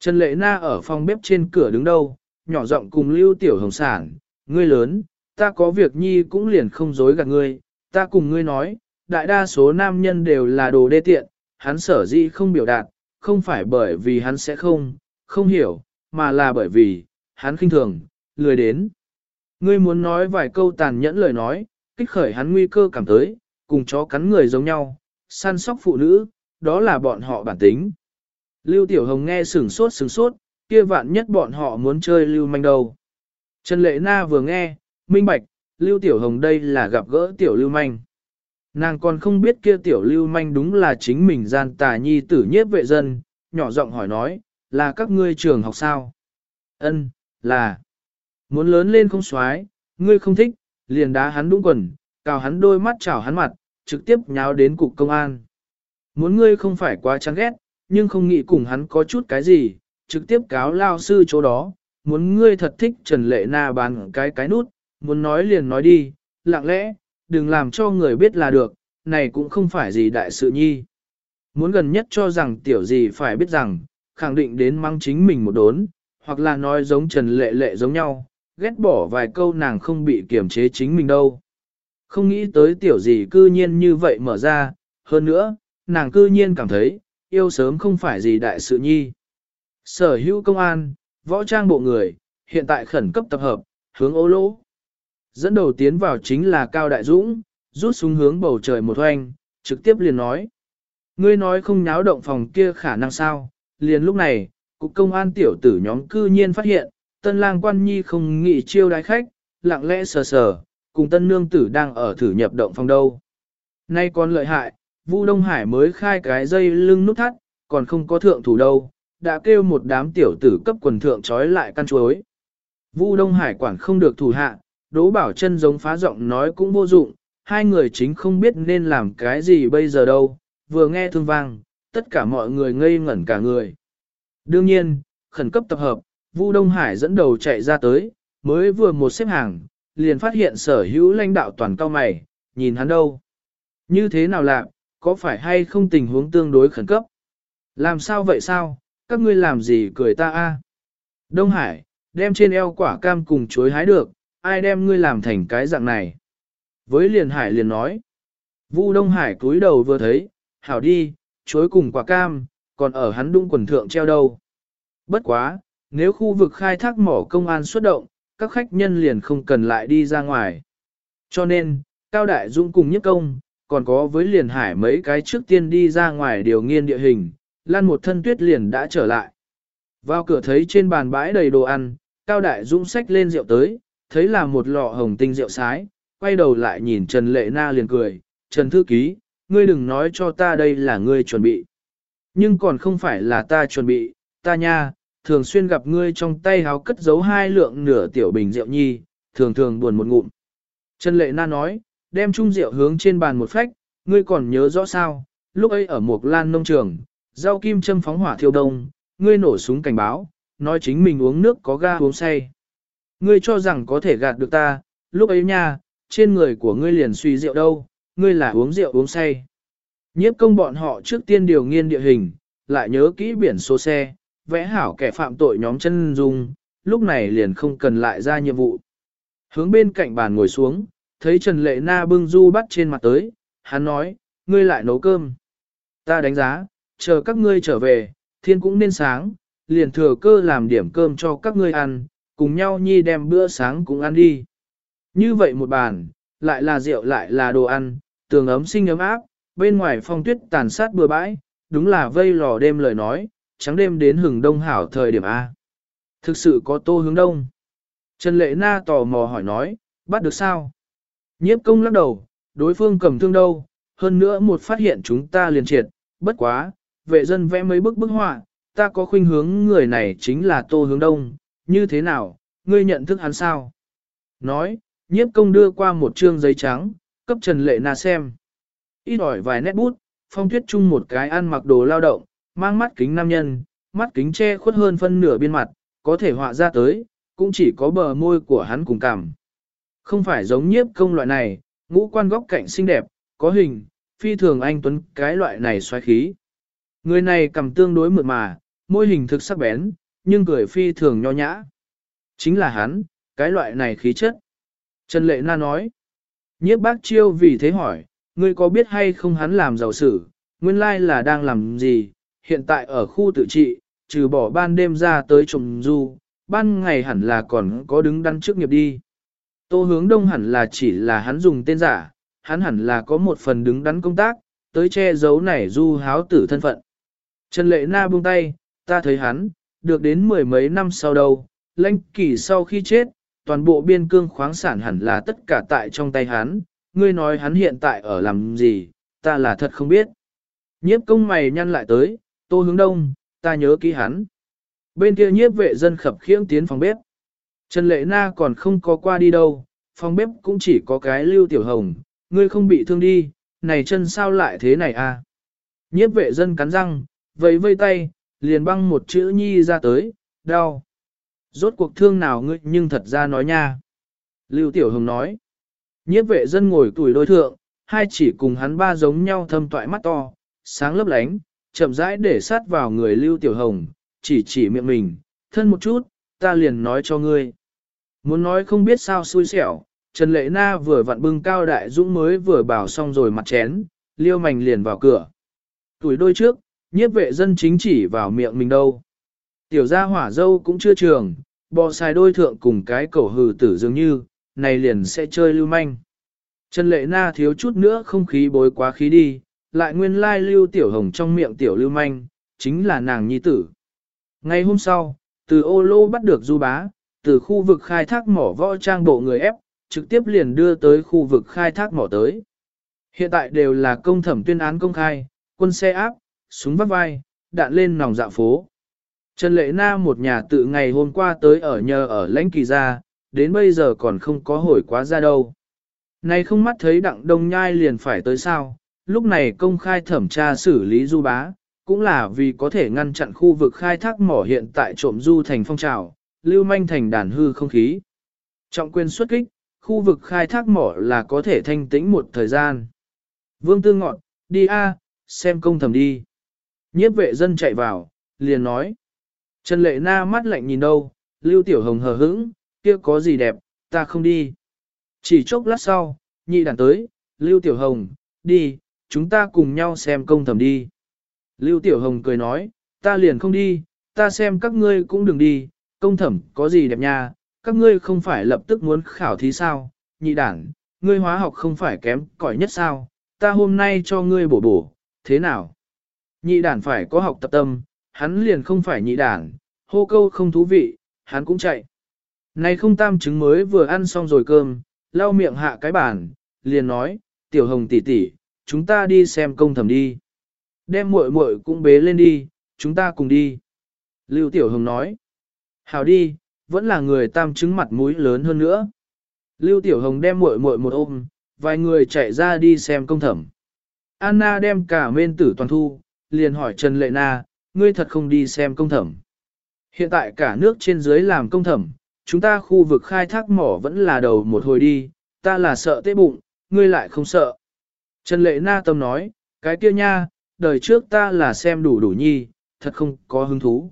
Trần Lệ Na ở phòng bếp trên cửa đứng đâu, nhỏ giọng cùng lưu tiểu hồng sản, ngươi lớn, ta có việc nhi cũng liền không dối gạt ngươi, ta cùng ngươi nói, đại đa số nam nhân đều là đồ đê tiện, hắn sở dĩ không biểu đạt, không phải bởi vì hắn sẽ không, không hiểu, mà là bởi vì, hắn khinh thường, lười đến. Ngươi muốn nói vài câu tàn nhẫn lời nói, kích khởi hắn nguy cơ cảm tới, cùng chó cắn người giống nhau, săn sóc phụ nữ, đó là bọn họ bản tính. Lưu Tiểu Hồng nghe sửng sốt sửng sốt, kia vạn nhất bọn họ muốn chơi Lưu Manh Đầu. Trần Lệ Na vừa nghe, minh bạch, Lưu Tiểu Hồng đây là gặp gỡ Tiểu Lưu Manh. Nàng còn không biết kia Tiểu Lưu Manh đúng là chính mình gian tà nhi tử nhiếp vệ dân, nhỏ giọng hỏi nói, là các ngươi trường học sao? Ân, là. Muốn lớn lên không xoái, ngươi không thích, liền đá hắn đúng quần, cào hắn đôi mắt chảo hắn mặt, trực tiếp nháo đến cục công an. Muốn ngươi không phải quá chán ghét, nhưng không nghĩ cùng hắn có chút cái gì, trực tiếp cáo lao sư chỗ đó, muốn ngươi thật thích Trần Lệ Na bán cái cái nút, muốn nói liền nói đi, lặng lẽ, đừng làm cho người biết là được, này cũng không phải gì đại sự nhi. Muốn gần nhất cho rằng tiểu gì phải biết rằng, khẳng định đến mang chính mình một đốn, hoặc là nói giống Trần Lệ Lệ giống nhau, ghét bỏ vài câu nàng không bị kiểm chế chính mình đâu. Không nghĩ tới tiểu gì cư nhiên như vậy mở ra, hơn nữa, nàng cư nhiên cảm thấy, yêu sớm không phải gì đại sự nhi. Sở hữu công an, võ trang bộ người, hiện tại khẩn cấp tập hợp, hướng ô lỗ. Dẫn đầu tiến vào chính là Cao Đại Dũng, rút xuống hướng bầu trời một hoanh, trực tiếp liền nói. Ngươi nói không nháo động phòng kia khả năng sao, liền lúc này, cục công an tiểu tử nhóm cư nhiên phát hiện, tân lang quan nhi không nghị chiêu đái khách, lặng lẽ sờ sờ, cùng tân nương tử đang ở thử nhập động phòng đâu. Nay còn lợi hại, Vu Đông Hải mới khai cái dây lưng nút thắt, còn không có thượng thủ đâu, đã kêu một đám tiểu tử cấp quần thượng trói lại căn chuối. Vu Đông Hải quản không được thủ hạ, Đỗ Bảo chân giống phá giọng nói cũng vô dụng, hai người chính không biết nên làm cái gì bây giờ đâu, vừa nghe thương vang, tất cả mọi người ngây ngẩn cả người. Đương nhiên, khẩn cấp tập hợp, Vu Đông Hải dẫn đầu chạy ra tới, mới vừa một xếp hàng, liền phát hiện sở hữu lãnh đạo toàn cao mày, nhìn hắn đâu. Như thế nào lạ, có phải hay không tình huống tương đối khẩn cấp? Làm sao vậy sao, các ngươi làm gì cười ta a? Đông Hải, đem trên eo quả cam cùng chuối hái được, ai đem ngươi làm thành cái dạng này? Với liền hải liền nói. Vu Đông Hải cúi đầu vừa thấy, hảo đi, chuối cùng quả cam, còn ở hắn đung quần thượng treo đâu. Bất quá, nếu khu vực khai thác mỏ công an xuất động, các khách nhân liền không cần lại đi ra ngoài. Cho nên, Cao Đại Dũng cùng nhất công, còn có với liền hải mấy cái trước tiên đi ra ngoài điều nghiên địa hình, lan một thân tuyết liền đã trở lại. Vào cửa thấy trên bàn bãi đầy đồ ăn, Cao Đại Dũng xách lên rượu tới, thấy là một lọ hồng tinh rượu sái, quay đầu lại nhìn Trần Lệ Na liền cười, Trần Thư Ký, ngươi đừng nói cho ta đây là ngươi chuẩn bị. Nhưng còn không phải là ta chuẩn bị, ta nha, thường xuyên gặp ngươi trong tay háo cất giấu hai lượng nửa tiểu bình rượu nhi, thường thường buồn một ngụm. Trần Lệ Na nói, đem chung rượu hướng trên bàn một phách, ngươi còn nhớ rõ sao, lúc ấy ở một lan nông trường, rau kim châm phóng hỏa thiêu đông, ngươi nổ súng cảnh báo, nói chính mình uống nước có ga uống say. Ngươi cho rằng có thể gạt được ta, lúc ấy nha, trên người của ngươi liền suy rượu đâu, ngươi là uống rượu uống say. Nhiếp công bọn họ trước tiên điều nghiên địa hình, lại nhớ kỹ biển số xe, vẽ hảo kẻ phạm tội nhóm chân dung, lúc này liền không cần lại ra nhiệm vụ. Hướng bên cạnh bàn ngồi xuống, thấy Trần Lệ Na bưng du bắt trên mặt tới, hắn nói, ngươi lại nấu cơm. Ta đánh giá, chờ các ngươi trở về, thiên cũng nên sáng, liền thừa cơ làm điểm cơm cho các ngươi ăn, cùng nhau nhi đem bữa sáng cũng ăn đi. Như vậy một bàn, lại là rượu lại là đồ ăn, tường ấm sinh ấm áp, bên ngoài phong tuyết tàn sát bừa bãi, đúng là vây lò đêm lời nói, trắng đêm đến hừng đông hảo thời điểm A. Thực sự có tô hướng đông. Trần Lệ Na tò mò hỏi nói, bắt được sao? Nhiếp công lắc đầu, đối phương cầm thương đâu, hơn nữa một phát hiện chúng ta liền triệt, bất quá, vệ dân vẽ mấy bức bức họa, ta có khuynh hướng người này chính là tô hướng đông, như thế nào, ngươi nhận thức hắn sao? Nói, nhiếp công đưa qua một trương giấy trắng, cấp Trần Lệ Na xem. Ít ỏi vài nét bút, phong tuyết chung một cái ăn mặc đồ lao động, mang mắt kính nam nhân, mắt kính che khuất hơn phân nửa biên mặt, có thể họa ra tới, cũng chỉ có bờ môi của hắn cùng cảm. Không phải giống nhiếp công loại này, ngũ quan góc cạnh xinh đẹp, có hình, phi thường anh tuấn cái loại này xoáy khí. Người này cầm tương đối mượt mà, môi hình thực sắc bén, nhưng cười phi thường nho nhã. Chính là hắn, cái loại này khí chất. Trần Lệ Na nói, nhiếp bác chiêu vì thế hỏi, ngươi có biết hay không hắn làm giàu sử, nguyên lai là đang làm gì, hiện tại ở khu tự trị, trừ bỏ ban đêm ra tới trồng du, ban ngày hẳn là còn có đứng đắn trước nghiệp đi. Tô hướng đông hẳn là chỉ là hắn dùng tên giả, hắn hẳn là có một phần đứng đắn công tác, tới che giấu này du háo tử thân phận. Trần Lệ Na buông tay, ta thấy hắn, được đến mười mấy năm sau đâu, lãnh kỳ sau khi chết, toàn bộ biên cương khoáng sản hẳn là tất cả tại trong tay hắn, ngươi nói hắn hiện tại ở làm gì, ta là thật không biết. Nhiếp công mày nhăn lại tới, tô hướng đông, ta nhớ kỹ hắn. Bên kia nhiếp vệ dân khập khiễng tiến phòng bếp. Trần Lệ Na còn không có qua đi đâu, phòng bếp cũng chỉ có cái lưu tiểu hồng, ngươi không bị thương đi, này chân sao lại thế này à? Nhiếp vệ dân cắn răng, vẫy vây tay, liền băng một chữ nhi ra tới, đau. Rốt cuộc thương nào ngươi nhưng thật ra nói nha. Lưu Tiểu Hồng nói. Nhiếp vệ dân ngồi tuổi đôi thượng, hai chỉ cùng hắn ba giống nhau thâm toại mắt to, sáng lấp lánh, chậm rãi để sát vào người Lưu Tiểu Hồng, chỉ chỉ miệng mình, thân một chút, ta liền nói cho ngươi. Muốn nói không biết sao xui xẻo, Trần Lệ Na vừa vặn bưng cao đại dũng mới vừa bảo xong rồi mặt chén, liêu mảnh liền vào cửa. Tuổi đôi trước, nhiếp vệ dân chính chỉ vào miệng mình đâu. Tiểu gia hỏa dâu cũng chưa trường, bò xài đôi thượng cùng cái cẩu hừ tử dường như, này liền sẽ chơi lưu manh. Trần Lệ Na thiếu chút nữa không khí bối quá khí đi, lại nguyên lai lưu tiểu hồng trong miệng tiểu lưu manh, chính là nàng nhi tử. Ngày hôm sau, từ ô lô bắt được du bá, từ khu vực khai thác mỏ võ trang bộ người ép, trực tiếp liền đưa tới khu vực khai thác mỏ tới. Hiện tại đều là công thẩm tuyên án công khai, quân xe áp, súng vắt vai, đạn lên nòng dạ phố. Trần Lệ Na một nhà tự ngày hôm qua tới ở nhờ ở lãnh kỳ gia, đến bây giờ còn không có hồi quá ra đâu. Này không mắt thấy đặng đông nhai liền phải tới sao, lúc này công khai thẩm tra xử lý du bá, cũng là vì có thể ngăn chặn khu vực khai thác mỏ hiện tại trộm du thành phong trào, lưu manh thành đàn hư không khí. Trọng quyền xuất kích, khu vực khai thác mỏ là có thể thanh tĩnh một thời gian. Vương Tư Ngọn, đi a, xem công thẩm đi. Nhiếp vệ dân chạy vào, liền nói. Trần Lệ Na mắt lạnh nhìn đâu, Lưu Tiểu Hồng hờ hững, kia có gì đẹp, ta không đi. Chỉ chốc lát sau, nhị đàn tới, Lưu Tiểu Hồng, đi, chúng ta cùng nhau xem công thẩm đi. Lưu Tiểu Hồng cười nói, ta liền không đi, ta xem các ngươi cũng đừng đi, công thẩm có gì đẹp nha, các ngươi không phải lập tức muốn khảo thí sao, nhị đảng, ngươi hóa học không phải kém cỏi nhất sao, ta hôm nay cho ngươi bổ bổ, thế nào? Nhị đản phải có học tập tâm, hắn liền không phải nhị đản, hô câu không thú vị, hắn cũng chạy. Này không tam chứng mới vừa ăn xong rồi cơm, lau miệng hạ cái bàn, liền nói, tiểu hồng tỷ tỷ, chúng ta đi xem công thẩm đi. Đem muội muội cũng bế lên đi, chúng ta cùng đi. Lưu tiểu hồng nói, hào đi, vẫn là người tam chứng mặt mũi lớn hơn nữa. Lưu tiểu hồng đem muội muội một ôm, vài người chạy ra đi xem công thẩm. Anna đem cả mên tử toàn thu, liền hỏi Trần Lệ Na, ngươi thật không đi xem công thẩm. Hiện tại cả nước trên dưới làm công thẩm, chúng ta khu vực khai thác mỏ vẫn là đầu một hồi đi, ta là sợ tê bụng, ngươi lại không sợ. Trần Lệ Na tâm nói, cái kia nha, đời trước ta là xem đủ đủ nhi, thật không có hứng thú.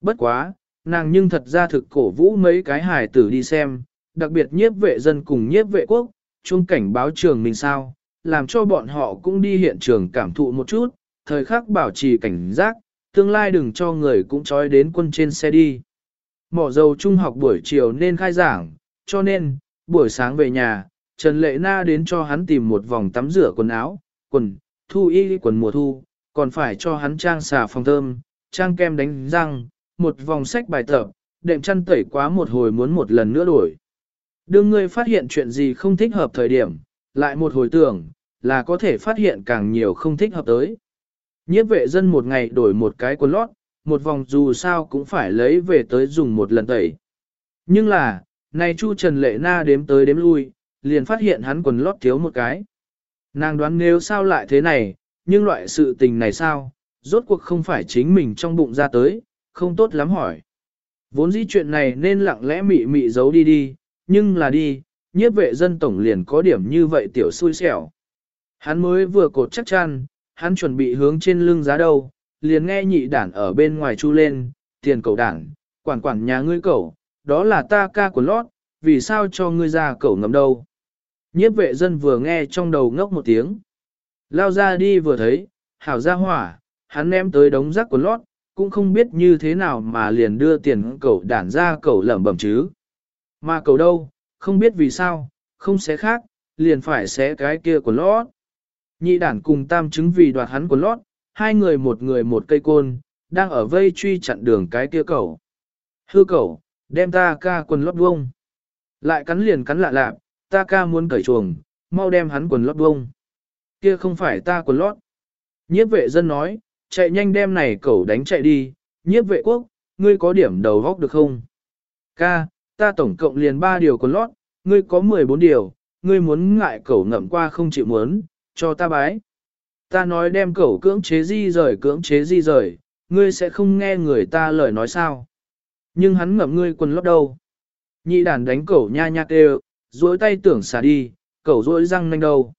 Bất quá, nàng nhưng thật ra thực cổ vũ mấy cái hải tử đi xem, đặc biệt nhiếp vệ dân cùng nhiếp vệ quốc, chung cảnh báo trường mình sao, làm cho bọn họ cũng đi hiện trường cảm thụ một chút, thời khắc bảo trì cảnh giác, tương lai đừng cho người cũng trói đến quân trên xe đi. Mỏ dầu trung học buổi chiều nên khai giảng, cho nên, buổi sáng về nhà, Trần Lệ Na đến cho hắn tìm một vòng tắm rửa quần áo, quần, thu y quần mùa thu, còn phải cho hắn trang xà phòng thơm, trang kem đánh răng, một vòng sách bài tập, đệm chăn tẩy quá một hồi muốn một lần nữa đổi. Đương ngươi phát hiện chuyện gì không thích hợp thời điểm, lại một hồi tưởng, là có thể phát hiện càng nhiều không thích hợp tới. Nhiếp vệ dân một ngày đổi một cái quần lót, một vòng dù sao cũng phải lấy về tới dùng một lần tẩy. Nhưng là, nay Chu Trần Lệ Na đếm tới đếm lui, liền phát hiện hắn quần lót thiếu một cái. Nàng đoán nếu sao lại thế này, nhưng loại sự tình này sao, rốt cuộc không phải chính mình trong bụng ra tới, không tốt lắm hỏi. Vốn dĩ chuyện này nên lặng lẽ mị mị giấu đi đi, nhưng là đi, nhiếp vệ dân tổng liền có điểm như vậy tiểu xui xẻo. Hắn mới vừa cột chắc chắn, hắn chuẩn bị hướng trên lưng giá đâu, liền nghe nhị đản ở bên ngoài chu lên, tiền cậu đản, quản quản nhà ngươi cậu, đó là ta ca của lót, vì sao cho ngươi ra cậu ngầm đâu. Nhiếp vệ dân vừa nghe trong đầu ngốc một tiếng. Lao ra đi vừa thấy, hảo ra hỏa, hắn ném tới đống rác của lót, cũng không biết như thế nào mà liền đưa tiền cậu đản ra cậu lẩm bẩm chứ. Mà cậu đâu, không biết vì sao, không xé khác, liền phải xé cái kia của lót. Nhị đản cùng tam chứng vì đoạt hắn quần lót, hai người một người một cây côn, đang ở vây truy chặn đường cái kia cẩu. Hư cẩu, đem ta ca quần lót vông. Lại cắn liền cắn lạ lạ, ta ca muốn cởi chuồng, mau đem hắn quần lót vông. Kia không phải ta quần lót. Nhiếp vệ dân nói, chạy nhanh đem này cẩu đánh chạy đi, nhiếp vệ quốc, ngươi có điểm đầu góc được không? Ca, ta tổng cộng liền 3 điều quần lót, ngươi có 14 điều, ngươi muốn ngại cẩu ngậm qua không chịu muốn, cho ta bái. Ta nói đem cẩu cưỡng chế di rời cưỡng chế di rời, ngươi sẽ không nghe người ta lời nói sao. Nhưng hắn ngậm ngươi quần lót đâu. Nhị đàn đánh cẩu nha nha kêu, duỗi tay tưởng xả đi, cẩu duỗi răng nanh đầu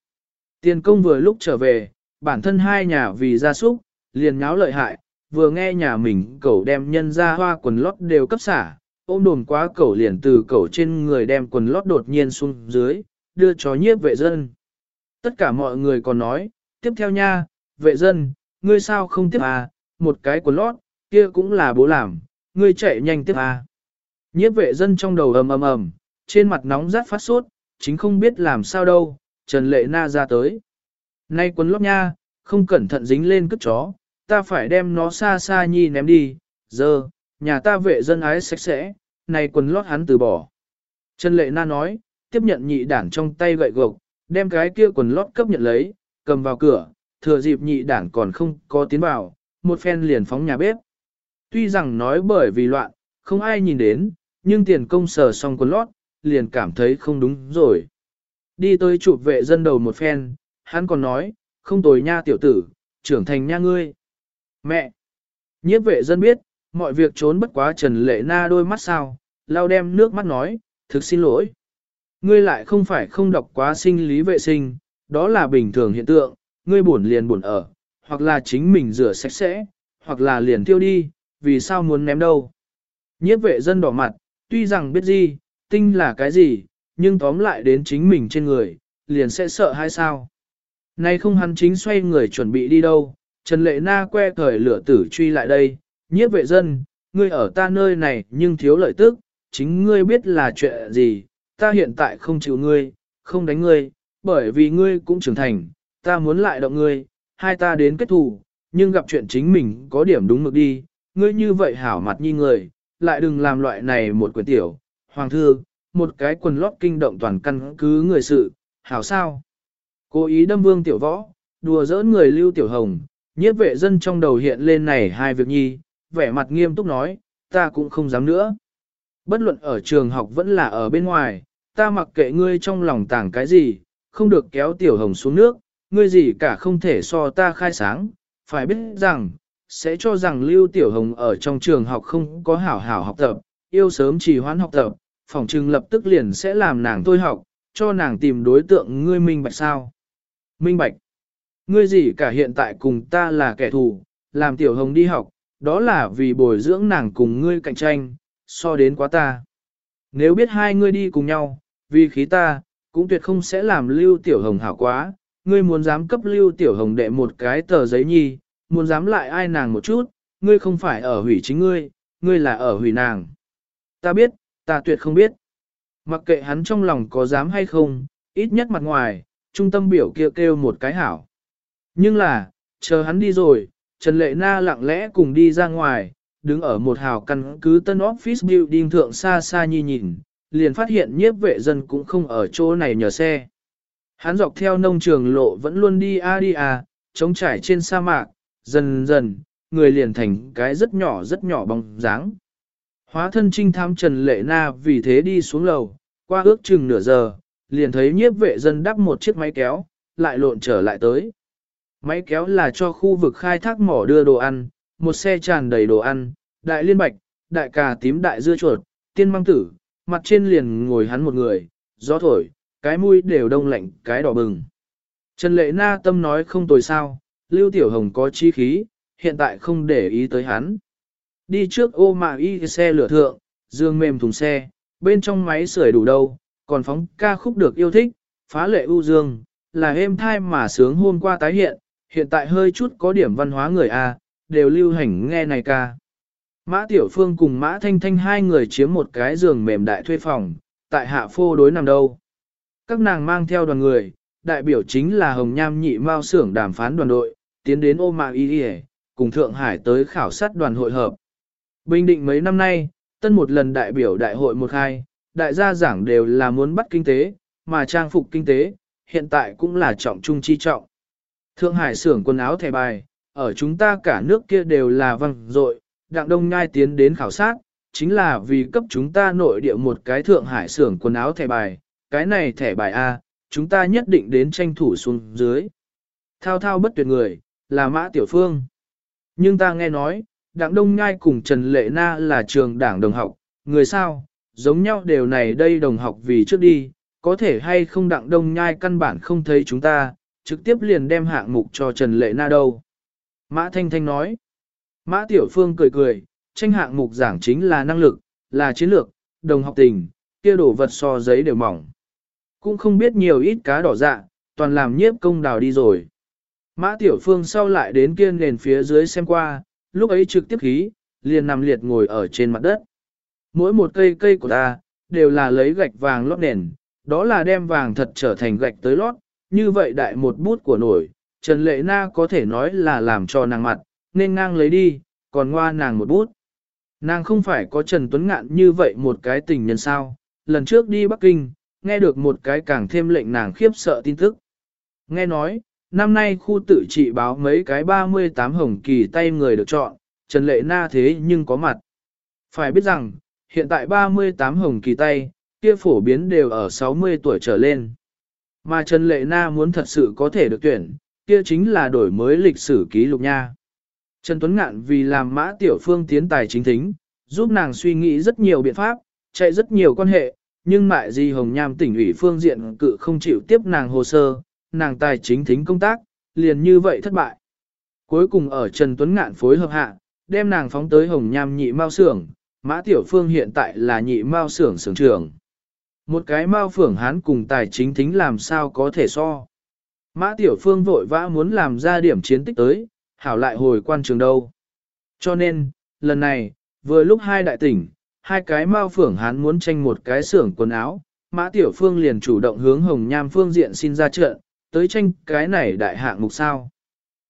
Tiền công vừa lúc trở về, bản thân hai nhà vì gia súc, liền nháo lợi hại, vừa nghe nhà mình cẩu đem nhân ra hoa quần lót đều cấp xả, ôm đồn quá cẩu liền từ cẩu trên người đem quần lót đột nhiên xuống dưới, đưa cho nhiếp vệ dân. Tất cả mọi người còn nói, tiếp theo nha, vệ dân, ngươi sao không tiếp à, một cái quần lót, kia cũng là bố làm, ngươi chạy nhanh tiếp à. Nhiếp vệ dân trong đầu ầm ầm ầm, trên mặt nóng rát phát sốt, chính không biết làm sao đâu, Trần Lệ Na ra tới. Nay quần lót nha, không cẩn thận dính lên cất chó, ta phải đem nó xa xa nhi ném đi, giờ, nhà ta vệ dân ái sạch sẽ, này quần lót hắn từ bỏ. Trần Lệ Na nói, tiếp nhận nhị đảng trong tay gậy gộc, đem cái kia quần lót cấp nhận lấy, cầm vào cửa, thừa dịp nhị đảng còn không có tiến vào, một phen liền phóng nhà bếp. Tuy rằng nói bởi vì loạn, không ai nhìn đến, nhưng tiền công sờ xong quần lót, liền cảm thấy không đúng rồi. Đi tới chụp vệ dân đầu một phen, hắn còn nói, không tồi nha tiểu tử, trưởng thành nha ngươi. Mẹ! Nhiếp vệ dân biết, mọi việc trốn bất quá Trần Lệ Na đôi mắt sao, lao đem nước mắt nói, thực xin lỗi. Ngươi lại không phải không đọc quá sinh lý vệ sinh, đó là bình thường hiện tượng, ngươi buồn liền buồn ở, hoặc là chính mình rửa sạch sẽ, hoặc là liền tiêu đi, vì sao muốn ném đâu. Nhiếp vệ dân đỏ mặt, tuy rằng biết gì, tinh là cái gì, nhưng tóm lại đến chính mình trên người, liền sẽ sợ hay sao. Nay không hắn chính xoay người chuẩn bị đi đâu, Trần Lệ Na que thời lửa tử truy lại đây, nhiếp vệ dân, ngươi ở ta nơi này nhưng thiếu lợi tức, chính ngươi biết là chuyện gì, ta hiện tại không chịu ngươi, không đánh ngươi, bởi vì ngươi cũng trưởng thành, ta muốn lại động ngươi, hai ta đến kết thù, nhưng gặp chuyện chính mình có điểm đúng mực đi, ngươi như vậy hảo mặt như người, lại đừng làm loại này một quyền tiểu, hoàng thư, một cái quần lót kinh động toàn căn cứ người sự, hảo sao. Cố ý đâm vương tiểu võ, đùa giỡn người lưu tiểu hồng, nhiếp vệ dân trong đầu hiện lên này hai việc nhi, vẻ mặt nghiêm túc nói, ta cũng không dám nữa. Bất luận ở trường học vẫn là ở bên ngoài, ta mặc kệ ngươi trong lòng tàng cái gì, không được kéo tiểu hồng xuống nước, ngươi gì cả không thể so ta khai sáng, phải biết rằng, sẽ cho rằng lưu tiểu hồng ở trong trường học không có hảo hảo học tập, yêu sớm trì hoãn học tập, phòng trừng lập tức liền sẽ làm nàng thôi học, cho nàng tìm đối tượng ngươi minh bạch sao. Minh bạch. Ngươi gì cả hiện tại cùng ta là kẻ thù, làm tiểu hồng đi học, đó là vì bồi dưỡng nàng cùng ngươi cạnh tranh, so đến quá ta. Nếu biết hai ngươi đi cùng nhau, vì khí ta, cũng tuyệt không sẽ làm lưu tiểu hồng hảo quá, ngươi muốn dám cấp lưu tiểu hồng đệ một cái tờ giấy nhi, muốn dám lại ai nàng một chút, ngươi không phải ở hủy chính ngươi, ngươi là ở hủy nàng. Ta biết, ta tuyệt không biết. Mặc kệ hắn trong lòng có dám hay không, ít nhất mặt ngoài, trung tâm biểu kia kêu, kêu một cái hảo. Nhưng là, chờ hắn đi rồi, Trần Lệ Na lặng lẽ cùng đi ra ngoài, đứng ở một hào căn cứ tân office building thượng xa xa nhi nhìn, liền phát hiện nhiếp vệ dân cũng không ở chỗ này nhờ xe. Hắn dọc theo nông trường lộ vẫn luôn đi a đi a, chống trải trên sa mạc, dần dần, người liền thành cái rất nhỏ rất nhỏ bóng dáng. Hóa thân trinh thám Trần Lệ Na vì thế đi xuống lầu, qua ước chừng nửa giờ, liền thấy nhiếp vệ dân đắp một chiếc máy kéo, lại lộn trở lại tới. Máy kéo là cho khu vực khai thác mỏ đưa đồ ăn, một xe tràn đầy đồ ăn, đại liên bạch, đại cà tím đại dưa chuột, tiên măng tử, mặt trên liền ngồi hắn một người, gió thổi, cái mũi đều đông lạnh, cái đỏ bừng. Trần Lệ Na tâm nói không tồi sao, Lưu Tiểu Hồng có chi khí, hiện tại không để ý tới hắn. Đi trước ô mà y xe lửa thượng, dương mềm thùng xe, bên trong máy sưởi đủ đâu, còn phóng ca khúc được yêu thích, phá lệ ưu dương, là êm thai mà sướng hôm qua tái hiện, hiện tại hơi chút có điểm văn hóa người A, đều lưu hành nghe này ca. Mã Tiểu Phương cùng Mã Thanh Thanh hai người chiếm một cái giường mềm đại thuê phòng, tại hạ phô đối nằm đâu. Các nàng mang theo đoàn người, đại biểu chính là Hồng Nham nhị mao xưởng đàm phán đoàn đội, tiến đến ô mạ y đi cùng Thượng Hải tới khảo sát đoàn hội hợp. Bình định mấy năm nay, tân một lần đại biểu đại hội một hai, đại gia giảng đều là muốn bắt kinh tế, mà trang phục kinh tế, hiện tại cũng là trọng trung chi trọng. Thượng Hải xưởng quần áo thẻ bài, ở chúng ta cả nước kia đều là văng dội đặng đông nhai tiến đến khảo sát, chính là vì cấp chúng ta nội địa một cái Thượng Hải xưởng quần áo thẻ bài, cái này thẻ bài A, chúng ta nhất định đến tranh thủ xuống dưới. Thao thao bất tuyệt người, là Mã Tiểu Phương. Nhưng ta nghe nói, Đặng Đông Nhai cùng Trần Lệ Na là trường đảng đồng học, người sao, giống nhau đều này đây đồng học vì trước đi, có thể hay không Đặng Đông Nhai căn bản không thấy chúng ta, trực tiếp liền đem hạng mục cho Trần Lệ Na đâu. Mã Thanh Thanh nói, Mã Tiểu Phương cười cười, tranh hạng mục giảng chính là năng lực, là chiến lược, đồng học tình, kia đổ vật so giấy đều mỏng. Cũng không biết nhiều ít cá đỏ dạ, toàn làm nhiếp công đào đi rồi. Mã Tiểu Phương sau lại đến kia nền phía dưới xem qua, lúc ấy trực tiếp khí, liền nằm liệt ngồi ở trên mặt đất. Mỗi một cây cây của ta, đều là lấy gạch vàng lót nền, đó là đem vàng thật trở thành gạch tới lót, như vậy đại một bút của nổi, Trần Lệ Na có thể nói là làm cho nàng mặt, nên ngang lấy đi, còn ngoa nàng một bút. Nàng không phải có Trần Tuấn Ngạn như vậy một cái tình nhân sao, lần trước đi Bắc Kinh, nghe được một cái càng thêm lệnh nàng khiếp sợ tin tức. Nghe nói, năm nay khu tự trị báo mấy cái 38 hồng kỳ tay người được chọn, Trần Lệ Na thế nhưng có mặt. Phải biết rằng, hiện tại 38 hồng kỳ tay, kia phổ biến đều ở 60 tuổi trở lên. Mà Trần Lệ Na muốn thật sự có thể được tuyển, kia chính là đổi mới lịch sử ký lục nha. Trần Tuấn Ngạn vì làm mã tiểu phương tiến tài chính thính, giúp nàng suy nghĩ rất nhiều biện pháp, chạy rất nhiều quan hệ, nhưng mại di hồng nham tỉnh ủy phương diện cự không chịu tiếp nàng hồ sơ, nàng tài chính thính công tác, liền như vậy thất bại. Cuối cùng ở Trần Tuấn Ngạn phối hợp hạ, đem nàng phóng tới hồng nham nhị mao xưởng, mã tiểu phương hiện tại là nhị mao xưởng xưởng trưởng. Một cái mao phưởng hán cùng tài chính thính làm sao có thể so. Mã tiểu phương vội vã muốn làm ra điểm chiến tích tới, hảo lại hồi quan trường đâu. Cho nên, lần này, vừa lúc hai đại tỉnh, hai cái mao phưởng hán muốn tranh một cái xưởng quần áo, Mã Tiểu Phương liền chủ động hướng Hồng Nham phương diện xin ra trận, tới tranh cái này đại hạng mục sao.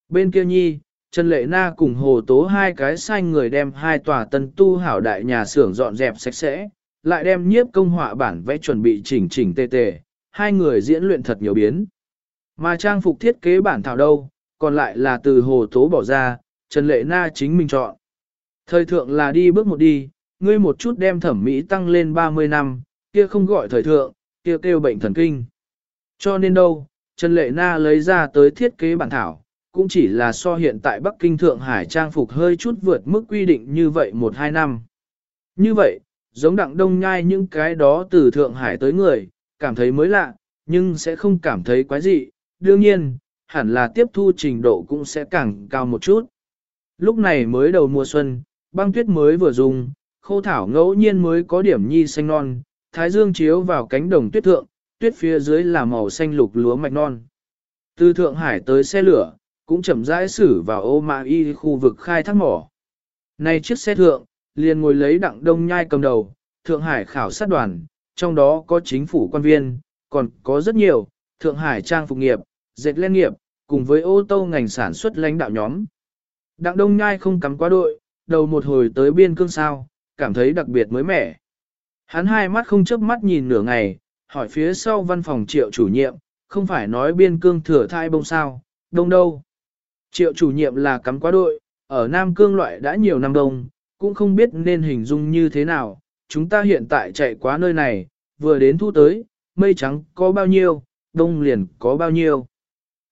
Bên kia nhi, Trần Lệ Na cùng Hồ Tố hai cái sai người đem hai tòa tân tu hảo đại nhà xưởng dọn dẹp sạch sẽ, lại đem nhiếp công họa bản vẽ chuẩn bị chỉnh chỉnh tề tề, hai người diễn luyện thật nhiều biến. Mà trang phục thiết kế bản thảo đâu, còn lại là từ Hồ Tố bỏ ra, Trần Lệ Na chính mình chọn. Thời thượng là đi bước một đi, ngươi một chút đem thẩm mỹ tăng lên 30 năm, kia không gọi thời thượng, kia kêu, kêu bệnh thần kinh. Cho nên đâu, Trần Lệ Na lấy ra tới thiết kế bản thảo, cũng chỉ là so hiện tại Bắc Kinh Thượng Hải trang phục hơi chút vượt mức quy định như vậy một hai năm. Như vậy, giống đặng đông nhai những cái đó từ Thượng Hải tới người, cảm thấy mới lạ, nhưng sẽ không cảm thấy quái dị, đương nhiên, hẳn là tiếp thu trình độ cũng sẽ càng cao một chút. Lúc này mới đầu mùa xuân, băng tuyết mới vừa dùng, khô thảo ngẫu nhiên mới có điểm nhi xanh non, thái dương chiếu vào cánh đồng tuyết thượng, tuyết phía dưới là màu xanh lục lúa mạch non. Từ Thượng Hải tới xe lửa, cũng chậm rãi xử vào ô mạ y khu vực khai thác mỏ. Này chiếc xe thượng, liền ngồi lấy đặng đông nhai cầm đầu, Thượng Hải khảo sát đoàn, trong đó có chính phủ quan viên, còn có rất nhiều, Thượng Hải trang phục nghiệp, dệt len nghiệp, cùng với ô tô ngành sản xuất lãnh đạo nhóm. Đặng đông nhai không cắm quá đội, đầu một hồi tới biên cương sao, cảm thấy đặc biệt mới mẻ. Hắn hai mắt không chớp mắt nhìn nửa ngày, hỏi phía sau văn phòng triệu chủ nhiệm, không phải nói biên cương thừa thai bông sao, đông đâu. Triệu chủ nhiệm là cắm quá đội, ở Nam Cương loại đã nhiều năm đông, cũng không biết nên hình dung như thế nào, chúng ta hiện tại chạy quá nơi này, vừa đến thu tới, mây trắng có bao nhiêu, đông liền có bao nhiêu.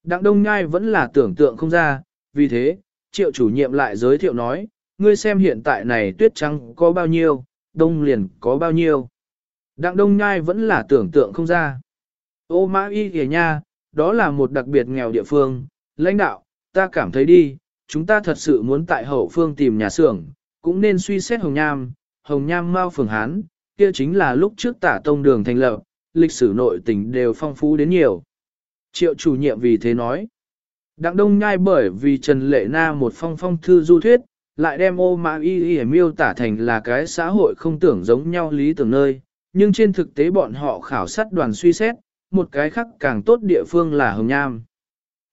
Đặng Đông Nhai vẫn là tưởng tượng không ra, vì thế, triệu chủ nhiệm lại giới thiệu nói, ngươi xem hiện tại này tuyết trắng có bao nhiêu, đông liền có bao nhiêu. Đặng Đông Nhai vẫn là tưởng tượng không ra. Ô Mã Y kìa nha, đó là một đặc biệt nghèo địa phương, lãnh đạo, ta cảm thấy đi, chúng ta thật sự muốn tại hậu phương tìm nhà xưởng, cũng nên suy xét Hồng Nham, Hồng Nham mau Phường Hán, kia chính là lúc trước tả tông đường thành lập, lịch sử nội tình đều phong phú đến nhiều. Triệu chủ nhiệm vì thế nói, Đặng Đông Nhai bởi vì Trần Lệ Na một phong phong thư du thuyết, lại đem ô mã y y miêu tả thành là cái xã hội không tưởng giống nhau lý tưởng nơi, nhưng trên thực tế bọn họ khảo sát đoàn suy xét, một cái khác càng tốt địa phương là Hồng Nham.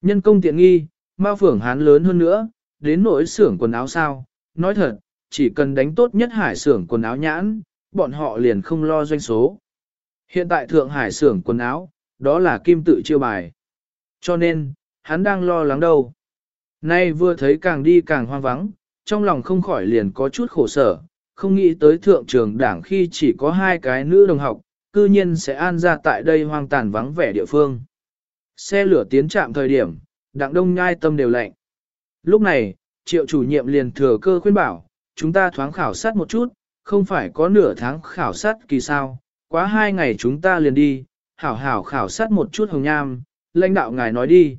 Nhân công tiện nghi, Mao phưởng hán lớn hơn nữa, đến nỗi xưởng quần áo sao, nói thật, chỉ cần đánh tốt nhất hải xưởng quần áo nhãn, bọn họ liền không lo doanh số. Hiện tại Thượng Hải xưởng quần áo, đó là kim tự chiêu bài. Cho nên, hắn đang lo lắng đâu. Nay vừa thấy càng đi càng hoang vắng, trong lòng không khỏi liền có chút khổ sở, không nghĩ tới thượng trường đảng khi chỉ có hai cái nữ đồng học, cư nhiên sẽ an ra tại đây hoang tàn vắng vẻ địa phương. Xe lửa tiến chạm thời điểm, đặng đông nhai tâm đều lạnh. Lúc này, triệu chủ nhiệm liền thừa cơ khuyên bảo, chúng ta thoáng khảo sát một chút, không phải có nửa tháng khảo sát kỳ sao, quá hai ngày chúng ta liền đi, hảo hảo khảo sát một chút hồng nham, lãnh đạo ngài nói đi.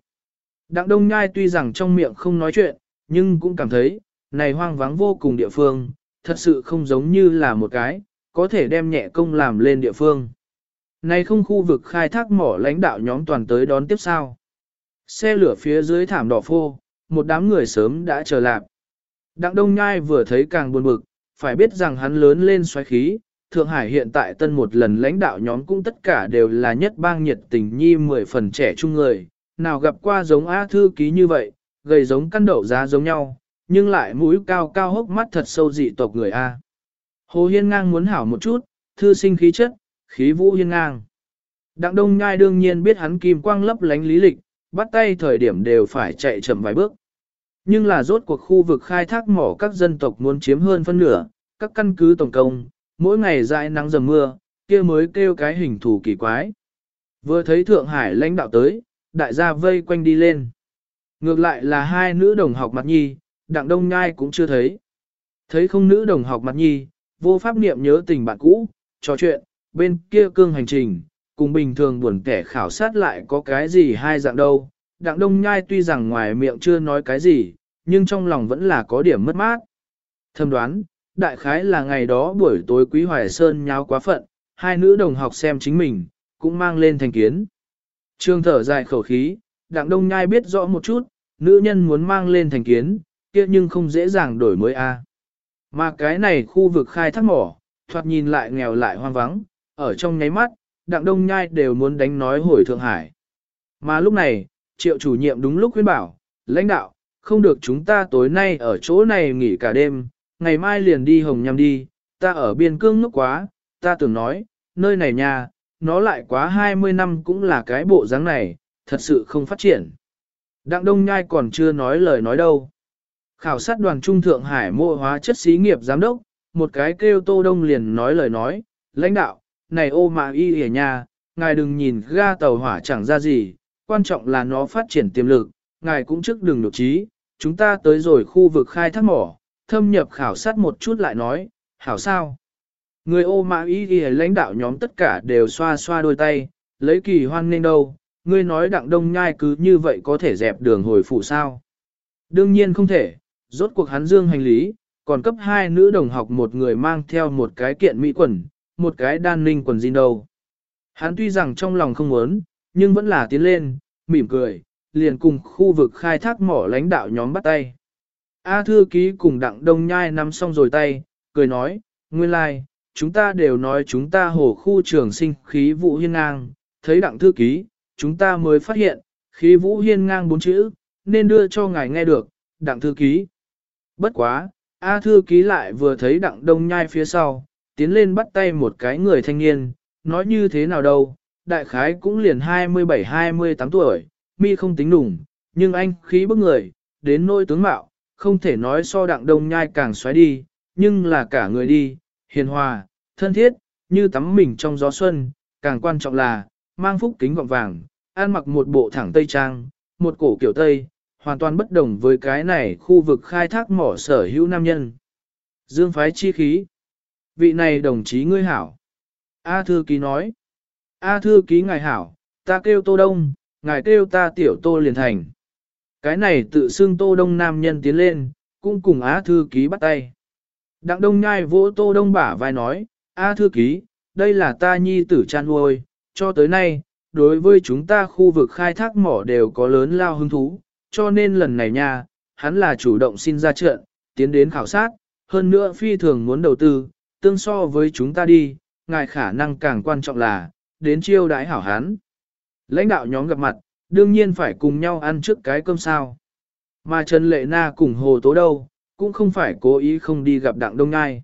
Đặng đông nhai tuy rằng trong miệng không nói chuyện, nhưng cũng cảm thấy, này hoang vắng vô cùng địa phương, thật sự không giống như là một cái, có thể đem nhẹ công làm lên địa phương. Này không khu vực khai thác mỏ lãnh đạo nhóm toàn tới đón tiếp sao. Xe lửa phía dưới thảm đỏ phô, một đám người sớm đã chờ lạp. Đặng Đông Nhai vừa thấy càng buồn bực, phải biết rằng hắn lớn lên xoáy khí, Thượng Hải hiện tại tân một lần lãnh đạo nhóm cũng tất cả đều là nhất bang nhiệt tình nhi mười phần trẻ trung người, nào gặp qua giống A thư ký như vậy, gầy giống căn đậu giá giống nhau, nhưng lại mũi cao cao hốc mắt thật sâu dị tộc người A. Hồ Hiên Ngang muốn hảo một chút, thư sinh khí chất, khí vũ hiên ngang. Đặng Đông Nhai đương nhiên biết hắn kim quang lấp lánh lý lịch, bắt tay thời điểm đều phải chạy chậm vài bước. Nhưng là rốt cuộc khu vực khai thác mỏ các dân tộc muốn chiếm hơn phân nửa, các căn cứ tổng công, mỗi ngày dãi nắng dầm mưa, kia mới kêu cái hình thù kỳ quái. Vừa thấy Thượng Hải lãnh đạo tới, đại gia vây quanh đi lên. Ngược lại là hai nữ đồng học mặt nhi, đặng đông nhai cũng chưa thấy. Thấy không nữ đồng học mặt nhi, vô pháp niệm nhớ tình bạn cũ, trò chuyện, bên kia cương hành trình, cùng bình thường buồn kẻ khảo sát lại có cái gì hai dạng đâu. Đặng đông nhai tuy rằng ngoài miệng chưa nói cái gì, nhưng trong lòng vẫn là có điểm mất mát. Thâm đoán, đại khái là ngày đó buổi tối quý hoài sơn nháo quá phận, hai nữ đồng học xem chính mình, cũng mang lên thành kiến. Trương thở dài khẩu khí, đặng đông nhai biết rõ một chút, nữ nhân muốn mang lên thành kiến, kia nhưng không dễ dàng đổi mới a. Mà cái này khu vực khai thác mỏ, thoạt nhìn lại nghèo lại hoang vắng, ở trong nháy mắt, đặng đông nhai đều muốn đánh nói hồi Thượng Hải. Mà lúc này, triệu chủ nhiệm đúng lúc khuyên bảo, lãnh đạo, không được chúng ta tối nay ở chỗ này nghỉ cả đêm, ngày mai liền đi Hồng Nham đi, ta ở biên cương ngốc quá, ta tưởng nói, nơi này nha, nó lại quá 20 năm cũng là cái bộ dáng này, thật sự không phát triển. Đặng Đông Nhai còn chưa nói lời nói đâu. Khảo sát đoàn Trung Thượng Hải mô hóa chất xí nghiệp giám đốc, một cái kêu Tô Đông liền nói lời nói, lãnh đạo, này ô mà y hề nha, ngài đừng nhìn ga tàu hỏa chẳng ra gì, quan trọng là nó phát triển tiềm lực, ngài cũng trước đừng nộp trí, chúng ta tới rồi khu vực khai thác mỏ, thâm nhập khảo sát một chút lại nói, hảo sao? Người ô mã ý ghi lãnh đạo nhóm tất cả đều xoa xoa đôi tay, lấy kỳ hoan nên đâu, ngươi nói đặng đông nhai cứ như vậy có thể dẹp đường hồi phủ sao. Đương nhiên không thể, rốt cuộc hắn dương hành lý, còn cấp hai nữ đồng học một người mang theo một cái kiện mỹ quần, một cái đan ninh quần jean đâu. Hắn tuy rằng trong lòng không muốn, nhưng vẫn là tiến lên, mỉm cười, liền cùng khu vực khai thác mỏ lãnh đạo nhóm bắt tay. A thư ký cùng đặng đông nhai nắm xong rồi tay, cười nói, nguyên lai, like, chúng ta đều nói chúng ta hồ khu trường sinh khí vũ hiên ngang, thấy đặng thư ký, chúng ta mới phát hiện, khí vũ hiên ngang bốn chữ, nên đưa cho ngài nghe được, đặng thư ký. Bất quá, A thư ký lại vừa thấy đặng đông nhai phía sau, tiến lên bắt tay một cái người thanh niên, nói như thế nào đâu, đại khái cũng liền 27-28 tuổi, mi không tính đủng, nhưng anh khí bức người, đến nôi tướng mạo, không thể nói so đặng đông nhai càng xoáy đi, nhưng là cả người đi, hiền hòa, thân thiết, như tắm mình trong gió xuân, càng quan trọng là, mang phúc kính gọng vàng, ăn mặc một bộ thẳng tây trang, một cổ kiểu tây, hoàn toàn bất đồng với cái này khu vực khai thác mỏ sở hữu nam nhân. Dương phái chi khí. Vị này đồng chí ngươi hảo. A thư ký nói. A thư ký ngài hảo, ta kêu tô đông, ngài kêu ta tiểu tô liền thành. Cái này tự xưng tô đông nam nhân tiến lên, cũng cùng A thư ký bắt tay. Đặng đông nhai vỗ tô đông bả vai nói, A thư ký, đây là ta nhi tử chan nuôi, cho tới nay, đối với chúng ta khu vực khai thác mỏ đều có lớn lao hứng thú, cho nên lần này nha, hắn là chủ động xin ra trận, tiến đến khảo sát, hơn nữa phi thường muốn đầu tư, tương so với chúng ta đi, ngài khả năng càng quan trọng là, đến chiêu đãi hảo hắn. Lãnh đạo nhóm gặp mặt, đương nhiên phải cùng nhau ăn trước cái cơm sao. Mà Trần Lệ Na cùng Hồ Tố đâu, cũng không phải cố ý không đi gặp Đặng Đông Ngai.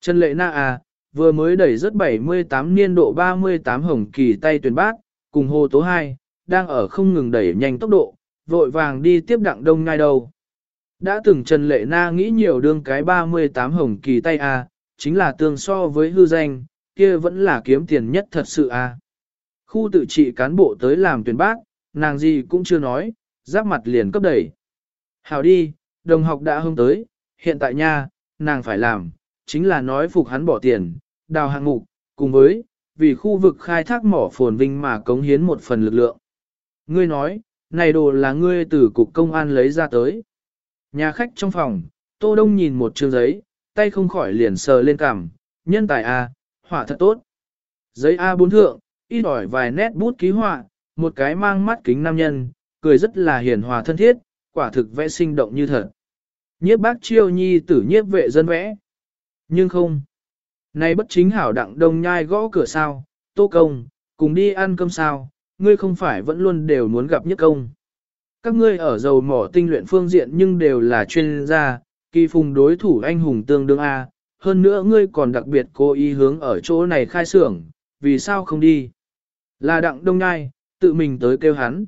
Trần Lệ Na à, vừa mới đẩy rất 78 niên độ 38 hồng kỳ tay tuyển bát, cùng Hồ Tố 2, đang ở không ngừng đẩy nhanh tốc độ, vội vàng đi tiếp Đặng Đông Ngai đâu. Đã từng Trần Lệ Na nghĩ nhiều đương cái 38 hồng kỳ tay à, chính là tương so với hư danh, kia vẫn là kiếm tiền nhất thật sự à. Khu tự trị cán bộ tới làm tuyển bác, nàng gì cũng chưa nói, giáp mặt liền cấp đẩy. Hảo đi, đồng học đã hông tới, hiện tại nha, nàng phải làm, chính là nói phục hắn bỏ tiền, đào hạng mục, cùng với, vì khu vực khai thác mỏ phồn vinh mà cống hiến một phần lực lượng. Ngươi nói, này đồ là ngươi từ cục công an lấy ra tới. Nhà khách trong phòng, Tô Đông nhìn một chương giấy, tay không khỏi liền sờ lên cằm, nhân tài A, họa thật tốt. Giấy A4 thượng, ít ỏi vài nét bút ký họa, một cái mang mắt kính nam nhân, cười rất là hiền hòa thân thiết, quả thực vẽ sinh động như thật. Nhiếp bác chiêu nhi tử nhiếp vệ dân vẽ. Nhưng không. Này bất chính hảo đặng đông nhai gõ cửa sao, tô công, cùng đi ăn cơm sao, ngươi không phải vẫn luôn đều muốn gặp nhất công. Các ngươi ở dầu mỏ tinh luyện phương diện nhưng đều là chuyên gia, kỳ phùng đối thủ anh hùng tương đương A, hơn nữa ngươi còn đặc biệt cố ý hướng ở chỗ này khai xưởng, vì sao không đi? Là đặng đông nhai, tự mình tới kêu hắn.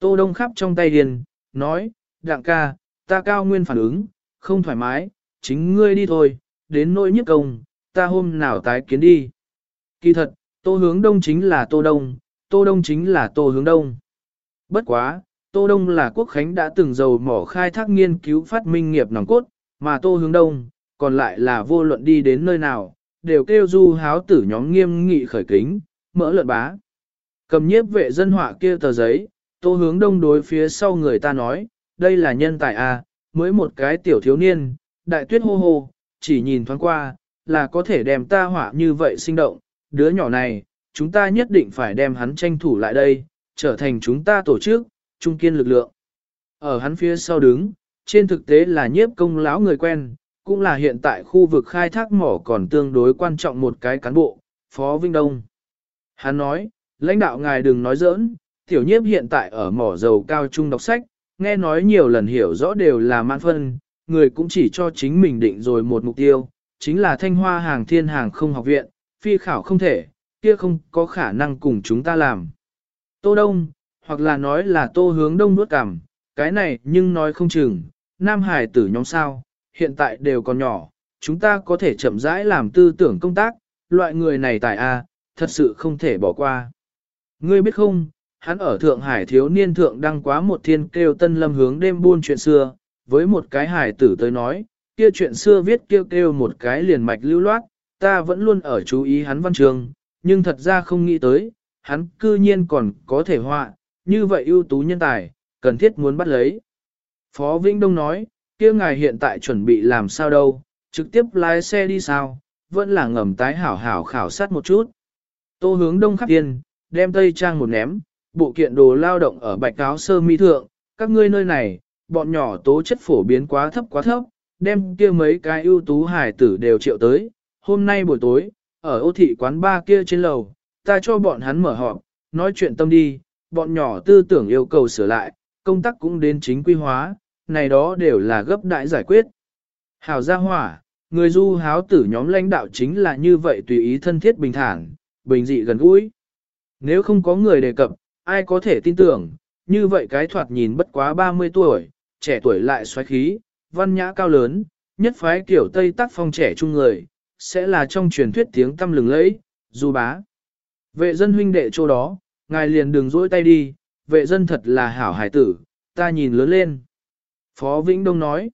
Tô đông khắp trong tay điền, nói, đặng ca, ta cao nguyên phản ứng, không thoải mái, chính ngươi đi thôi, đến nỗi nhất công, ta hôm nào tái kiến đi. Kỳ thật, tô hướng đông chính là tô đông, tô đông chính là tô hướng đông. Bất quá, tô đông là quốc khánh đã từng giàu mỏ khai thác nghiên cứu phát minh nghiệp nòng cốt, mà tô hướng đông, còn lại là vô luận đi đến nơi nào, đều kêu du háo tử nhóm nghiêm nghị khởi kính, mỡ lợn bá. Cầm nhiếp vệ dân họa kia tờ giấy, tô hướng đông đối phía sau người ta nói, đây là nhân tài A, mới một cái tiểu thiếu niên, đại tuyết hô hô, chỉ nhìn thoáng qua, là có thể đem ta họa như vậy sinh động, đứa nhỏ này, chúng ta nhất định phải đem hắn tranh thủ lại đây, trở thành chúng ta tổ chức, trung kiên lực lượng. Ở hắn phía sau đứng, trên thực tế là nhiếp công lão người quen, cũng là hiện tại khu vực khai thác mỏ còn tương đối quan trọng một cái cán bộ, Phó Vinh Đông. Hắn nói, lãnh đạo ngài đừng nói giỡn, tiểu nhiếp hiện tại ở mỏ dầu cao trung đọc sách, nghe nói nhiều lần hiểu rõ đều là mãn phân, người cũng chỉ cho chính mình định rồi một mục tiêu, chính là thanh hoa hàng thiên hàng không học viện, phi khảo không thể, kia không có khả năng cùng chúng ta làm. Tô Đông, hoặc là nói là tô hướng đông nuốt cảm, cái này nhưng nói không chừng, Nam Hải tử nhóm sao, hiện tại đều còn nhỏ, chúng ta có thể chậm rãi làm tư tưởng công tác, loại người này tại A, thật sự không thể bỏ qua. Ngươi biết không, hắn ở Thượng Hải thiếu niên thượng đăng quá một thiên kêu tân lâm hướng đêm buôn chuyện xưa, với một cái hải tử tới nói, kia chuyện xưa viết kêu kêu một cái liền mạch lưu loát, ta vẫn luôn ở chú ý hắn văn trường, nhưng thật ra không nghĩ tới, hắn cư nhiên còn có thể họa, như vậy ưu tú nhân tài, cần thiết muốn bắt lấy. Phó Vĩnh Đông nói, kia ngài hiện tại chuẩn bị làm sao đâu, trực tiếp lái xe đi sao, vẫn là ngầm tái hảo hảo khảo sát một chút. Tô hướng đông khắp tiên, đem tây trang một ném, bộ kiện đồ lao động ở bạch áo sơ mi thượng, các ngươi nơi này, bọn nhỏ tố chất phổ biến quá thấp quá thấp, đem kia mấy cái ưu tú hải tử đều triệu tới, hôm nay buổi tối, ở ô thị quán ba kia trên lầu, ta cho bọn hắn mở họp, nói chuyện tâm đi, bọn nhỏ tư tưởng yêu cầu sửa lại, công tác cũng đến chính quy hóa, này đó đều là gấp đại giải quyết. Hảo gia hỏa, người du háo tử nhóm lãnh đạo chính là như vậy tùy ý thân thiết bình thản, bình dị gần gũi. Nếu không có người đề cập, ai có thể tin tưởng, như vậy cái thoạt nhìn bất quá 30 tuổi, trẻ tuổi lại xoáy khí, văn nhã cao lớn, nhất phái kiểu Tây tác phong trẻ trung người, sẽ là trong truyền thuyết tiếng tâm lừng lẫy, du bá. Vệ dân huynh đệ chỗ đó, ngài liền đừng dỗi tay đi, vệ dân thật là hảo hải tử, ta nhìn lớn lên. Phó Vĩnh Đông nói,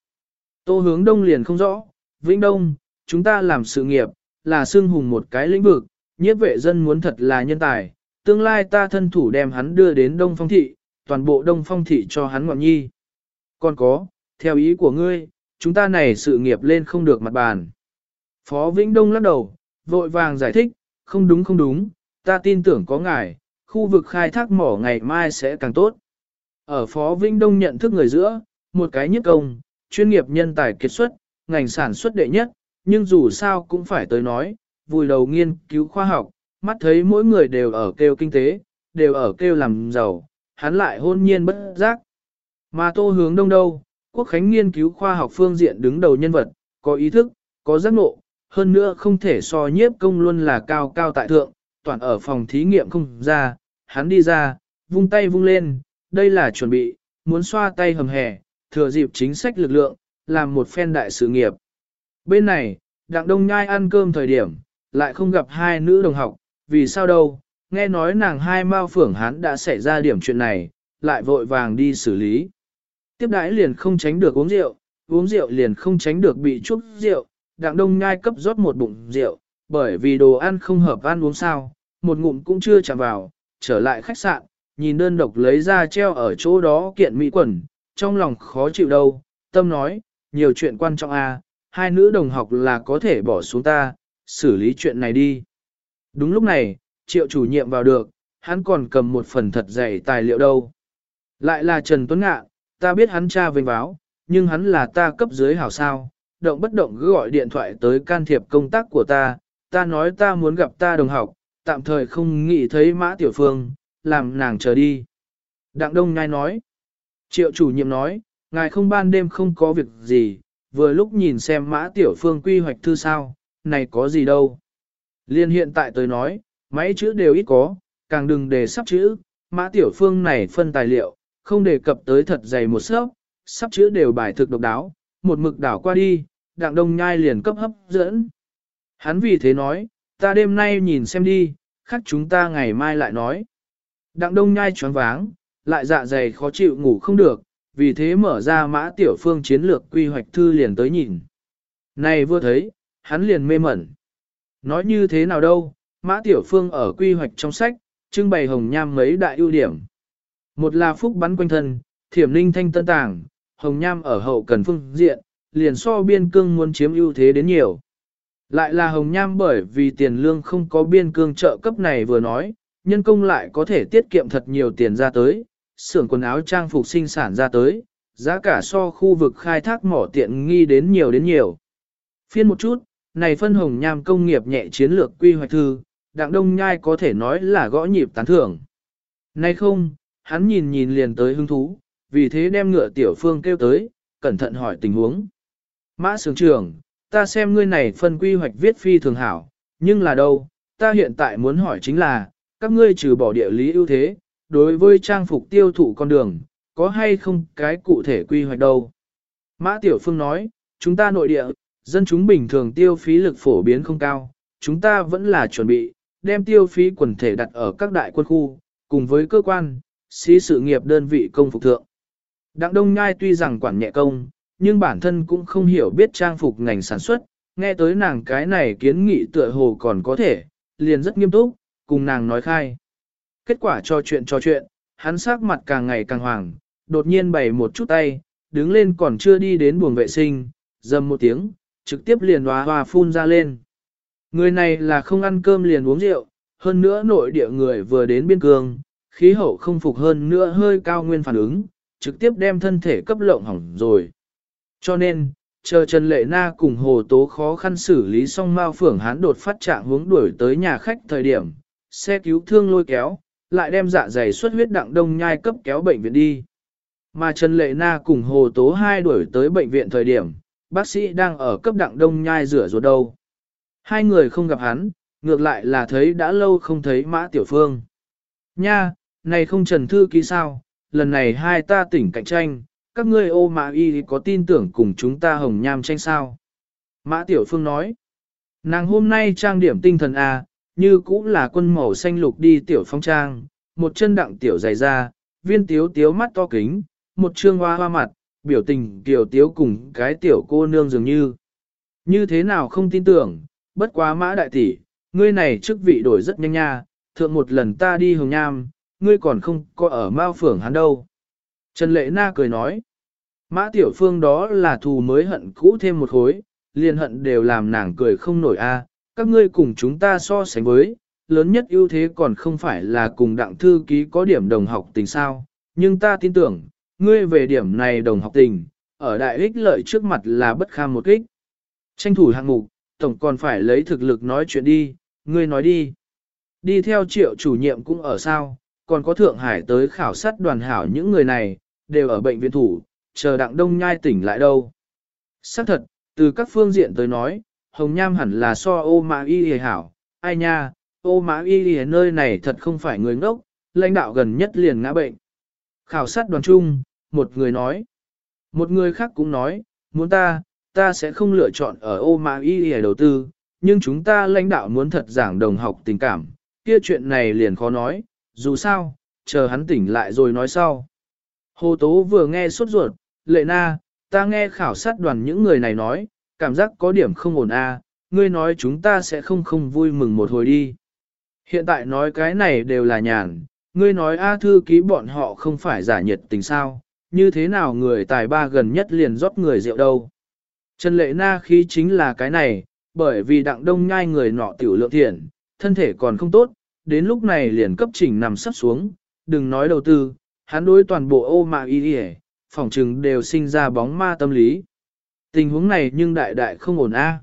tô hướng đông liền không rõ, Vĩnh Đông, chúng ta làm sự nghiệp, là xương hùng một cái lĩnh vực, nhiếp vệ dân muốn thật là nhân tài, tương lai ta thân thủ đem hắn đưa đến Đông Phong Thị, toàn bộ Đông Phong Thị cho hắn ngọn nhi. Còn có, theo ý của ngươi, chúng ta này sự nghiệp lên không được mặt bàn. Phó Vĩnh Đông lắc đầu, vội vàng giải thích, không đúng không đúng, ta tin tưởng có ngài, khu vực khai thác mỏ ngày mai sẽ càng tốt. Ở Phó Vĩnh Đông nhận thức người giữa, một cái nhất công, chuyên nghiệp nhân tài kiệt xuất, ngành sản xuất đệ nhất, nhưng dù sao cũng phải tới nói, vùi đầu nghiên cứu khoa học, mắt thấy mỗi người đều ở kêu kinh tế, đều ở kêu làm giàu, hắn lại hôn nhiên bất giác. Mà tô hướng đông đâu, quốc khánh nghiên cứu khoa học phương diện đứng đầu nhân vật, có ý thức, có giác ngộ, hơn nữa không thể so nhiếp công luôn là cao cao tại thượng, toàn ở phòng thí nghiệm không ra, hắn đi ra, vung tay vung lên, đây là chuẩn bị, muốn xoa tay hầm hè, thừa dịp chính sách lực lượng, làm một phen đại sự nghiệp. Bên này, Đặng Đông Nhai ăn cơm thời điểm, lại không gặp hai nữ đồng học, vì sao đâu, nghe nói nàng hai mao phưởng hắn đã xảy ra điểm chuyện này, lại vội vàng đi xử lý. Tiếp đãi liền không tránh được uống rượu, uống rượu liền không tránh được bị chút rượu, Đặng Đông Nhai cấp rót một bụng rượu, bởi vì đồ ăn không hợp ăn uống sao, một ngụm cũng chưa chạm vào, trở lại khách sạn, nhìn đơn độc lấy ra treo ở chỗ đó kiện mỹ quần, trong lòng khó chịu đâu, tâm nói, nhiều chuyện quan trọng à, hai nữ đồng học là có thể bỏ xuống ta, xử lý chuyện này đi. Đúng lúc này, triệu chủ nhiệm vào được, hắn còn cầm một phần thật dày tài liệu đâu. Lại là Trần Tuấn Ngạ, ta biết hắn cha vênh báo, nhưng hắn là ta cấp dưới hảo sao, động bất động cứ gọi điện thoại tới can thiệp công tác của ta, ta nói ta muốn gặp ta đồng học, tạm thời không nghĩ thấy Mã Tiểu Phương, làm nàng chờ đi. Đặng Đông Nhai nói, triệu chủ nhiệm nói, ngài không ban đêm không có việc gì, vừa lúc nhìn xem Mã Tiểu Phương quy hoạch thư sao, này có gì đâu. Liên hiện tại tôi nói, máy chữ đều ít có, càng đừng để sắp chữ, Mã Tiểu Phương này phân tài liệu, không đề cập tới thật dày một sớp, sắp chữ đều bài thực độc đáo, một mực đảo qua đi, đặng đông nhai liền cấp hấp dẫn. Hắn vì thế nói, ta đêm nay nhìn xem đi, khác chúng ta ngày mai lại nói. Đặng đông nhai choáng váng, lại dạ dày khó chịu ngủ không được, vì thế mở ra mã tiểu phương chiến lược quy hoạch thư liền tới nhìn. Này vừa thấy, hắn liền mê mẩn. Nói như thế nào đâu, mã tiểu phương ở quy hoạch trong sách, trưng bày hồng nham mấy đại ưu điểm. Một là phúc bắn quanh thân, thiểm linh thanh tân tàng, hồng nham ở hậu cần phương diện, liền so biên cương muốn chiếm ưu thế đến nhiều. Lại là hồng nham bởi vì tiền lương không có biên cương trợ cấp này vừa nói, nhân công lại có thể tiết kiệm thật nhiều tiền ra tới, xưởng quần áo trang phục sinh sản ra tới, giá cả so khu vực khai thác mỏ tiện nghi đến nhiều đến nhiều. Phiên một chút, này phân hồng nham công nghiệp nhẹ chiến lược quy hoạch thư, đặng đông nhai có thể nói là gõ nhịp tán thưởng. Nay không, hắn nhìn nhìn liền tới hứng thú, vì thế đem ngựa tiểu phương kêu tới, cẩn thận hỏi tình huống. Mã sướng trưởng, ta xem ngươi này phân quy hoạch viết phi thường hảo, nhưng là đâu, ta hiện tại muốn hỏi chính là, các ngươi trừ bỏ địa lý ưu thế, đối với trang phục tiêu thụ con đường, có hay không cái cụ thể quy hoạch đâu. Mã Tiểu Phương nói, chúng ta nội địa, dân chúng bình thường tiêu phí lực phổ biến không cao, chúng ta vẫn là chuẩn bị, đem tiêu phí quần thể đặt ở các đại quân khu, cùng với cơ quan, sĩ sự nghiệp đơn vị công phục thượng. Đặng Đông Nhai tuy rằng quản nhẹ công, nhưng bản thân cũng không hiểu biết trang phục ngành sản xuất, nghe tới nàng cái này kiến nghị tựa hồ còn có thể, liền rất nghiêm túc, cùng nàng nói khai. Kết quả cho chuyện cho chuyện, hắn sắc mặt càng ngày càng hoàng, đột nhiên bày một chút tay, đứng lên còn chưa đi đến buồng vệ sinh, dầm một tiếng, trực tiếp liền hoa hoa phun ra lên. Người này là không ăn cơm liền uống rượu, hơn nữa nội địa người vừa đến biên cương, khí hậu không phục hơn nữa hơi cao nguyên phản ứng, trực tiếp đem thân thể cấp lộng hỏng rồi. Cho nên, chờ Trần Lệ Na cùng Hồ Tố khó khăn xử lý xong Mao Phưởng Hán đột phát trạng hướng đuổi tới nhà khách thời điểm, xe cứu thương lôi kéo, lại đem dạ dày xuất huyết đặng đông nhai cấp kéo bệnh viện đi. Mà Trần Lệ Na cùng Hồ Tố hai đuổi tới bệnh viện thời điểm, bác sĩ đang ở cấp đặng đông nhai rửa ruột đâu. Hai người không gặp hắn, ngược lại là thấy đã lâu không thấy Mã Tiểu Phương. Nha, này không Trần Thư ký sao, lần này hai ta tỉnh cạnh tranh, các ngươi ô mã y có tin tưởng cùng chúng ta hồng nham tranh sao? Mã Tiểu Phương nói, nàng hôm nay trang điểm tinh thần à, như cũng là quân màu xanh lục đi tiểu phong trang, một chân đặng tiểu dày ra, viên tiếu tiếu mắt to kính, một trương hoa hoa mặt, biểu tình tiểu tiếu cùng cái tiểu cô nương dường như. Như thế nào không tin tưởng, bất quá mã đại tỷ, ngươi này chức vị đổi rất nhanh nha, thượng một lần ta đi hồng nham, ngươi còn không có ở mao phưởng hắn đâu. Trần Lệ Na cười nói, mã tiểu phương đó là thù mới hận cũ thêm một khối, liền hận đều làm nàng cười không nổi a. các ngươi cùng chúng ta so sánh với, lớn nhất ưu thế còn không phải là cùng đặng thư ký có điểm đồng học tình sao, nhưng ta tin tưởng, ngươi về điểm này đồng học tình, ở đại ích lợi trước mặt là bất kham một kích. Tranh thủ hạng mục, tổng còn phải lấy thực lực nói chuyện đi, ngươi nói đi. Đi theo triệu chủ nhiệm cũng ở sao, còn có Thượng Hải tới khảo sát đoàn hảo những người này, đều ở bệnh viện thủ, chờ đặng đông nhai tỉnh lại đâu. Xác thật, từ các phương diện tới nói, Hồng Nham hẳn là so ô mã y hề hảo, ai nha, ô mã y hề nơi này thật không phải người ngốc, lãnh đạo gần nhất liền ngã bệnh. Khảo sát đoàn chung, một người nói. Một người khác cũng nói, muốn ta, ta sẽ không lựa chọn ở ô mà y hề đầu tư, nhưng chúng ta lãnh đạo muốn thật giảng đồng học tình cảm, kia chuyện này liền khó nói, dù sao, chờ hắn tỉnh lại rồi nói sau. Hồ Tố vừa nghe sốt ruột, lệ na, ta nghe khảo sát đoàn những người này nói, cảm giác có điểm không ổn a, à, ngươi nói chúng ta sẽ không không vui mừng một hồi đi. Hiện tại nói cái này đều là nhàn, ngươi nói A thư ký bọn họ không phải giả nhiệt tình sao, như thế nào người tài ba gần nhất liền rót người rượu đâu. Trần lệ na khí chính là cái này, bởi vì đặng đông nhai người nọ tiểu lượng thiện, thân thể còn không tốt, đến lúc này liền cấp chỉnh nằm sắp xuống, đừng nói đầu tư, hắn đối toàn bộ ô mạ y y phòng trừng đều sinh ra bóng ma tâm lý. Tình huống này nhưng đại đại không ổn a. À.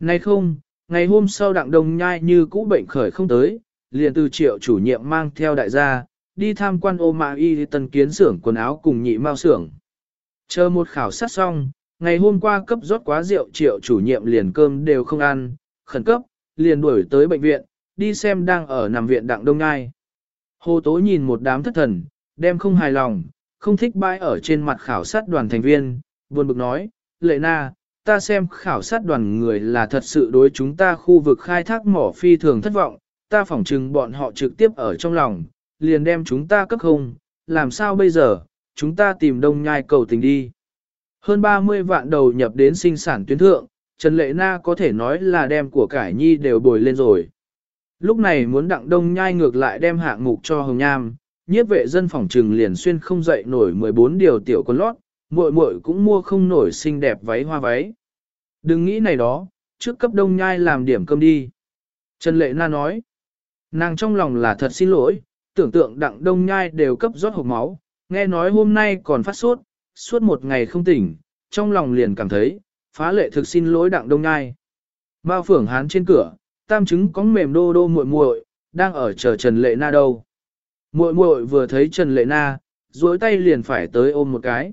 Nay không, ngày hôm sau đặng đông nhai như cũ bệnh khởi không tới, liền từ triệu chủ nhiệm mang theo đại gia, đi tham quan ô mạ y tân kiến xưởng quần áo cùng nhị mao xưởng. Chờ một khảo sát xong, ngày hôm qua cấp rót quá rượu triệu chủ nhiệm liền cơm đều không ăn, khẩn cấp, liền đuổi tới bệnh viện, đi xem đang ở nằm viện đặng đông ngai. Hồ Tố nhìn một đám thất thần, đem không hài lòng, không thích bãi ở trên mặt khảo sát đoàn thành viên, buồn bực nói, lệ na, ta xem khảo sát đoàn người là thật sự đối chúng ta khu vực khai thác mỏ phi thường thất vọng, ta phỏng chừng bọn họ trực tiếp ở trong lòng, liền đem chúng ta cấp không, làm sao bây giờ, chúng ta tìm đông nhai cầu tình đi. Hơn 30 vạn đầu nhập đến sinh sản tuyến thượng, Trần Lệ Na có thể nói là đem của cải nhi đều bồi lên rồi. Lúc này muốn đặng đông nhai ngược lại đem hạng mục cho Hồng Nham, nhiếp vệ dân phòng trừng liền xuyên không dậy nổi 14 điều tiểu con lót, muội muội cũng mua không nổi xinh đẹp váy hoa váy. Đừng nghĩ này đó, trước cấp đông nhai làm điểm cơm đi. Trần Lệ Na nói, nàng trong lòng là thật xin lỗi, tưởng tượng đặng đông nhai đều cấp rót hộp máu, nghe nói hôm nay còn phát sốt, suốt một ngày không tỉnh, trong lòng liền cảm thấy, phá lệ thực xin lỗi đặng đông nhai. Mao phưởng hán trên cửa, tam chứng có mềm đô đô muội muội đang ở chờ Trần Lệ Na đâu. Muội muội vừa thấy Trần Lệ Na, duỗi tay liền phải tới ôm một cái.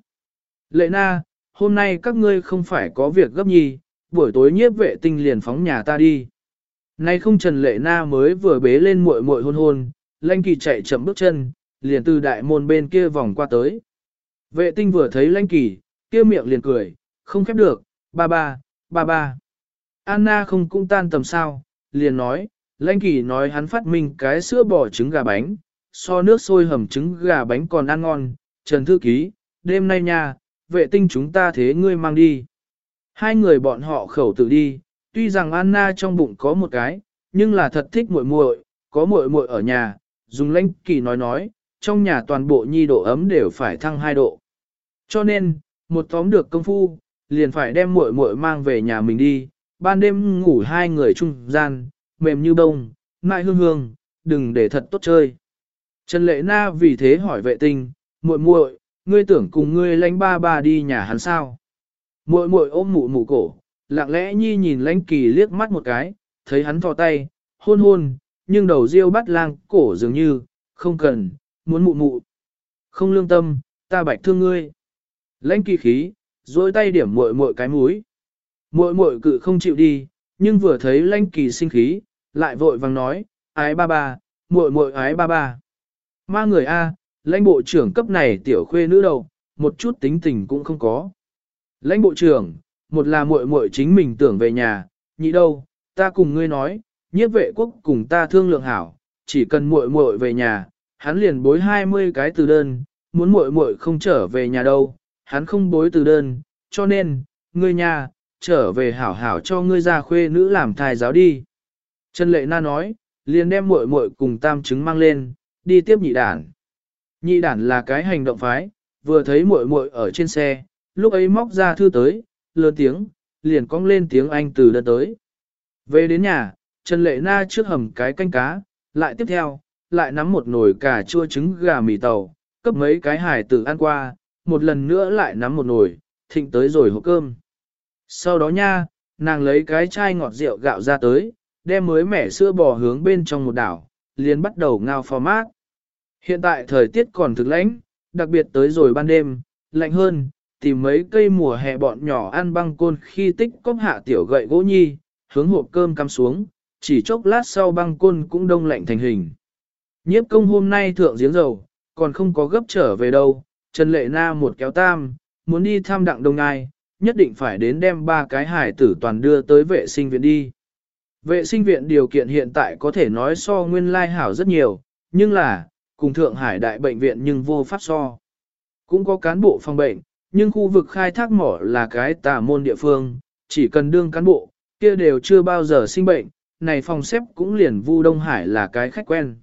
Lệ Na, hôm nay các ngươi không phải có việc gấp nhì, buổi tối nhiếp vệ tinh liền phóng nhà ta đi. Nay không Trần Lệ Na mới vừa bế lên muội muội hôn hôn, Lanh Kỳ chạy chậm bước chân, liền từ đại môn bên kia vòng qua tới. Vệ tinh vừa thấy Lanh Kỳ, kia miệng liền cười, không khép được, ba ba, ba ba. Anna không cũng tan tầm sao, liền nói, Lanh Kỳ nói hắn phát minh cái sữa bò trứng gà bánh, so nước sôi hầm trứng gà bánh còn ăn ngon, Trần Thư Ký, đêm nay nha, vệ tinh chúng ta thế ngươi mang đi. Hai người bọn họ khẩu tự đi, tuy rằng Anna trong bụng có một cái, nhưng là thật thích muội muội, có muội muội ở nhà, dùng lãnh kỳ nói nói, trong nhà toàn bộ nhi độ ấm đều phải thăng 2 độ. Cho nên, một tóm được công phu, liền phải đem muội muội mang về nhà mình đi, ban đêm ngủ hai người chung gian, mềm như bông, mại hương hương, đừng để thật tốt chơi. Trần Lệ Na vì thế hỏi vệ tinh, muội muội, ngươi tưởng cùng ngươi lãnh ba ba đi nhà hắn sao? Muội muội ôm mụ mụ cổ, lặng lẽ nhi nhìn lãnh kỳ liếc mắt một cái, thấy hắn thò tay, hôn hôn, nhưng đầu riêu bắt lang cổ dường như, không cần, muốn mụ mụ. Không lương tâm, ta bạch thương ngươi. Lãnh kỳ khí, dối tay điểm muội muội cái mũi. Muội muội cự không chịu đi, nhưng vừa thấy lãnh kỳ sinh khí, lại vội vàng nói, ái ba ba, muội muội ái ba ba. Ma người A, lãnh bộ trưởng cấp này tiểu khuê nữ đầu, một chút tính tình cũng không có. Lãnh bộ trưởng, một là muội muội chính mình tưởng về nhà, nhị đâu, ta cùng ngươi nói, nhiếp vệ quốc cùng ta thương lượng hảo, chỉ cần muội muội về nhà, hắn liền bối 20 cái từ đơn, muốn muội muội không trở về nhà đâu, hắn không bối từ đơn, cho nên, ngươi nhà, trở về hảo hảo cho ngươi ra khuê nữ làm thai giáo đi. Trần Lệ Na nói, liền đem muội muội cùng tam chứng mang lên, đi tiếp nhị đản. Nhị đản là cái hành động phái, vừa thấy muội muội ở trên xe, lúc ấy móc ra thư tới, lớn tiếng, liền cong lên tiếng Anh từ đơn tới. Về đến nhà, Trần Lệ Na trước hầm cái canh cá, lại tiếp theo, lại nắm một nồi cà chua trứng gà mì tàu, cấp mấy cái hải tử ăn qua, một lần nữa lại nắm một nồi, thịnh tới rồi hộp cơm. Sau đó nha, nàng lấy cái chai ngọt rượu gạo ra tới, đem mới mẻ sữa bò hướng bên trong một đảo, liền bắt đầu ngao phò mát. Hiện tại thời tiết còn thực lãnh, đặc biệt tới rồi ban đêm, lạnh hơn, tìm mấy cây mùa hè bọn nhỏ ăn băng côn khi tích cốc hạ tiểu gậy gỗ nhi, hướng hộp cơm cắm xuống, chỉ chốc lát sau băng côn cũng đông lạnh thành hình. Nhiếp công hôm nay thượng giếng dầu, còn không có gấp trở về đâu, Trần Lệ Na một kéo tam, muốn đi thăm đặng đông ai, nhất định phải đến đem ba cái hải tử toàn đưa tới vệ sinh viện đi. Vệ sinh viện điều kiện hiện tại có thể nói so nguyên lai hảo rất nhiều, nhưng là, cùng Thượng Hải đại bệnh viện nhưng vô pháp so. Cũng có cán bộ phòng bệnh, nhưng khu vực khai thác mỏ là cái tà môn địa phương, chỉ cần đương cán bộ, kia đều chưa bao giờ sinh bệnh, này phòng xếp cũng liền Vu Đông Hải là cái khách quen.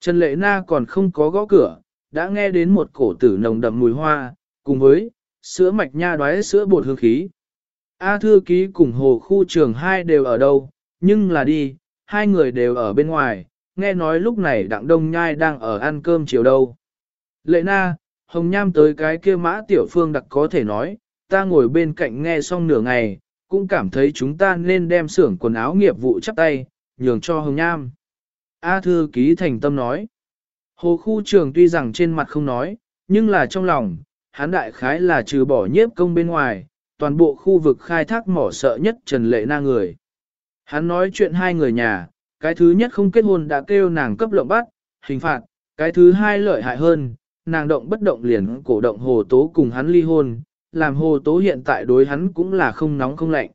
Trần Lệ Na còn không có gõ cửa, đã nghe đến một cổ tử nồng đậm mùi hoa, cùng với sữa mạch nha đoái sữa bột hương khí. A thư ký cùng hồ khu trường hai đều ở đâu, nhưng là đi, hai người đều ở bên ngoài, nghe nói lúc này đặng đông nhai đang ở ăn cơm chiều đâu. Lệ na, hồng nham tới cái kia mã tiểu phương đặc có thể nói, ta ngồi bên cạnh nghe xong nửa ngày, cũng cảm thấy chúng ta nên đem xưởng quần áo nghiệp vụ chắp tay, nhường cho hồng nham. A thư ký thành tâm nói. Hồ khu trường tuy rằng trên mặt không nói, nhưng là trong lòng, hắn đại khái là trừ bỏ nhiếp công bên ngoài, toàn bộ khu vực khai thác mỏ sợ nhất Trần Lệ Na người. Hắn nói chuyện hai người nhà, cái thứ nhất không kết hôn đã kêu nàng cấp lộng bắt, hình phạt, cái thứ hai lợi hại hơn, nàng động bất động liền cổ động hồ tố cùng hắn ly hôn, làm hồ tố hiện tại đối hắn cũng là không nóng không lạnh.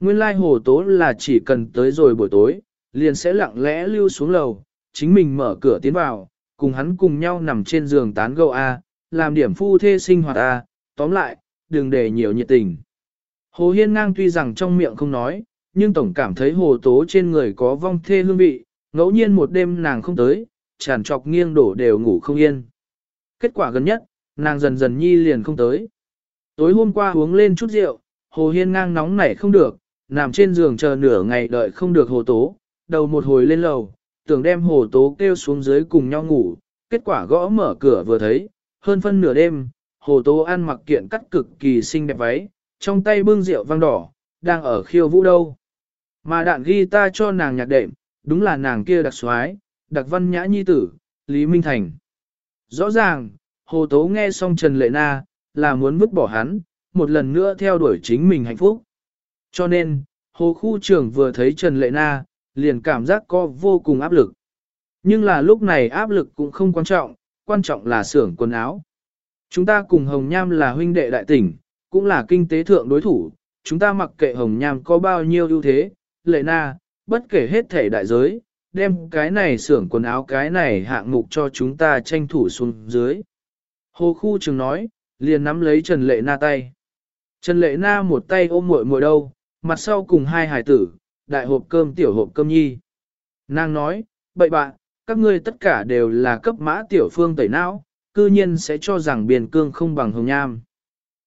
Nguyên lai hồ tố là chỉ cần tới rồi buổi tối, liền sẽ lặng lẽ lưu xuống lầu, chính mình mở cửa tiến vào, cùng hắn cùng nhau nằm trên giường tán gẫu A, làm điểm phu thê sinh hoạt A, tóm lại, đừng để nhiều nhiệt tình. Hồ Hiên ngang tuy rằng trong miệng không nói, nhưng tổng cảm thấy hồ tố trên người có vong thê hương vị, ngẫu nhiên một đêm nàng không tới, tràn trọc nghiêng đổ đều ngủ không yên. Kết quả gần nhất, nàng dần dần nhi liền không tới. Tối hôm qua uống lên chút rượu, hồ hiên ngang nóng nảy không được, nằm trên giường chờ nửa ngày đợi không được hồ tố, đầu một hồi lên lầu, tưởng đem hồ tố kêu xuống dưới cùng nhau ngủ, kết quả gõ mở cửa vừa thấy, hơn phân nửa đêm, hồ tố ăn mặc kiện cắt cực kỳ xinh đẹp váy, trong tay bưng rượu vang đỏ, đang ở khiêu vũ đâu. Mà đạn ghi ta cho nàng nhạc đệm, đúng là nàng kia đặc soái, đặc văn nhã nhi tử, Lý Minh Thành. Rõ ràng, Hồ Tố nghe xong Trần Lệ Na, là muốn vứt bỏ hắn, một lần nữa theo đuổi chính mình hạnh phúc. Cho nên, Hồ Khu trưởng vừa thấy Trần Lệ Na, liền cảm giác có vô cùng áp lực. Nhưng là lúc này áp lực cũng không quan trọng, quan trọng là xưởng quần áo. Chúng ta cùng Hồng Nham là huynh đệ đại tỉnh, cũng là kinh tế thượng đối thủ, chúng ta mặc kệ Hồng Nham có bao nhiêu ưu thế, lệ na, bất kể hết thể đại giới, đem cái này xưởng quần áo cái này hạng mục cho chúng ta tranh thủ xuống dưới. Hồ khu trường nói, liền nắm lấy Trần Lệ Na tay. Trần Lệ Na một tay ôm muội muội đâu, mặt sau cùng hai hài tử, đại hộp cơm tiểu hộp cơm nhi. Nàng nói, bậy bạn, các ngươi tất cả đều là cấp mã tiểu phương tẩy não, cư nhiên sẽ cho rằng biên cương không bằng hồng nham.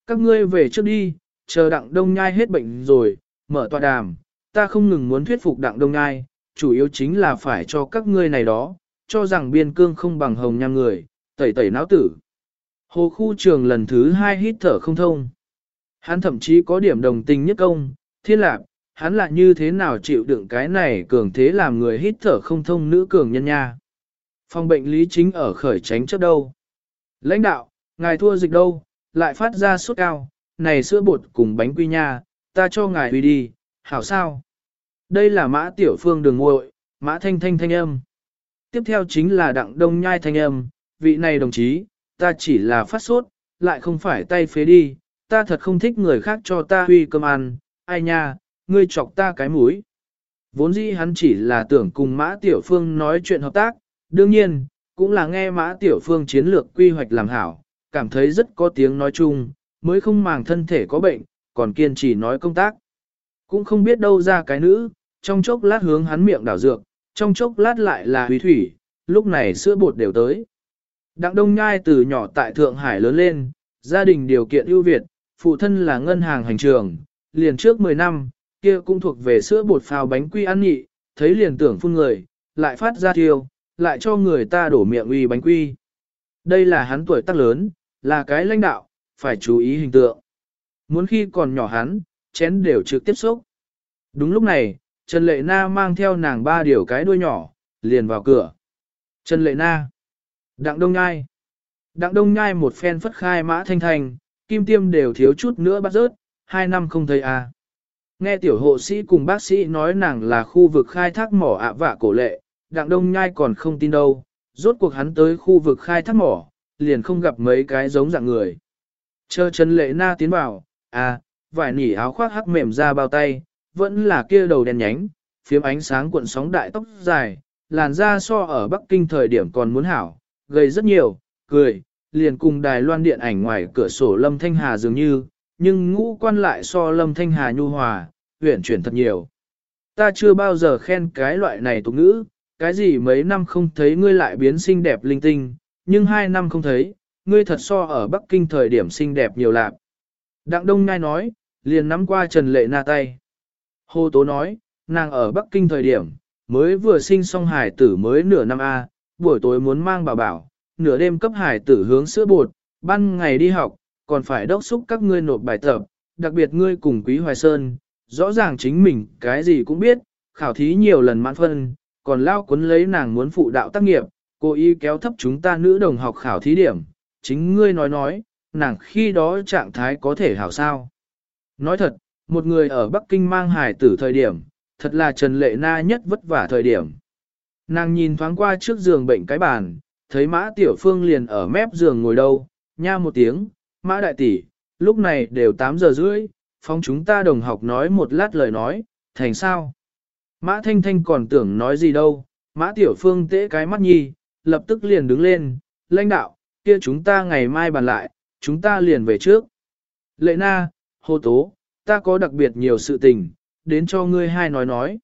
Các ngươi về trước đi, chờ đặng đông nhai hết bệnh rồi, mở tòa đàm, ta không ngừng muốn thuyết phục đặng đông nhai, chủ yếu chính là phải cho các ngươi này đó, cho rằng biên cương không bằng hồng nham người, tẩy tẩy não tử. Hồ khu trường lần thứ hai hít thở không thông. Hắn thậm chí có điểm đồng tình nhất công, thiên lạc, hắn lại như thế nào chịu đựng cái này cường thế làm người hít thở không thông nữ cường nhân nha. Phòng bệnh lý chính ở khởi tránh trước đâu. Lãnh đạo, ngài thua dịch đâu, lại phát ra sốt cao, này sữa bột cùng bánh quy nha, ta cho ngài đi đi, hảo sao. Đây là mã tiểu phương đường ngội, mã thanh thanh thanh âm. Tiếp theo chính là đặng đông nhai thanh âm, vị này đồng chí, ta chỉ là phát sốt, lại không phải tay phế đi, ta thật không thích người khác cho ta huy cơm ăn, ai nha, ngươi chọc ta cái mũi. Vốn dĩ hắn chỉ là tưởng cùng Mã Tiểu Phương nói chuyện hợp tác, đương nhiên, cũng là nghe Mã Tiểu Phương chiến lược quy hoạch làm hảo, cảm thấy rất có tiếng nói chung, mới không màng thân thể có bệnh, còn kiên trì nói công tác. Cũng không biết đâu ra cái nữ, trong chốc lát hướng hắn miệng đảo dược, trong chốc lát lại là huy thủy, lúc này sữa bột đều tới. Đặng Đông Nhai từ nhỏ tại Thượng Hải lớn lên, gia đình điều kiện ưu việt, phụ thân là ngân hàng hành trường, liền trước 10 năm, kia cũng thuộc về sữa bột phào bánh quy ăn nhị, thấy liền tưởng phun người, lại phát ra tiêu, lại cho người ta đổ miệng uy bánh quy. Đây là hắn tuổi tác lớn, là cái lãnh đạo, phải chú ý hình tượng. Muốn khi còn nhỏ hắn, chén đều trực tiếp xúc. Đúng lúc này, Trần Lệ Na mang theo nàng ba điều cái đuôi nhỏ, liền vào cửa. Trần Lệ Na. Đặng Đông Nhai. Đặng Đông Nhai một phen phất khai mã thanh thành, kim tiêm đều thiếu chút nữa bắt rớt, hai năm không thấy à. Nghe tiểu hộ sĩ cùng bác sĩ nói nàng là khu vực khai thác mỏ ạ vạ cổ lệ, Đặng Đông Nhai còn không tin đâu, rốt cuộc hắn tới khu vực khai thác mỏ, liền không gặp mấy cái giống dạng người. Chờ Trần Lệ Na tiến vào, à, vải nỉ áo khoác hắc mềm ra bao tay, vẫn là kia đầu đen nhánh, phiếm ánh sáng cuộn sóng đại tóc dài, làn da so ở Bắc Kinh thời điểm còn muốn hảo, gầy rất nhiều, cười, liền cùng đài loan điện ảnh ngoài cửa sổ Lâm Thanh Hà dường như, nhưng ngũ quan lại so Lâm Thanh Hà nhu hòa, huyển chuyển thật nhiều. Ta chưa bao giờ khen cái loại này tục ngữ, cái gì mấy năm không thấy ngươi lại biến xinh đẹp linh tinh, nhưng hai năm không thấy, ngươi thật so ở Bắc Kinh thời điểm xinh đẹp nhiều lạc. Đặng Đông Ngai nói, liền nắm qua Trần Lệ Na tay. Hồ Tố nói, nàng ở Bắc Kinh thời điểm, mới vừa sinh xong hải tử mới nửa năm A, buổi tối muốn mang bảo bảo, nửa đêm cấp hải tử hướng sữa bột, ban ngày đi học, còn phải đốc xúc các ngươi nộp bài tập, đặc biệt ngươi cùng Quý Hoài Sơn, rõ ràng chính mình cái gì cũng biết, khảo thí nhiều lần mãn phân, còn lao cuốn lấy nàng muốn phụ đạo tác nghiệp, cô y kéo thấp chúng ta nữ đồng học khảo thí điểm, chính ngươi nói nói, nàng khi đó trạng thái có thể hảo sao. Nói thật, một người ở Bắc Kinh mang hài tử thời điểm, thật là Trần Lệ Na nhất vất vả thời điểm. Nàng nhìn thoáng qua trước giường bệnh cái bàn, thấy Mã Tiểu Phương liền ở mép giường ngồi đâu, nha một tiếng, Mã Đại Tỷ, lúc này đều 8 giờ rưỡi, phong chúng ta đồng học nói một lát lời nói, thành sao? Mã Thanh Thanh còn tưởng nói gì đâu, Mã Tiểu Phương tễ cái mắt nhi, lập tức liền đứng lên, lãnh đạo, kia chúng ta ngày mai bàn lại, chúng ta liền về trước. Lệ na, hô tố, ta có đặc biệt nhiều sự tình, đến cho ngươi hai nói nói.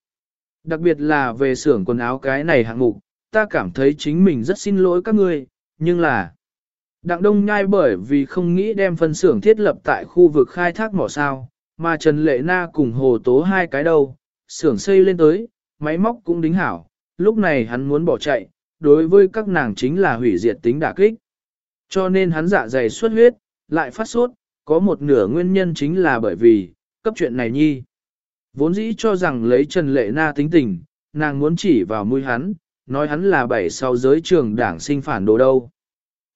Đặc biệt là về xưởng quần áo cái này hạng mục, ta cảm thấy chính mình rất xin lỗi các ngươi, nhưng là... Đặng Đông Nhai bởi vì không nghĩ đem phân xưởng thiết lập tại khu vực khai thác mỏ sao, mà Trần Lệ Na cùng Hồ Tố hai cái đầu, xưởng xây lên tới, máy móc cũng đính hảo, lúc này hắn muốn bỏ chạy, đối với các nàng chính là hủy diệt tính đả kích. Cho nên hắn dạ dày xuất huyết, lại phát sốt, có một nửa nguyên nhân chính là bởi vì, cấp chuyện này nhi. Vốn dĩ cho rằng lấy Trần Lệ Na tính tình, nàng muốn chỉ vào mũi hắn, nói hắn là bảy sau giới trường đảng sinh phản đồ đâu.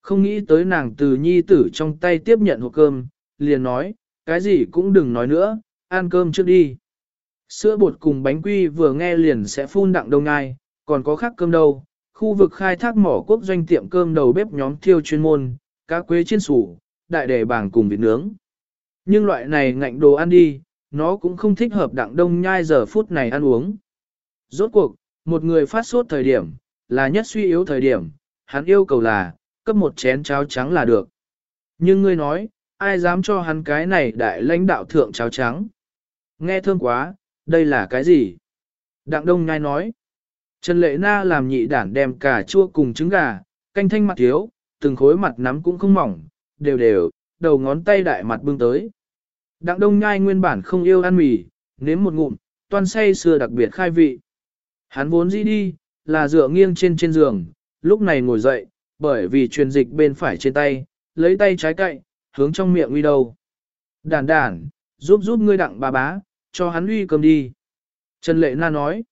Không nghĩ tới nàng từ nhi tử trong tay tiếp nhận hộp cơm, liền nói, cái gì cũng đừng nói nữa, ăn cơm trước đi. Sữa bột cùng bánh quy vừa nghe liền sẽ phun đặng đông ngai, còn có khác cơm đâu. Khu vực khai thác mỏ quốc doanh tiệm cơm đầu bếp nhóm thiêu chuyên môn, cá quế chiên sủ, đại đề bảng cùng vịt nướng. Nhưng loại này ngạnh đồ ăn đi, nó cũng không thích hợp đặng đông nhai giờ phút này ăn uống. Rốt cuộc, một người phát sốt thời điểm, là nhất suy yếu thời điểm, hắn yêu cầu là, cấp một chén cháo trắng là được. Nhưng ngươi nói, ai dám cho hắn cái này đại lãnh đạo thượng cháo trắng. Nghe thương quá, đây là cái gì? Đặng Đông Nhai nói. Trần Lệ Na làm nhị đản đem cà chua cùng trứng gà, canh thanh mặt thiếu, từng khối mặt nắm cũng không mỏng, đều đều, đầu ngón tay đại mặt bưng tới. Đặng Đông Nhai nguyên bản không yêu ăn mì, nếm một ngụm, toan say xưa đặc biệt khai vị. Hắn vốn dĩ đi, là dựa nghiêng trên trên giường, lúc này ngồi dậy, bởi vì truyền dịch bên phải trên tay, lấy tay trái cậy, hướng trong miệng uy đầu. Đản đản, giúp giúp ngươi đặng bà bá, cho hắn uy cơm đi. Trần Lệ Na nói,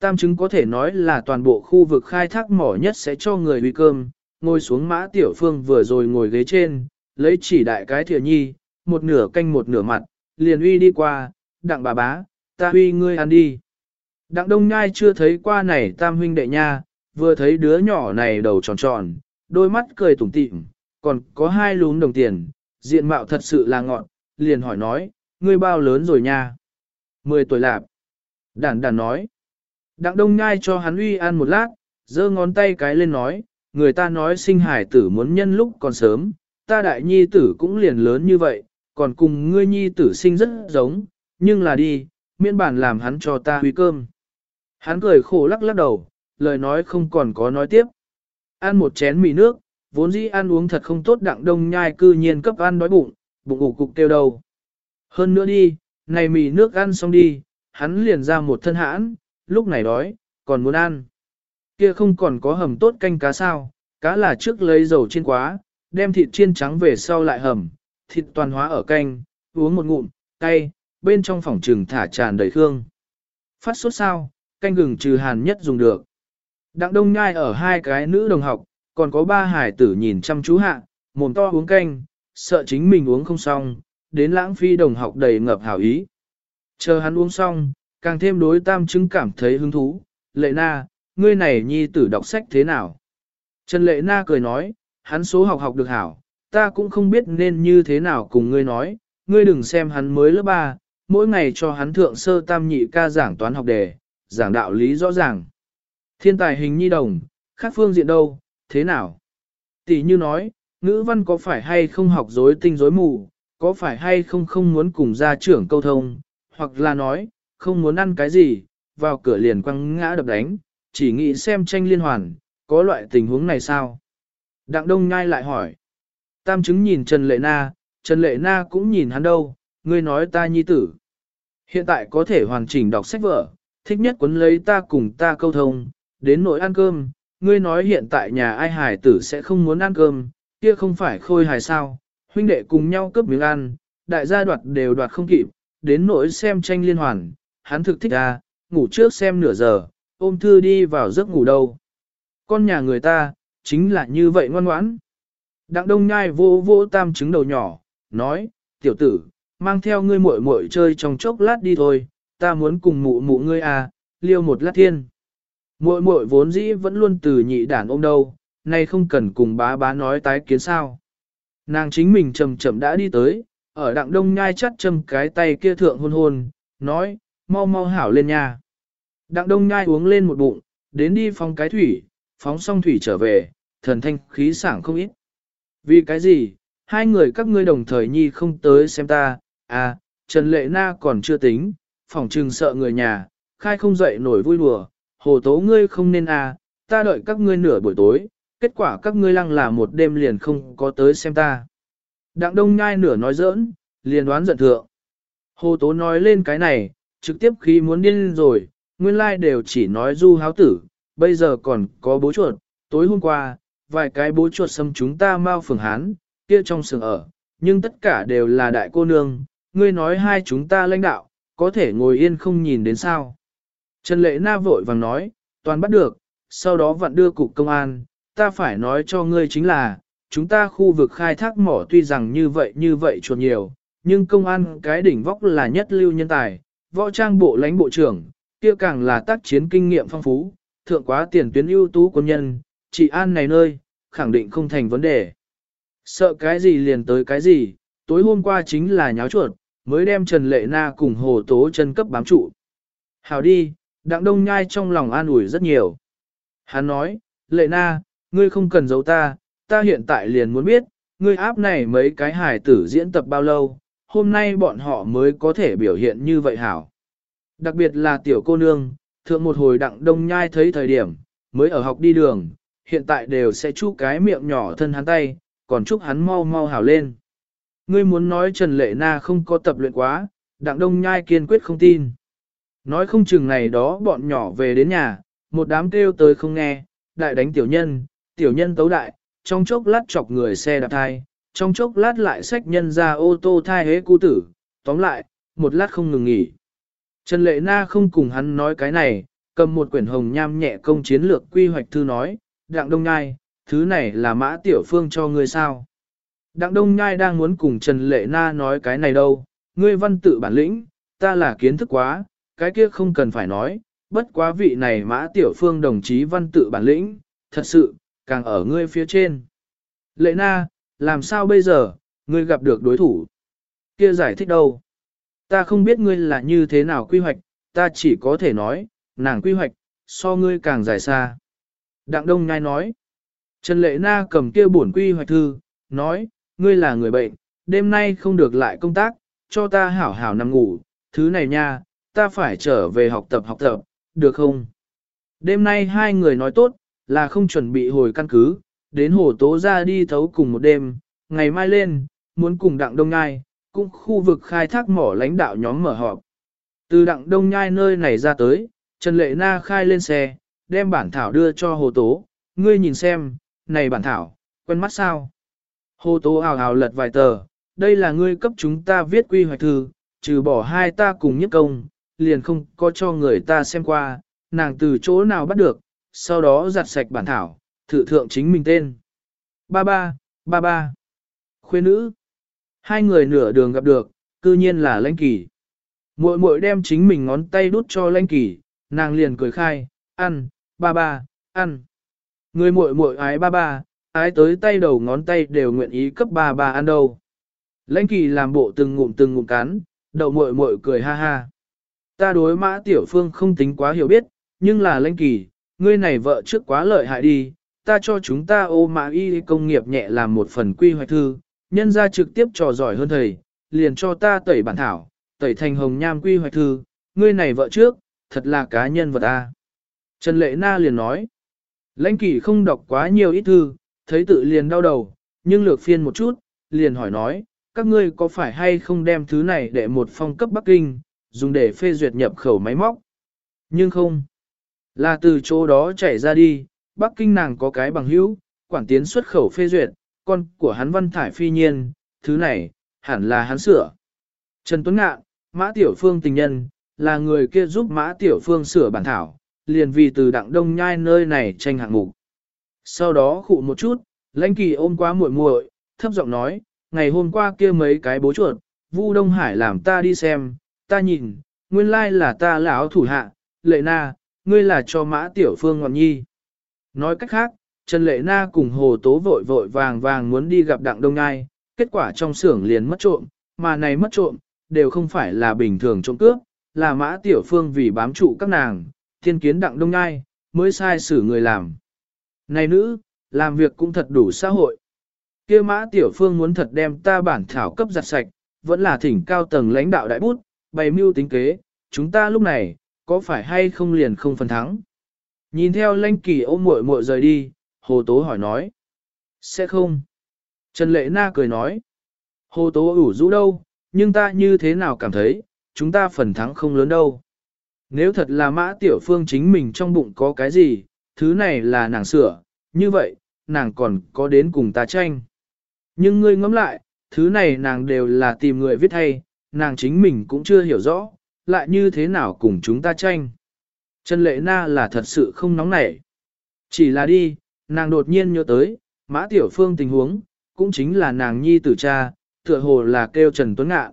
tam chứng có thể nói là toàn bộ khu vực khai thác mỏ nhất sẽ cho người uy cơm, ngồi xuống mã tiểu phương vừa rồi ngồi ghế trên, lấy chỉ đại cái thìa nhi, một nửa canh một nửa mặt, liền uy đi qua, đặng bà bá, ta uy ngươi ăn đi. Đặng đông nhai chưa thấy qua này tam huynh đệ nha, vừa thấy đứa nhỏ này đầu tròn tròn, đôi mắt cười tủm tỉm, còn có hai lún đồng tiền, diện mạo thật sự là ngọn, liền hỏi nói, ngươi bao lớn rồi nha? Mười tuổi lạp. Đản đản nói. Đặng đông nhai cho hắn uy ăn một lát, giơ ngón tay cái lên nói, người ta nói sinh hải tử muốn nhân lúc còn sớm, ta đại nhi tử cũng liền lớn như vậy, còn cùng ngươi nhi tử sinh rất giống, nhưng là đi, miễn bản làm hắn cho ta huy cơm. Hắn cười khổ lắc lắc đầu, lời nói không còn có nói tiếp. Ăn một chén mì nước, vốn dĩ ăn uống thật không tốt đặng đông nhai cư nhiên cấp ăn đói bụng, bụng ủ cục tiêu đầu. Hơn nữa đi, này mì nước ăn xong đi, hắn liền ra một thân hãn, lúc này đói, còn muốn ăn. Kia không còn có hầm tốt canh cá sao, cá là trước lấy dầu chiên quá, đem thịt chiên trắng về sau lại hầm, thịt toàn hóa ở canh, uống một ngụm, cay, bên trong phòng trừng thả tràn đầy hương. Phát sốt sao, canh gừng trừ hàn nhất dùng được. Đặng đông nhai ở hai cái nữ đồng học, còn có ba hải tử nhìn chăm chú hạ, mồm to uống canh, sợ chính mình uống không xong, đến lãng phi đồng học đầy ngập hảo ý. Chờ hắn uống xong, càng thêm đối tam chứng cảm thấy hứng thú, lệ na, ngươi này nhi tử đọc sách thế nào? Trần lệ na cười nói, hắn số học học được hảo, ta cũng không biết nên như thế nào cùng ngươi nói, ngươi đừng xem hắn mới lớp 3, mỗi ngày cho hắn thượng sơ tam nhị ca giảng toán học đề, giảng đạo lý rõ ràng. Thiên tài hình nhi đồng, khác phương diện đâu, thế nào? Tỷ như nói, ngữ văn có phải hay không học dối tinh dối mù, có phải hay không không muốn cùng gia trưởng câu thông, hoặc là nói, không muốn ăn cái gì, vào cửa liền quăng ngã đập đánh, chỉ nghĩ xem tranh liên hoàn, có loại tình huống này sao? Đặng Đông Nhai lại hỏi. Tam chứng nhìn Trần Lệ Na, Trần Lệ Na cũng nhìn hắn đâu, ngươi nói ta nhi tử. Hiện tại có thể hoàn chỉnh đọc sách vở, thích nhất quấn lấy ta cùng ta câu thông, đến nỗi ăn cơm, ngươi nói hiện tại nhà ai Hải tử sẽ không muốn ăn cơm, kia không phải khôi hài sao, huynh đệ cùng nhau cướp miếng ăn, đại gia đoạt đều đoạt không kịp, đến nỗi xem tranh liên hoàn, hắn thực thích à, ngủ trước xem nửa giờ, ôm thư đi vào giấc ngủ đâu. Con nhà người ta, chính là như vậy ngoan ngoãn. Đặng đông nhai vô vô tam trứng đầu nhỏ, nói, tiểu tử, mang theo ngươi muội muội chơi trong chốc lát đi thôi, ta muốn cùng mụ mụ ngươi à, liêu một lát thiên. Muội muội vốn dĩ vẫn luôn từ nhị đàn ôm đâu, nay không cần cùng bá bá nói tái kiến sao. Nàng chính mình chậm chậm đã đi tới, ở đặng đông nhai chắt châm cái tay kia thượng hôn hôn, nói, mau mau hảo lên nha. Đặng đông nhai uống lên một bụng, đến đi phong cái thủy, phóng xong thủy trở về, thần thanh khí sảng không ít. Vì cái gì, hai người các ngươi đồng thời nhi không tới xem ta, à, Trần Lệ Na còn chưa tính, phòng trừng sợ người nhà, khai không dậy nổi vui đùa, hồ tố ngươi không nên à, ta đợi các ngươi nửa buổi tối, kết quả các ngươi lăng là một đêm liền không có tới xem ta. Đặng đông nhai nửa nói giỡn, liền đoán giận thượng. Hồ tố nói lên cái này, trực tiếp khi muốn điên rồi, nguyên lai like đều chỉ nói du háo tử, bây giờ còn có bố chuột, tối hôm qua, vài cái bố chuột xâm chúng ta mau phường hán, kia trong sườn ở, nhưng tất cả đều là đại cô nương, ngươi nói hai chúng ta lãnh đạo, có thể ngồi yên không nhìn đến sao. Trần Lệ Na vội vàng nói, toàn bắt được, sau đó vặn đưa cục công an, ta phải nói cho ngươi chính là, chúng ta khu vực khai thác mỏ tuy rằng như vậy như vậy chuột nhiều, nhưng công an cái đỉnh vóc là nhất lưu nhân tài, võ trang bộ lãnh bộ trưởng, kia càng là tác chiến kinh nghiệm phong phú, thượng quá tiền tuyến ưu tú quân nhân, chị an này nơi, khẳng định không thành vấn đề. Sợ cái gì liền tới cái gì, tối hôm qua chính là nháo chuột, mới đem Trần Lệ Na cùng Hồ Tố chân cấp bám trụ. Hào đi, Đặng Đông Nhai trong lòng an ủi rất nhiều. Hắn nói, Lệ Na, ngươi không cần giấu ta, ta hiện tại liền muốn biết, ngươi áp này mấy cái hài tử diễn tập bao lâu, hôm nay bọn họ mới có thể biểu hiện như vậy hảo. Đặc biệt là tiểu cô nương, thượng một hồi đặng đông nhai thấy thời điểm, mới ở học đi đường, hiện tại đều sẽ chu cái miệng nhỏ thân hắn tay, còn chúc hắn mau mau hảo lên. Ngươi muốn nói Trần Lệ Na không có tập luyện quá, đặng đông nhai kiên quyết không tin. Nói không chừng này đó bọn nhỏ về đến nhà, một đám kêu tới không nghe, đại đánh tiểu nhân, tiểu nhân tấu đại, trong chốc lát chọc người xe đạp thai, trong chốc lát lại xách nhân ra ô tô thai hế cu tử, tóm lại, một lát không ngừng nghỉ. Trần Lệ Na không cùng hắn nói cái này, cầm một quyển hồng nham nhẹ công chiến lược quy hoạch thư nói, Đặng Đông Nhai, thứ này là mã tiểu phương cho ngươi sao. Đặng Đông Nhai đang muốn cùng Trần Lệ Na nói cái này đâu, ngươi văn tự bản lĩnh, ta là kiến thức quá, cái kia không cần phải nói, bất quá vị này mã tiểu phương đồng chí văn tự bản lĩnh, thật sự, càng ở ngươi phía trên. Lệ Na, làm sao bây giờ, ngươi gặp được đối thủ? Kia giải thích đâu? Ta không biết ngươi là như thế nào quy hoạch, ta chỉ có thể nói, nàng quy hoạch, so ngươi càng dài xa. Đặng Đông Nhai nói, Trần Lệ Na cầm kia bổn quy hoạch thư, nói, ngươi là người bệnh, đêm nay không được lại công tác, cho ta hảo hảo nằm ngủ, thứ này nha, ta phải trở về học tập học tập, được không? Đêm nay hai người nói tốt, là không chuẩn bị hồi căn cứ, đến hồ tố ra đi thấu cùng một đêm, ngày mai lên, muốn cùng đặng đông nhai, cũng khu vực khai thác mỏ lãnh đạo nhóm mở họp. Từ đặng đông nhai nơi này ra tới, Trần Lệ Na khai lên xe, đem bản thảo đưa cho hồ tố, ngươi nhìn xem, này bản thảo, quen mắt sao? Hồ tố ào ào lật vài tờ, đây là ngươi cấp chúng ta viết quy hoạch thư, trừ bỏ hai ta cùng nhất công, liền không có cho người ta xem qua, nàng từ chỗ nào bắt được, sau đó giặt sạch bản thảo, thử thượng chính mình tên. Ba ba, ba ba. Khuê nữ. Hai người nửa đường gặp được, cư nhiên là lãnh kỳ. Muội muội đem chính mình ngón tay đút cho lãnh kỳ, nàng liền cười khai, ăn, ba ba, ăn. Người muội muội ái ba ba, ái tới tay đầu ngón tay đều nguyện ý cấp ba ba ăn đâu. Lãnh kỳ làm bộ từng ngụm từng ngụm cắn, đậu muội muội cười ha ha. Ta đối mã tiểu phương không tính quá hiểu biết, nhưng là lãnh kỳ, ngươi này vợ trước quá lợi hại đi, ta cho chúng ta ô mã y công nghiệp nhẹ làm một phần quy hoạch thư, nhân ra trực tiếp trò giỏi hơn thầy, liền cho ta tẩy bản thảo, tẩy thành hồng nham quy hoạch thư, ngươi này vợ trước, thật là cá nhân vật ta. Trần Lệ Na liền nói, lãnh kỷ không đọc quá nhiều ít thư, thấy tự liền đau đầu, nhưng lược phiên một chút, liền hỏi nói, các ngươi có phải hay không đem thứ này để một phong cấp Bắc Kinh, dùng để phê duyệt nhập khẩu máy móc? Nhưng không, là từ chỗ đó chạy ra đi, Bắc Kinh nàng có cái bằng hữu, quản tiến xuất khẩu phê duyệt, con của hắn văn thải phi nhiên, thứ này, hẳn là hắn sửa. Trần Tuấn Ngạn, Mã Tiểu Phương tình nhân, là người kia giúp Mã Tiểu Phương sửa bản thảo, liền vì từ đặng đông nhai nơi này tranh hạng mục. Sau đó khụ một chút, lãnh kỳ ôm qua muội muội, thấp giọng nói, ngày hôm qua kia mấy cái bố chuột, Vu Đông Hải làm ta đi xem, ta nhìn, nguyên lai là ta lão thủ hạ, lệ na, ngươi là cho Mã Tiểu Phương ngọn nhi. Nói cách khác, Trần Lệ Na cùng Hồ Tố vội vội vàng vàng muốn đi gặp Đặng Đông Ngai, kết quả trong xưởng liền mất trộm, mà này mất trộm, đều không phải là bình thường trộm cướp, là mã tiểu phương vì bám trụ các nàng, thiên kiến Đặng Đông Ngai, mới sai xử người làm. Này nữ, làm việc cũng thật đủ xã hội. kia mã tiểu phương muốn thật đem ta bản thảo cấp giặt sạch, vẫn là thỉnh cao tầng lãnh đạo đại bút, bày mưu tính kế, chúng ta lúc này, có phải hay không liền không phần thắng. Nhìn theo lãnh kỳ ôm muội muội rời đi, Hồ Tố hỏi nói. Sẽ không. Trần Lệ Na cười nói. Hồ Tố ủ rũ đâu, nhưng ta như thế nào cảm thấy, chúng ta phần thắng không lớn đâu. Nếu thật là mã tiểu phương chính mình trong bụng có cái gì, thứ này là nàng sửa, như vậy, nàng còn có đến cùng ta tranh. Nhưng ngươi ngẫm lại, thứ này nàng đều là tìm người viết hay, nàng chính mình cũng chưa hiểu rõ, lại như thế nào cùng chúng ta tranh. Trần Lệ Na là thật sự không nóng nảy. Chỉ là đi, nàng đột nhiên nhớ tới, Mã Tiểu Phương tình huống, cũng chính là nàng nhi tử cha, tựa hồ là kêu Trần Tuấn Ngạn.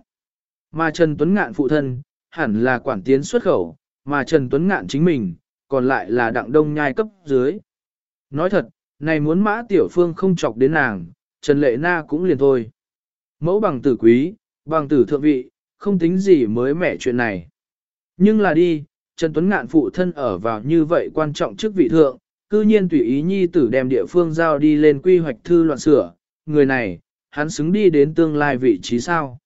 Mà Trần Tuấn Ngạn phụ thân, hẳn là quản tiến xuất khẩu, mà Trần Tuấn Ngạn chính mình, còn lại là đặng đông nhai cấp dưới. Nói thật, này muốn Mã Tiểu Phương không chọc đến nàng, Trần Lệ Na cũng liền thôi. Mẫu bằng tử quý, bằng tử thượng vị, không tính gì mới mẻ chuyện này. Nhưng là đi, Trần Tuấn Ngạn phụ thân ở vào như vậy quan trọng chức vị thượng, cư nhiên tùy ý nhi tử đem địa phương giao đi lên quy hoạch thư loạn sửa, người này, hắn xứng đi đến tương lai vị trí sao.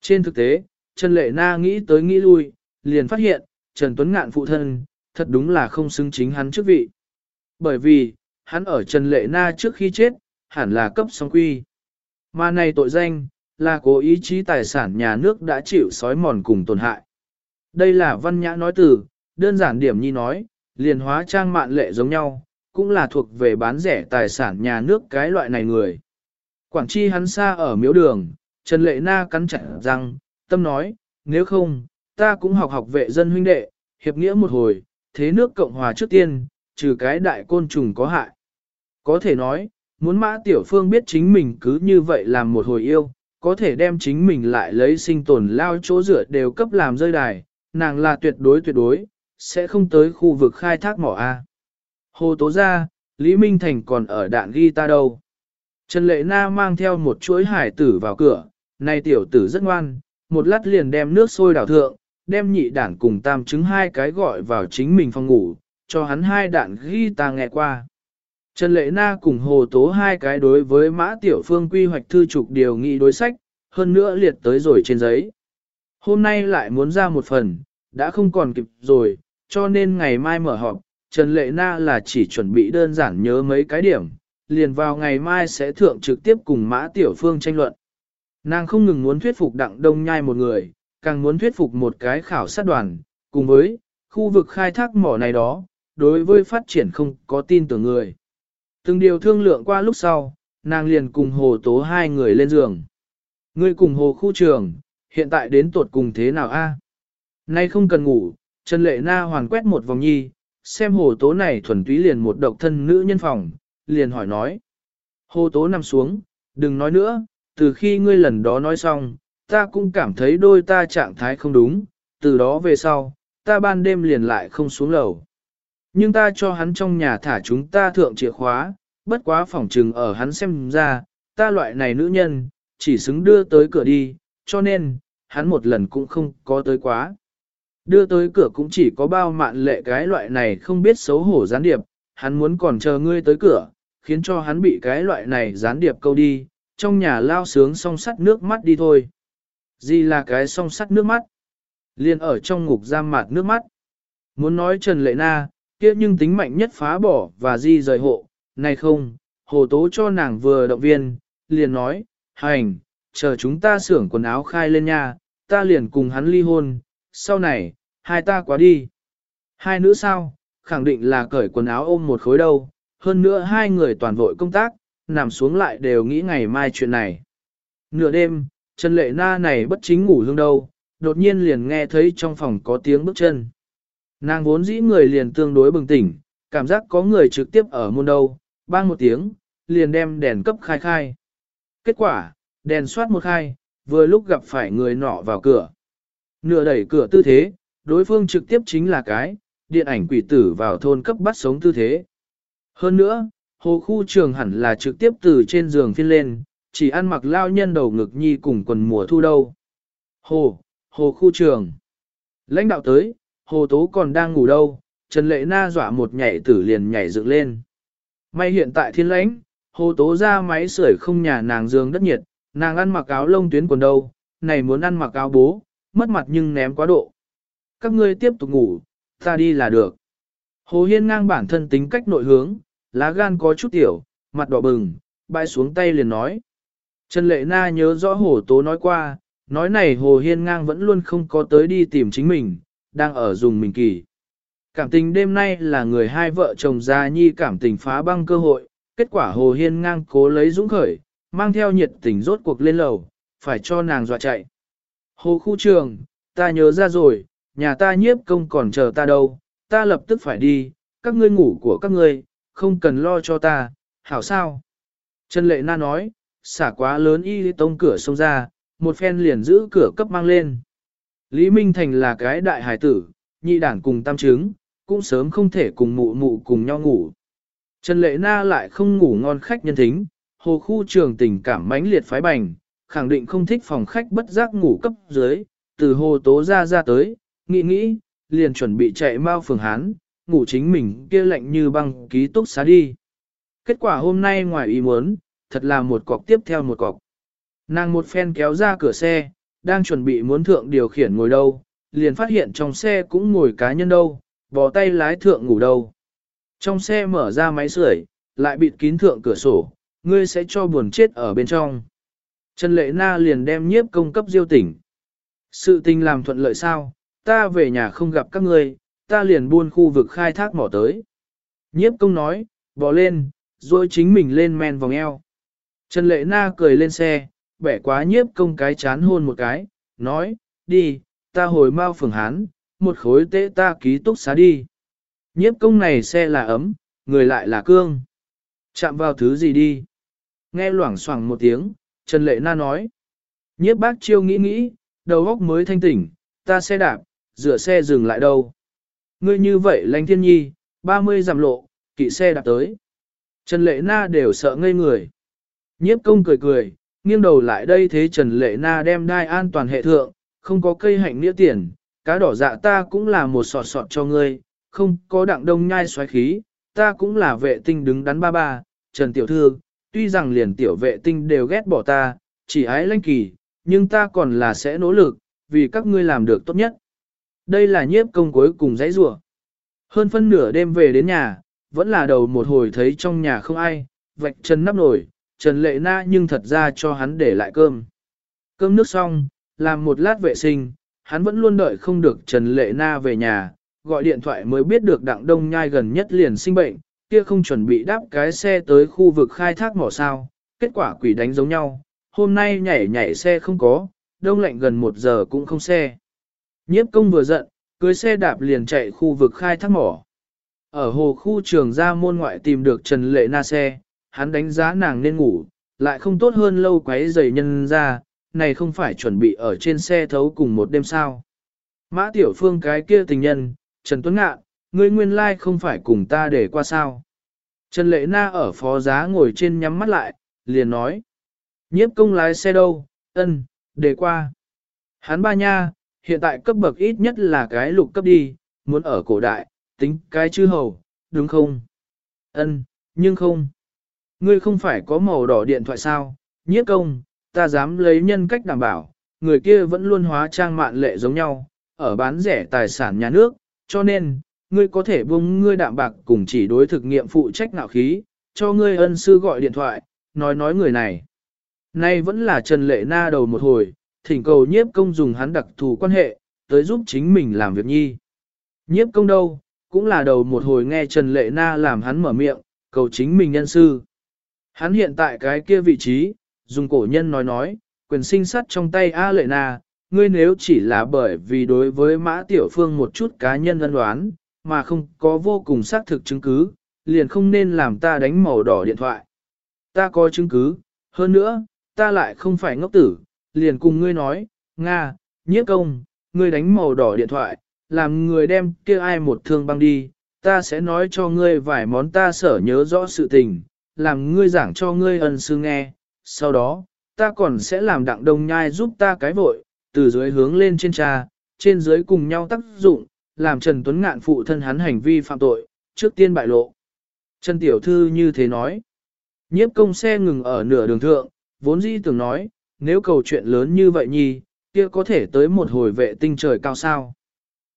Trên thực tế, Trần Lệ Na nghĩ tới nghĩ lui, liền phát hiện, Trần Tuấn Ngạn phụ thân, thật đúng là không xứng chính hắn trước vị. Bởi vì, hắn ở Trần Lệ Na trước khi chết, hẳn là cấp song quy. Mà này tội danh, là cố ý chí tài sản nhà nước đã chịu sói mòn cùng tổn hại. Đây là văn nhã nói từ, đơn giản điểm nhi nói, liền hóa trang mạn lệ giống nhau, cũng là thuộc về bán rẻ tài sản nhà nước cái loại này người. Quảng chi hắn xa ở miếu đường, Trần Lệ Na cắn chặt răng, tâm nói, nếu không, ta cũng học học vệ dân huynh đệ, hiệp nghĩa một hồi, thế nước Cộng Hòa trước tiên, trừ cái đại côn trùng có hại. Có thể nói, muốn mã tiểu phương biết chính mình cứ như vậy làm một hồi yêu, có thể đem chính mình lại lấy sinh tồn lao chỗ rửa đều cấp làm rơi đài, nàng là tuyệt đối tuyệt đối, sẽ không tới khu vực khai thác mỏ A. Hồ tố ra, Lý Minh Thành còn ở đạn ghi ta đâu. Trần Lệ Na mang theo một chuỗi hải tử vào cửa, này tiểu tử rất ngoan, một lát liền đem nước sôi đảo thượng, đem nhị đản cùng tam trứng hai cái gọi vào chính mình phòng ngủ, cho hắn hai đạn ghi ta nghe qua. Trần Lệ Na cùng Hồ Tố hai cái đối với Mã Tiểu Phương quy hoạch thư trục điều nghị đối sách, hơn nữa liệt tới rồi trên giấy. Hôm nay lại muốn ra một phần, đã không còn kịp rồi, cho nên ngày mai mở họp, Trần Lệ Na là chỉ chuẩn bị đơn giản nhớ mấy cái điểm, liền vào ngày mai sẽ thượng trực tiếp cùng Mã Tiểu Phương tranh luận. Nàng không ngừng muốn thuyết phục đặng đông nhai một người, càng muốn thuyết phục một cái khảo sát đoàn, cùng với khu vực khai thác mỏ này đó, đối với phát triển không có tin tưởng người. Từng điều thương lượng qua lúc sau, nàng liền cùng hồ tố hai người lên giường. Ngươi cùng hồ khu trường, hiện tại đến tuột cùng thế nào a? Nay không cần ngủ, Trần Lệ Na hoàn quét một vòng nhi, xem hồ tố này thuần túy liền một độc thân nữ nhân phòng, liền hỏi nói. Hồ tố nằm xuống, đừng nói nữa, từ khi ngươi lần đó nói xong, ta cũng cảm thấy đôi ta trạng thái không đúng, từ đó về sau, ta ban đêm liền lại không xuống lầu. Nhưng ta cho hắn trong nhà thả chúng ta thượng chìa khóa, bất quá phỏng trừng ở hắn xem ra, ta loại này nữ nhân, chỉ xứng đưa tới cửa đi, cho nên, hắn một lần cũng không có tới quá. Đưa tới cửa cũng chỉ có bao mạn lệ cái loại này không biết xấu hổ gián điệp, hắn muốn còn chờ ngươi tới cửa, khiến cho hắn bị cái loại này gián điệp câu đi, trong nhà lao sướng song sắt nước mắt đi thôi. Gì là cái song sắt nước mắt? Liên ở trong ngục giam mạt nước mắt. Muốn nói Trần Lệ Na, kia nhưng tính mạnh nhất phá bỏ và di rời hộ, này không, hồ tố cho nàng vừa động viên, liền nói, hành, chờ chúng ta xưởng quần áo khai lên nha, ta liền cùng hắn ly hôn, sau này, hai ta quá đi. Hai nữ sao, khẳng định là cởi quần áo ôm một khối đâu, hơn nữa hai người toàn vội công tác, nằm xuống lại đều nghĩ ngày mai chuyện này. Nửa đêm, Trần Lệ Na này bất chính ngủ hương đâu, đột nhiên liền nghe thấy trong phòng có tiếng bước chân. Nàng vốn dĩ người liền tương đối bừng tỉnh, cảm giác có người trực tiếp ở môn đâu, bang một tiếng, liền đem đèn cấp khai khai. Kết quả, đèn soát một khai, vừa lúc gặp phải người nọ vào cửa. Nửa đẩy cửa tư thế, đối phương trực tiếp chính là cái, điện ảnh quỷ tử vào thôn cấp bắt sống tư thế. Hơn nữa, hồ khu trường hẳn là trực tiếp từ trên giường phiên lên, chỉ ăn mặc lao nhân đầu ngực nhi cùng quần mùa thu đâu. Hồ, hồ khu trường. Lãnh đạo tới, hồ tố còn đang ngủ đâu, Trần Lệ Na dọa một nhảy tử liền nhảy dựng lên. May hiện tại thiên lãnh, hồ tố ra máy sưởi không nhà nàng giường đất nhiệt, nàng ăn mặc áo lông tuyến quần đâu, này muốn ăn mặc áo bố, mất mặt nhưng ném quá độ. Các ngươi tiếp tục ngủ, ta đi là được. Hồ Hiên ngang bản thân tính cách nội hướng, lá gan có chút tiểu, mặt đỏ bừng, bay xuống tay liền nói. Trần Lệ Na nhớ rõ Hồ Tố nói qua, nói này Hồ Hiên ngang vẫn luôn không có tới đi tìm chính mình, đang ở dùng mình kỳ. Cảm tình đêm nay là người hai vợ chồng già nhi cảm tình phá băng cơ hội, kết quả Hồ Hiên ngang cố lấy dũng khởi, mang theo nhiệt tình rốt cuộc lên lầu, phải cho nàng dọa chạy. Hồ khu trường, ta nhớ ra rồi, nhà ta nhiếp công còn chờ ta đâu, ta lập tức phải đi, các ngươi ngủ của các ngươi, không cần lo cho ta, hảo sao? Trần Lệ Na nói, xả quá lớn y tông cửa xông ra, một phen liền giữ cửa cấp mang lên. Lý Minh Thành là cái đại hải tử, nhị đảng cùng tam trứng, cũng sớm không thể cùng mụ mụ cùng nhau ngủ. Trần Lệ Na lại không ngủ ngon khách nhân thính, hồ khu trường tình cảm mãnh liệt phái bành, khẳng định không thích phòng khách bất giác ngủ cấp dưới, từ hồ tố ra ra tới, nghĩ nghĩ, liền chuẩn bị chạy mau phường Hán, ngủ chính mình kia lạnh như băng ký túc xá đi. Kết quả hôm nay ngoài ý muốn, thật là một cọc tiếp theo một cọc. Nàng một phen kéo ra cửa xe, đang chuẩn bị muốn thượng điều khiển ngồi đâu, liền phát hiện trong xe cũng ngồi cá nhân đâu, bò tay lái thượng ngủ đâu. Trong xe mở ra máy sưởi, lại bịt kín thượng cửa sổ, ngươi sẽ cho buồn chết ở bên trong. Trần Lệ Na liền đem nhiếp công cấp diêu tỉnh. Sự tình làm thuận lợi sao, ta về nhà không gặp các ngươi, ta liền buôn khu vực khai thác mỏ tới. Nhiếp công nói, bỏ lên, rồi chính mình lên men vòng eo. Trần Lệ Na cười lên xe, bẻ quá nhiếp công cái chán hôn một cái, nói, đi, ta hồi mau phường hán, một khối tế ta ký túc xá đi. Nhiếp công này xe là ấm, người lại là cương. Chạm vào thứ gì đi. Nghe loảng xoảng một tiếng, Trần Lệ Na nói. Nhiếp bác chiêu nghĩ nghĩ, đầu óc mới thanh tỉnh, ta xe đạp, rửa xe dừng lại đâu. Ngươi như vậy lánh thiên nhi, 30 giảm lộ, kỵ xe đạp tới. Trần Lệ Na đều sợ ngây người. Nhiếp công cười cười, nghiêng đầu lại đây thế Trần Lệ Na đem đai an toàn hệ thượng, không có cây hạnh nghĩa tiền, cá đỏ dạ ta cũng là một sọt sọt cho ngươi, không có đặng đông nhai xoáy khí, ta cũng là vệ tinh đứng đắn ba ba, Trần Tiểu Thư, tuy rằng liền tiểu vệ tinh đều ghét bỏ ta, chỉ ái lanh kỳ, nhưng ta còn là sẽ nỗ lực, vì các ngươi làm được tốt nhất. Đây là nhiếp công cuối cùng dãy rủa. Hơn phân nửa đêm về đến nhà, vẫn là đầu một hồi thấy trong nhà không ai, vạch chân nắp nổi, Trần Lệ Na nhưng thật ra cho hắn để lại cơm. Cơm nước xong, làm một lát vệ sinh, hắn vẫn luôn đợi không được Trần Lệ Na về nhà, gọi điện thoại mới biết được Đặng Đông Nhai gần nhất liền sinh bệnh, kia không chuẩn bị đáp cái xe tới khu vực khai thác mỏ sao, kết quả quỷ đánh giống nhau, hôm nay nhảy nhảy xe không có, đông lạnh gần một giờ cũng không xe. Nhiếp công vừa giận, cưới xe đạp liền chạy khu vực khai thác mỏ. Ở hồ khu trường gia môn ngoại tìm được Trần Lệ Na xe, hắn đánh giá nàng nên ngủ, lại không tốt hơn lâu quấy giày nhân ra, này không phải chuẩn bị ở trên xe thấu cùng một đêm sao. Mã Tiểu Phương cái kia tình nhân, Trần Tuấn Ngạn, ngươi nguyên lai like không phải cùng ta để qua sao. Trần Lệ Na ở phó giá ngồi trên nhắm mắt lại, liền nói. Nhiếp công lái xe đâu, ân, để qua. Hắn ba nha, hiện tại cấp bậc ít nhất là cái lục cấp đi, muốn ở cổ đại, tính cái chư hầu, đúng không? Ân, nhưng không. Ngươi không phải có màu đỏ điện thoại sao, nhiếp công, ta dám lấy nhân cách đảm bảo, người kia vẫn luôn hóa trang mạn lệ giống nhau, ở bán rẻ tài sản nhà nước, cho nên, ngươi có thể buông ngươi đạm bạc cùng chỉ đối thực nghiệm phụ trách nạo khí, cho ngươi ân sư gọi điện thoại, nói nói người này. Nay vẫn là Trần Lệ Na đầu một hồi, thỉnh cầu nhiếp công dùng hắn đặc thù quan hệ, tới giúp chính mình làm việc nhi. Nhiếp công đâu, cũng là đầu một hồi nghe Trần Lệ Na làm hắn mở miệng, cầu chính mình nhân sư. Hắn hiện tại cái kia vị trí, dùng cổ nhân nói nói, quyền sinh sắt trong tay A Lệ Na, ngươi nếu chỉ là bởi vì đối với Mã Tiểu Phương một chút cá nhân ân đoán, mà không có vô cùng xác thực chứng cứ, liền không nên làm ta đánh màu đỏ điện thoại. Ta có chứng cứ, hơn nữa, ta lại không phải ngốc tử, liền cùng ngươi nói, Nga, nhiếp công, ngươi đánh màu đỏ điện thoại, làm người đem kia ai một thương băng đi, ta sẽ nói cho ngươi vài món ta sở nhớ rõ sự tình, làm ngươi giảng cho ngươi ân sư nghe, sau đó, ta còn sẽ làm đặng đông nhai giúp ta cái vội, từ dưới hướng lên trên trà, trên dưới cùng nhau tác dụng, làm Trần Tuấn Ngạn phụ thân hắn hành vi phạm tội, trước tiên bại lộ. Trần Tiểu Thư như thế nói. Nhiếp công xe ngừng ở nửa đường thượng, vốn dĩ tưởng nói, nếu cầu chuyện lớn như vậy nhi, kia có thể tới một hồi vệ tinh trời cao sao.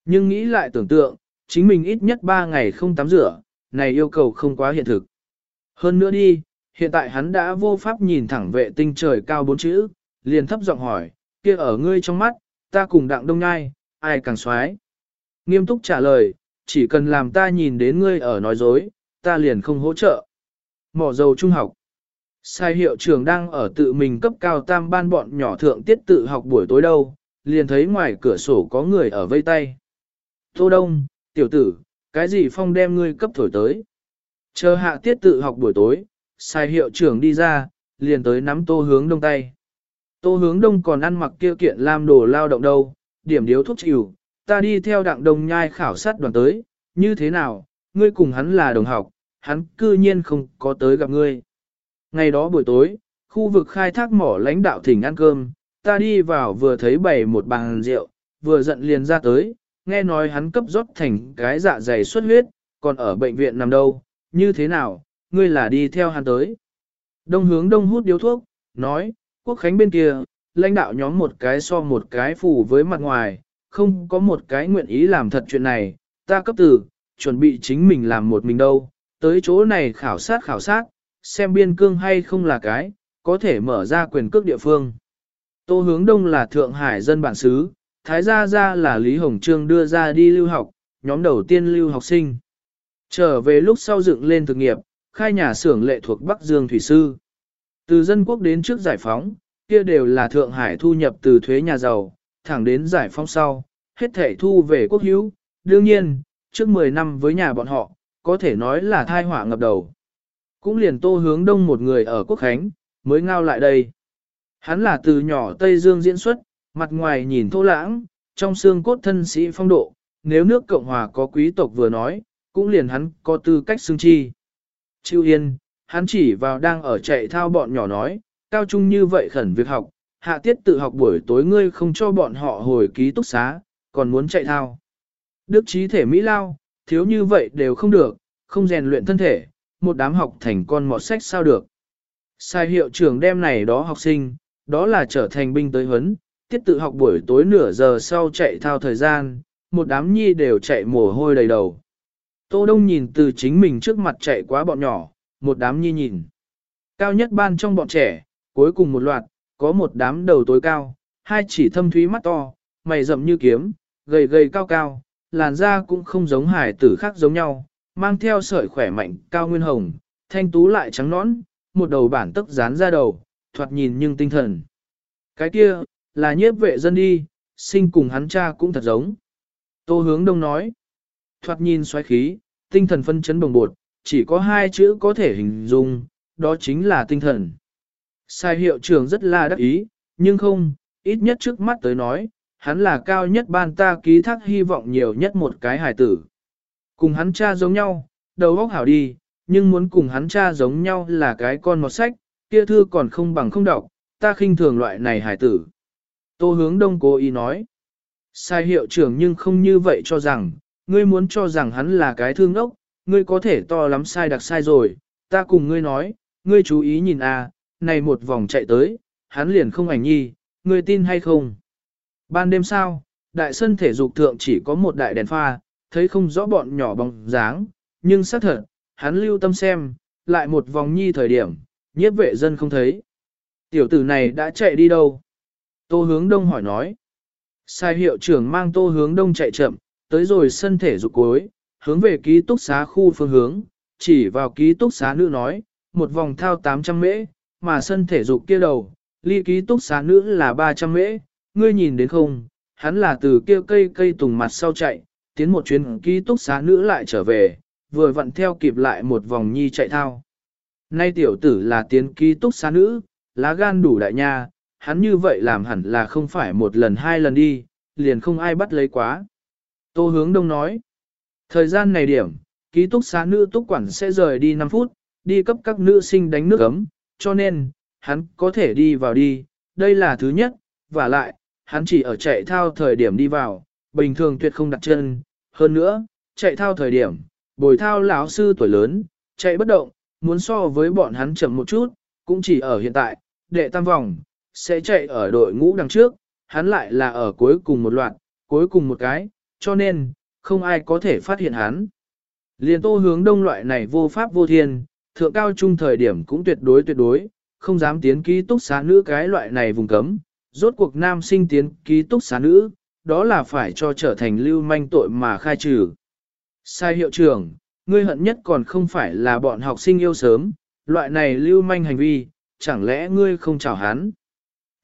Nhưng nghĩ lại tưởng tượng, chính mình ít nhất 3 ngày không tắm rửa, này yêu cầu không quá hiện thực. Hơn nữa đi, hiện tại hắn đã vô pháp nhìn thẳng vệ tinh trời cao bốn chữ, liền thấp giọng hỏi, kia ở ngươi trong mắt, ta cùng đặng đông ngai, ai càng xoái. Nghiêm túc trả lời, chỉ cần làm ta nhìn đến ngươi ở nói dối, ta liền không hỗ trợ. Mỏ dầu trung học. Sai hiệu trưởng đang ở tự mình cấp cao tam ban bọn nhỏ thượng tiết tự học buổi tối đâu, liền thấy ngoài cửa sổ có người ở vây tay. Tô Đông, tiểu tử, cái gì phong đem ngươi cấp thổi tới? Chờ hạ tiết tự học buổi tối, sai hiệu trưởng đi ra, liền tới nắm tô hướng đông tay. Tô hướng đông còn ăn mặc kia kiện làm đồ lao động đâu, điểm điếu thuốc chịu, ta đi theo đặng đồng nhai khảo sát đoàn tới, như thế nào, ngươi cùng hắn là đồng học, hắn cư nhiên không có tới gặp ngươi. Ngày đó buổi tối, khu vực khai thác mỏ lãnh đạo thỉnh ăn cơm, ta đi vào vừa thấy bày một bàn rượu, vừa giận liền ra tới, nghe nói hắn cấp rót thành cái dạ dày xuất huyết, còn ở bệnh viện nằm đâu, như thế nào, ngươi là đi theo hắn tới. Đông hướng đông hút điếu thuốc, nói, quốc khánh bên kia, lãnh đạo nhóm một cái so một cái phủ với mặt ngoài, không có một cái nguyện ý làm thật chuyện này, ta cấp tử chuẩn bị chính mình làm một mình đâu, tới chỗ này khảo sát khảo sát, xem biên cương hay không là cái, có thể mở ra quyền cước địa phương. Tô hướng đông là Thượng Hải dân bản xứ, Thái Gia Gia là Lý Hồng Trương đưa ra đi lưu học, nhóm đầu tiên lưu học sinh. Trở về lúc sau dựng lên thực nghiệp, khai nhà xưởng lệ thuộc Bắc Dương Thủy Sư. Từ dân quốc đến trước giải phóng, kia đều là Thượng Hải thu nhập từ thuế nhà giàu, thẳng đến giải phóng sau, hết thể thu về quốc hữu. Đương nhiên, trước 10 năm với nhà bọn họ, có thể nói là thai họa ngập đầu. Cũng liền tô hướng đông một người ở Quốc Khánh, mới ngao lại đây. Hắn là từ nhỏ Tây Dương diễn xuất, mặt ngoài nhìn thô lãng, trong xương cốt thân sĩ phong độ, nếu nước Cộng Hòa có quý tộc vừa nói, cũng liền hắn có tư cách xưng chi. chiêu yên, hắn chỉ vào đang ở chạy thao bọn nhỏ nói, cao trung như vậy khẩn việc học, hạ tiết tự học buổi tối ngươi không cho bọn họ hồi ký túc xá, còn muốn chạy thao. Đức trí thể Mỹ Lao, thiếu như vậy đều không được, không rèn luyện thân thể, một đám học thành con mọt sách sao được. Sai hiệu trưởng đem này đó học sinh, đó là trở thành binh tới huấn, tiết tự học buổi tối nửa giờ sau chạy thao thời gian, một đám nhi đều chạy mồ hôi đầy đầu. Tô Đông nhìn từ chính mình trước mặt chạy quá bọn nhỏ, một đám nhi nhìn. Cao nhất ban trong bọn trẻ, cuối cùng một loạt, có một đám đầu tối cao, hai chỉ thâm thúy mắt to, mày rậm như kiếm, gầy gầy cao cao, làn da cũng không giống hải tử khác giống nhau, mang theo sợi khỏe mạnh cao nguyên hồng, thanh tú lại trắng nõn, một đầu bản tức dán ra đầu, thoạt nhìn nhưng tinh thần. Cái kia, là nhiếp vệ dân đi, sinh cùng hắn cha cũng thật giống. Tô hướng đông nói, thoạt nhìn xoáy khí, tinh thần phân chấn bồng bột, chỉ có hai chữ có thể hình dung, đó chính là tinh thần. Sai hiệu trưởng rất là đắc ý, nhưng không, ít nhất trước mắt tới nói, hắn là cao nhất ban ta ký thác hy vọng nhiều nhất một cái hài tử. Cùng hắn cha giống nhau, đầu óc hảo đi, nhưng muốn cùng hắn cha giống nhau là cái con một sách, kia thư còn không bằng không đọc, ta khinh thường loại này hài tử. Tô hướng đông cố ý nói. Sai hiệu trưởng nhưng không như vậy cho rằng, ngươi muốn cho rằng hắn là cái thương đốc, ngươi có thể to lắm sai đặc sai rồi, ta cùng ngươi nói, ngươi chú ý nhìn a, này một vòng chạy tới, hắn liền không ảnh nhi, ngươi tin hay không? Ban đêm sao, đại sân thể dục thượng chỉ có một đại đèn pha, thấy không rõ bọn nhỏ bóng dáng, nhưng xác thật, hắn lưu tâm xem, lại một vòng nhi thời điểm, nhiếp vệ dân không thấy. Tiểu tử này đã chạy đi đâu? Tô hướng đông hỏi nói. Sai hiệu trưởng mang tô hướng đông chạy chậm, tới rồi sân thể dục cuối, hướng về ký túc xá khu phương hướng, chỉ vào ký túc xá nữ nói, một vòng thao 800 mễ, mà sân thể dục kia đầu, ly ký túc xá nữ là 300 mễ, ngươi nhìn đến không, hắn là từ kia cây cây tùng mặt sau chạy, tiến một chuyến ký túc xá nữ lại trở về, vừa vặn theo kịp lại một vòng nhi chạy thao. Nay tiểu tử là tiến ký túc xá nữ, lá gan đủ đại nha, hắn như vậy làm hẳn là không phải một lần hai lần đi, liền không ai bắt lấy quá. Tô hướng đông nói, thời gian này điểm, ký túc xá nữ túc quản sẽ rời đi 5 phút, đi cấp các nữ sinh đánh nước ấm, cho nên, hắn có thể đi vào đi, đây là thứ nhất, và lại, hắn chỉ ở chạy thao thời điểm đi vào, bình thường tuyệt không đặt chân, hơn nữa, chạy thao thời điểm, bồi thao lão sư tuổi lớn, chạy bất động, muốn so với bọn hắn chậm một chút, cũng chỉ ở hiện tại, đệ tam vòng, sẽ chạy ở đội ngũ đằng trước, hắn lại là ở cuối cùng một loạt, cuối cùng một cái, cho nên, không ai có thể phát hiện hắn. Liên tô hướng đông loại này vô pháp vô thiên, thượng cao trung thời điểm cũng tuyệt đối tuyệt đối, không dám tiến ký túc xá nữ cái loại này vùng cấm, rốt cuộc nam sinh tiến ký túc xá nữ, đó là phải cho trở thành lưu manh tội mà khai trừ. Sai hiệu trưởng, ngươi hận nhất còn không phải là bọn học sinh yêu sớm, loại này lưu manh hành vi, chẳng lẽ ngươi không chào hắn.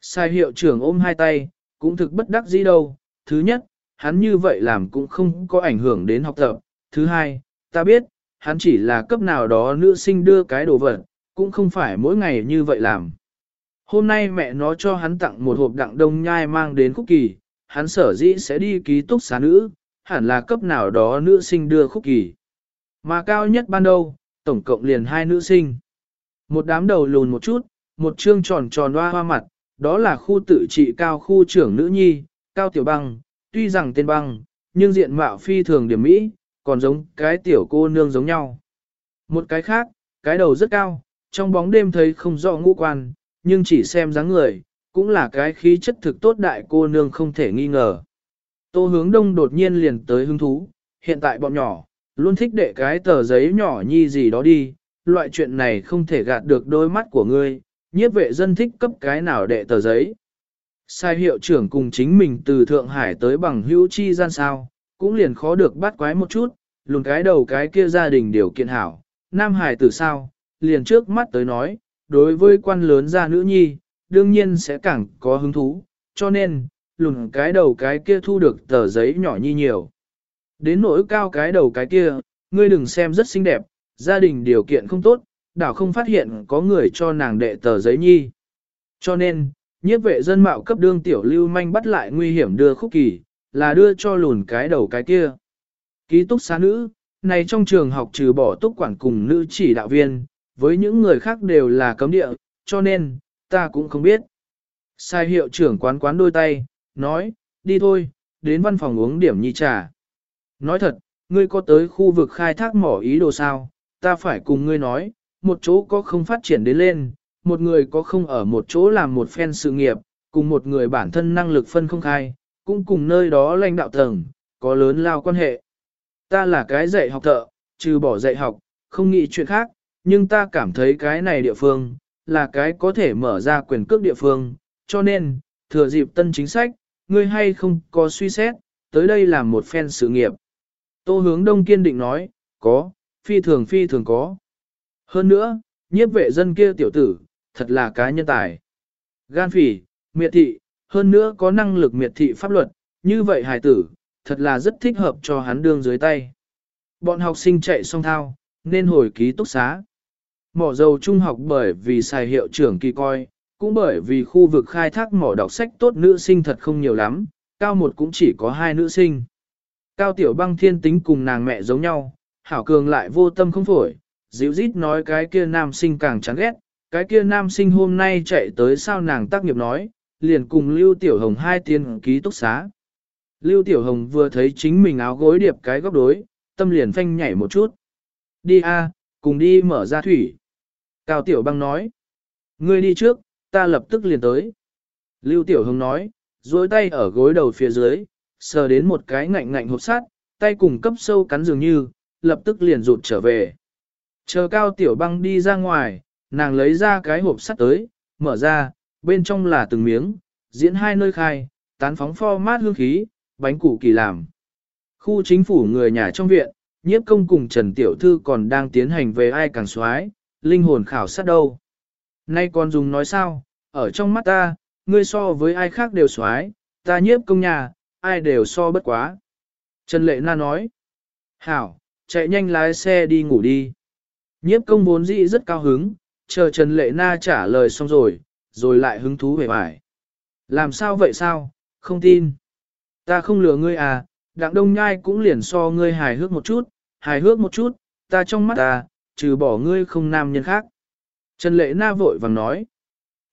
Sai hiệu trưởng ôm hai tay, cũng thực bất đắc dĩ đâu. Thứ nhất, hắn như vậy làm cũng không có ảnh hưởng đến học tập. Thứ hai, ta biết, hắn chỉ là cấp nào đó nữ sinh đưa cái đồ vật, cũng không phải mỗi ngày như vậy làm. Hôm nay mẹ nó cho hắn tặng một hộp đặng đông nhai mang đến khúc kỳ, hắn sở dĩ sẽ đi ký túc xá nữ, hẳn là cấp nào đó nữ sinh đưa khúc kỳ. Mà cao nhất ban đầu, tổng cộng liền hai nữ sinh. Một đám đầu lùn một chút, một trương tròn tròn hoa hoa mặt, đó là khu tự trị cao khu trưởng nữ nhi, cao tiểu băng, tuy rằng tên băng, nhưng diện mạo phi thường điểm mỹ, còn giống cái tiểu cô nương giống nhau. Một cái khác, cái đầu rất cao, trong bóng đêm thấy không rõ ngũ quan, nhưng chỉ xem dáng người, cũng là cái khí chất thực tốt đại cô nương không thể nghi ngờ. Tô hướng đông đột nhiên liền tới hứng thú, hiện tại bọn nhỏ, luôn thích để cái tờ giấy nhỏ nhi gì đó đi, loại chuyện này không thể gạt được đôi mắt của ngươi, nhiếp vệ dân thích cấp cái nào đệ tờ giấy. Sai hiệu trưởng cùng chính mình từ Thượng Hải tới bằng hữu chi gian sao, cũng liền khó được bắt quái một chút, lùn cái đầu cái kia gia đình điều kiện hảo, Nam Hải từ sao, liền trước mắt tới nói, đối với quan lớn gia nữ nhi, đương nhiên sẽ càng có hứng thú, cho nên, lùn cái đầu cái kia thu được tờ giấy nhỏ nhi nhiều. Đến nỗi cao cái đầu cái kia, ngươi đừng xem rất xinh đẹp, gia đình điều kiện không tốt, đảo không phát hiện có người cho nàng đệ tờ giấy nhi. Cho nên, nhiếp vệ dân mạo cấp đương tiểu lưu manh bắt lại nguy hiểm đưa khúc kỳ, là đưa cho lùn cái đầu cái kia. Ký túc xá nữ, này trong trường học trừ bỏ túc quản cùng nữ chỉ đạo viên, với những người khác đều là cấm địa, cho nên, ta cũng không biết. Sai hiệu trưởng quán quán đôi tay, nói, đi thôi, đến văn phòng uống điểm nhi trà. Nói thật, ngươi có tới khu vực khai thác mỏ ý đồ sao, ta phải cùng ngươi nói, một chỗ có không phát triển đến lên, một người có không ở một chỗ làm một phen sự nghiệp, cùng một người bản thân năng lực phân không khai, cũng cùng nơi đó lãnh đạo tầng, có lớn lao quan hệ. Ta là cái dạy học thợ, trừ bỏ dạy học, không nghĩ chuyện khác, nhưng ta cảm thấy cái này địa phương, là cái có thể mở ra quyền cước địa phương, cho nên, thừa dịp tân chính sách, ngươi hay không có suy xét, tới đây làm một phen sự nghiệp. Tô hướng đông kiên định nói, có, phi thường phi thường có. Hơn nữa, nhiếp vệ dân kia tiểu tử, thật là cá nhân tài. Gan phỉ, miệt thị, hơn nữa có năng lực miệt thị pháp luật, như vậy hài tử, thật là rất thích hợp cho hắn đương dưới tay. Bọn học sinh chạy xong thao, nên hồi ký túc xá. Mỏ dầu trung học bởi vì xài hiệu trưởng kỳ coi, cũng bởi vì khu vực khai thác mỏ đọc sách tốt nữ sinh thật không nhiều lắm, cao một cũng chỉ có hai nữ sinh. Cao tiểu băng thiên tính cùng nàng mẹ giống nhau, hảo cường lại vô tâm không phổi, dịu rít nói cái kia nam sinh càng chán ghét, cái kia nam sinh hôm nay chạy tới sao nàng tác nghiệp nói, liền cùng Lưu Tiểu Hồng hai tiên ký túc xá. Lưu Tiểu Hồng vừa thấy chính mình áo gối điệp cái góc đối, tâm liền phanh nhảy một chút. Đi a, cùng đi mở ra thủy. Cao Tiểu Băng nói. Ngươi đi trước, ta lập tức liền tới. Lưu Tiểu Hồng nói, duỗi tay ở gối đầu phía dưới, sờ đến một cái ngạnh ngạnh hộp sắt, tay cùng cấp sâu cắn dường như, lập tức liền rụt trở về. Chờ Cao Tiểu Băng đi ra ngoài, nàng lấy ra cái hộp sắt tới, mở ra, bên trong là từng miếng, diễn hai nơi khai, tán phóng pho mát hương khí, bánh củ kỳ làm. Khu chính phủ người nhà trong viện, nhiếp công cùng Trần Tiểu Thư còn đang tiến hành về ai càng xoái, linh hồn khảo sát đâu. Nay còn dùng nói sao, ở trong mắt ta, ngươi so với ai khác đều xoái, ta nhiếp công nhà, ai đều so bất quá. Trần Lệ Na nói, hảo, chạy nhanh lái xe đi ngủ đi. Nhiếp công vốn dĩ rất cao hứng, chờ Trần Lệ Na trả lời xong rồi, rồi lại hứng thú về bài. Làm sao vậy sao, không tin. Ta không lừa ngươi à, đặng đông nhai cũng liền so ngươi hài hước một chút, hài hước một chút, ta trong mắt ta, trừ bỏ ngươi không nam nhân khác. Trần Lệ Na vội vàng nói.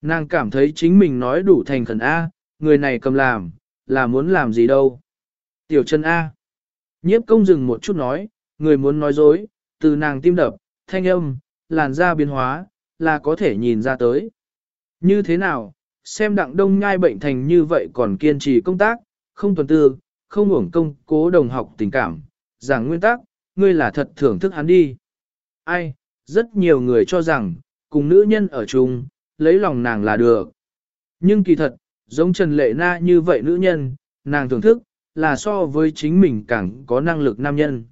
Nàng cảm thấy chính mình nói đủ thành khẩn A, người này cầm làm, là muốn làm gì đâu. Tiểu Trần A. Nhiếp công dừng một chút nói, người muốn nói dối, từ nàng tim đập, thanh âm, làn da biến hóa, là có thể nhìn ra tới. Như thế nào, xem đặng đông nhai bệnh thành như vậy còn kiên trì công tác, không tuần tư, không uổng công cố đồng học tình cảm, giảng nguyên tắc, ngươi là thật thưởng thức hắn đi. Ai, rất nhiều người cho rằng, cùng nữ nhân ở chung, lấy lòng nàng là được. Nhưng kỳ thật, giống Trần Lệ Na như vậy nữ nhân, nàng thưởng thức, là so với chính mình càng có năng lực nam nhân.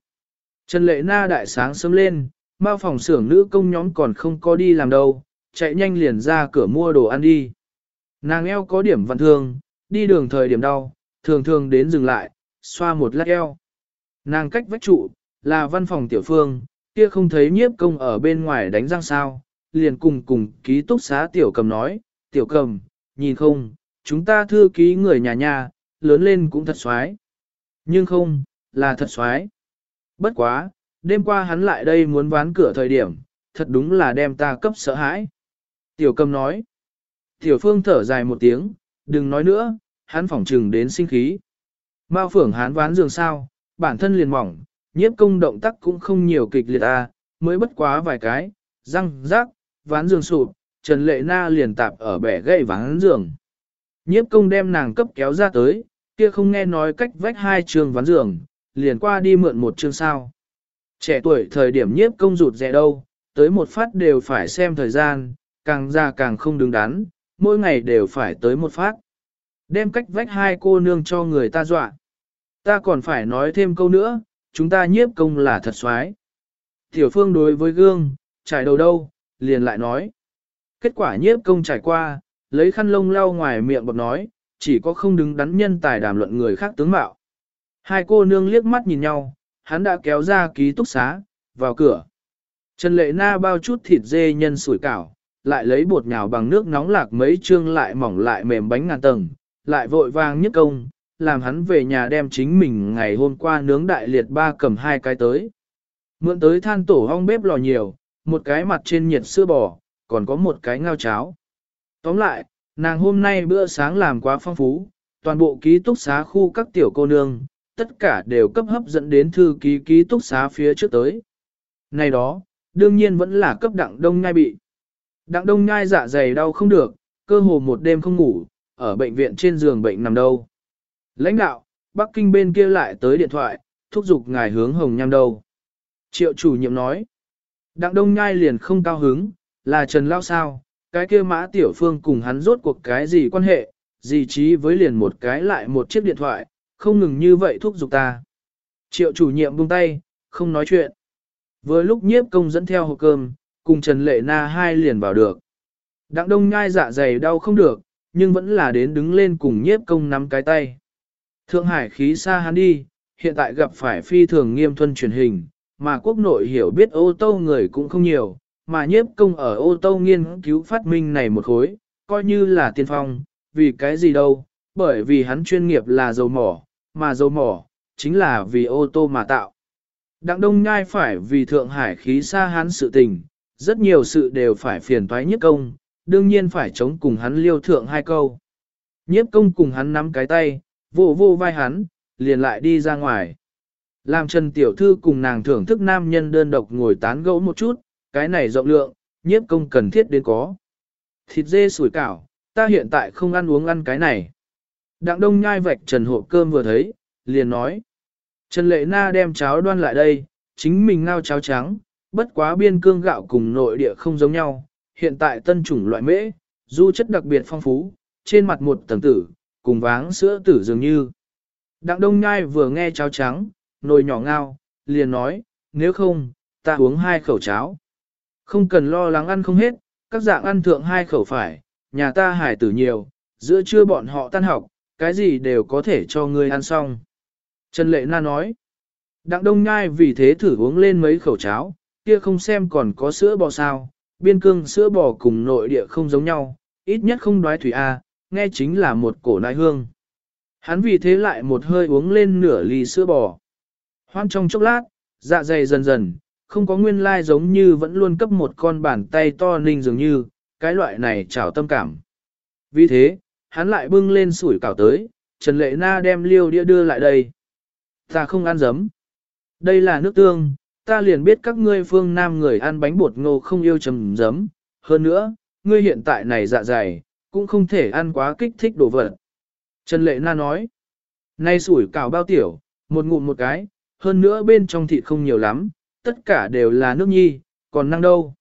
Trần Lệ Na đại sáng sớm lên, bao phòng xưởng nữ công nhóm còn không có đi làm đâu, chạy nhanh liền ra cửa mua đồ ăn đi. Nàng eo có điểm văn thương, đi đường thời điểm đau, thường thường đến dừng lại, xoa một lát eo. Nàng cách vách trụ, là văn phòng tiểu phương, kia không thấy nhiếp công ở bên ngoài đánh răng sao, liền cùng cùng ký túc xá tiểu cầm nói, tiểu cầm, nhìn không, chúng ta thư ký người nhà nhà, lớn lên cũng thật xoái. Nhưng không, là thật xoái. Bất quá, đêm qua hắn lại đây muốn ván cửa thời điểm, thật đúng là đem ta cấp sợ hãi. Tiểu cầm nói. Tiểu phương thở dài một tiếng, đừng nói nữa, hắn phỏng trừng đến sinh khí. Mao phưởng hắn ván giường sao, bản thân liền mỏng, nhiếp công động tác cũng không nhiều kịch liệt à, mới bất quá vài cái, răng, rác, ván giường sụp, Trần Lệ Na liền tạp ở bẻ gậy ván giường. Nhiếp công đem nàng cấp kéo ra tới, kia không nghe nói cách vách hai trường ván giường, liền qua đi mượn một chương sao. Trẻ tuổi thời điểm nhiếp công rụt rẻ đâu, tới một phát đều phải xem thời gian, càng già càng không đứng đắn, mỗi ngày đều phải tới một phát. Đem cách vách hai cô nương cho người ta dọa. Ta còn phải nói thêm câu nữa, chúng ta nhiếp công là thật xoái. Tiểu phương đối với gương, trải đầu đâu, liền lại nói. Kết quả nhiếp công trải qua, lấy khăn lông lau ngoài miệng bọc nói, chỉ có không đứng đắn nhân tài đàm luận người khác tướng mạo. Hai cô nương liếc mắt nhìn nhau, hắn đã kéo ra ký túc xá, vào cửa. Trần Lệ Na bao chút thịt dê nhân sủi cảo, lại lấy bột nhào bằng nước nóng lạc mấy chương lại mỏng lại mềm bánh ngàn tầng, lại vội vàng nhất công, làm hắn về nhà đem chính mình ngày hôm qua nướng đại liệt ba cầm hai cái tới. Mượn tới than tổ hong bếp lò nhiều, một cái mặt trên nhiệt sữa bò, còn có một cái ngao cháo. Tóm lại, nàng hôm nay bữa sáng làm quá phong phú, toàn bộ ký túc xá khu các tiểu cô nương, tất cả đều cấp hấp dẫn đến thư ký ký túc xá phía trước tới. Này đó, đương nhiên vẫn là cấp đặng đông nhai bị. Đặng đông nhai dạ dày đau không được, cơ hồ một đêm không ngủ, ở bệnh viện trên giường bệnh nằm đâu. Lãnh đạo, Bắc Kinh bên kia lại tới điện thoại, thúc giục ngài hướng hồng nham đâu. Triệu chủ nhiệm nói, đặng đông nhai liền không cao hứng, là Trần Lao sao, cái kia mã tiểu phương cùng hắn rốt cuộc cái gì quan hệ, gì trí với liền một cái lại một chiếc điện thoại, không ngừng như vậy thúc giục ta. Triệu chủ nhiệm buông tay, không nói chuyện. Vừa lúc nhiếp công dẫn theo hộp cơm, cùng Trần Lệ Na hai liền vào được. Đặng đông nhai dạ dày đau không được, nhưng vẫn là đến đứng lên cùng nhiếp công nắm cái tay. Thượng Hải khí xa hắn đi, hiện tại gặp phải phi thường nghiêm thuân truyền hình, mà quốc nội hiểu biết ô tô người cũng không nhiều, mà nhiếp công ở ô tô nghiên cứu phát minh này một khối, coi như là tiên phong, vì cái gì đâu, bởi vì hắn chuyên nghiệp là dầu mỏ, mà dầu mỏ, chính là vì ô tô mà tạo. Đặng Đông Nhai phải vì Thượng Hải khí xa hắn sự tình, rất nhiều sự đều phải phiền toái nhiếp công, đương nhiên phải chống cùng hắn liêu thượng hai câu. Nhiếp công cùng hắn nắm cái tay, vô vô vai hắn, liền lại đi ra ngoài. Làm Trần Tiểu Thư cùng nàng thưởng thức nam nhân đơn độc ngồi tán gẫu một chút, cái này rộng lượng, nhiếp công cần thiết đến có. Thịt dê sủi cảo, ta hiện tại không ăn uống ăn cái này. Đặng đông nhai vạch trần hộp cơm vừa thấy, liền nói. Trần Lệ Na đem cháo đoan lại đây, chính mình ngao cháo trắng, bất quá biên cương gạo cùng nội địa không giống nhau. Hiện tại tân chủng loại mễ, du chất đặc biệt phong phú, trên mặt một tầng tử, cùng váng sữa tử dường như. Đặng đông nhai vừa nghe cháo trắng, nồi nhỏ ngao, liền nói, nếu không, ta uống hai khẩu cháo. Không cần lo lắng ăn không hết, các dạng ăn thượng hai khẩu phải, nhà ta hải tử nhiều, giữa trưa bọn họ tan học, cái gì đều có thể cho ngươi ăn xong. Trần Lệ Na nói, Đặng Đông Nhai vì thế thử uống lên mấy khẩu cháo, kia không xem còn có sữa bò sao, biên cương sữa bò cùng nội địa không giống nhau, ít nhất không đoái thủy A, nghe chính là một cổ nai hương. Hắn vì thế lại một hơi uống lên nửa ly sữa bò. Hoan trong chốc lát, dạ dày dần dần, không có nguyên lai giống như vẫn luôn cấp một con bàn tay to ninh dường như, cái loại này trào tâm cảm. Vì thế, hắn lại bưng lên sủi cảo tới, Trần Lệ Na đem liêu đĩa đưa lại đây. Ta không ăn giấm. Đây là nước tương, ta liền biết các ngươi phương Nam người ăn bánh bột ngô không yêu chấm giấm. Hơn nữa, ngươi hiện tại này dạ dày, cũng không thể ăn quá kích thích đồ vật. Trần Lệ Na nói, nay sủi cảo bao tiểu, một ngụm một cái, hơn nữa bên trong thịt không nhiều lắm, tất cả đều là nước nhi, còn năng đâu.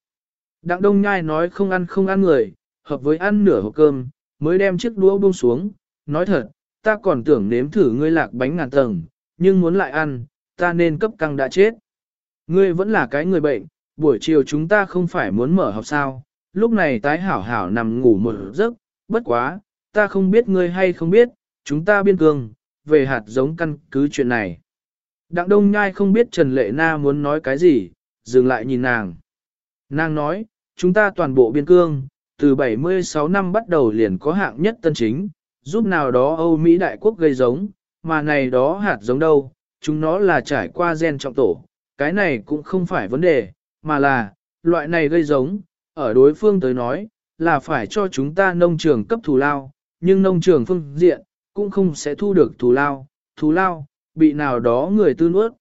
Đặng Đông Nhai nói không ăn không ăn người, hợp với ăn nửa hộp cơm, mới đem chiếc đũa buông xuống, nói thật, ta còn tưởng nếm thử ngươi lạc bánh ngàn tầng, nhưng muốn lại ăn, ta nên cấp căng đã chết. Ngươi vẫn là cái người bệnh, buổi chiều chúng ta không phải muốn mở học sao, lúc này tái hảo hảo nằm ngủ một giấc, bất quá, ta không biết ngươi hay không biết, chúng ta biên cương, về hạt giống căn cứ chuyện này. Đặng Đông Nhai không biết Trần Lệ Na muốn nói cái gì, dừng lại nhìn nàng. Nàng nói, chúng ta toàn bộ biên cương, từ 76 năm bắt đầu liền có hạng nhất tân chính, giúp nào đó Âu Mỹ đại quốc gây giống, mà này đó hạt giống đâu, chúng nó là trải qua gen trọng tổ, cái này cũng không phải vấn đề, mà là, loại này gây giống, ở đối phương tới nói, là phải cho chúng ta nông trường cấp thù lao, nhưng nông trường phương diện, cũng không sẽ thu được thù lao, thù lao, bị nào đó người tư nuốt.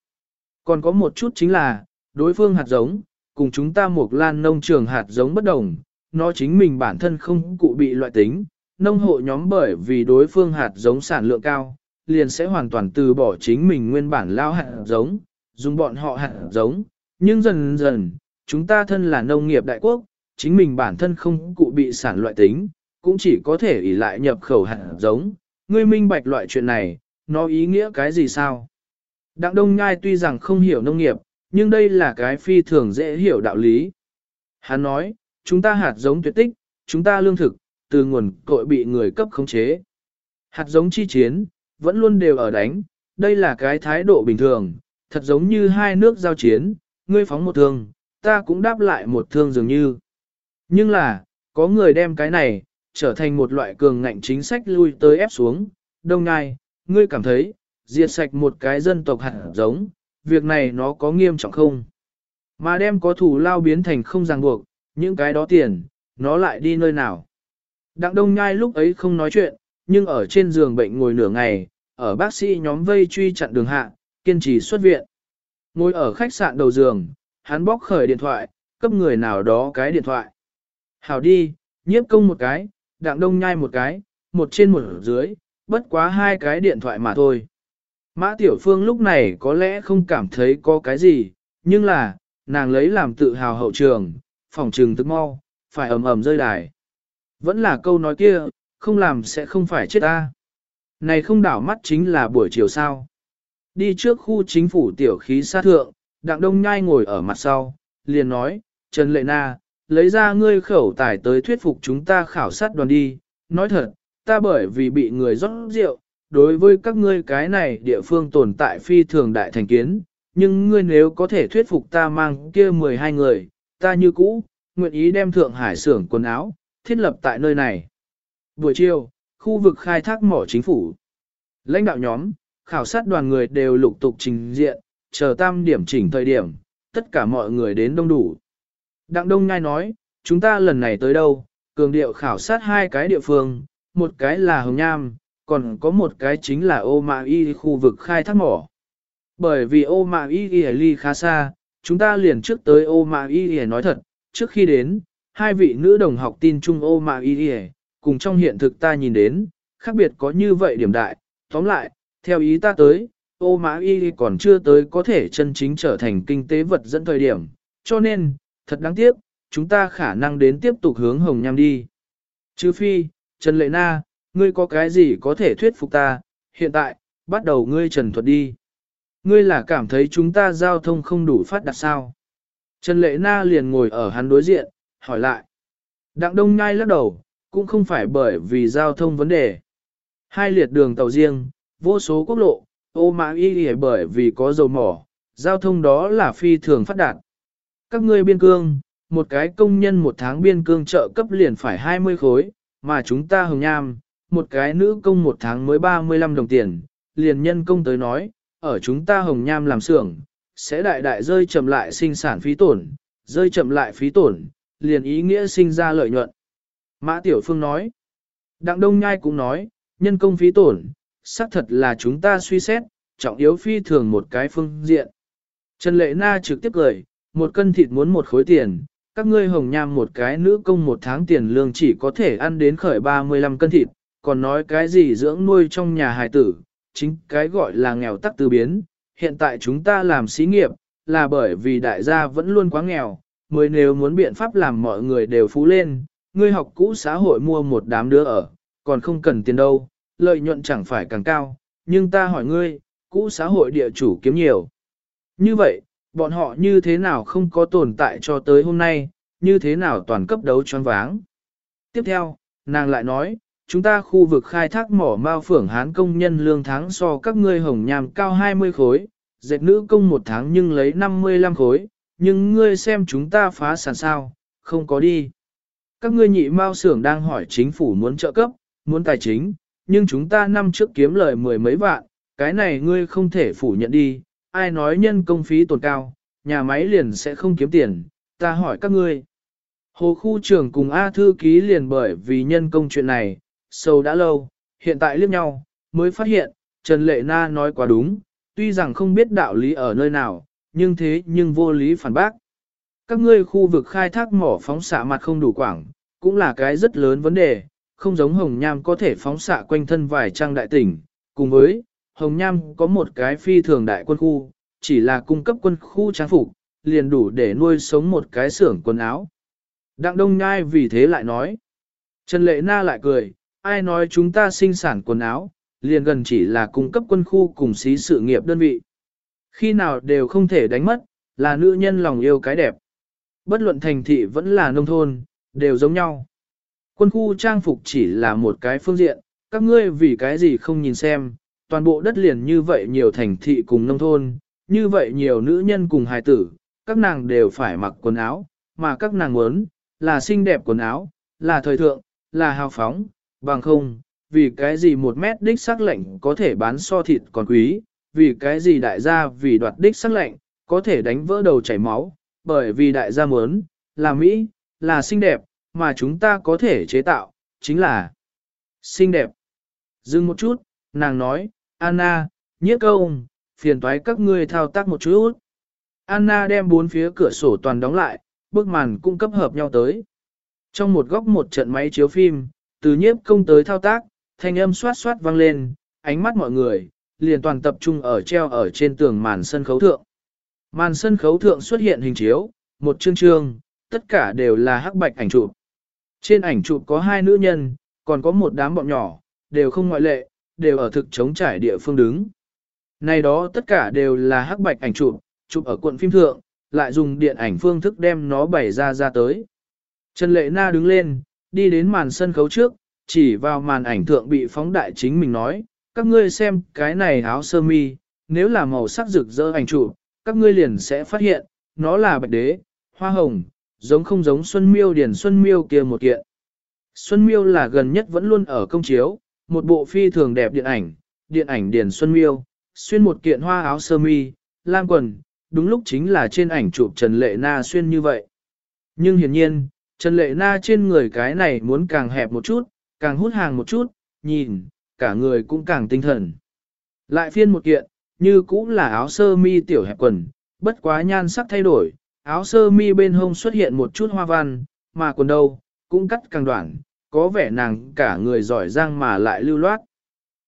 Còn có một chút chính là, đối phương hạt giống, cùng chúng ta một lan nông trường hạt giống bất đồng, nó chính mình bản thân không cụ bị loại tính, nông hộ nhóm bởi vì đối phương hạt giống sản lượng cao, liền sẽ hoàn toàn từ bỏ chính mình nguyên bản lao hạt giống, dùng bọn họ hạt giống, nhưng dần dần, chúng ta thân là nông nghiệp đại quốc, chính mình bản thân không cụ bị sản loại tính, cũng chỉ có thể ỷ lại nhập khẩu hạt giống, ngươi minh bạch loại chuyện này, nó ý nghĩa cái gì sao? Đặng Đông Nhai tuy rằng không hiểu nông nghiệp, nhưng đây là cái phi thường dễ hiểu đạo lý. Hắn nói, chúng ta hạt giống tuyệt tích, chúng ta lương thực, từ nguồn cội bị người cấp khống chế. Hạt giống chi chiến, vẫn luôn đều ở đánh, đây là cái thái độ bình thường, thật giống như hai nước giao chiến, ngươi phóng một thương, ta cũng đáp lại một thương dường như. Nhưng là, có người đem cái này, trở thành một loại cường ngạnh chính sách lui tới ép xuống, đông ngai, ngươi cảm thấy, diệt sạch một cái dân tộc hạt giống, việc này nó có nghiêm trọng không? Mà đem có thủ lao biến thành không ràng buộc, những cái đó tiền, nó lại đi nơi nào? Đặng đông nhai lúc ấy không nói chuyện, nhưng ở trên giường bệnh ngồi nửa ngày, ở bác sĩ nhóm vây truy chặn đường hạ, kiên trì xuất viện. Ngồi ở khách sạn đầu giường, hắn bóc khởi điện thoại, cấp người nào đó cái điện thoại. Hảo đi, nhiếp công một cái, đặng đông nhai một cái, một trên một dưới, bất quá hai cái điện thoại mà thôi. Mã Tiểu Phương lúc này có lẽ không cảm thấy có cái gì, nhưng là, nàng lấy làm tự hào hậu trường, phòng trường tức mau, phải ầm ầm rơi đài. Vẫn là câu nói kia, không làm sẽ không phải chết ta. Này không đảo mắt chính là buổi chiều sao. Đi trước khu chính phủ tiểu khí sát thượng, đặng đông nhai ngồi ở mặt sau, liền nói, Trần Lệ Na, lấy ra ngươi khẩu tài tới thuyết phục chúng ta khảo sát đoàn đi. Nói thật, ta bởi vì bị người rót rượu, đối với các ngươi cái này địa phương tồn tại phi thường đại thành kiến, nhưng ngươi nếu có thể thuyết phục ta mang kia 12 người, ta như cũ, nguyện ý đem Thượng Hải xưởng quần áo, thiết lập tại nơi này. Buổi chiều, khu vực khai thác mỏ chính phủ. Lãnh đạo nhóm, khảo sát đoàn người đều lục tục trình diện, chờ tam điểm chỉnh thời điểm, tất cả mọi người đến đông đủ. Đặng Đông ngay nói, chúng ta lần này tới đâu, cường điệu khảo sát hai cái địa phương, một cái là Hồng Nham, còn có một cái chính là ô mạ y khu vực khai thác mỏ. Bởi vì ô mạ y y ly khá xa, chúng ta liền trước tới ô mạ y y nói thật, trước khi đến, hai vị nữ đồng học tin chung ô mạ y y, cùng trong hiện thực ta nhìn đến, khác biệt có như vậy điểm đại, tóm lại, theo ý ta tới, ô mã y còn chưa tới có thể chân chính trở thành kinh tế vật dẫn thời điểm, cho nên, thật đáng tiếc, chúng ta khả năng đến tiếp tục hướng hồng nham đi. Chứ phi, Trần Lệ Na, ngươi có cái gì có thể thuyết phục ta, hiện tại, bắt đầu ngươi trần thuật đi. Ngươi là cảm thấy chúng ta giao thông không đủ phát đạt sao. Trần Lệ Na liền ngồi ở hắn đối diện, hỏi lại. Đặng Đông Nhai lắc đầu, cũng không phải bởi vì giao thông vấn đề. Hai liệt đường tàu riêng, vô số quốc lộ, ô mã y bởi vì có dầu mỏ, giao thông đó là phi thường phát đạt. Các ngươi biên cương, một cái công nhân một tháng biên cương trợ cấp liền phải 20 khối, mà chúng ta hồng nham, một cái nữ công một tháng mới 35 đồng tiền, liền nhân công tới nói, ở chúng ta hồng nham làm xưởng, sẽ đại đại rơi chậm lại sinh sản phí tổn, rơi chậm lại phí tổn, liền ý nghĩa sinh ra lợi nhuận. Mã Tiểu Phương nói, Đặng Đông Nhai cũng nói, nhân công phí tổn, xác thật là chúng ta suy xét, trọng yếu phi thường một cái phương diện. Trần Lệ Na trực tiếp cười, một cân thịt muốn một khối tiền, các ngươi hồng nham một cái nữ công một tháng tiền lương chỉ có thể ăn đến khởi 35 cân thịt, còn nói cái gì dưỡng nuôi trong nhà hài tử, chính cái gọi là nghèo tắc tư biến. Hiện tại chúng ta làm xí nghiệp, là bởi vì đại gia vẫn luôn quá nghèo, mới nếu muốn biện pháp làm mọi người đều phú lên, ngươi học cũ xã hội mua một đám đứa ở, còn không cần tiền đâu, lợi nhuận chẳng phải càng cao, nhưng ta hỏi ngươi, cũ xã hội địa chủ kiếm nhiều. Như vậy, bọn họ như thế nào không có tồn tại cho tới hôm nay, như thế nào toàn cấp đấu choáng váng. Tiếp theo, nàng lại nói, chúng ta khu vực khai thác mỏ mao phưởng hán công nhân lương tháng so các ngươi hồng nhàm cao 20 khối, dệt nữ công một tháng nhưng lấy 55 khối, nhưng ngươi xem chúng ta phá sản sao, không có đi. Các ngươi nhị mao xưởng đang hỏi chính phủ muốn trợ cấp, muốn tài chính, nhưng chúng ta năm trước kiếm lời mười mấy vạn, cái này ngươi không thể phủ nhận đi, ai nói nhân công phí tồn cao, nhà máy liền sẽ không kiếm tiền, ta hỏi các ngươi. Hồ khu trưởng cùng A thư ký liền bởi vì nhân công chuyện này, sâu đã lâu, hiện tại liếc nhau, mới phát hiện, Trần Lệ Na nói quá đúng, tuy rằng không biết đạo lý ở nơi nào, nhưng thế nhưng vô lý phản bác. Các ngươi khu vực khai thác mỏ phóng xạ mặt không đủ quảng, cũng là cái rất lớn vấn đề, không giống hồng nham có thể phóng xạ quanh thân vài trang đại tỉnh, cùng với, hồng nham có một cái phi thường đại quân khu, chỉ là cung cấp quân khu trang phục, liền đủ để nuôi sống một cái xưởng quần áo. Đặng Đông Nhai vì thế lại nói. Trần Lệ Na lại cười, ai nói chúng ta sinh sản quần áo, liền gần chỉ là cung cấp quân khu cùng xí sự nghiệp đơn vị. Khi nào đều không thể đánh mất, là nữ nhân lòng yêu cái đẹp. Bất luận thành thị vẫn là nông thôn, đều giống nhau. Quân khu trang phục chỉ là một cái phương diện, các ngươi vì cái gì không nhìn xem, toàn bộ đất liền như vậy nhiều thành thị cùng nông thôn, như vậy nhiều nữ nhân cùng hài tử, các nàng đều phải mặc quần áo, mà các nàng muốn, là xinh đẹp quần áo, là thời thượng, là hào phóng, bằng không, vì cái gì một mét đích sắc lệnh có thể bán so thịt còn quý, vì cái gì đại gia vì đoạt đích sắc lệnh, có thể đánh vỡ đầu chảy máu, bởi vì đại gia muốn, là Mỹ, là xinh đẹp, mà chúng ta có thể chế tạo, chính là xinh đẹp. Dừng một chút, nàng nói, Anna, nhiếp công, phiền toái các ngươi thao tác một chút. Anna đem bốn phía cửa sổ toàn đóng lại, bức màn cung cấp hợp nhau tới. Trong một góc một trận máy chiếu phim, từ nhiếp công tới thao tác, thanh âm xoát xoát vang lên, ánh mắt mọi người, liền toàn tập trung ở treo ở trên tường màn sân khấu thượng. Màn sân khấu thượng xuất hiện hình chiếu, một chương chương, tất cả đều là hắc bạch ảnh chụp. Trên ảnh chụp có hai nữ nhân, còn có một đám bọn nhỏ, đều không ngoại lệ, đều ở thực chống trải địa phương đứng. Này đó tất cả đều là hắc bạch ảnh chụp, chụp ở cuộn phim thượng, lại dùng điện ảnh phương thức đem nó bày ra ra tới. Trần Lệ Na đứng lên, đi đến màn sân khấu trước, chỉ vào màn ảnh thượng bị phóng đại chính mình nói, các ngươi xem cái này áo sơ mi, nếu là màu sắc rực rỡ ảnh chụp, các ngươi liền sẽ phát hiện, nó là bạch đế, hoa hồng, giống không giống Xuân Miêu Điển Xuân Miêu kia một kiện. Xuân Miêu là gần nhất vẫn luôn ở công chiếu, một bộ phi thường đẹp điện ảnh, điện ảnh Điển Xuân Miêu, xuyên một kiện hoa áo sơ mi, lam quần, đúng lúc chính là trên ảnh chụp Trần Lệ Na xuyên như vậy. Nhưng hiển nhiên, Trần Lệ Na trên người cái này muốn càng hẹp một chút, càng hút hàng một chút, nhìn, cả người cũng càng tinh thần. Lại phiên một kiện, như cũng là áo sơ mi tiểu hẹp quần, bất quá nhan sắc thay đổi, áo sơ mi bên hông xuất hiện một chút hoa văn, mà quần đâu, cũng cắt càng đoạn, có vẻ nàng cả người giỏi giang mà lại lưu loát.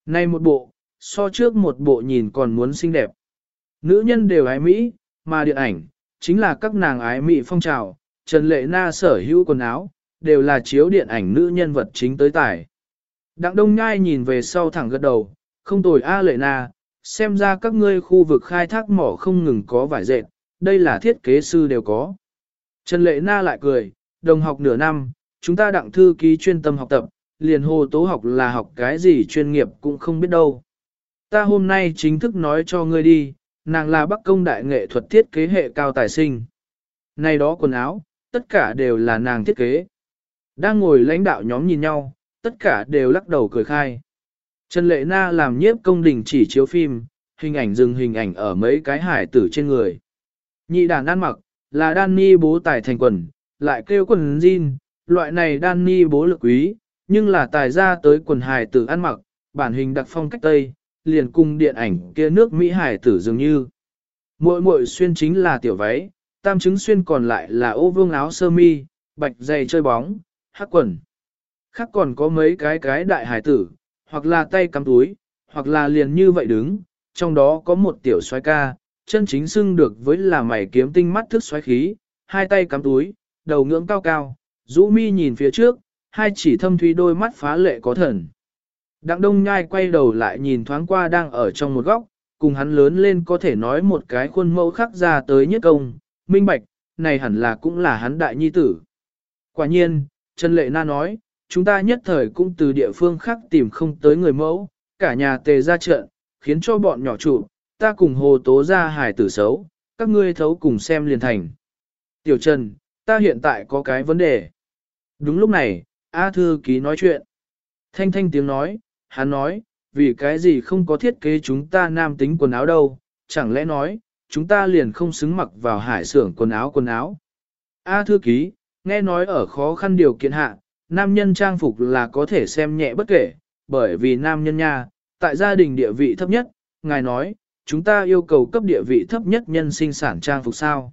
Nay một bộ, so trước một bộ nhìn còn muốn xinh đẹp. Nữ nhân đều ái Mỹ, mà điện ảnh, chính là các nàng ái Mỹ phong trào, Trần Lệ Na sở hữu quần áo, đều là chiếu điện ảnh nữ nhân vật chính tới tải. Đặng Đông Nhai nhìn về sau thẳng gật đầu, không tồi A Lệ Na, xem ra các ngươi khu vực khai thác mỏ không ngừng có vải dệt, đây là thiết kế sư đều có. Trần Lệ Na lại cười, đồng học nửa năm, chúng ta đặng thư ký chuyên tâm học tập, liền hồ tố học là học cái gì chuyên nghiệp cũng không biết đâu. Ta hôm nay chính thức nói cho ngươi đi, nàng là Bắc Công Đại nghệ thuật thiết kế hệ cao tài sinh. Này đó quần áo, tất cả đều là nàng thiết kế. Đang ngồi lãnh đạo nhóm nhìn nhau, tất cả đều lắc đầu cười khai. Trần Lệ Na làm nhiếp công đình chỉ chiếu phim, hình ảnh dừng hình ảnh ở mấy cái hải tử trên người. Nhị đàn ăn mặc, là Danny bố tài thành quần, lại kêu quần jean, loại này Danny bố lực quý, nhưng là tài ra tới quần hải tử ăn mặc, bản hình đặc phong cách Tây, liền cùng điện ảnh kia nước Mỹ hải tử dường như. Muội muội xuyên chính là tiểu váy, tam chứng xuyên còn lại là ô vương áo sơ mi, bạch dày chơi bóng, hắc quần. Khác còn có mấy cái cái đại hải tử, hoặc là tay cắm túi, hoặc là liền như vậy đứng, trong đó có một tiểu xoái ca, chân chính xưng được với là mày kiếm tinh mắt thức xoáy khí, hai tay cắm túi, đầu ngưỡng cao cao, rũ mi nhìn phía trước, hai chỉ thâm thúy đôi mắt phá lệ có thần. Đặng đông nhai quay đầu lại nhìn thoáng qua đang ở trong một góc, cùng hắn lớn lên có thể nói một cái khuôn mẫu khắc ra tới nhất công, minh bạch, này hẳn là cũng là hắn đại nhi tử. Quả nhiên, Trần Lệ Na nói, chúng ta nhất thời cũng từ địa phương khác tìm không tới người mẫu, cả nhà tề ra trận, khiến cho bọn nhỏ trụ, ta cùng hồ tố ra hài tử xấu, các ngươi thấu cùng xem liền thành. Tiểu Trần, ta hiện tại có cái vấn đề. Đúng lúc này, A Thư Ký nói chuyện. Thanh thanh tiếng nói, hắn nói, vì cái gì không có thiết kế chúng ta nam tính quần áo đâu, chẳng lẽ nói, chúng ta liền không xứng mặc vào hải xưởng quần áo quần áo. A Thư Ký, nghe nói ở khó khăn điều kiện hạ, nam nhân trang phục là có thể xem nhẹ bất kể, bởi vì nam nhân nha, tại gia đình địa vị thấp nhất, ngài nói, chúng ta yêu cầu cấp địa vị thấp nhất nhân sinh sản trang phục sao.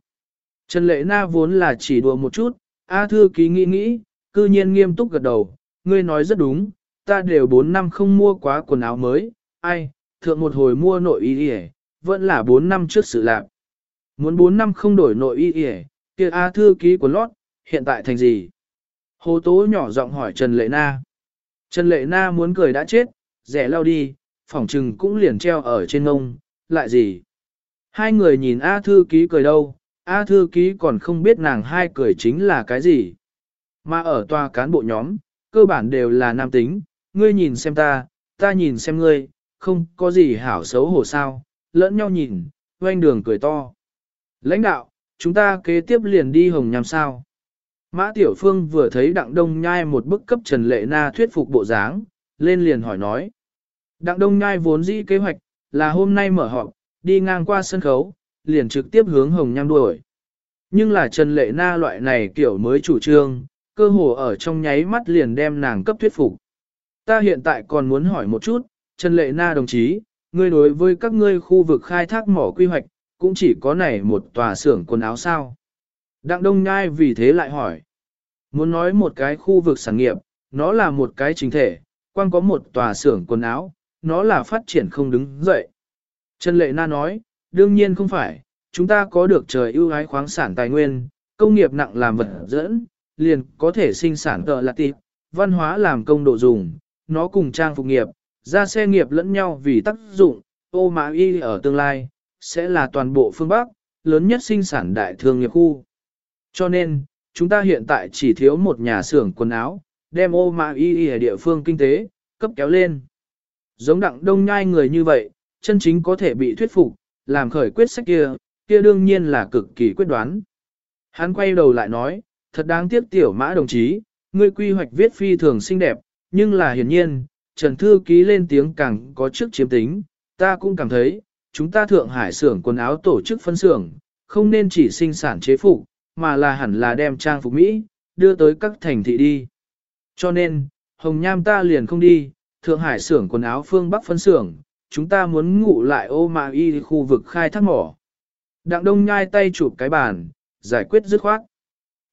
Trần Lệ Na vốn là chỉ đùa một chút, A Thư Ký nghĩ nghĩ, cư nhiên nghiêm túc gật đầu, ngươi nói rất đúng, ta đều 4 năm không mua quá quần áo mới, ai, thượng một hồi mua nội y đi vẫn là 4 năm trước sự lạc. Muốn 4 năm không đổi nội y y kia A thư ký của lót, hiện tại thành gì? Hồ Tố nhỏ giọng hỏi Trần Lệ Na. Trần Lệ Na muốn cười đã chết, rẻ lao đi, phỏng trừng cũng liền treo ở trên ngông, lại gì? Hai người nhìn A thư ký cười đâu, A thư ký còn không biết nàng hai cười chính là cái gì. Mà ở tòa cán bộ nhóm, cơ bản đều là nam tính, ngươi nhìn xem ta, ta nhìn xem ngươi, không có gì hảo xấu hổ sao, lẫn nhau nhìn, doanh đường cười to. Lãnh đạo, chúng ta kế tiếp liền đi hồng nhằm sao. Mã Tiểu Phương vừa thấy Đặng Đông Nhai một bức cấp Trần Lệ Na thuyết phục bộ dáng, lên liền hỏi nói. Đặng Đông Nhai vốn dĩ kế hoạch, là hôm nay mở họp, đi ngang qua sân khấu, liền trực tiếp hướng hồng nham đuổi. Nhưng là Trần Lệ Na loại này kiểu mới chủ trương, cơ hồ ở trong nháy mắt liền đem nàng cấp thuyết phục. Ta hiện tại còn muốn hỏi một chút, Trần Lệ Na đồng chí, ngươi đối với các ngươi khu vực khai thác mỏ quy hoạch, cũng chỉ có này một tòa xưởng quần áo sao. Đặng Đông Nhai vì thế lại hỏi. Muốn nói một cái khu vực sản nghiệp, nó là một cái chính thể, quan có một tòa xưởng quần áo, nó là phát triển không đứng dậy. Trần Lệ Na nói, đương nhiên không phải, chúng ta có được trời ưu ái khoáng sản tài nguyên, công nghiệp nặng làm vật dẫn, liền có thể sinh sản tờ lạc tịp, văn hóa làm công độ dùng, nó cùng trang phục nghiệp, ra xe nghiệp lẫn nhau vì tác dụng, ô mã y ở tương lai, sẽ là toàn bộ phương Bắc, lớn nhất sinh sản đại thương nghiệp khu. Cho nên, chúng ta hiện tại chỉ thiếu một nhà xưởng quần áo, đem ô mã y ở địa phương kinh tế, cấp kéo lên. Giống đặng đông nhai người như vậy, chân chính có thể bị thuyết phục, làm khởi quyết sách kia, kia đương nhiên là cực kỳ quyết đoán. Hắn quay đầu lại nói, thật đáng tiếc tiểu mã đồng chí, ngươi quy hoạch viết phi thường xinh đẹp, nhưng là hiển nhiên, Trần Thư ký lên tiếng càng có trước chiếm tính, ta cũng cảm thấy, chúng ta Thượng Hải xưởng quần áo tổ chức phân xưởng, không nên chỉ sinh sản chế phục, mà là hẳn là đem trang phục Mỹ, đưa tới các thành thị đi. Cho nên, Hồng Nham ta liền không đi, Thượng Hải xưởng quần áo phương Bắc phân xưởng, chúng ta muốn ngủ lại ô mà y khu vực khai thác mỏ. Đặng Đông nhai tay chụp cái bàn, giải quyết dứt khoát.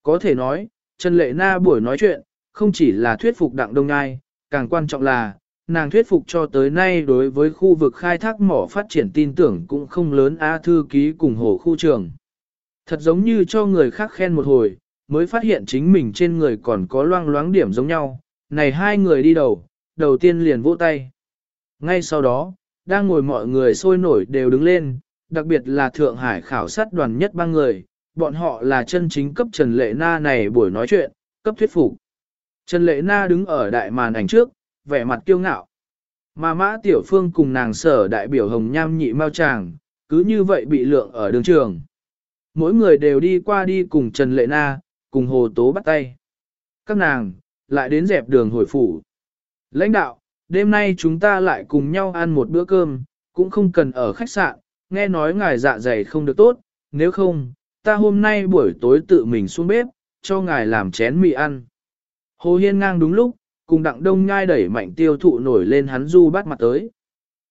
Có thể nói, Trần Lệ Na buổi nói chuyện, không chỉ là thuyết phục Đặng Đông nhai, càng quan trọng là, nàng thuyết phục cho tới nay đối với khu vực khai thác mỏ phát triển tin tưởng cũng không lớn A thư ký cùng hồ khu trường. Thật giống như cho người khác khen một hồi, mới phát hiện chính mình trên người còn có loang loáng điểm giống nhau, này hai người đi đầu, đầu tiên liền vỗ tay. Ngay sau đó, đang ngồi mọi người sôi nổi đều đứng lên, đặc biệt là Thượng Hải khảo sát đoàn nhất ba người, bọn họ là chân chính cấp Trần Lệ Na này buổi nói chuyện, cấp thuyết phục. Trần Lệ Na đứng ở đại màn ảnh trước, vẻ mặt kiêu ngạo. Mà Mã Tiểu Phương cùng nàng sở đại biểu Hồng Nham nhị mau chàng, cứ như vậy bị lượng ở đường trường. Mỗi người đều đi qua đi cùng Trần Lệ Na, cùng Hồ Tố bắt tay. Các nàng, lại đến dẹp đường hồi phủ. Lãnh đạo, đêm nay chúng ta lại cùng nhau ăn một bữa cơm, cũng không cần ở khách sạn, nghe nói ngài dạ dày không được tốt, nếu không, ta hôm nay buổi tối tự mình xuống bếp, cho ngài làm chén mì ăn. Hồ Hiên ngang đúng lúc, cùng Đặng Đông Nhai đẩy mạnh tiêu thụ nổi lên hắn du bắt mặt tới.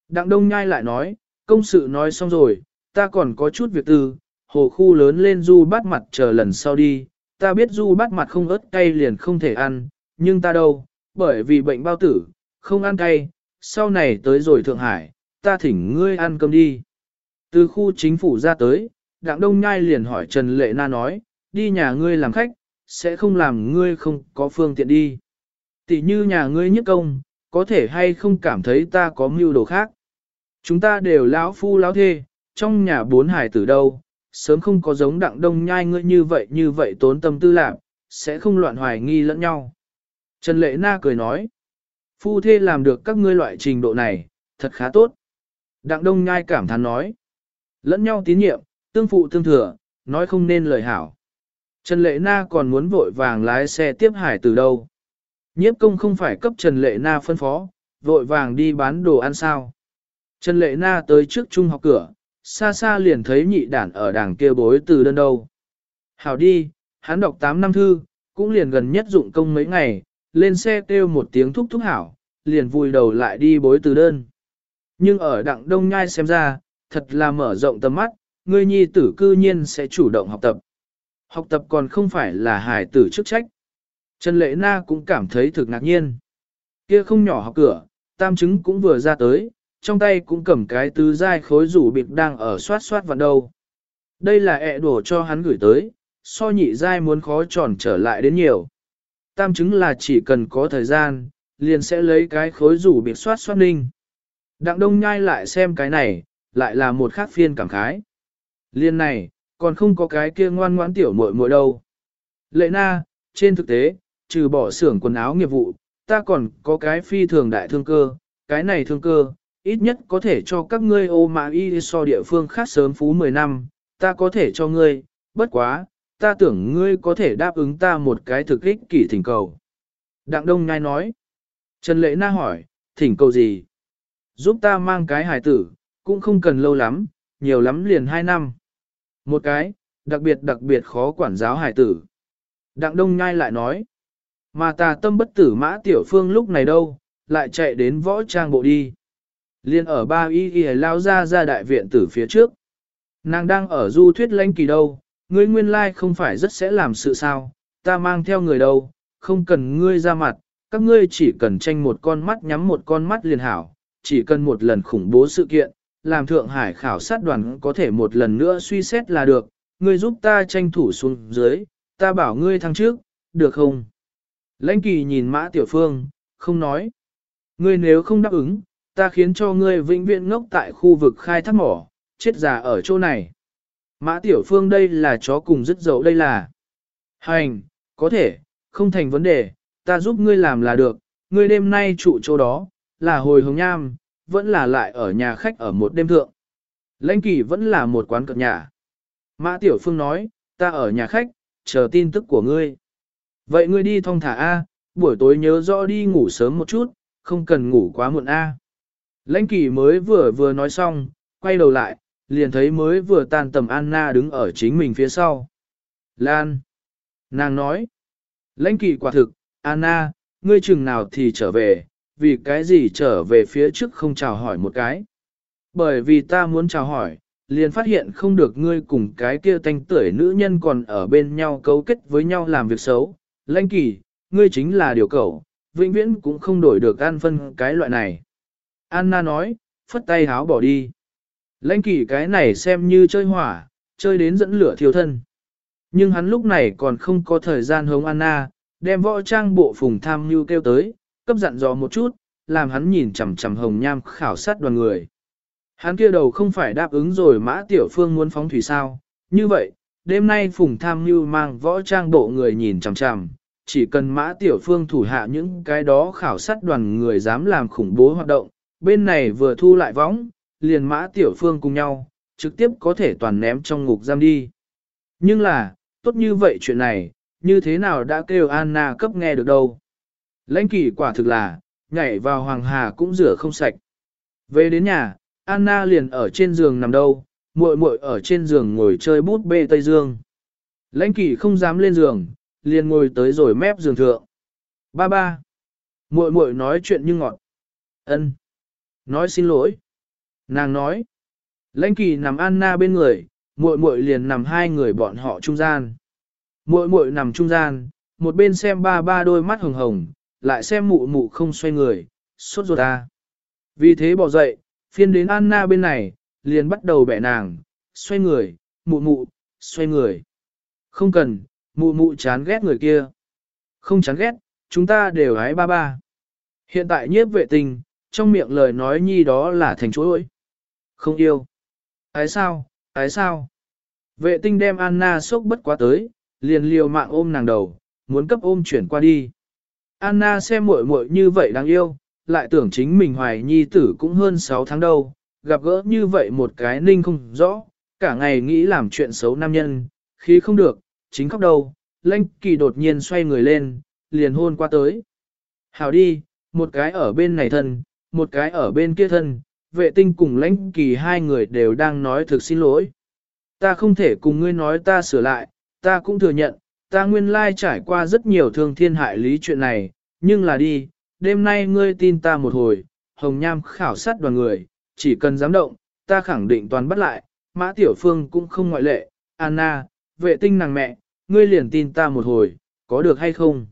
Đặng Đông Nhai lại nói, công sự nói xong rồi, ta còn có chút việc tư, hồ khu lớn lên du bắt mặt chờ lần sau đi, ta biết du bắt mặt không ớt cay liền không thể ăn, nhưng ta đâu, bởi vì bệnh bao tử, không ăn cay, sau này tới rồi Thượng Hải, ta thỉnh ngươi ăn cơm đi. Từ khu chính phủ ra tới, Đặng Đông Nhai liền hỏi Trần Lệ Na nói, đi nhà ngươi làm khách, sẽ không làm ngươi không có phương tiện đi. Tỷ như nhà ngươi nhất công, có thể hay không cảm thấy ta có mưu đồ khác. Chúng ta đều lão phu lão thê, trong nhà bốn hải tử đâu, sớm không có giống đặng đông nhai ngươi như vậy như vậy tốn tâm tư lạc, sẽ không loạn hoài nghi lẫn nhau. Trần Lệ Na cười nói, phu thê làm được các ngươi loại trình độ này, thật khá tốt. Đặng đông nhai cảm thán nói, lẫn nhau tín nhiệm, tương phụ tương thừa, nói không nên lời hảo. Trần Lệ Na còn muốn vội vàng lái xe tiếp hải từ đâu. Nhiếp công không phải cấp Trần Lệ Na phân phó, vội vàng đi bán đồ ăn sao. Trần Lệ Na tới trước trung học cửa, xa xa liền thấy nhị đản ở đảng kia bối từ đơn đâu. Hảo đi, hắn đọc 8 năm thư, cũng liền gần nhất dụng công mấy ngày, lên xe kêu một tiếng thúc thúc hảo, liền vùi đầu lại đi bối từ đơn. Nhưng ở đặng đông nhai xem ra, thật là mở rộng tầm mắt, người nhi tử cư nhiên sẽ chủ động học tập. Học tập còn không phải là hài tử chức trách. Trần Lệ Na cũng cảm thấy thực ngạc nhiên. Kia không nhỏ học cửa, tam chứng cũng vừa ra tới, trong tay cũng cầm cái tứ dai khối rủ bịp đang ở soát soát vào đầu. Đây là ẹ đổ cho hắn gửi tới, so nhị dai muốn khó tròn trở lại đến nhiều. Tam chứng là chỉ cần có thời gian, liền sẽ lấy cái khối rủ bịp soát soát ninh. Đặng đông nhai lại xem cái này, lại là một khác phiên cảm khái. Liên này, còn không có cái kia ngoan ngoãn tiểu muội muội đâu. Lệ na, trên thực tế, trừ bỏ xưởng quần áo nghiệp vụ, ta còn có cái phi thường đại thương cơ, cái này thương cơ, ít nhất có thể cho các ngươi ô mã y so địa phương khác sớm phú 10 năm, ta có thể cho ngươi, bất quá, ta tưởng ngươi có thể đáp ứng ta một cái thực ích kỷ thỉnh cầu. Đặng Đông Nhai nói, Trần Lệ Na hỏi, thỉnh cầu gì? Giúp ta mang cái hài tử, cũng không cần lâu lắm, nhiều lắm liền 2 năm. Một cái, đặc biệt đặc biệt khó quản giáo hài tử. Đặng Đông Nhai lại nói, mà tà tâm bất tử mã tiểu phương lúc này đâu, lại chạy đến võ trang bộ đi. Liên ở ba y y lao ra ra đại viện tử phía trước. Nàng đang ở du thuyết lãnh kỳ đâu, ngươi nguyên lai không phải rất sẽ làm sự sao, ta mang theo người đâu, không cần ngươi ra mặt, các ngươi chỉ cần tranh một con mắt nhắm một con mắt liền hảo, chỉ cần một lần khủng bố sự kiện, làm Thượng Hải khảo sát đoàn có thể một lần nữa suy xét là được, ngươi giúp ta tranh thủ xuống dưới, ta bảo ngươi thăng trước, được không? Lãnh kỳ nhìn Mã Tiểu Phương, không nói. Ngươi nếu không đáp ứng, ta khiến cho ngươi vĩnh viễn ngốc tại khu vực khai thác mỏ, chết già ở chỗ này. Mã Tiểu Phương đây là chó cùng dứt dậu đây là. Hành, có thể, không thành vấn đề, ta giúp ngươi làm là được, ngươi đêm nay trụ chỗ đó, là hồi hồng nham, vẫn là lại ở nhà khách ở một đêm thượng. Lãnh kỳ vẫn là một quán cận nhà. Mã Tiểu Phương nói, ta ở nhà khách, chờ tin tức của ngươi. Vậy ngươi đi thong thả A, buổi tối nhớ rõ đi ngủ sớm một chút, không cần ngủ quá muộn A. Lãnh kỳ mới vừa vừa nói xong, quay đầu lại, liền thấy mới vừa tan tầm Anna đứng ở chính mình phía sau. Lan. Nàng nói. Lãnh kỳ quả thực, Anna, ngươi chừng nào thì trở về, vì cái gì trở về phía trước không chào hỏi một cái. Bởi vì ta muốn chào hỏi, liền phát hiện không được ngươi cùng cái kia thanh tuổi nữ nhân còn ở bên nhau cấu kết với nhau làm việc xấu. Lãnh kỳ, ngươi chính là điều cầu, vĩnh viễn cũng không đổi được an phân cái loại này. Anna nói, phất tay háo bỏ đi. Lãnh kỳ cái này xem như chơi hỏa, chơi đến dẫn lửa thiêu thân. Nhưng hắn lúc này còn không có thời gian hống Anna, đem võ trang bộ phùng tham như kêu tới, cấp dặn dò một chút, làm hắn nhìn chằm chằm hồng nham khảo sát đoàn người. Hắn kia đầu không phải đáp ứng rồi mã tiểu phương muốn phóng thủy sao, như vậy, đêm nay phùng tham như mang võ trang bộ người nhìn chằm chằm, chỉ cần mã tiểu phương thủ hạ những cái đó khảo sát đoàn người dám làm khủng bố hoạt động, bên này vừa thu lại võng, liền mã tiểu phương cùng nhau, trực tiếp có thể toàn ném trong ngục giam đi. Nhưng là, tốt như vậy chuyện này, như thế nào đã kêu Anna cấp nghe được đâu. Lãnh kỷ quả thực là, nhảy vào hoàng hà cũng rửa không sạch. Về đến nhà, Anna liền ở trên giường nằm đâu, muội muội ở trên giường ngồi chơi bút bê Tây Dương. Lãnh kỷ không dám lên giường, liền ngồi tới rồi mép giường thượng. Ba ba. Muội muội nói chuyện như ngọt. Ân. Nói xin lỗi. Nàng nói. Lãnh kỳ nằm Anna bên người, muội muội liền nằm hai người bọn họ trung gian. Muội muội nằm trung gian, một bên xem ba ba đôi mắt hồng hồng, lại xem mụ mụ không xoay người, sốt ruột ta. Vì thế bỏ dậy, phiên đến Anna bên này, liền bắt đầu bẻ nàng, xoay người, mụ mụ, xoay người. Không cần, mụ mụ chán ghét người kia. Không chán ghét, chúng ta đều hái ba ba. Hiện tại nhiếp vệ tình, trong miệng lời nói nhi đó là thành chối. Không yêu. Ái sao, ái sao. Vệ tinh đem Anna sốc bất quá tới, liền liều mạng ôm nàng đầu, muốn cấp ôm chuyển qua đi. Anna xem muội muội như vậy đáng yêu, lại tưởng chính mình hoài nhi tử cũng hơn 6 tháng đâu, gặp gỡ như vậy một cái ninh không rõ, cả ngày nghĩ làm chuyện xấu nam nhân, khi không được, chính khóc đâu, lãnh kỳ đột nhiên xoay người lên, liền hôn qua tới. Hảo đi, một cái ở bên này thân, một cái ở bên kia thân, vệ tinh cùng lãnh kỳ hai người đều đang nói thực xin lỗi. Ta không thể cùng ngươi nói ta sửa lại, ta cũng thừa nhận, ta nguyên lai trải qua rất nhiều thương thiên hại lý chuyện này, nhưng là đi, đêm nay ngươi tin ta một hồi, hồng nham khảo sát đoàn người, chỉ cần dám động, ta khẳng định toàn bắt lại, mã tiểu phương cũng không ngoại lệ, Anna, vệ tinh nàng mẹ, ngươi liền tin ta một hồi, có được hay không?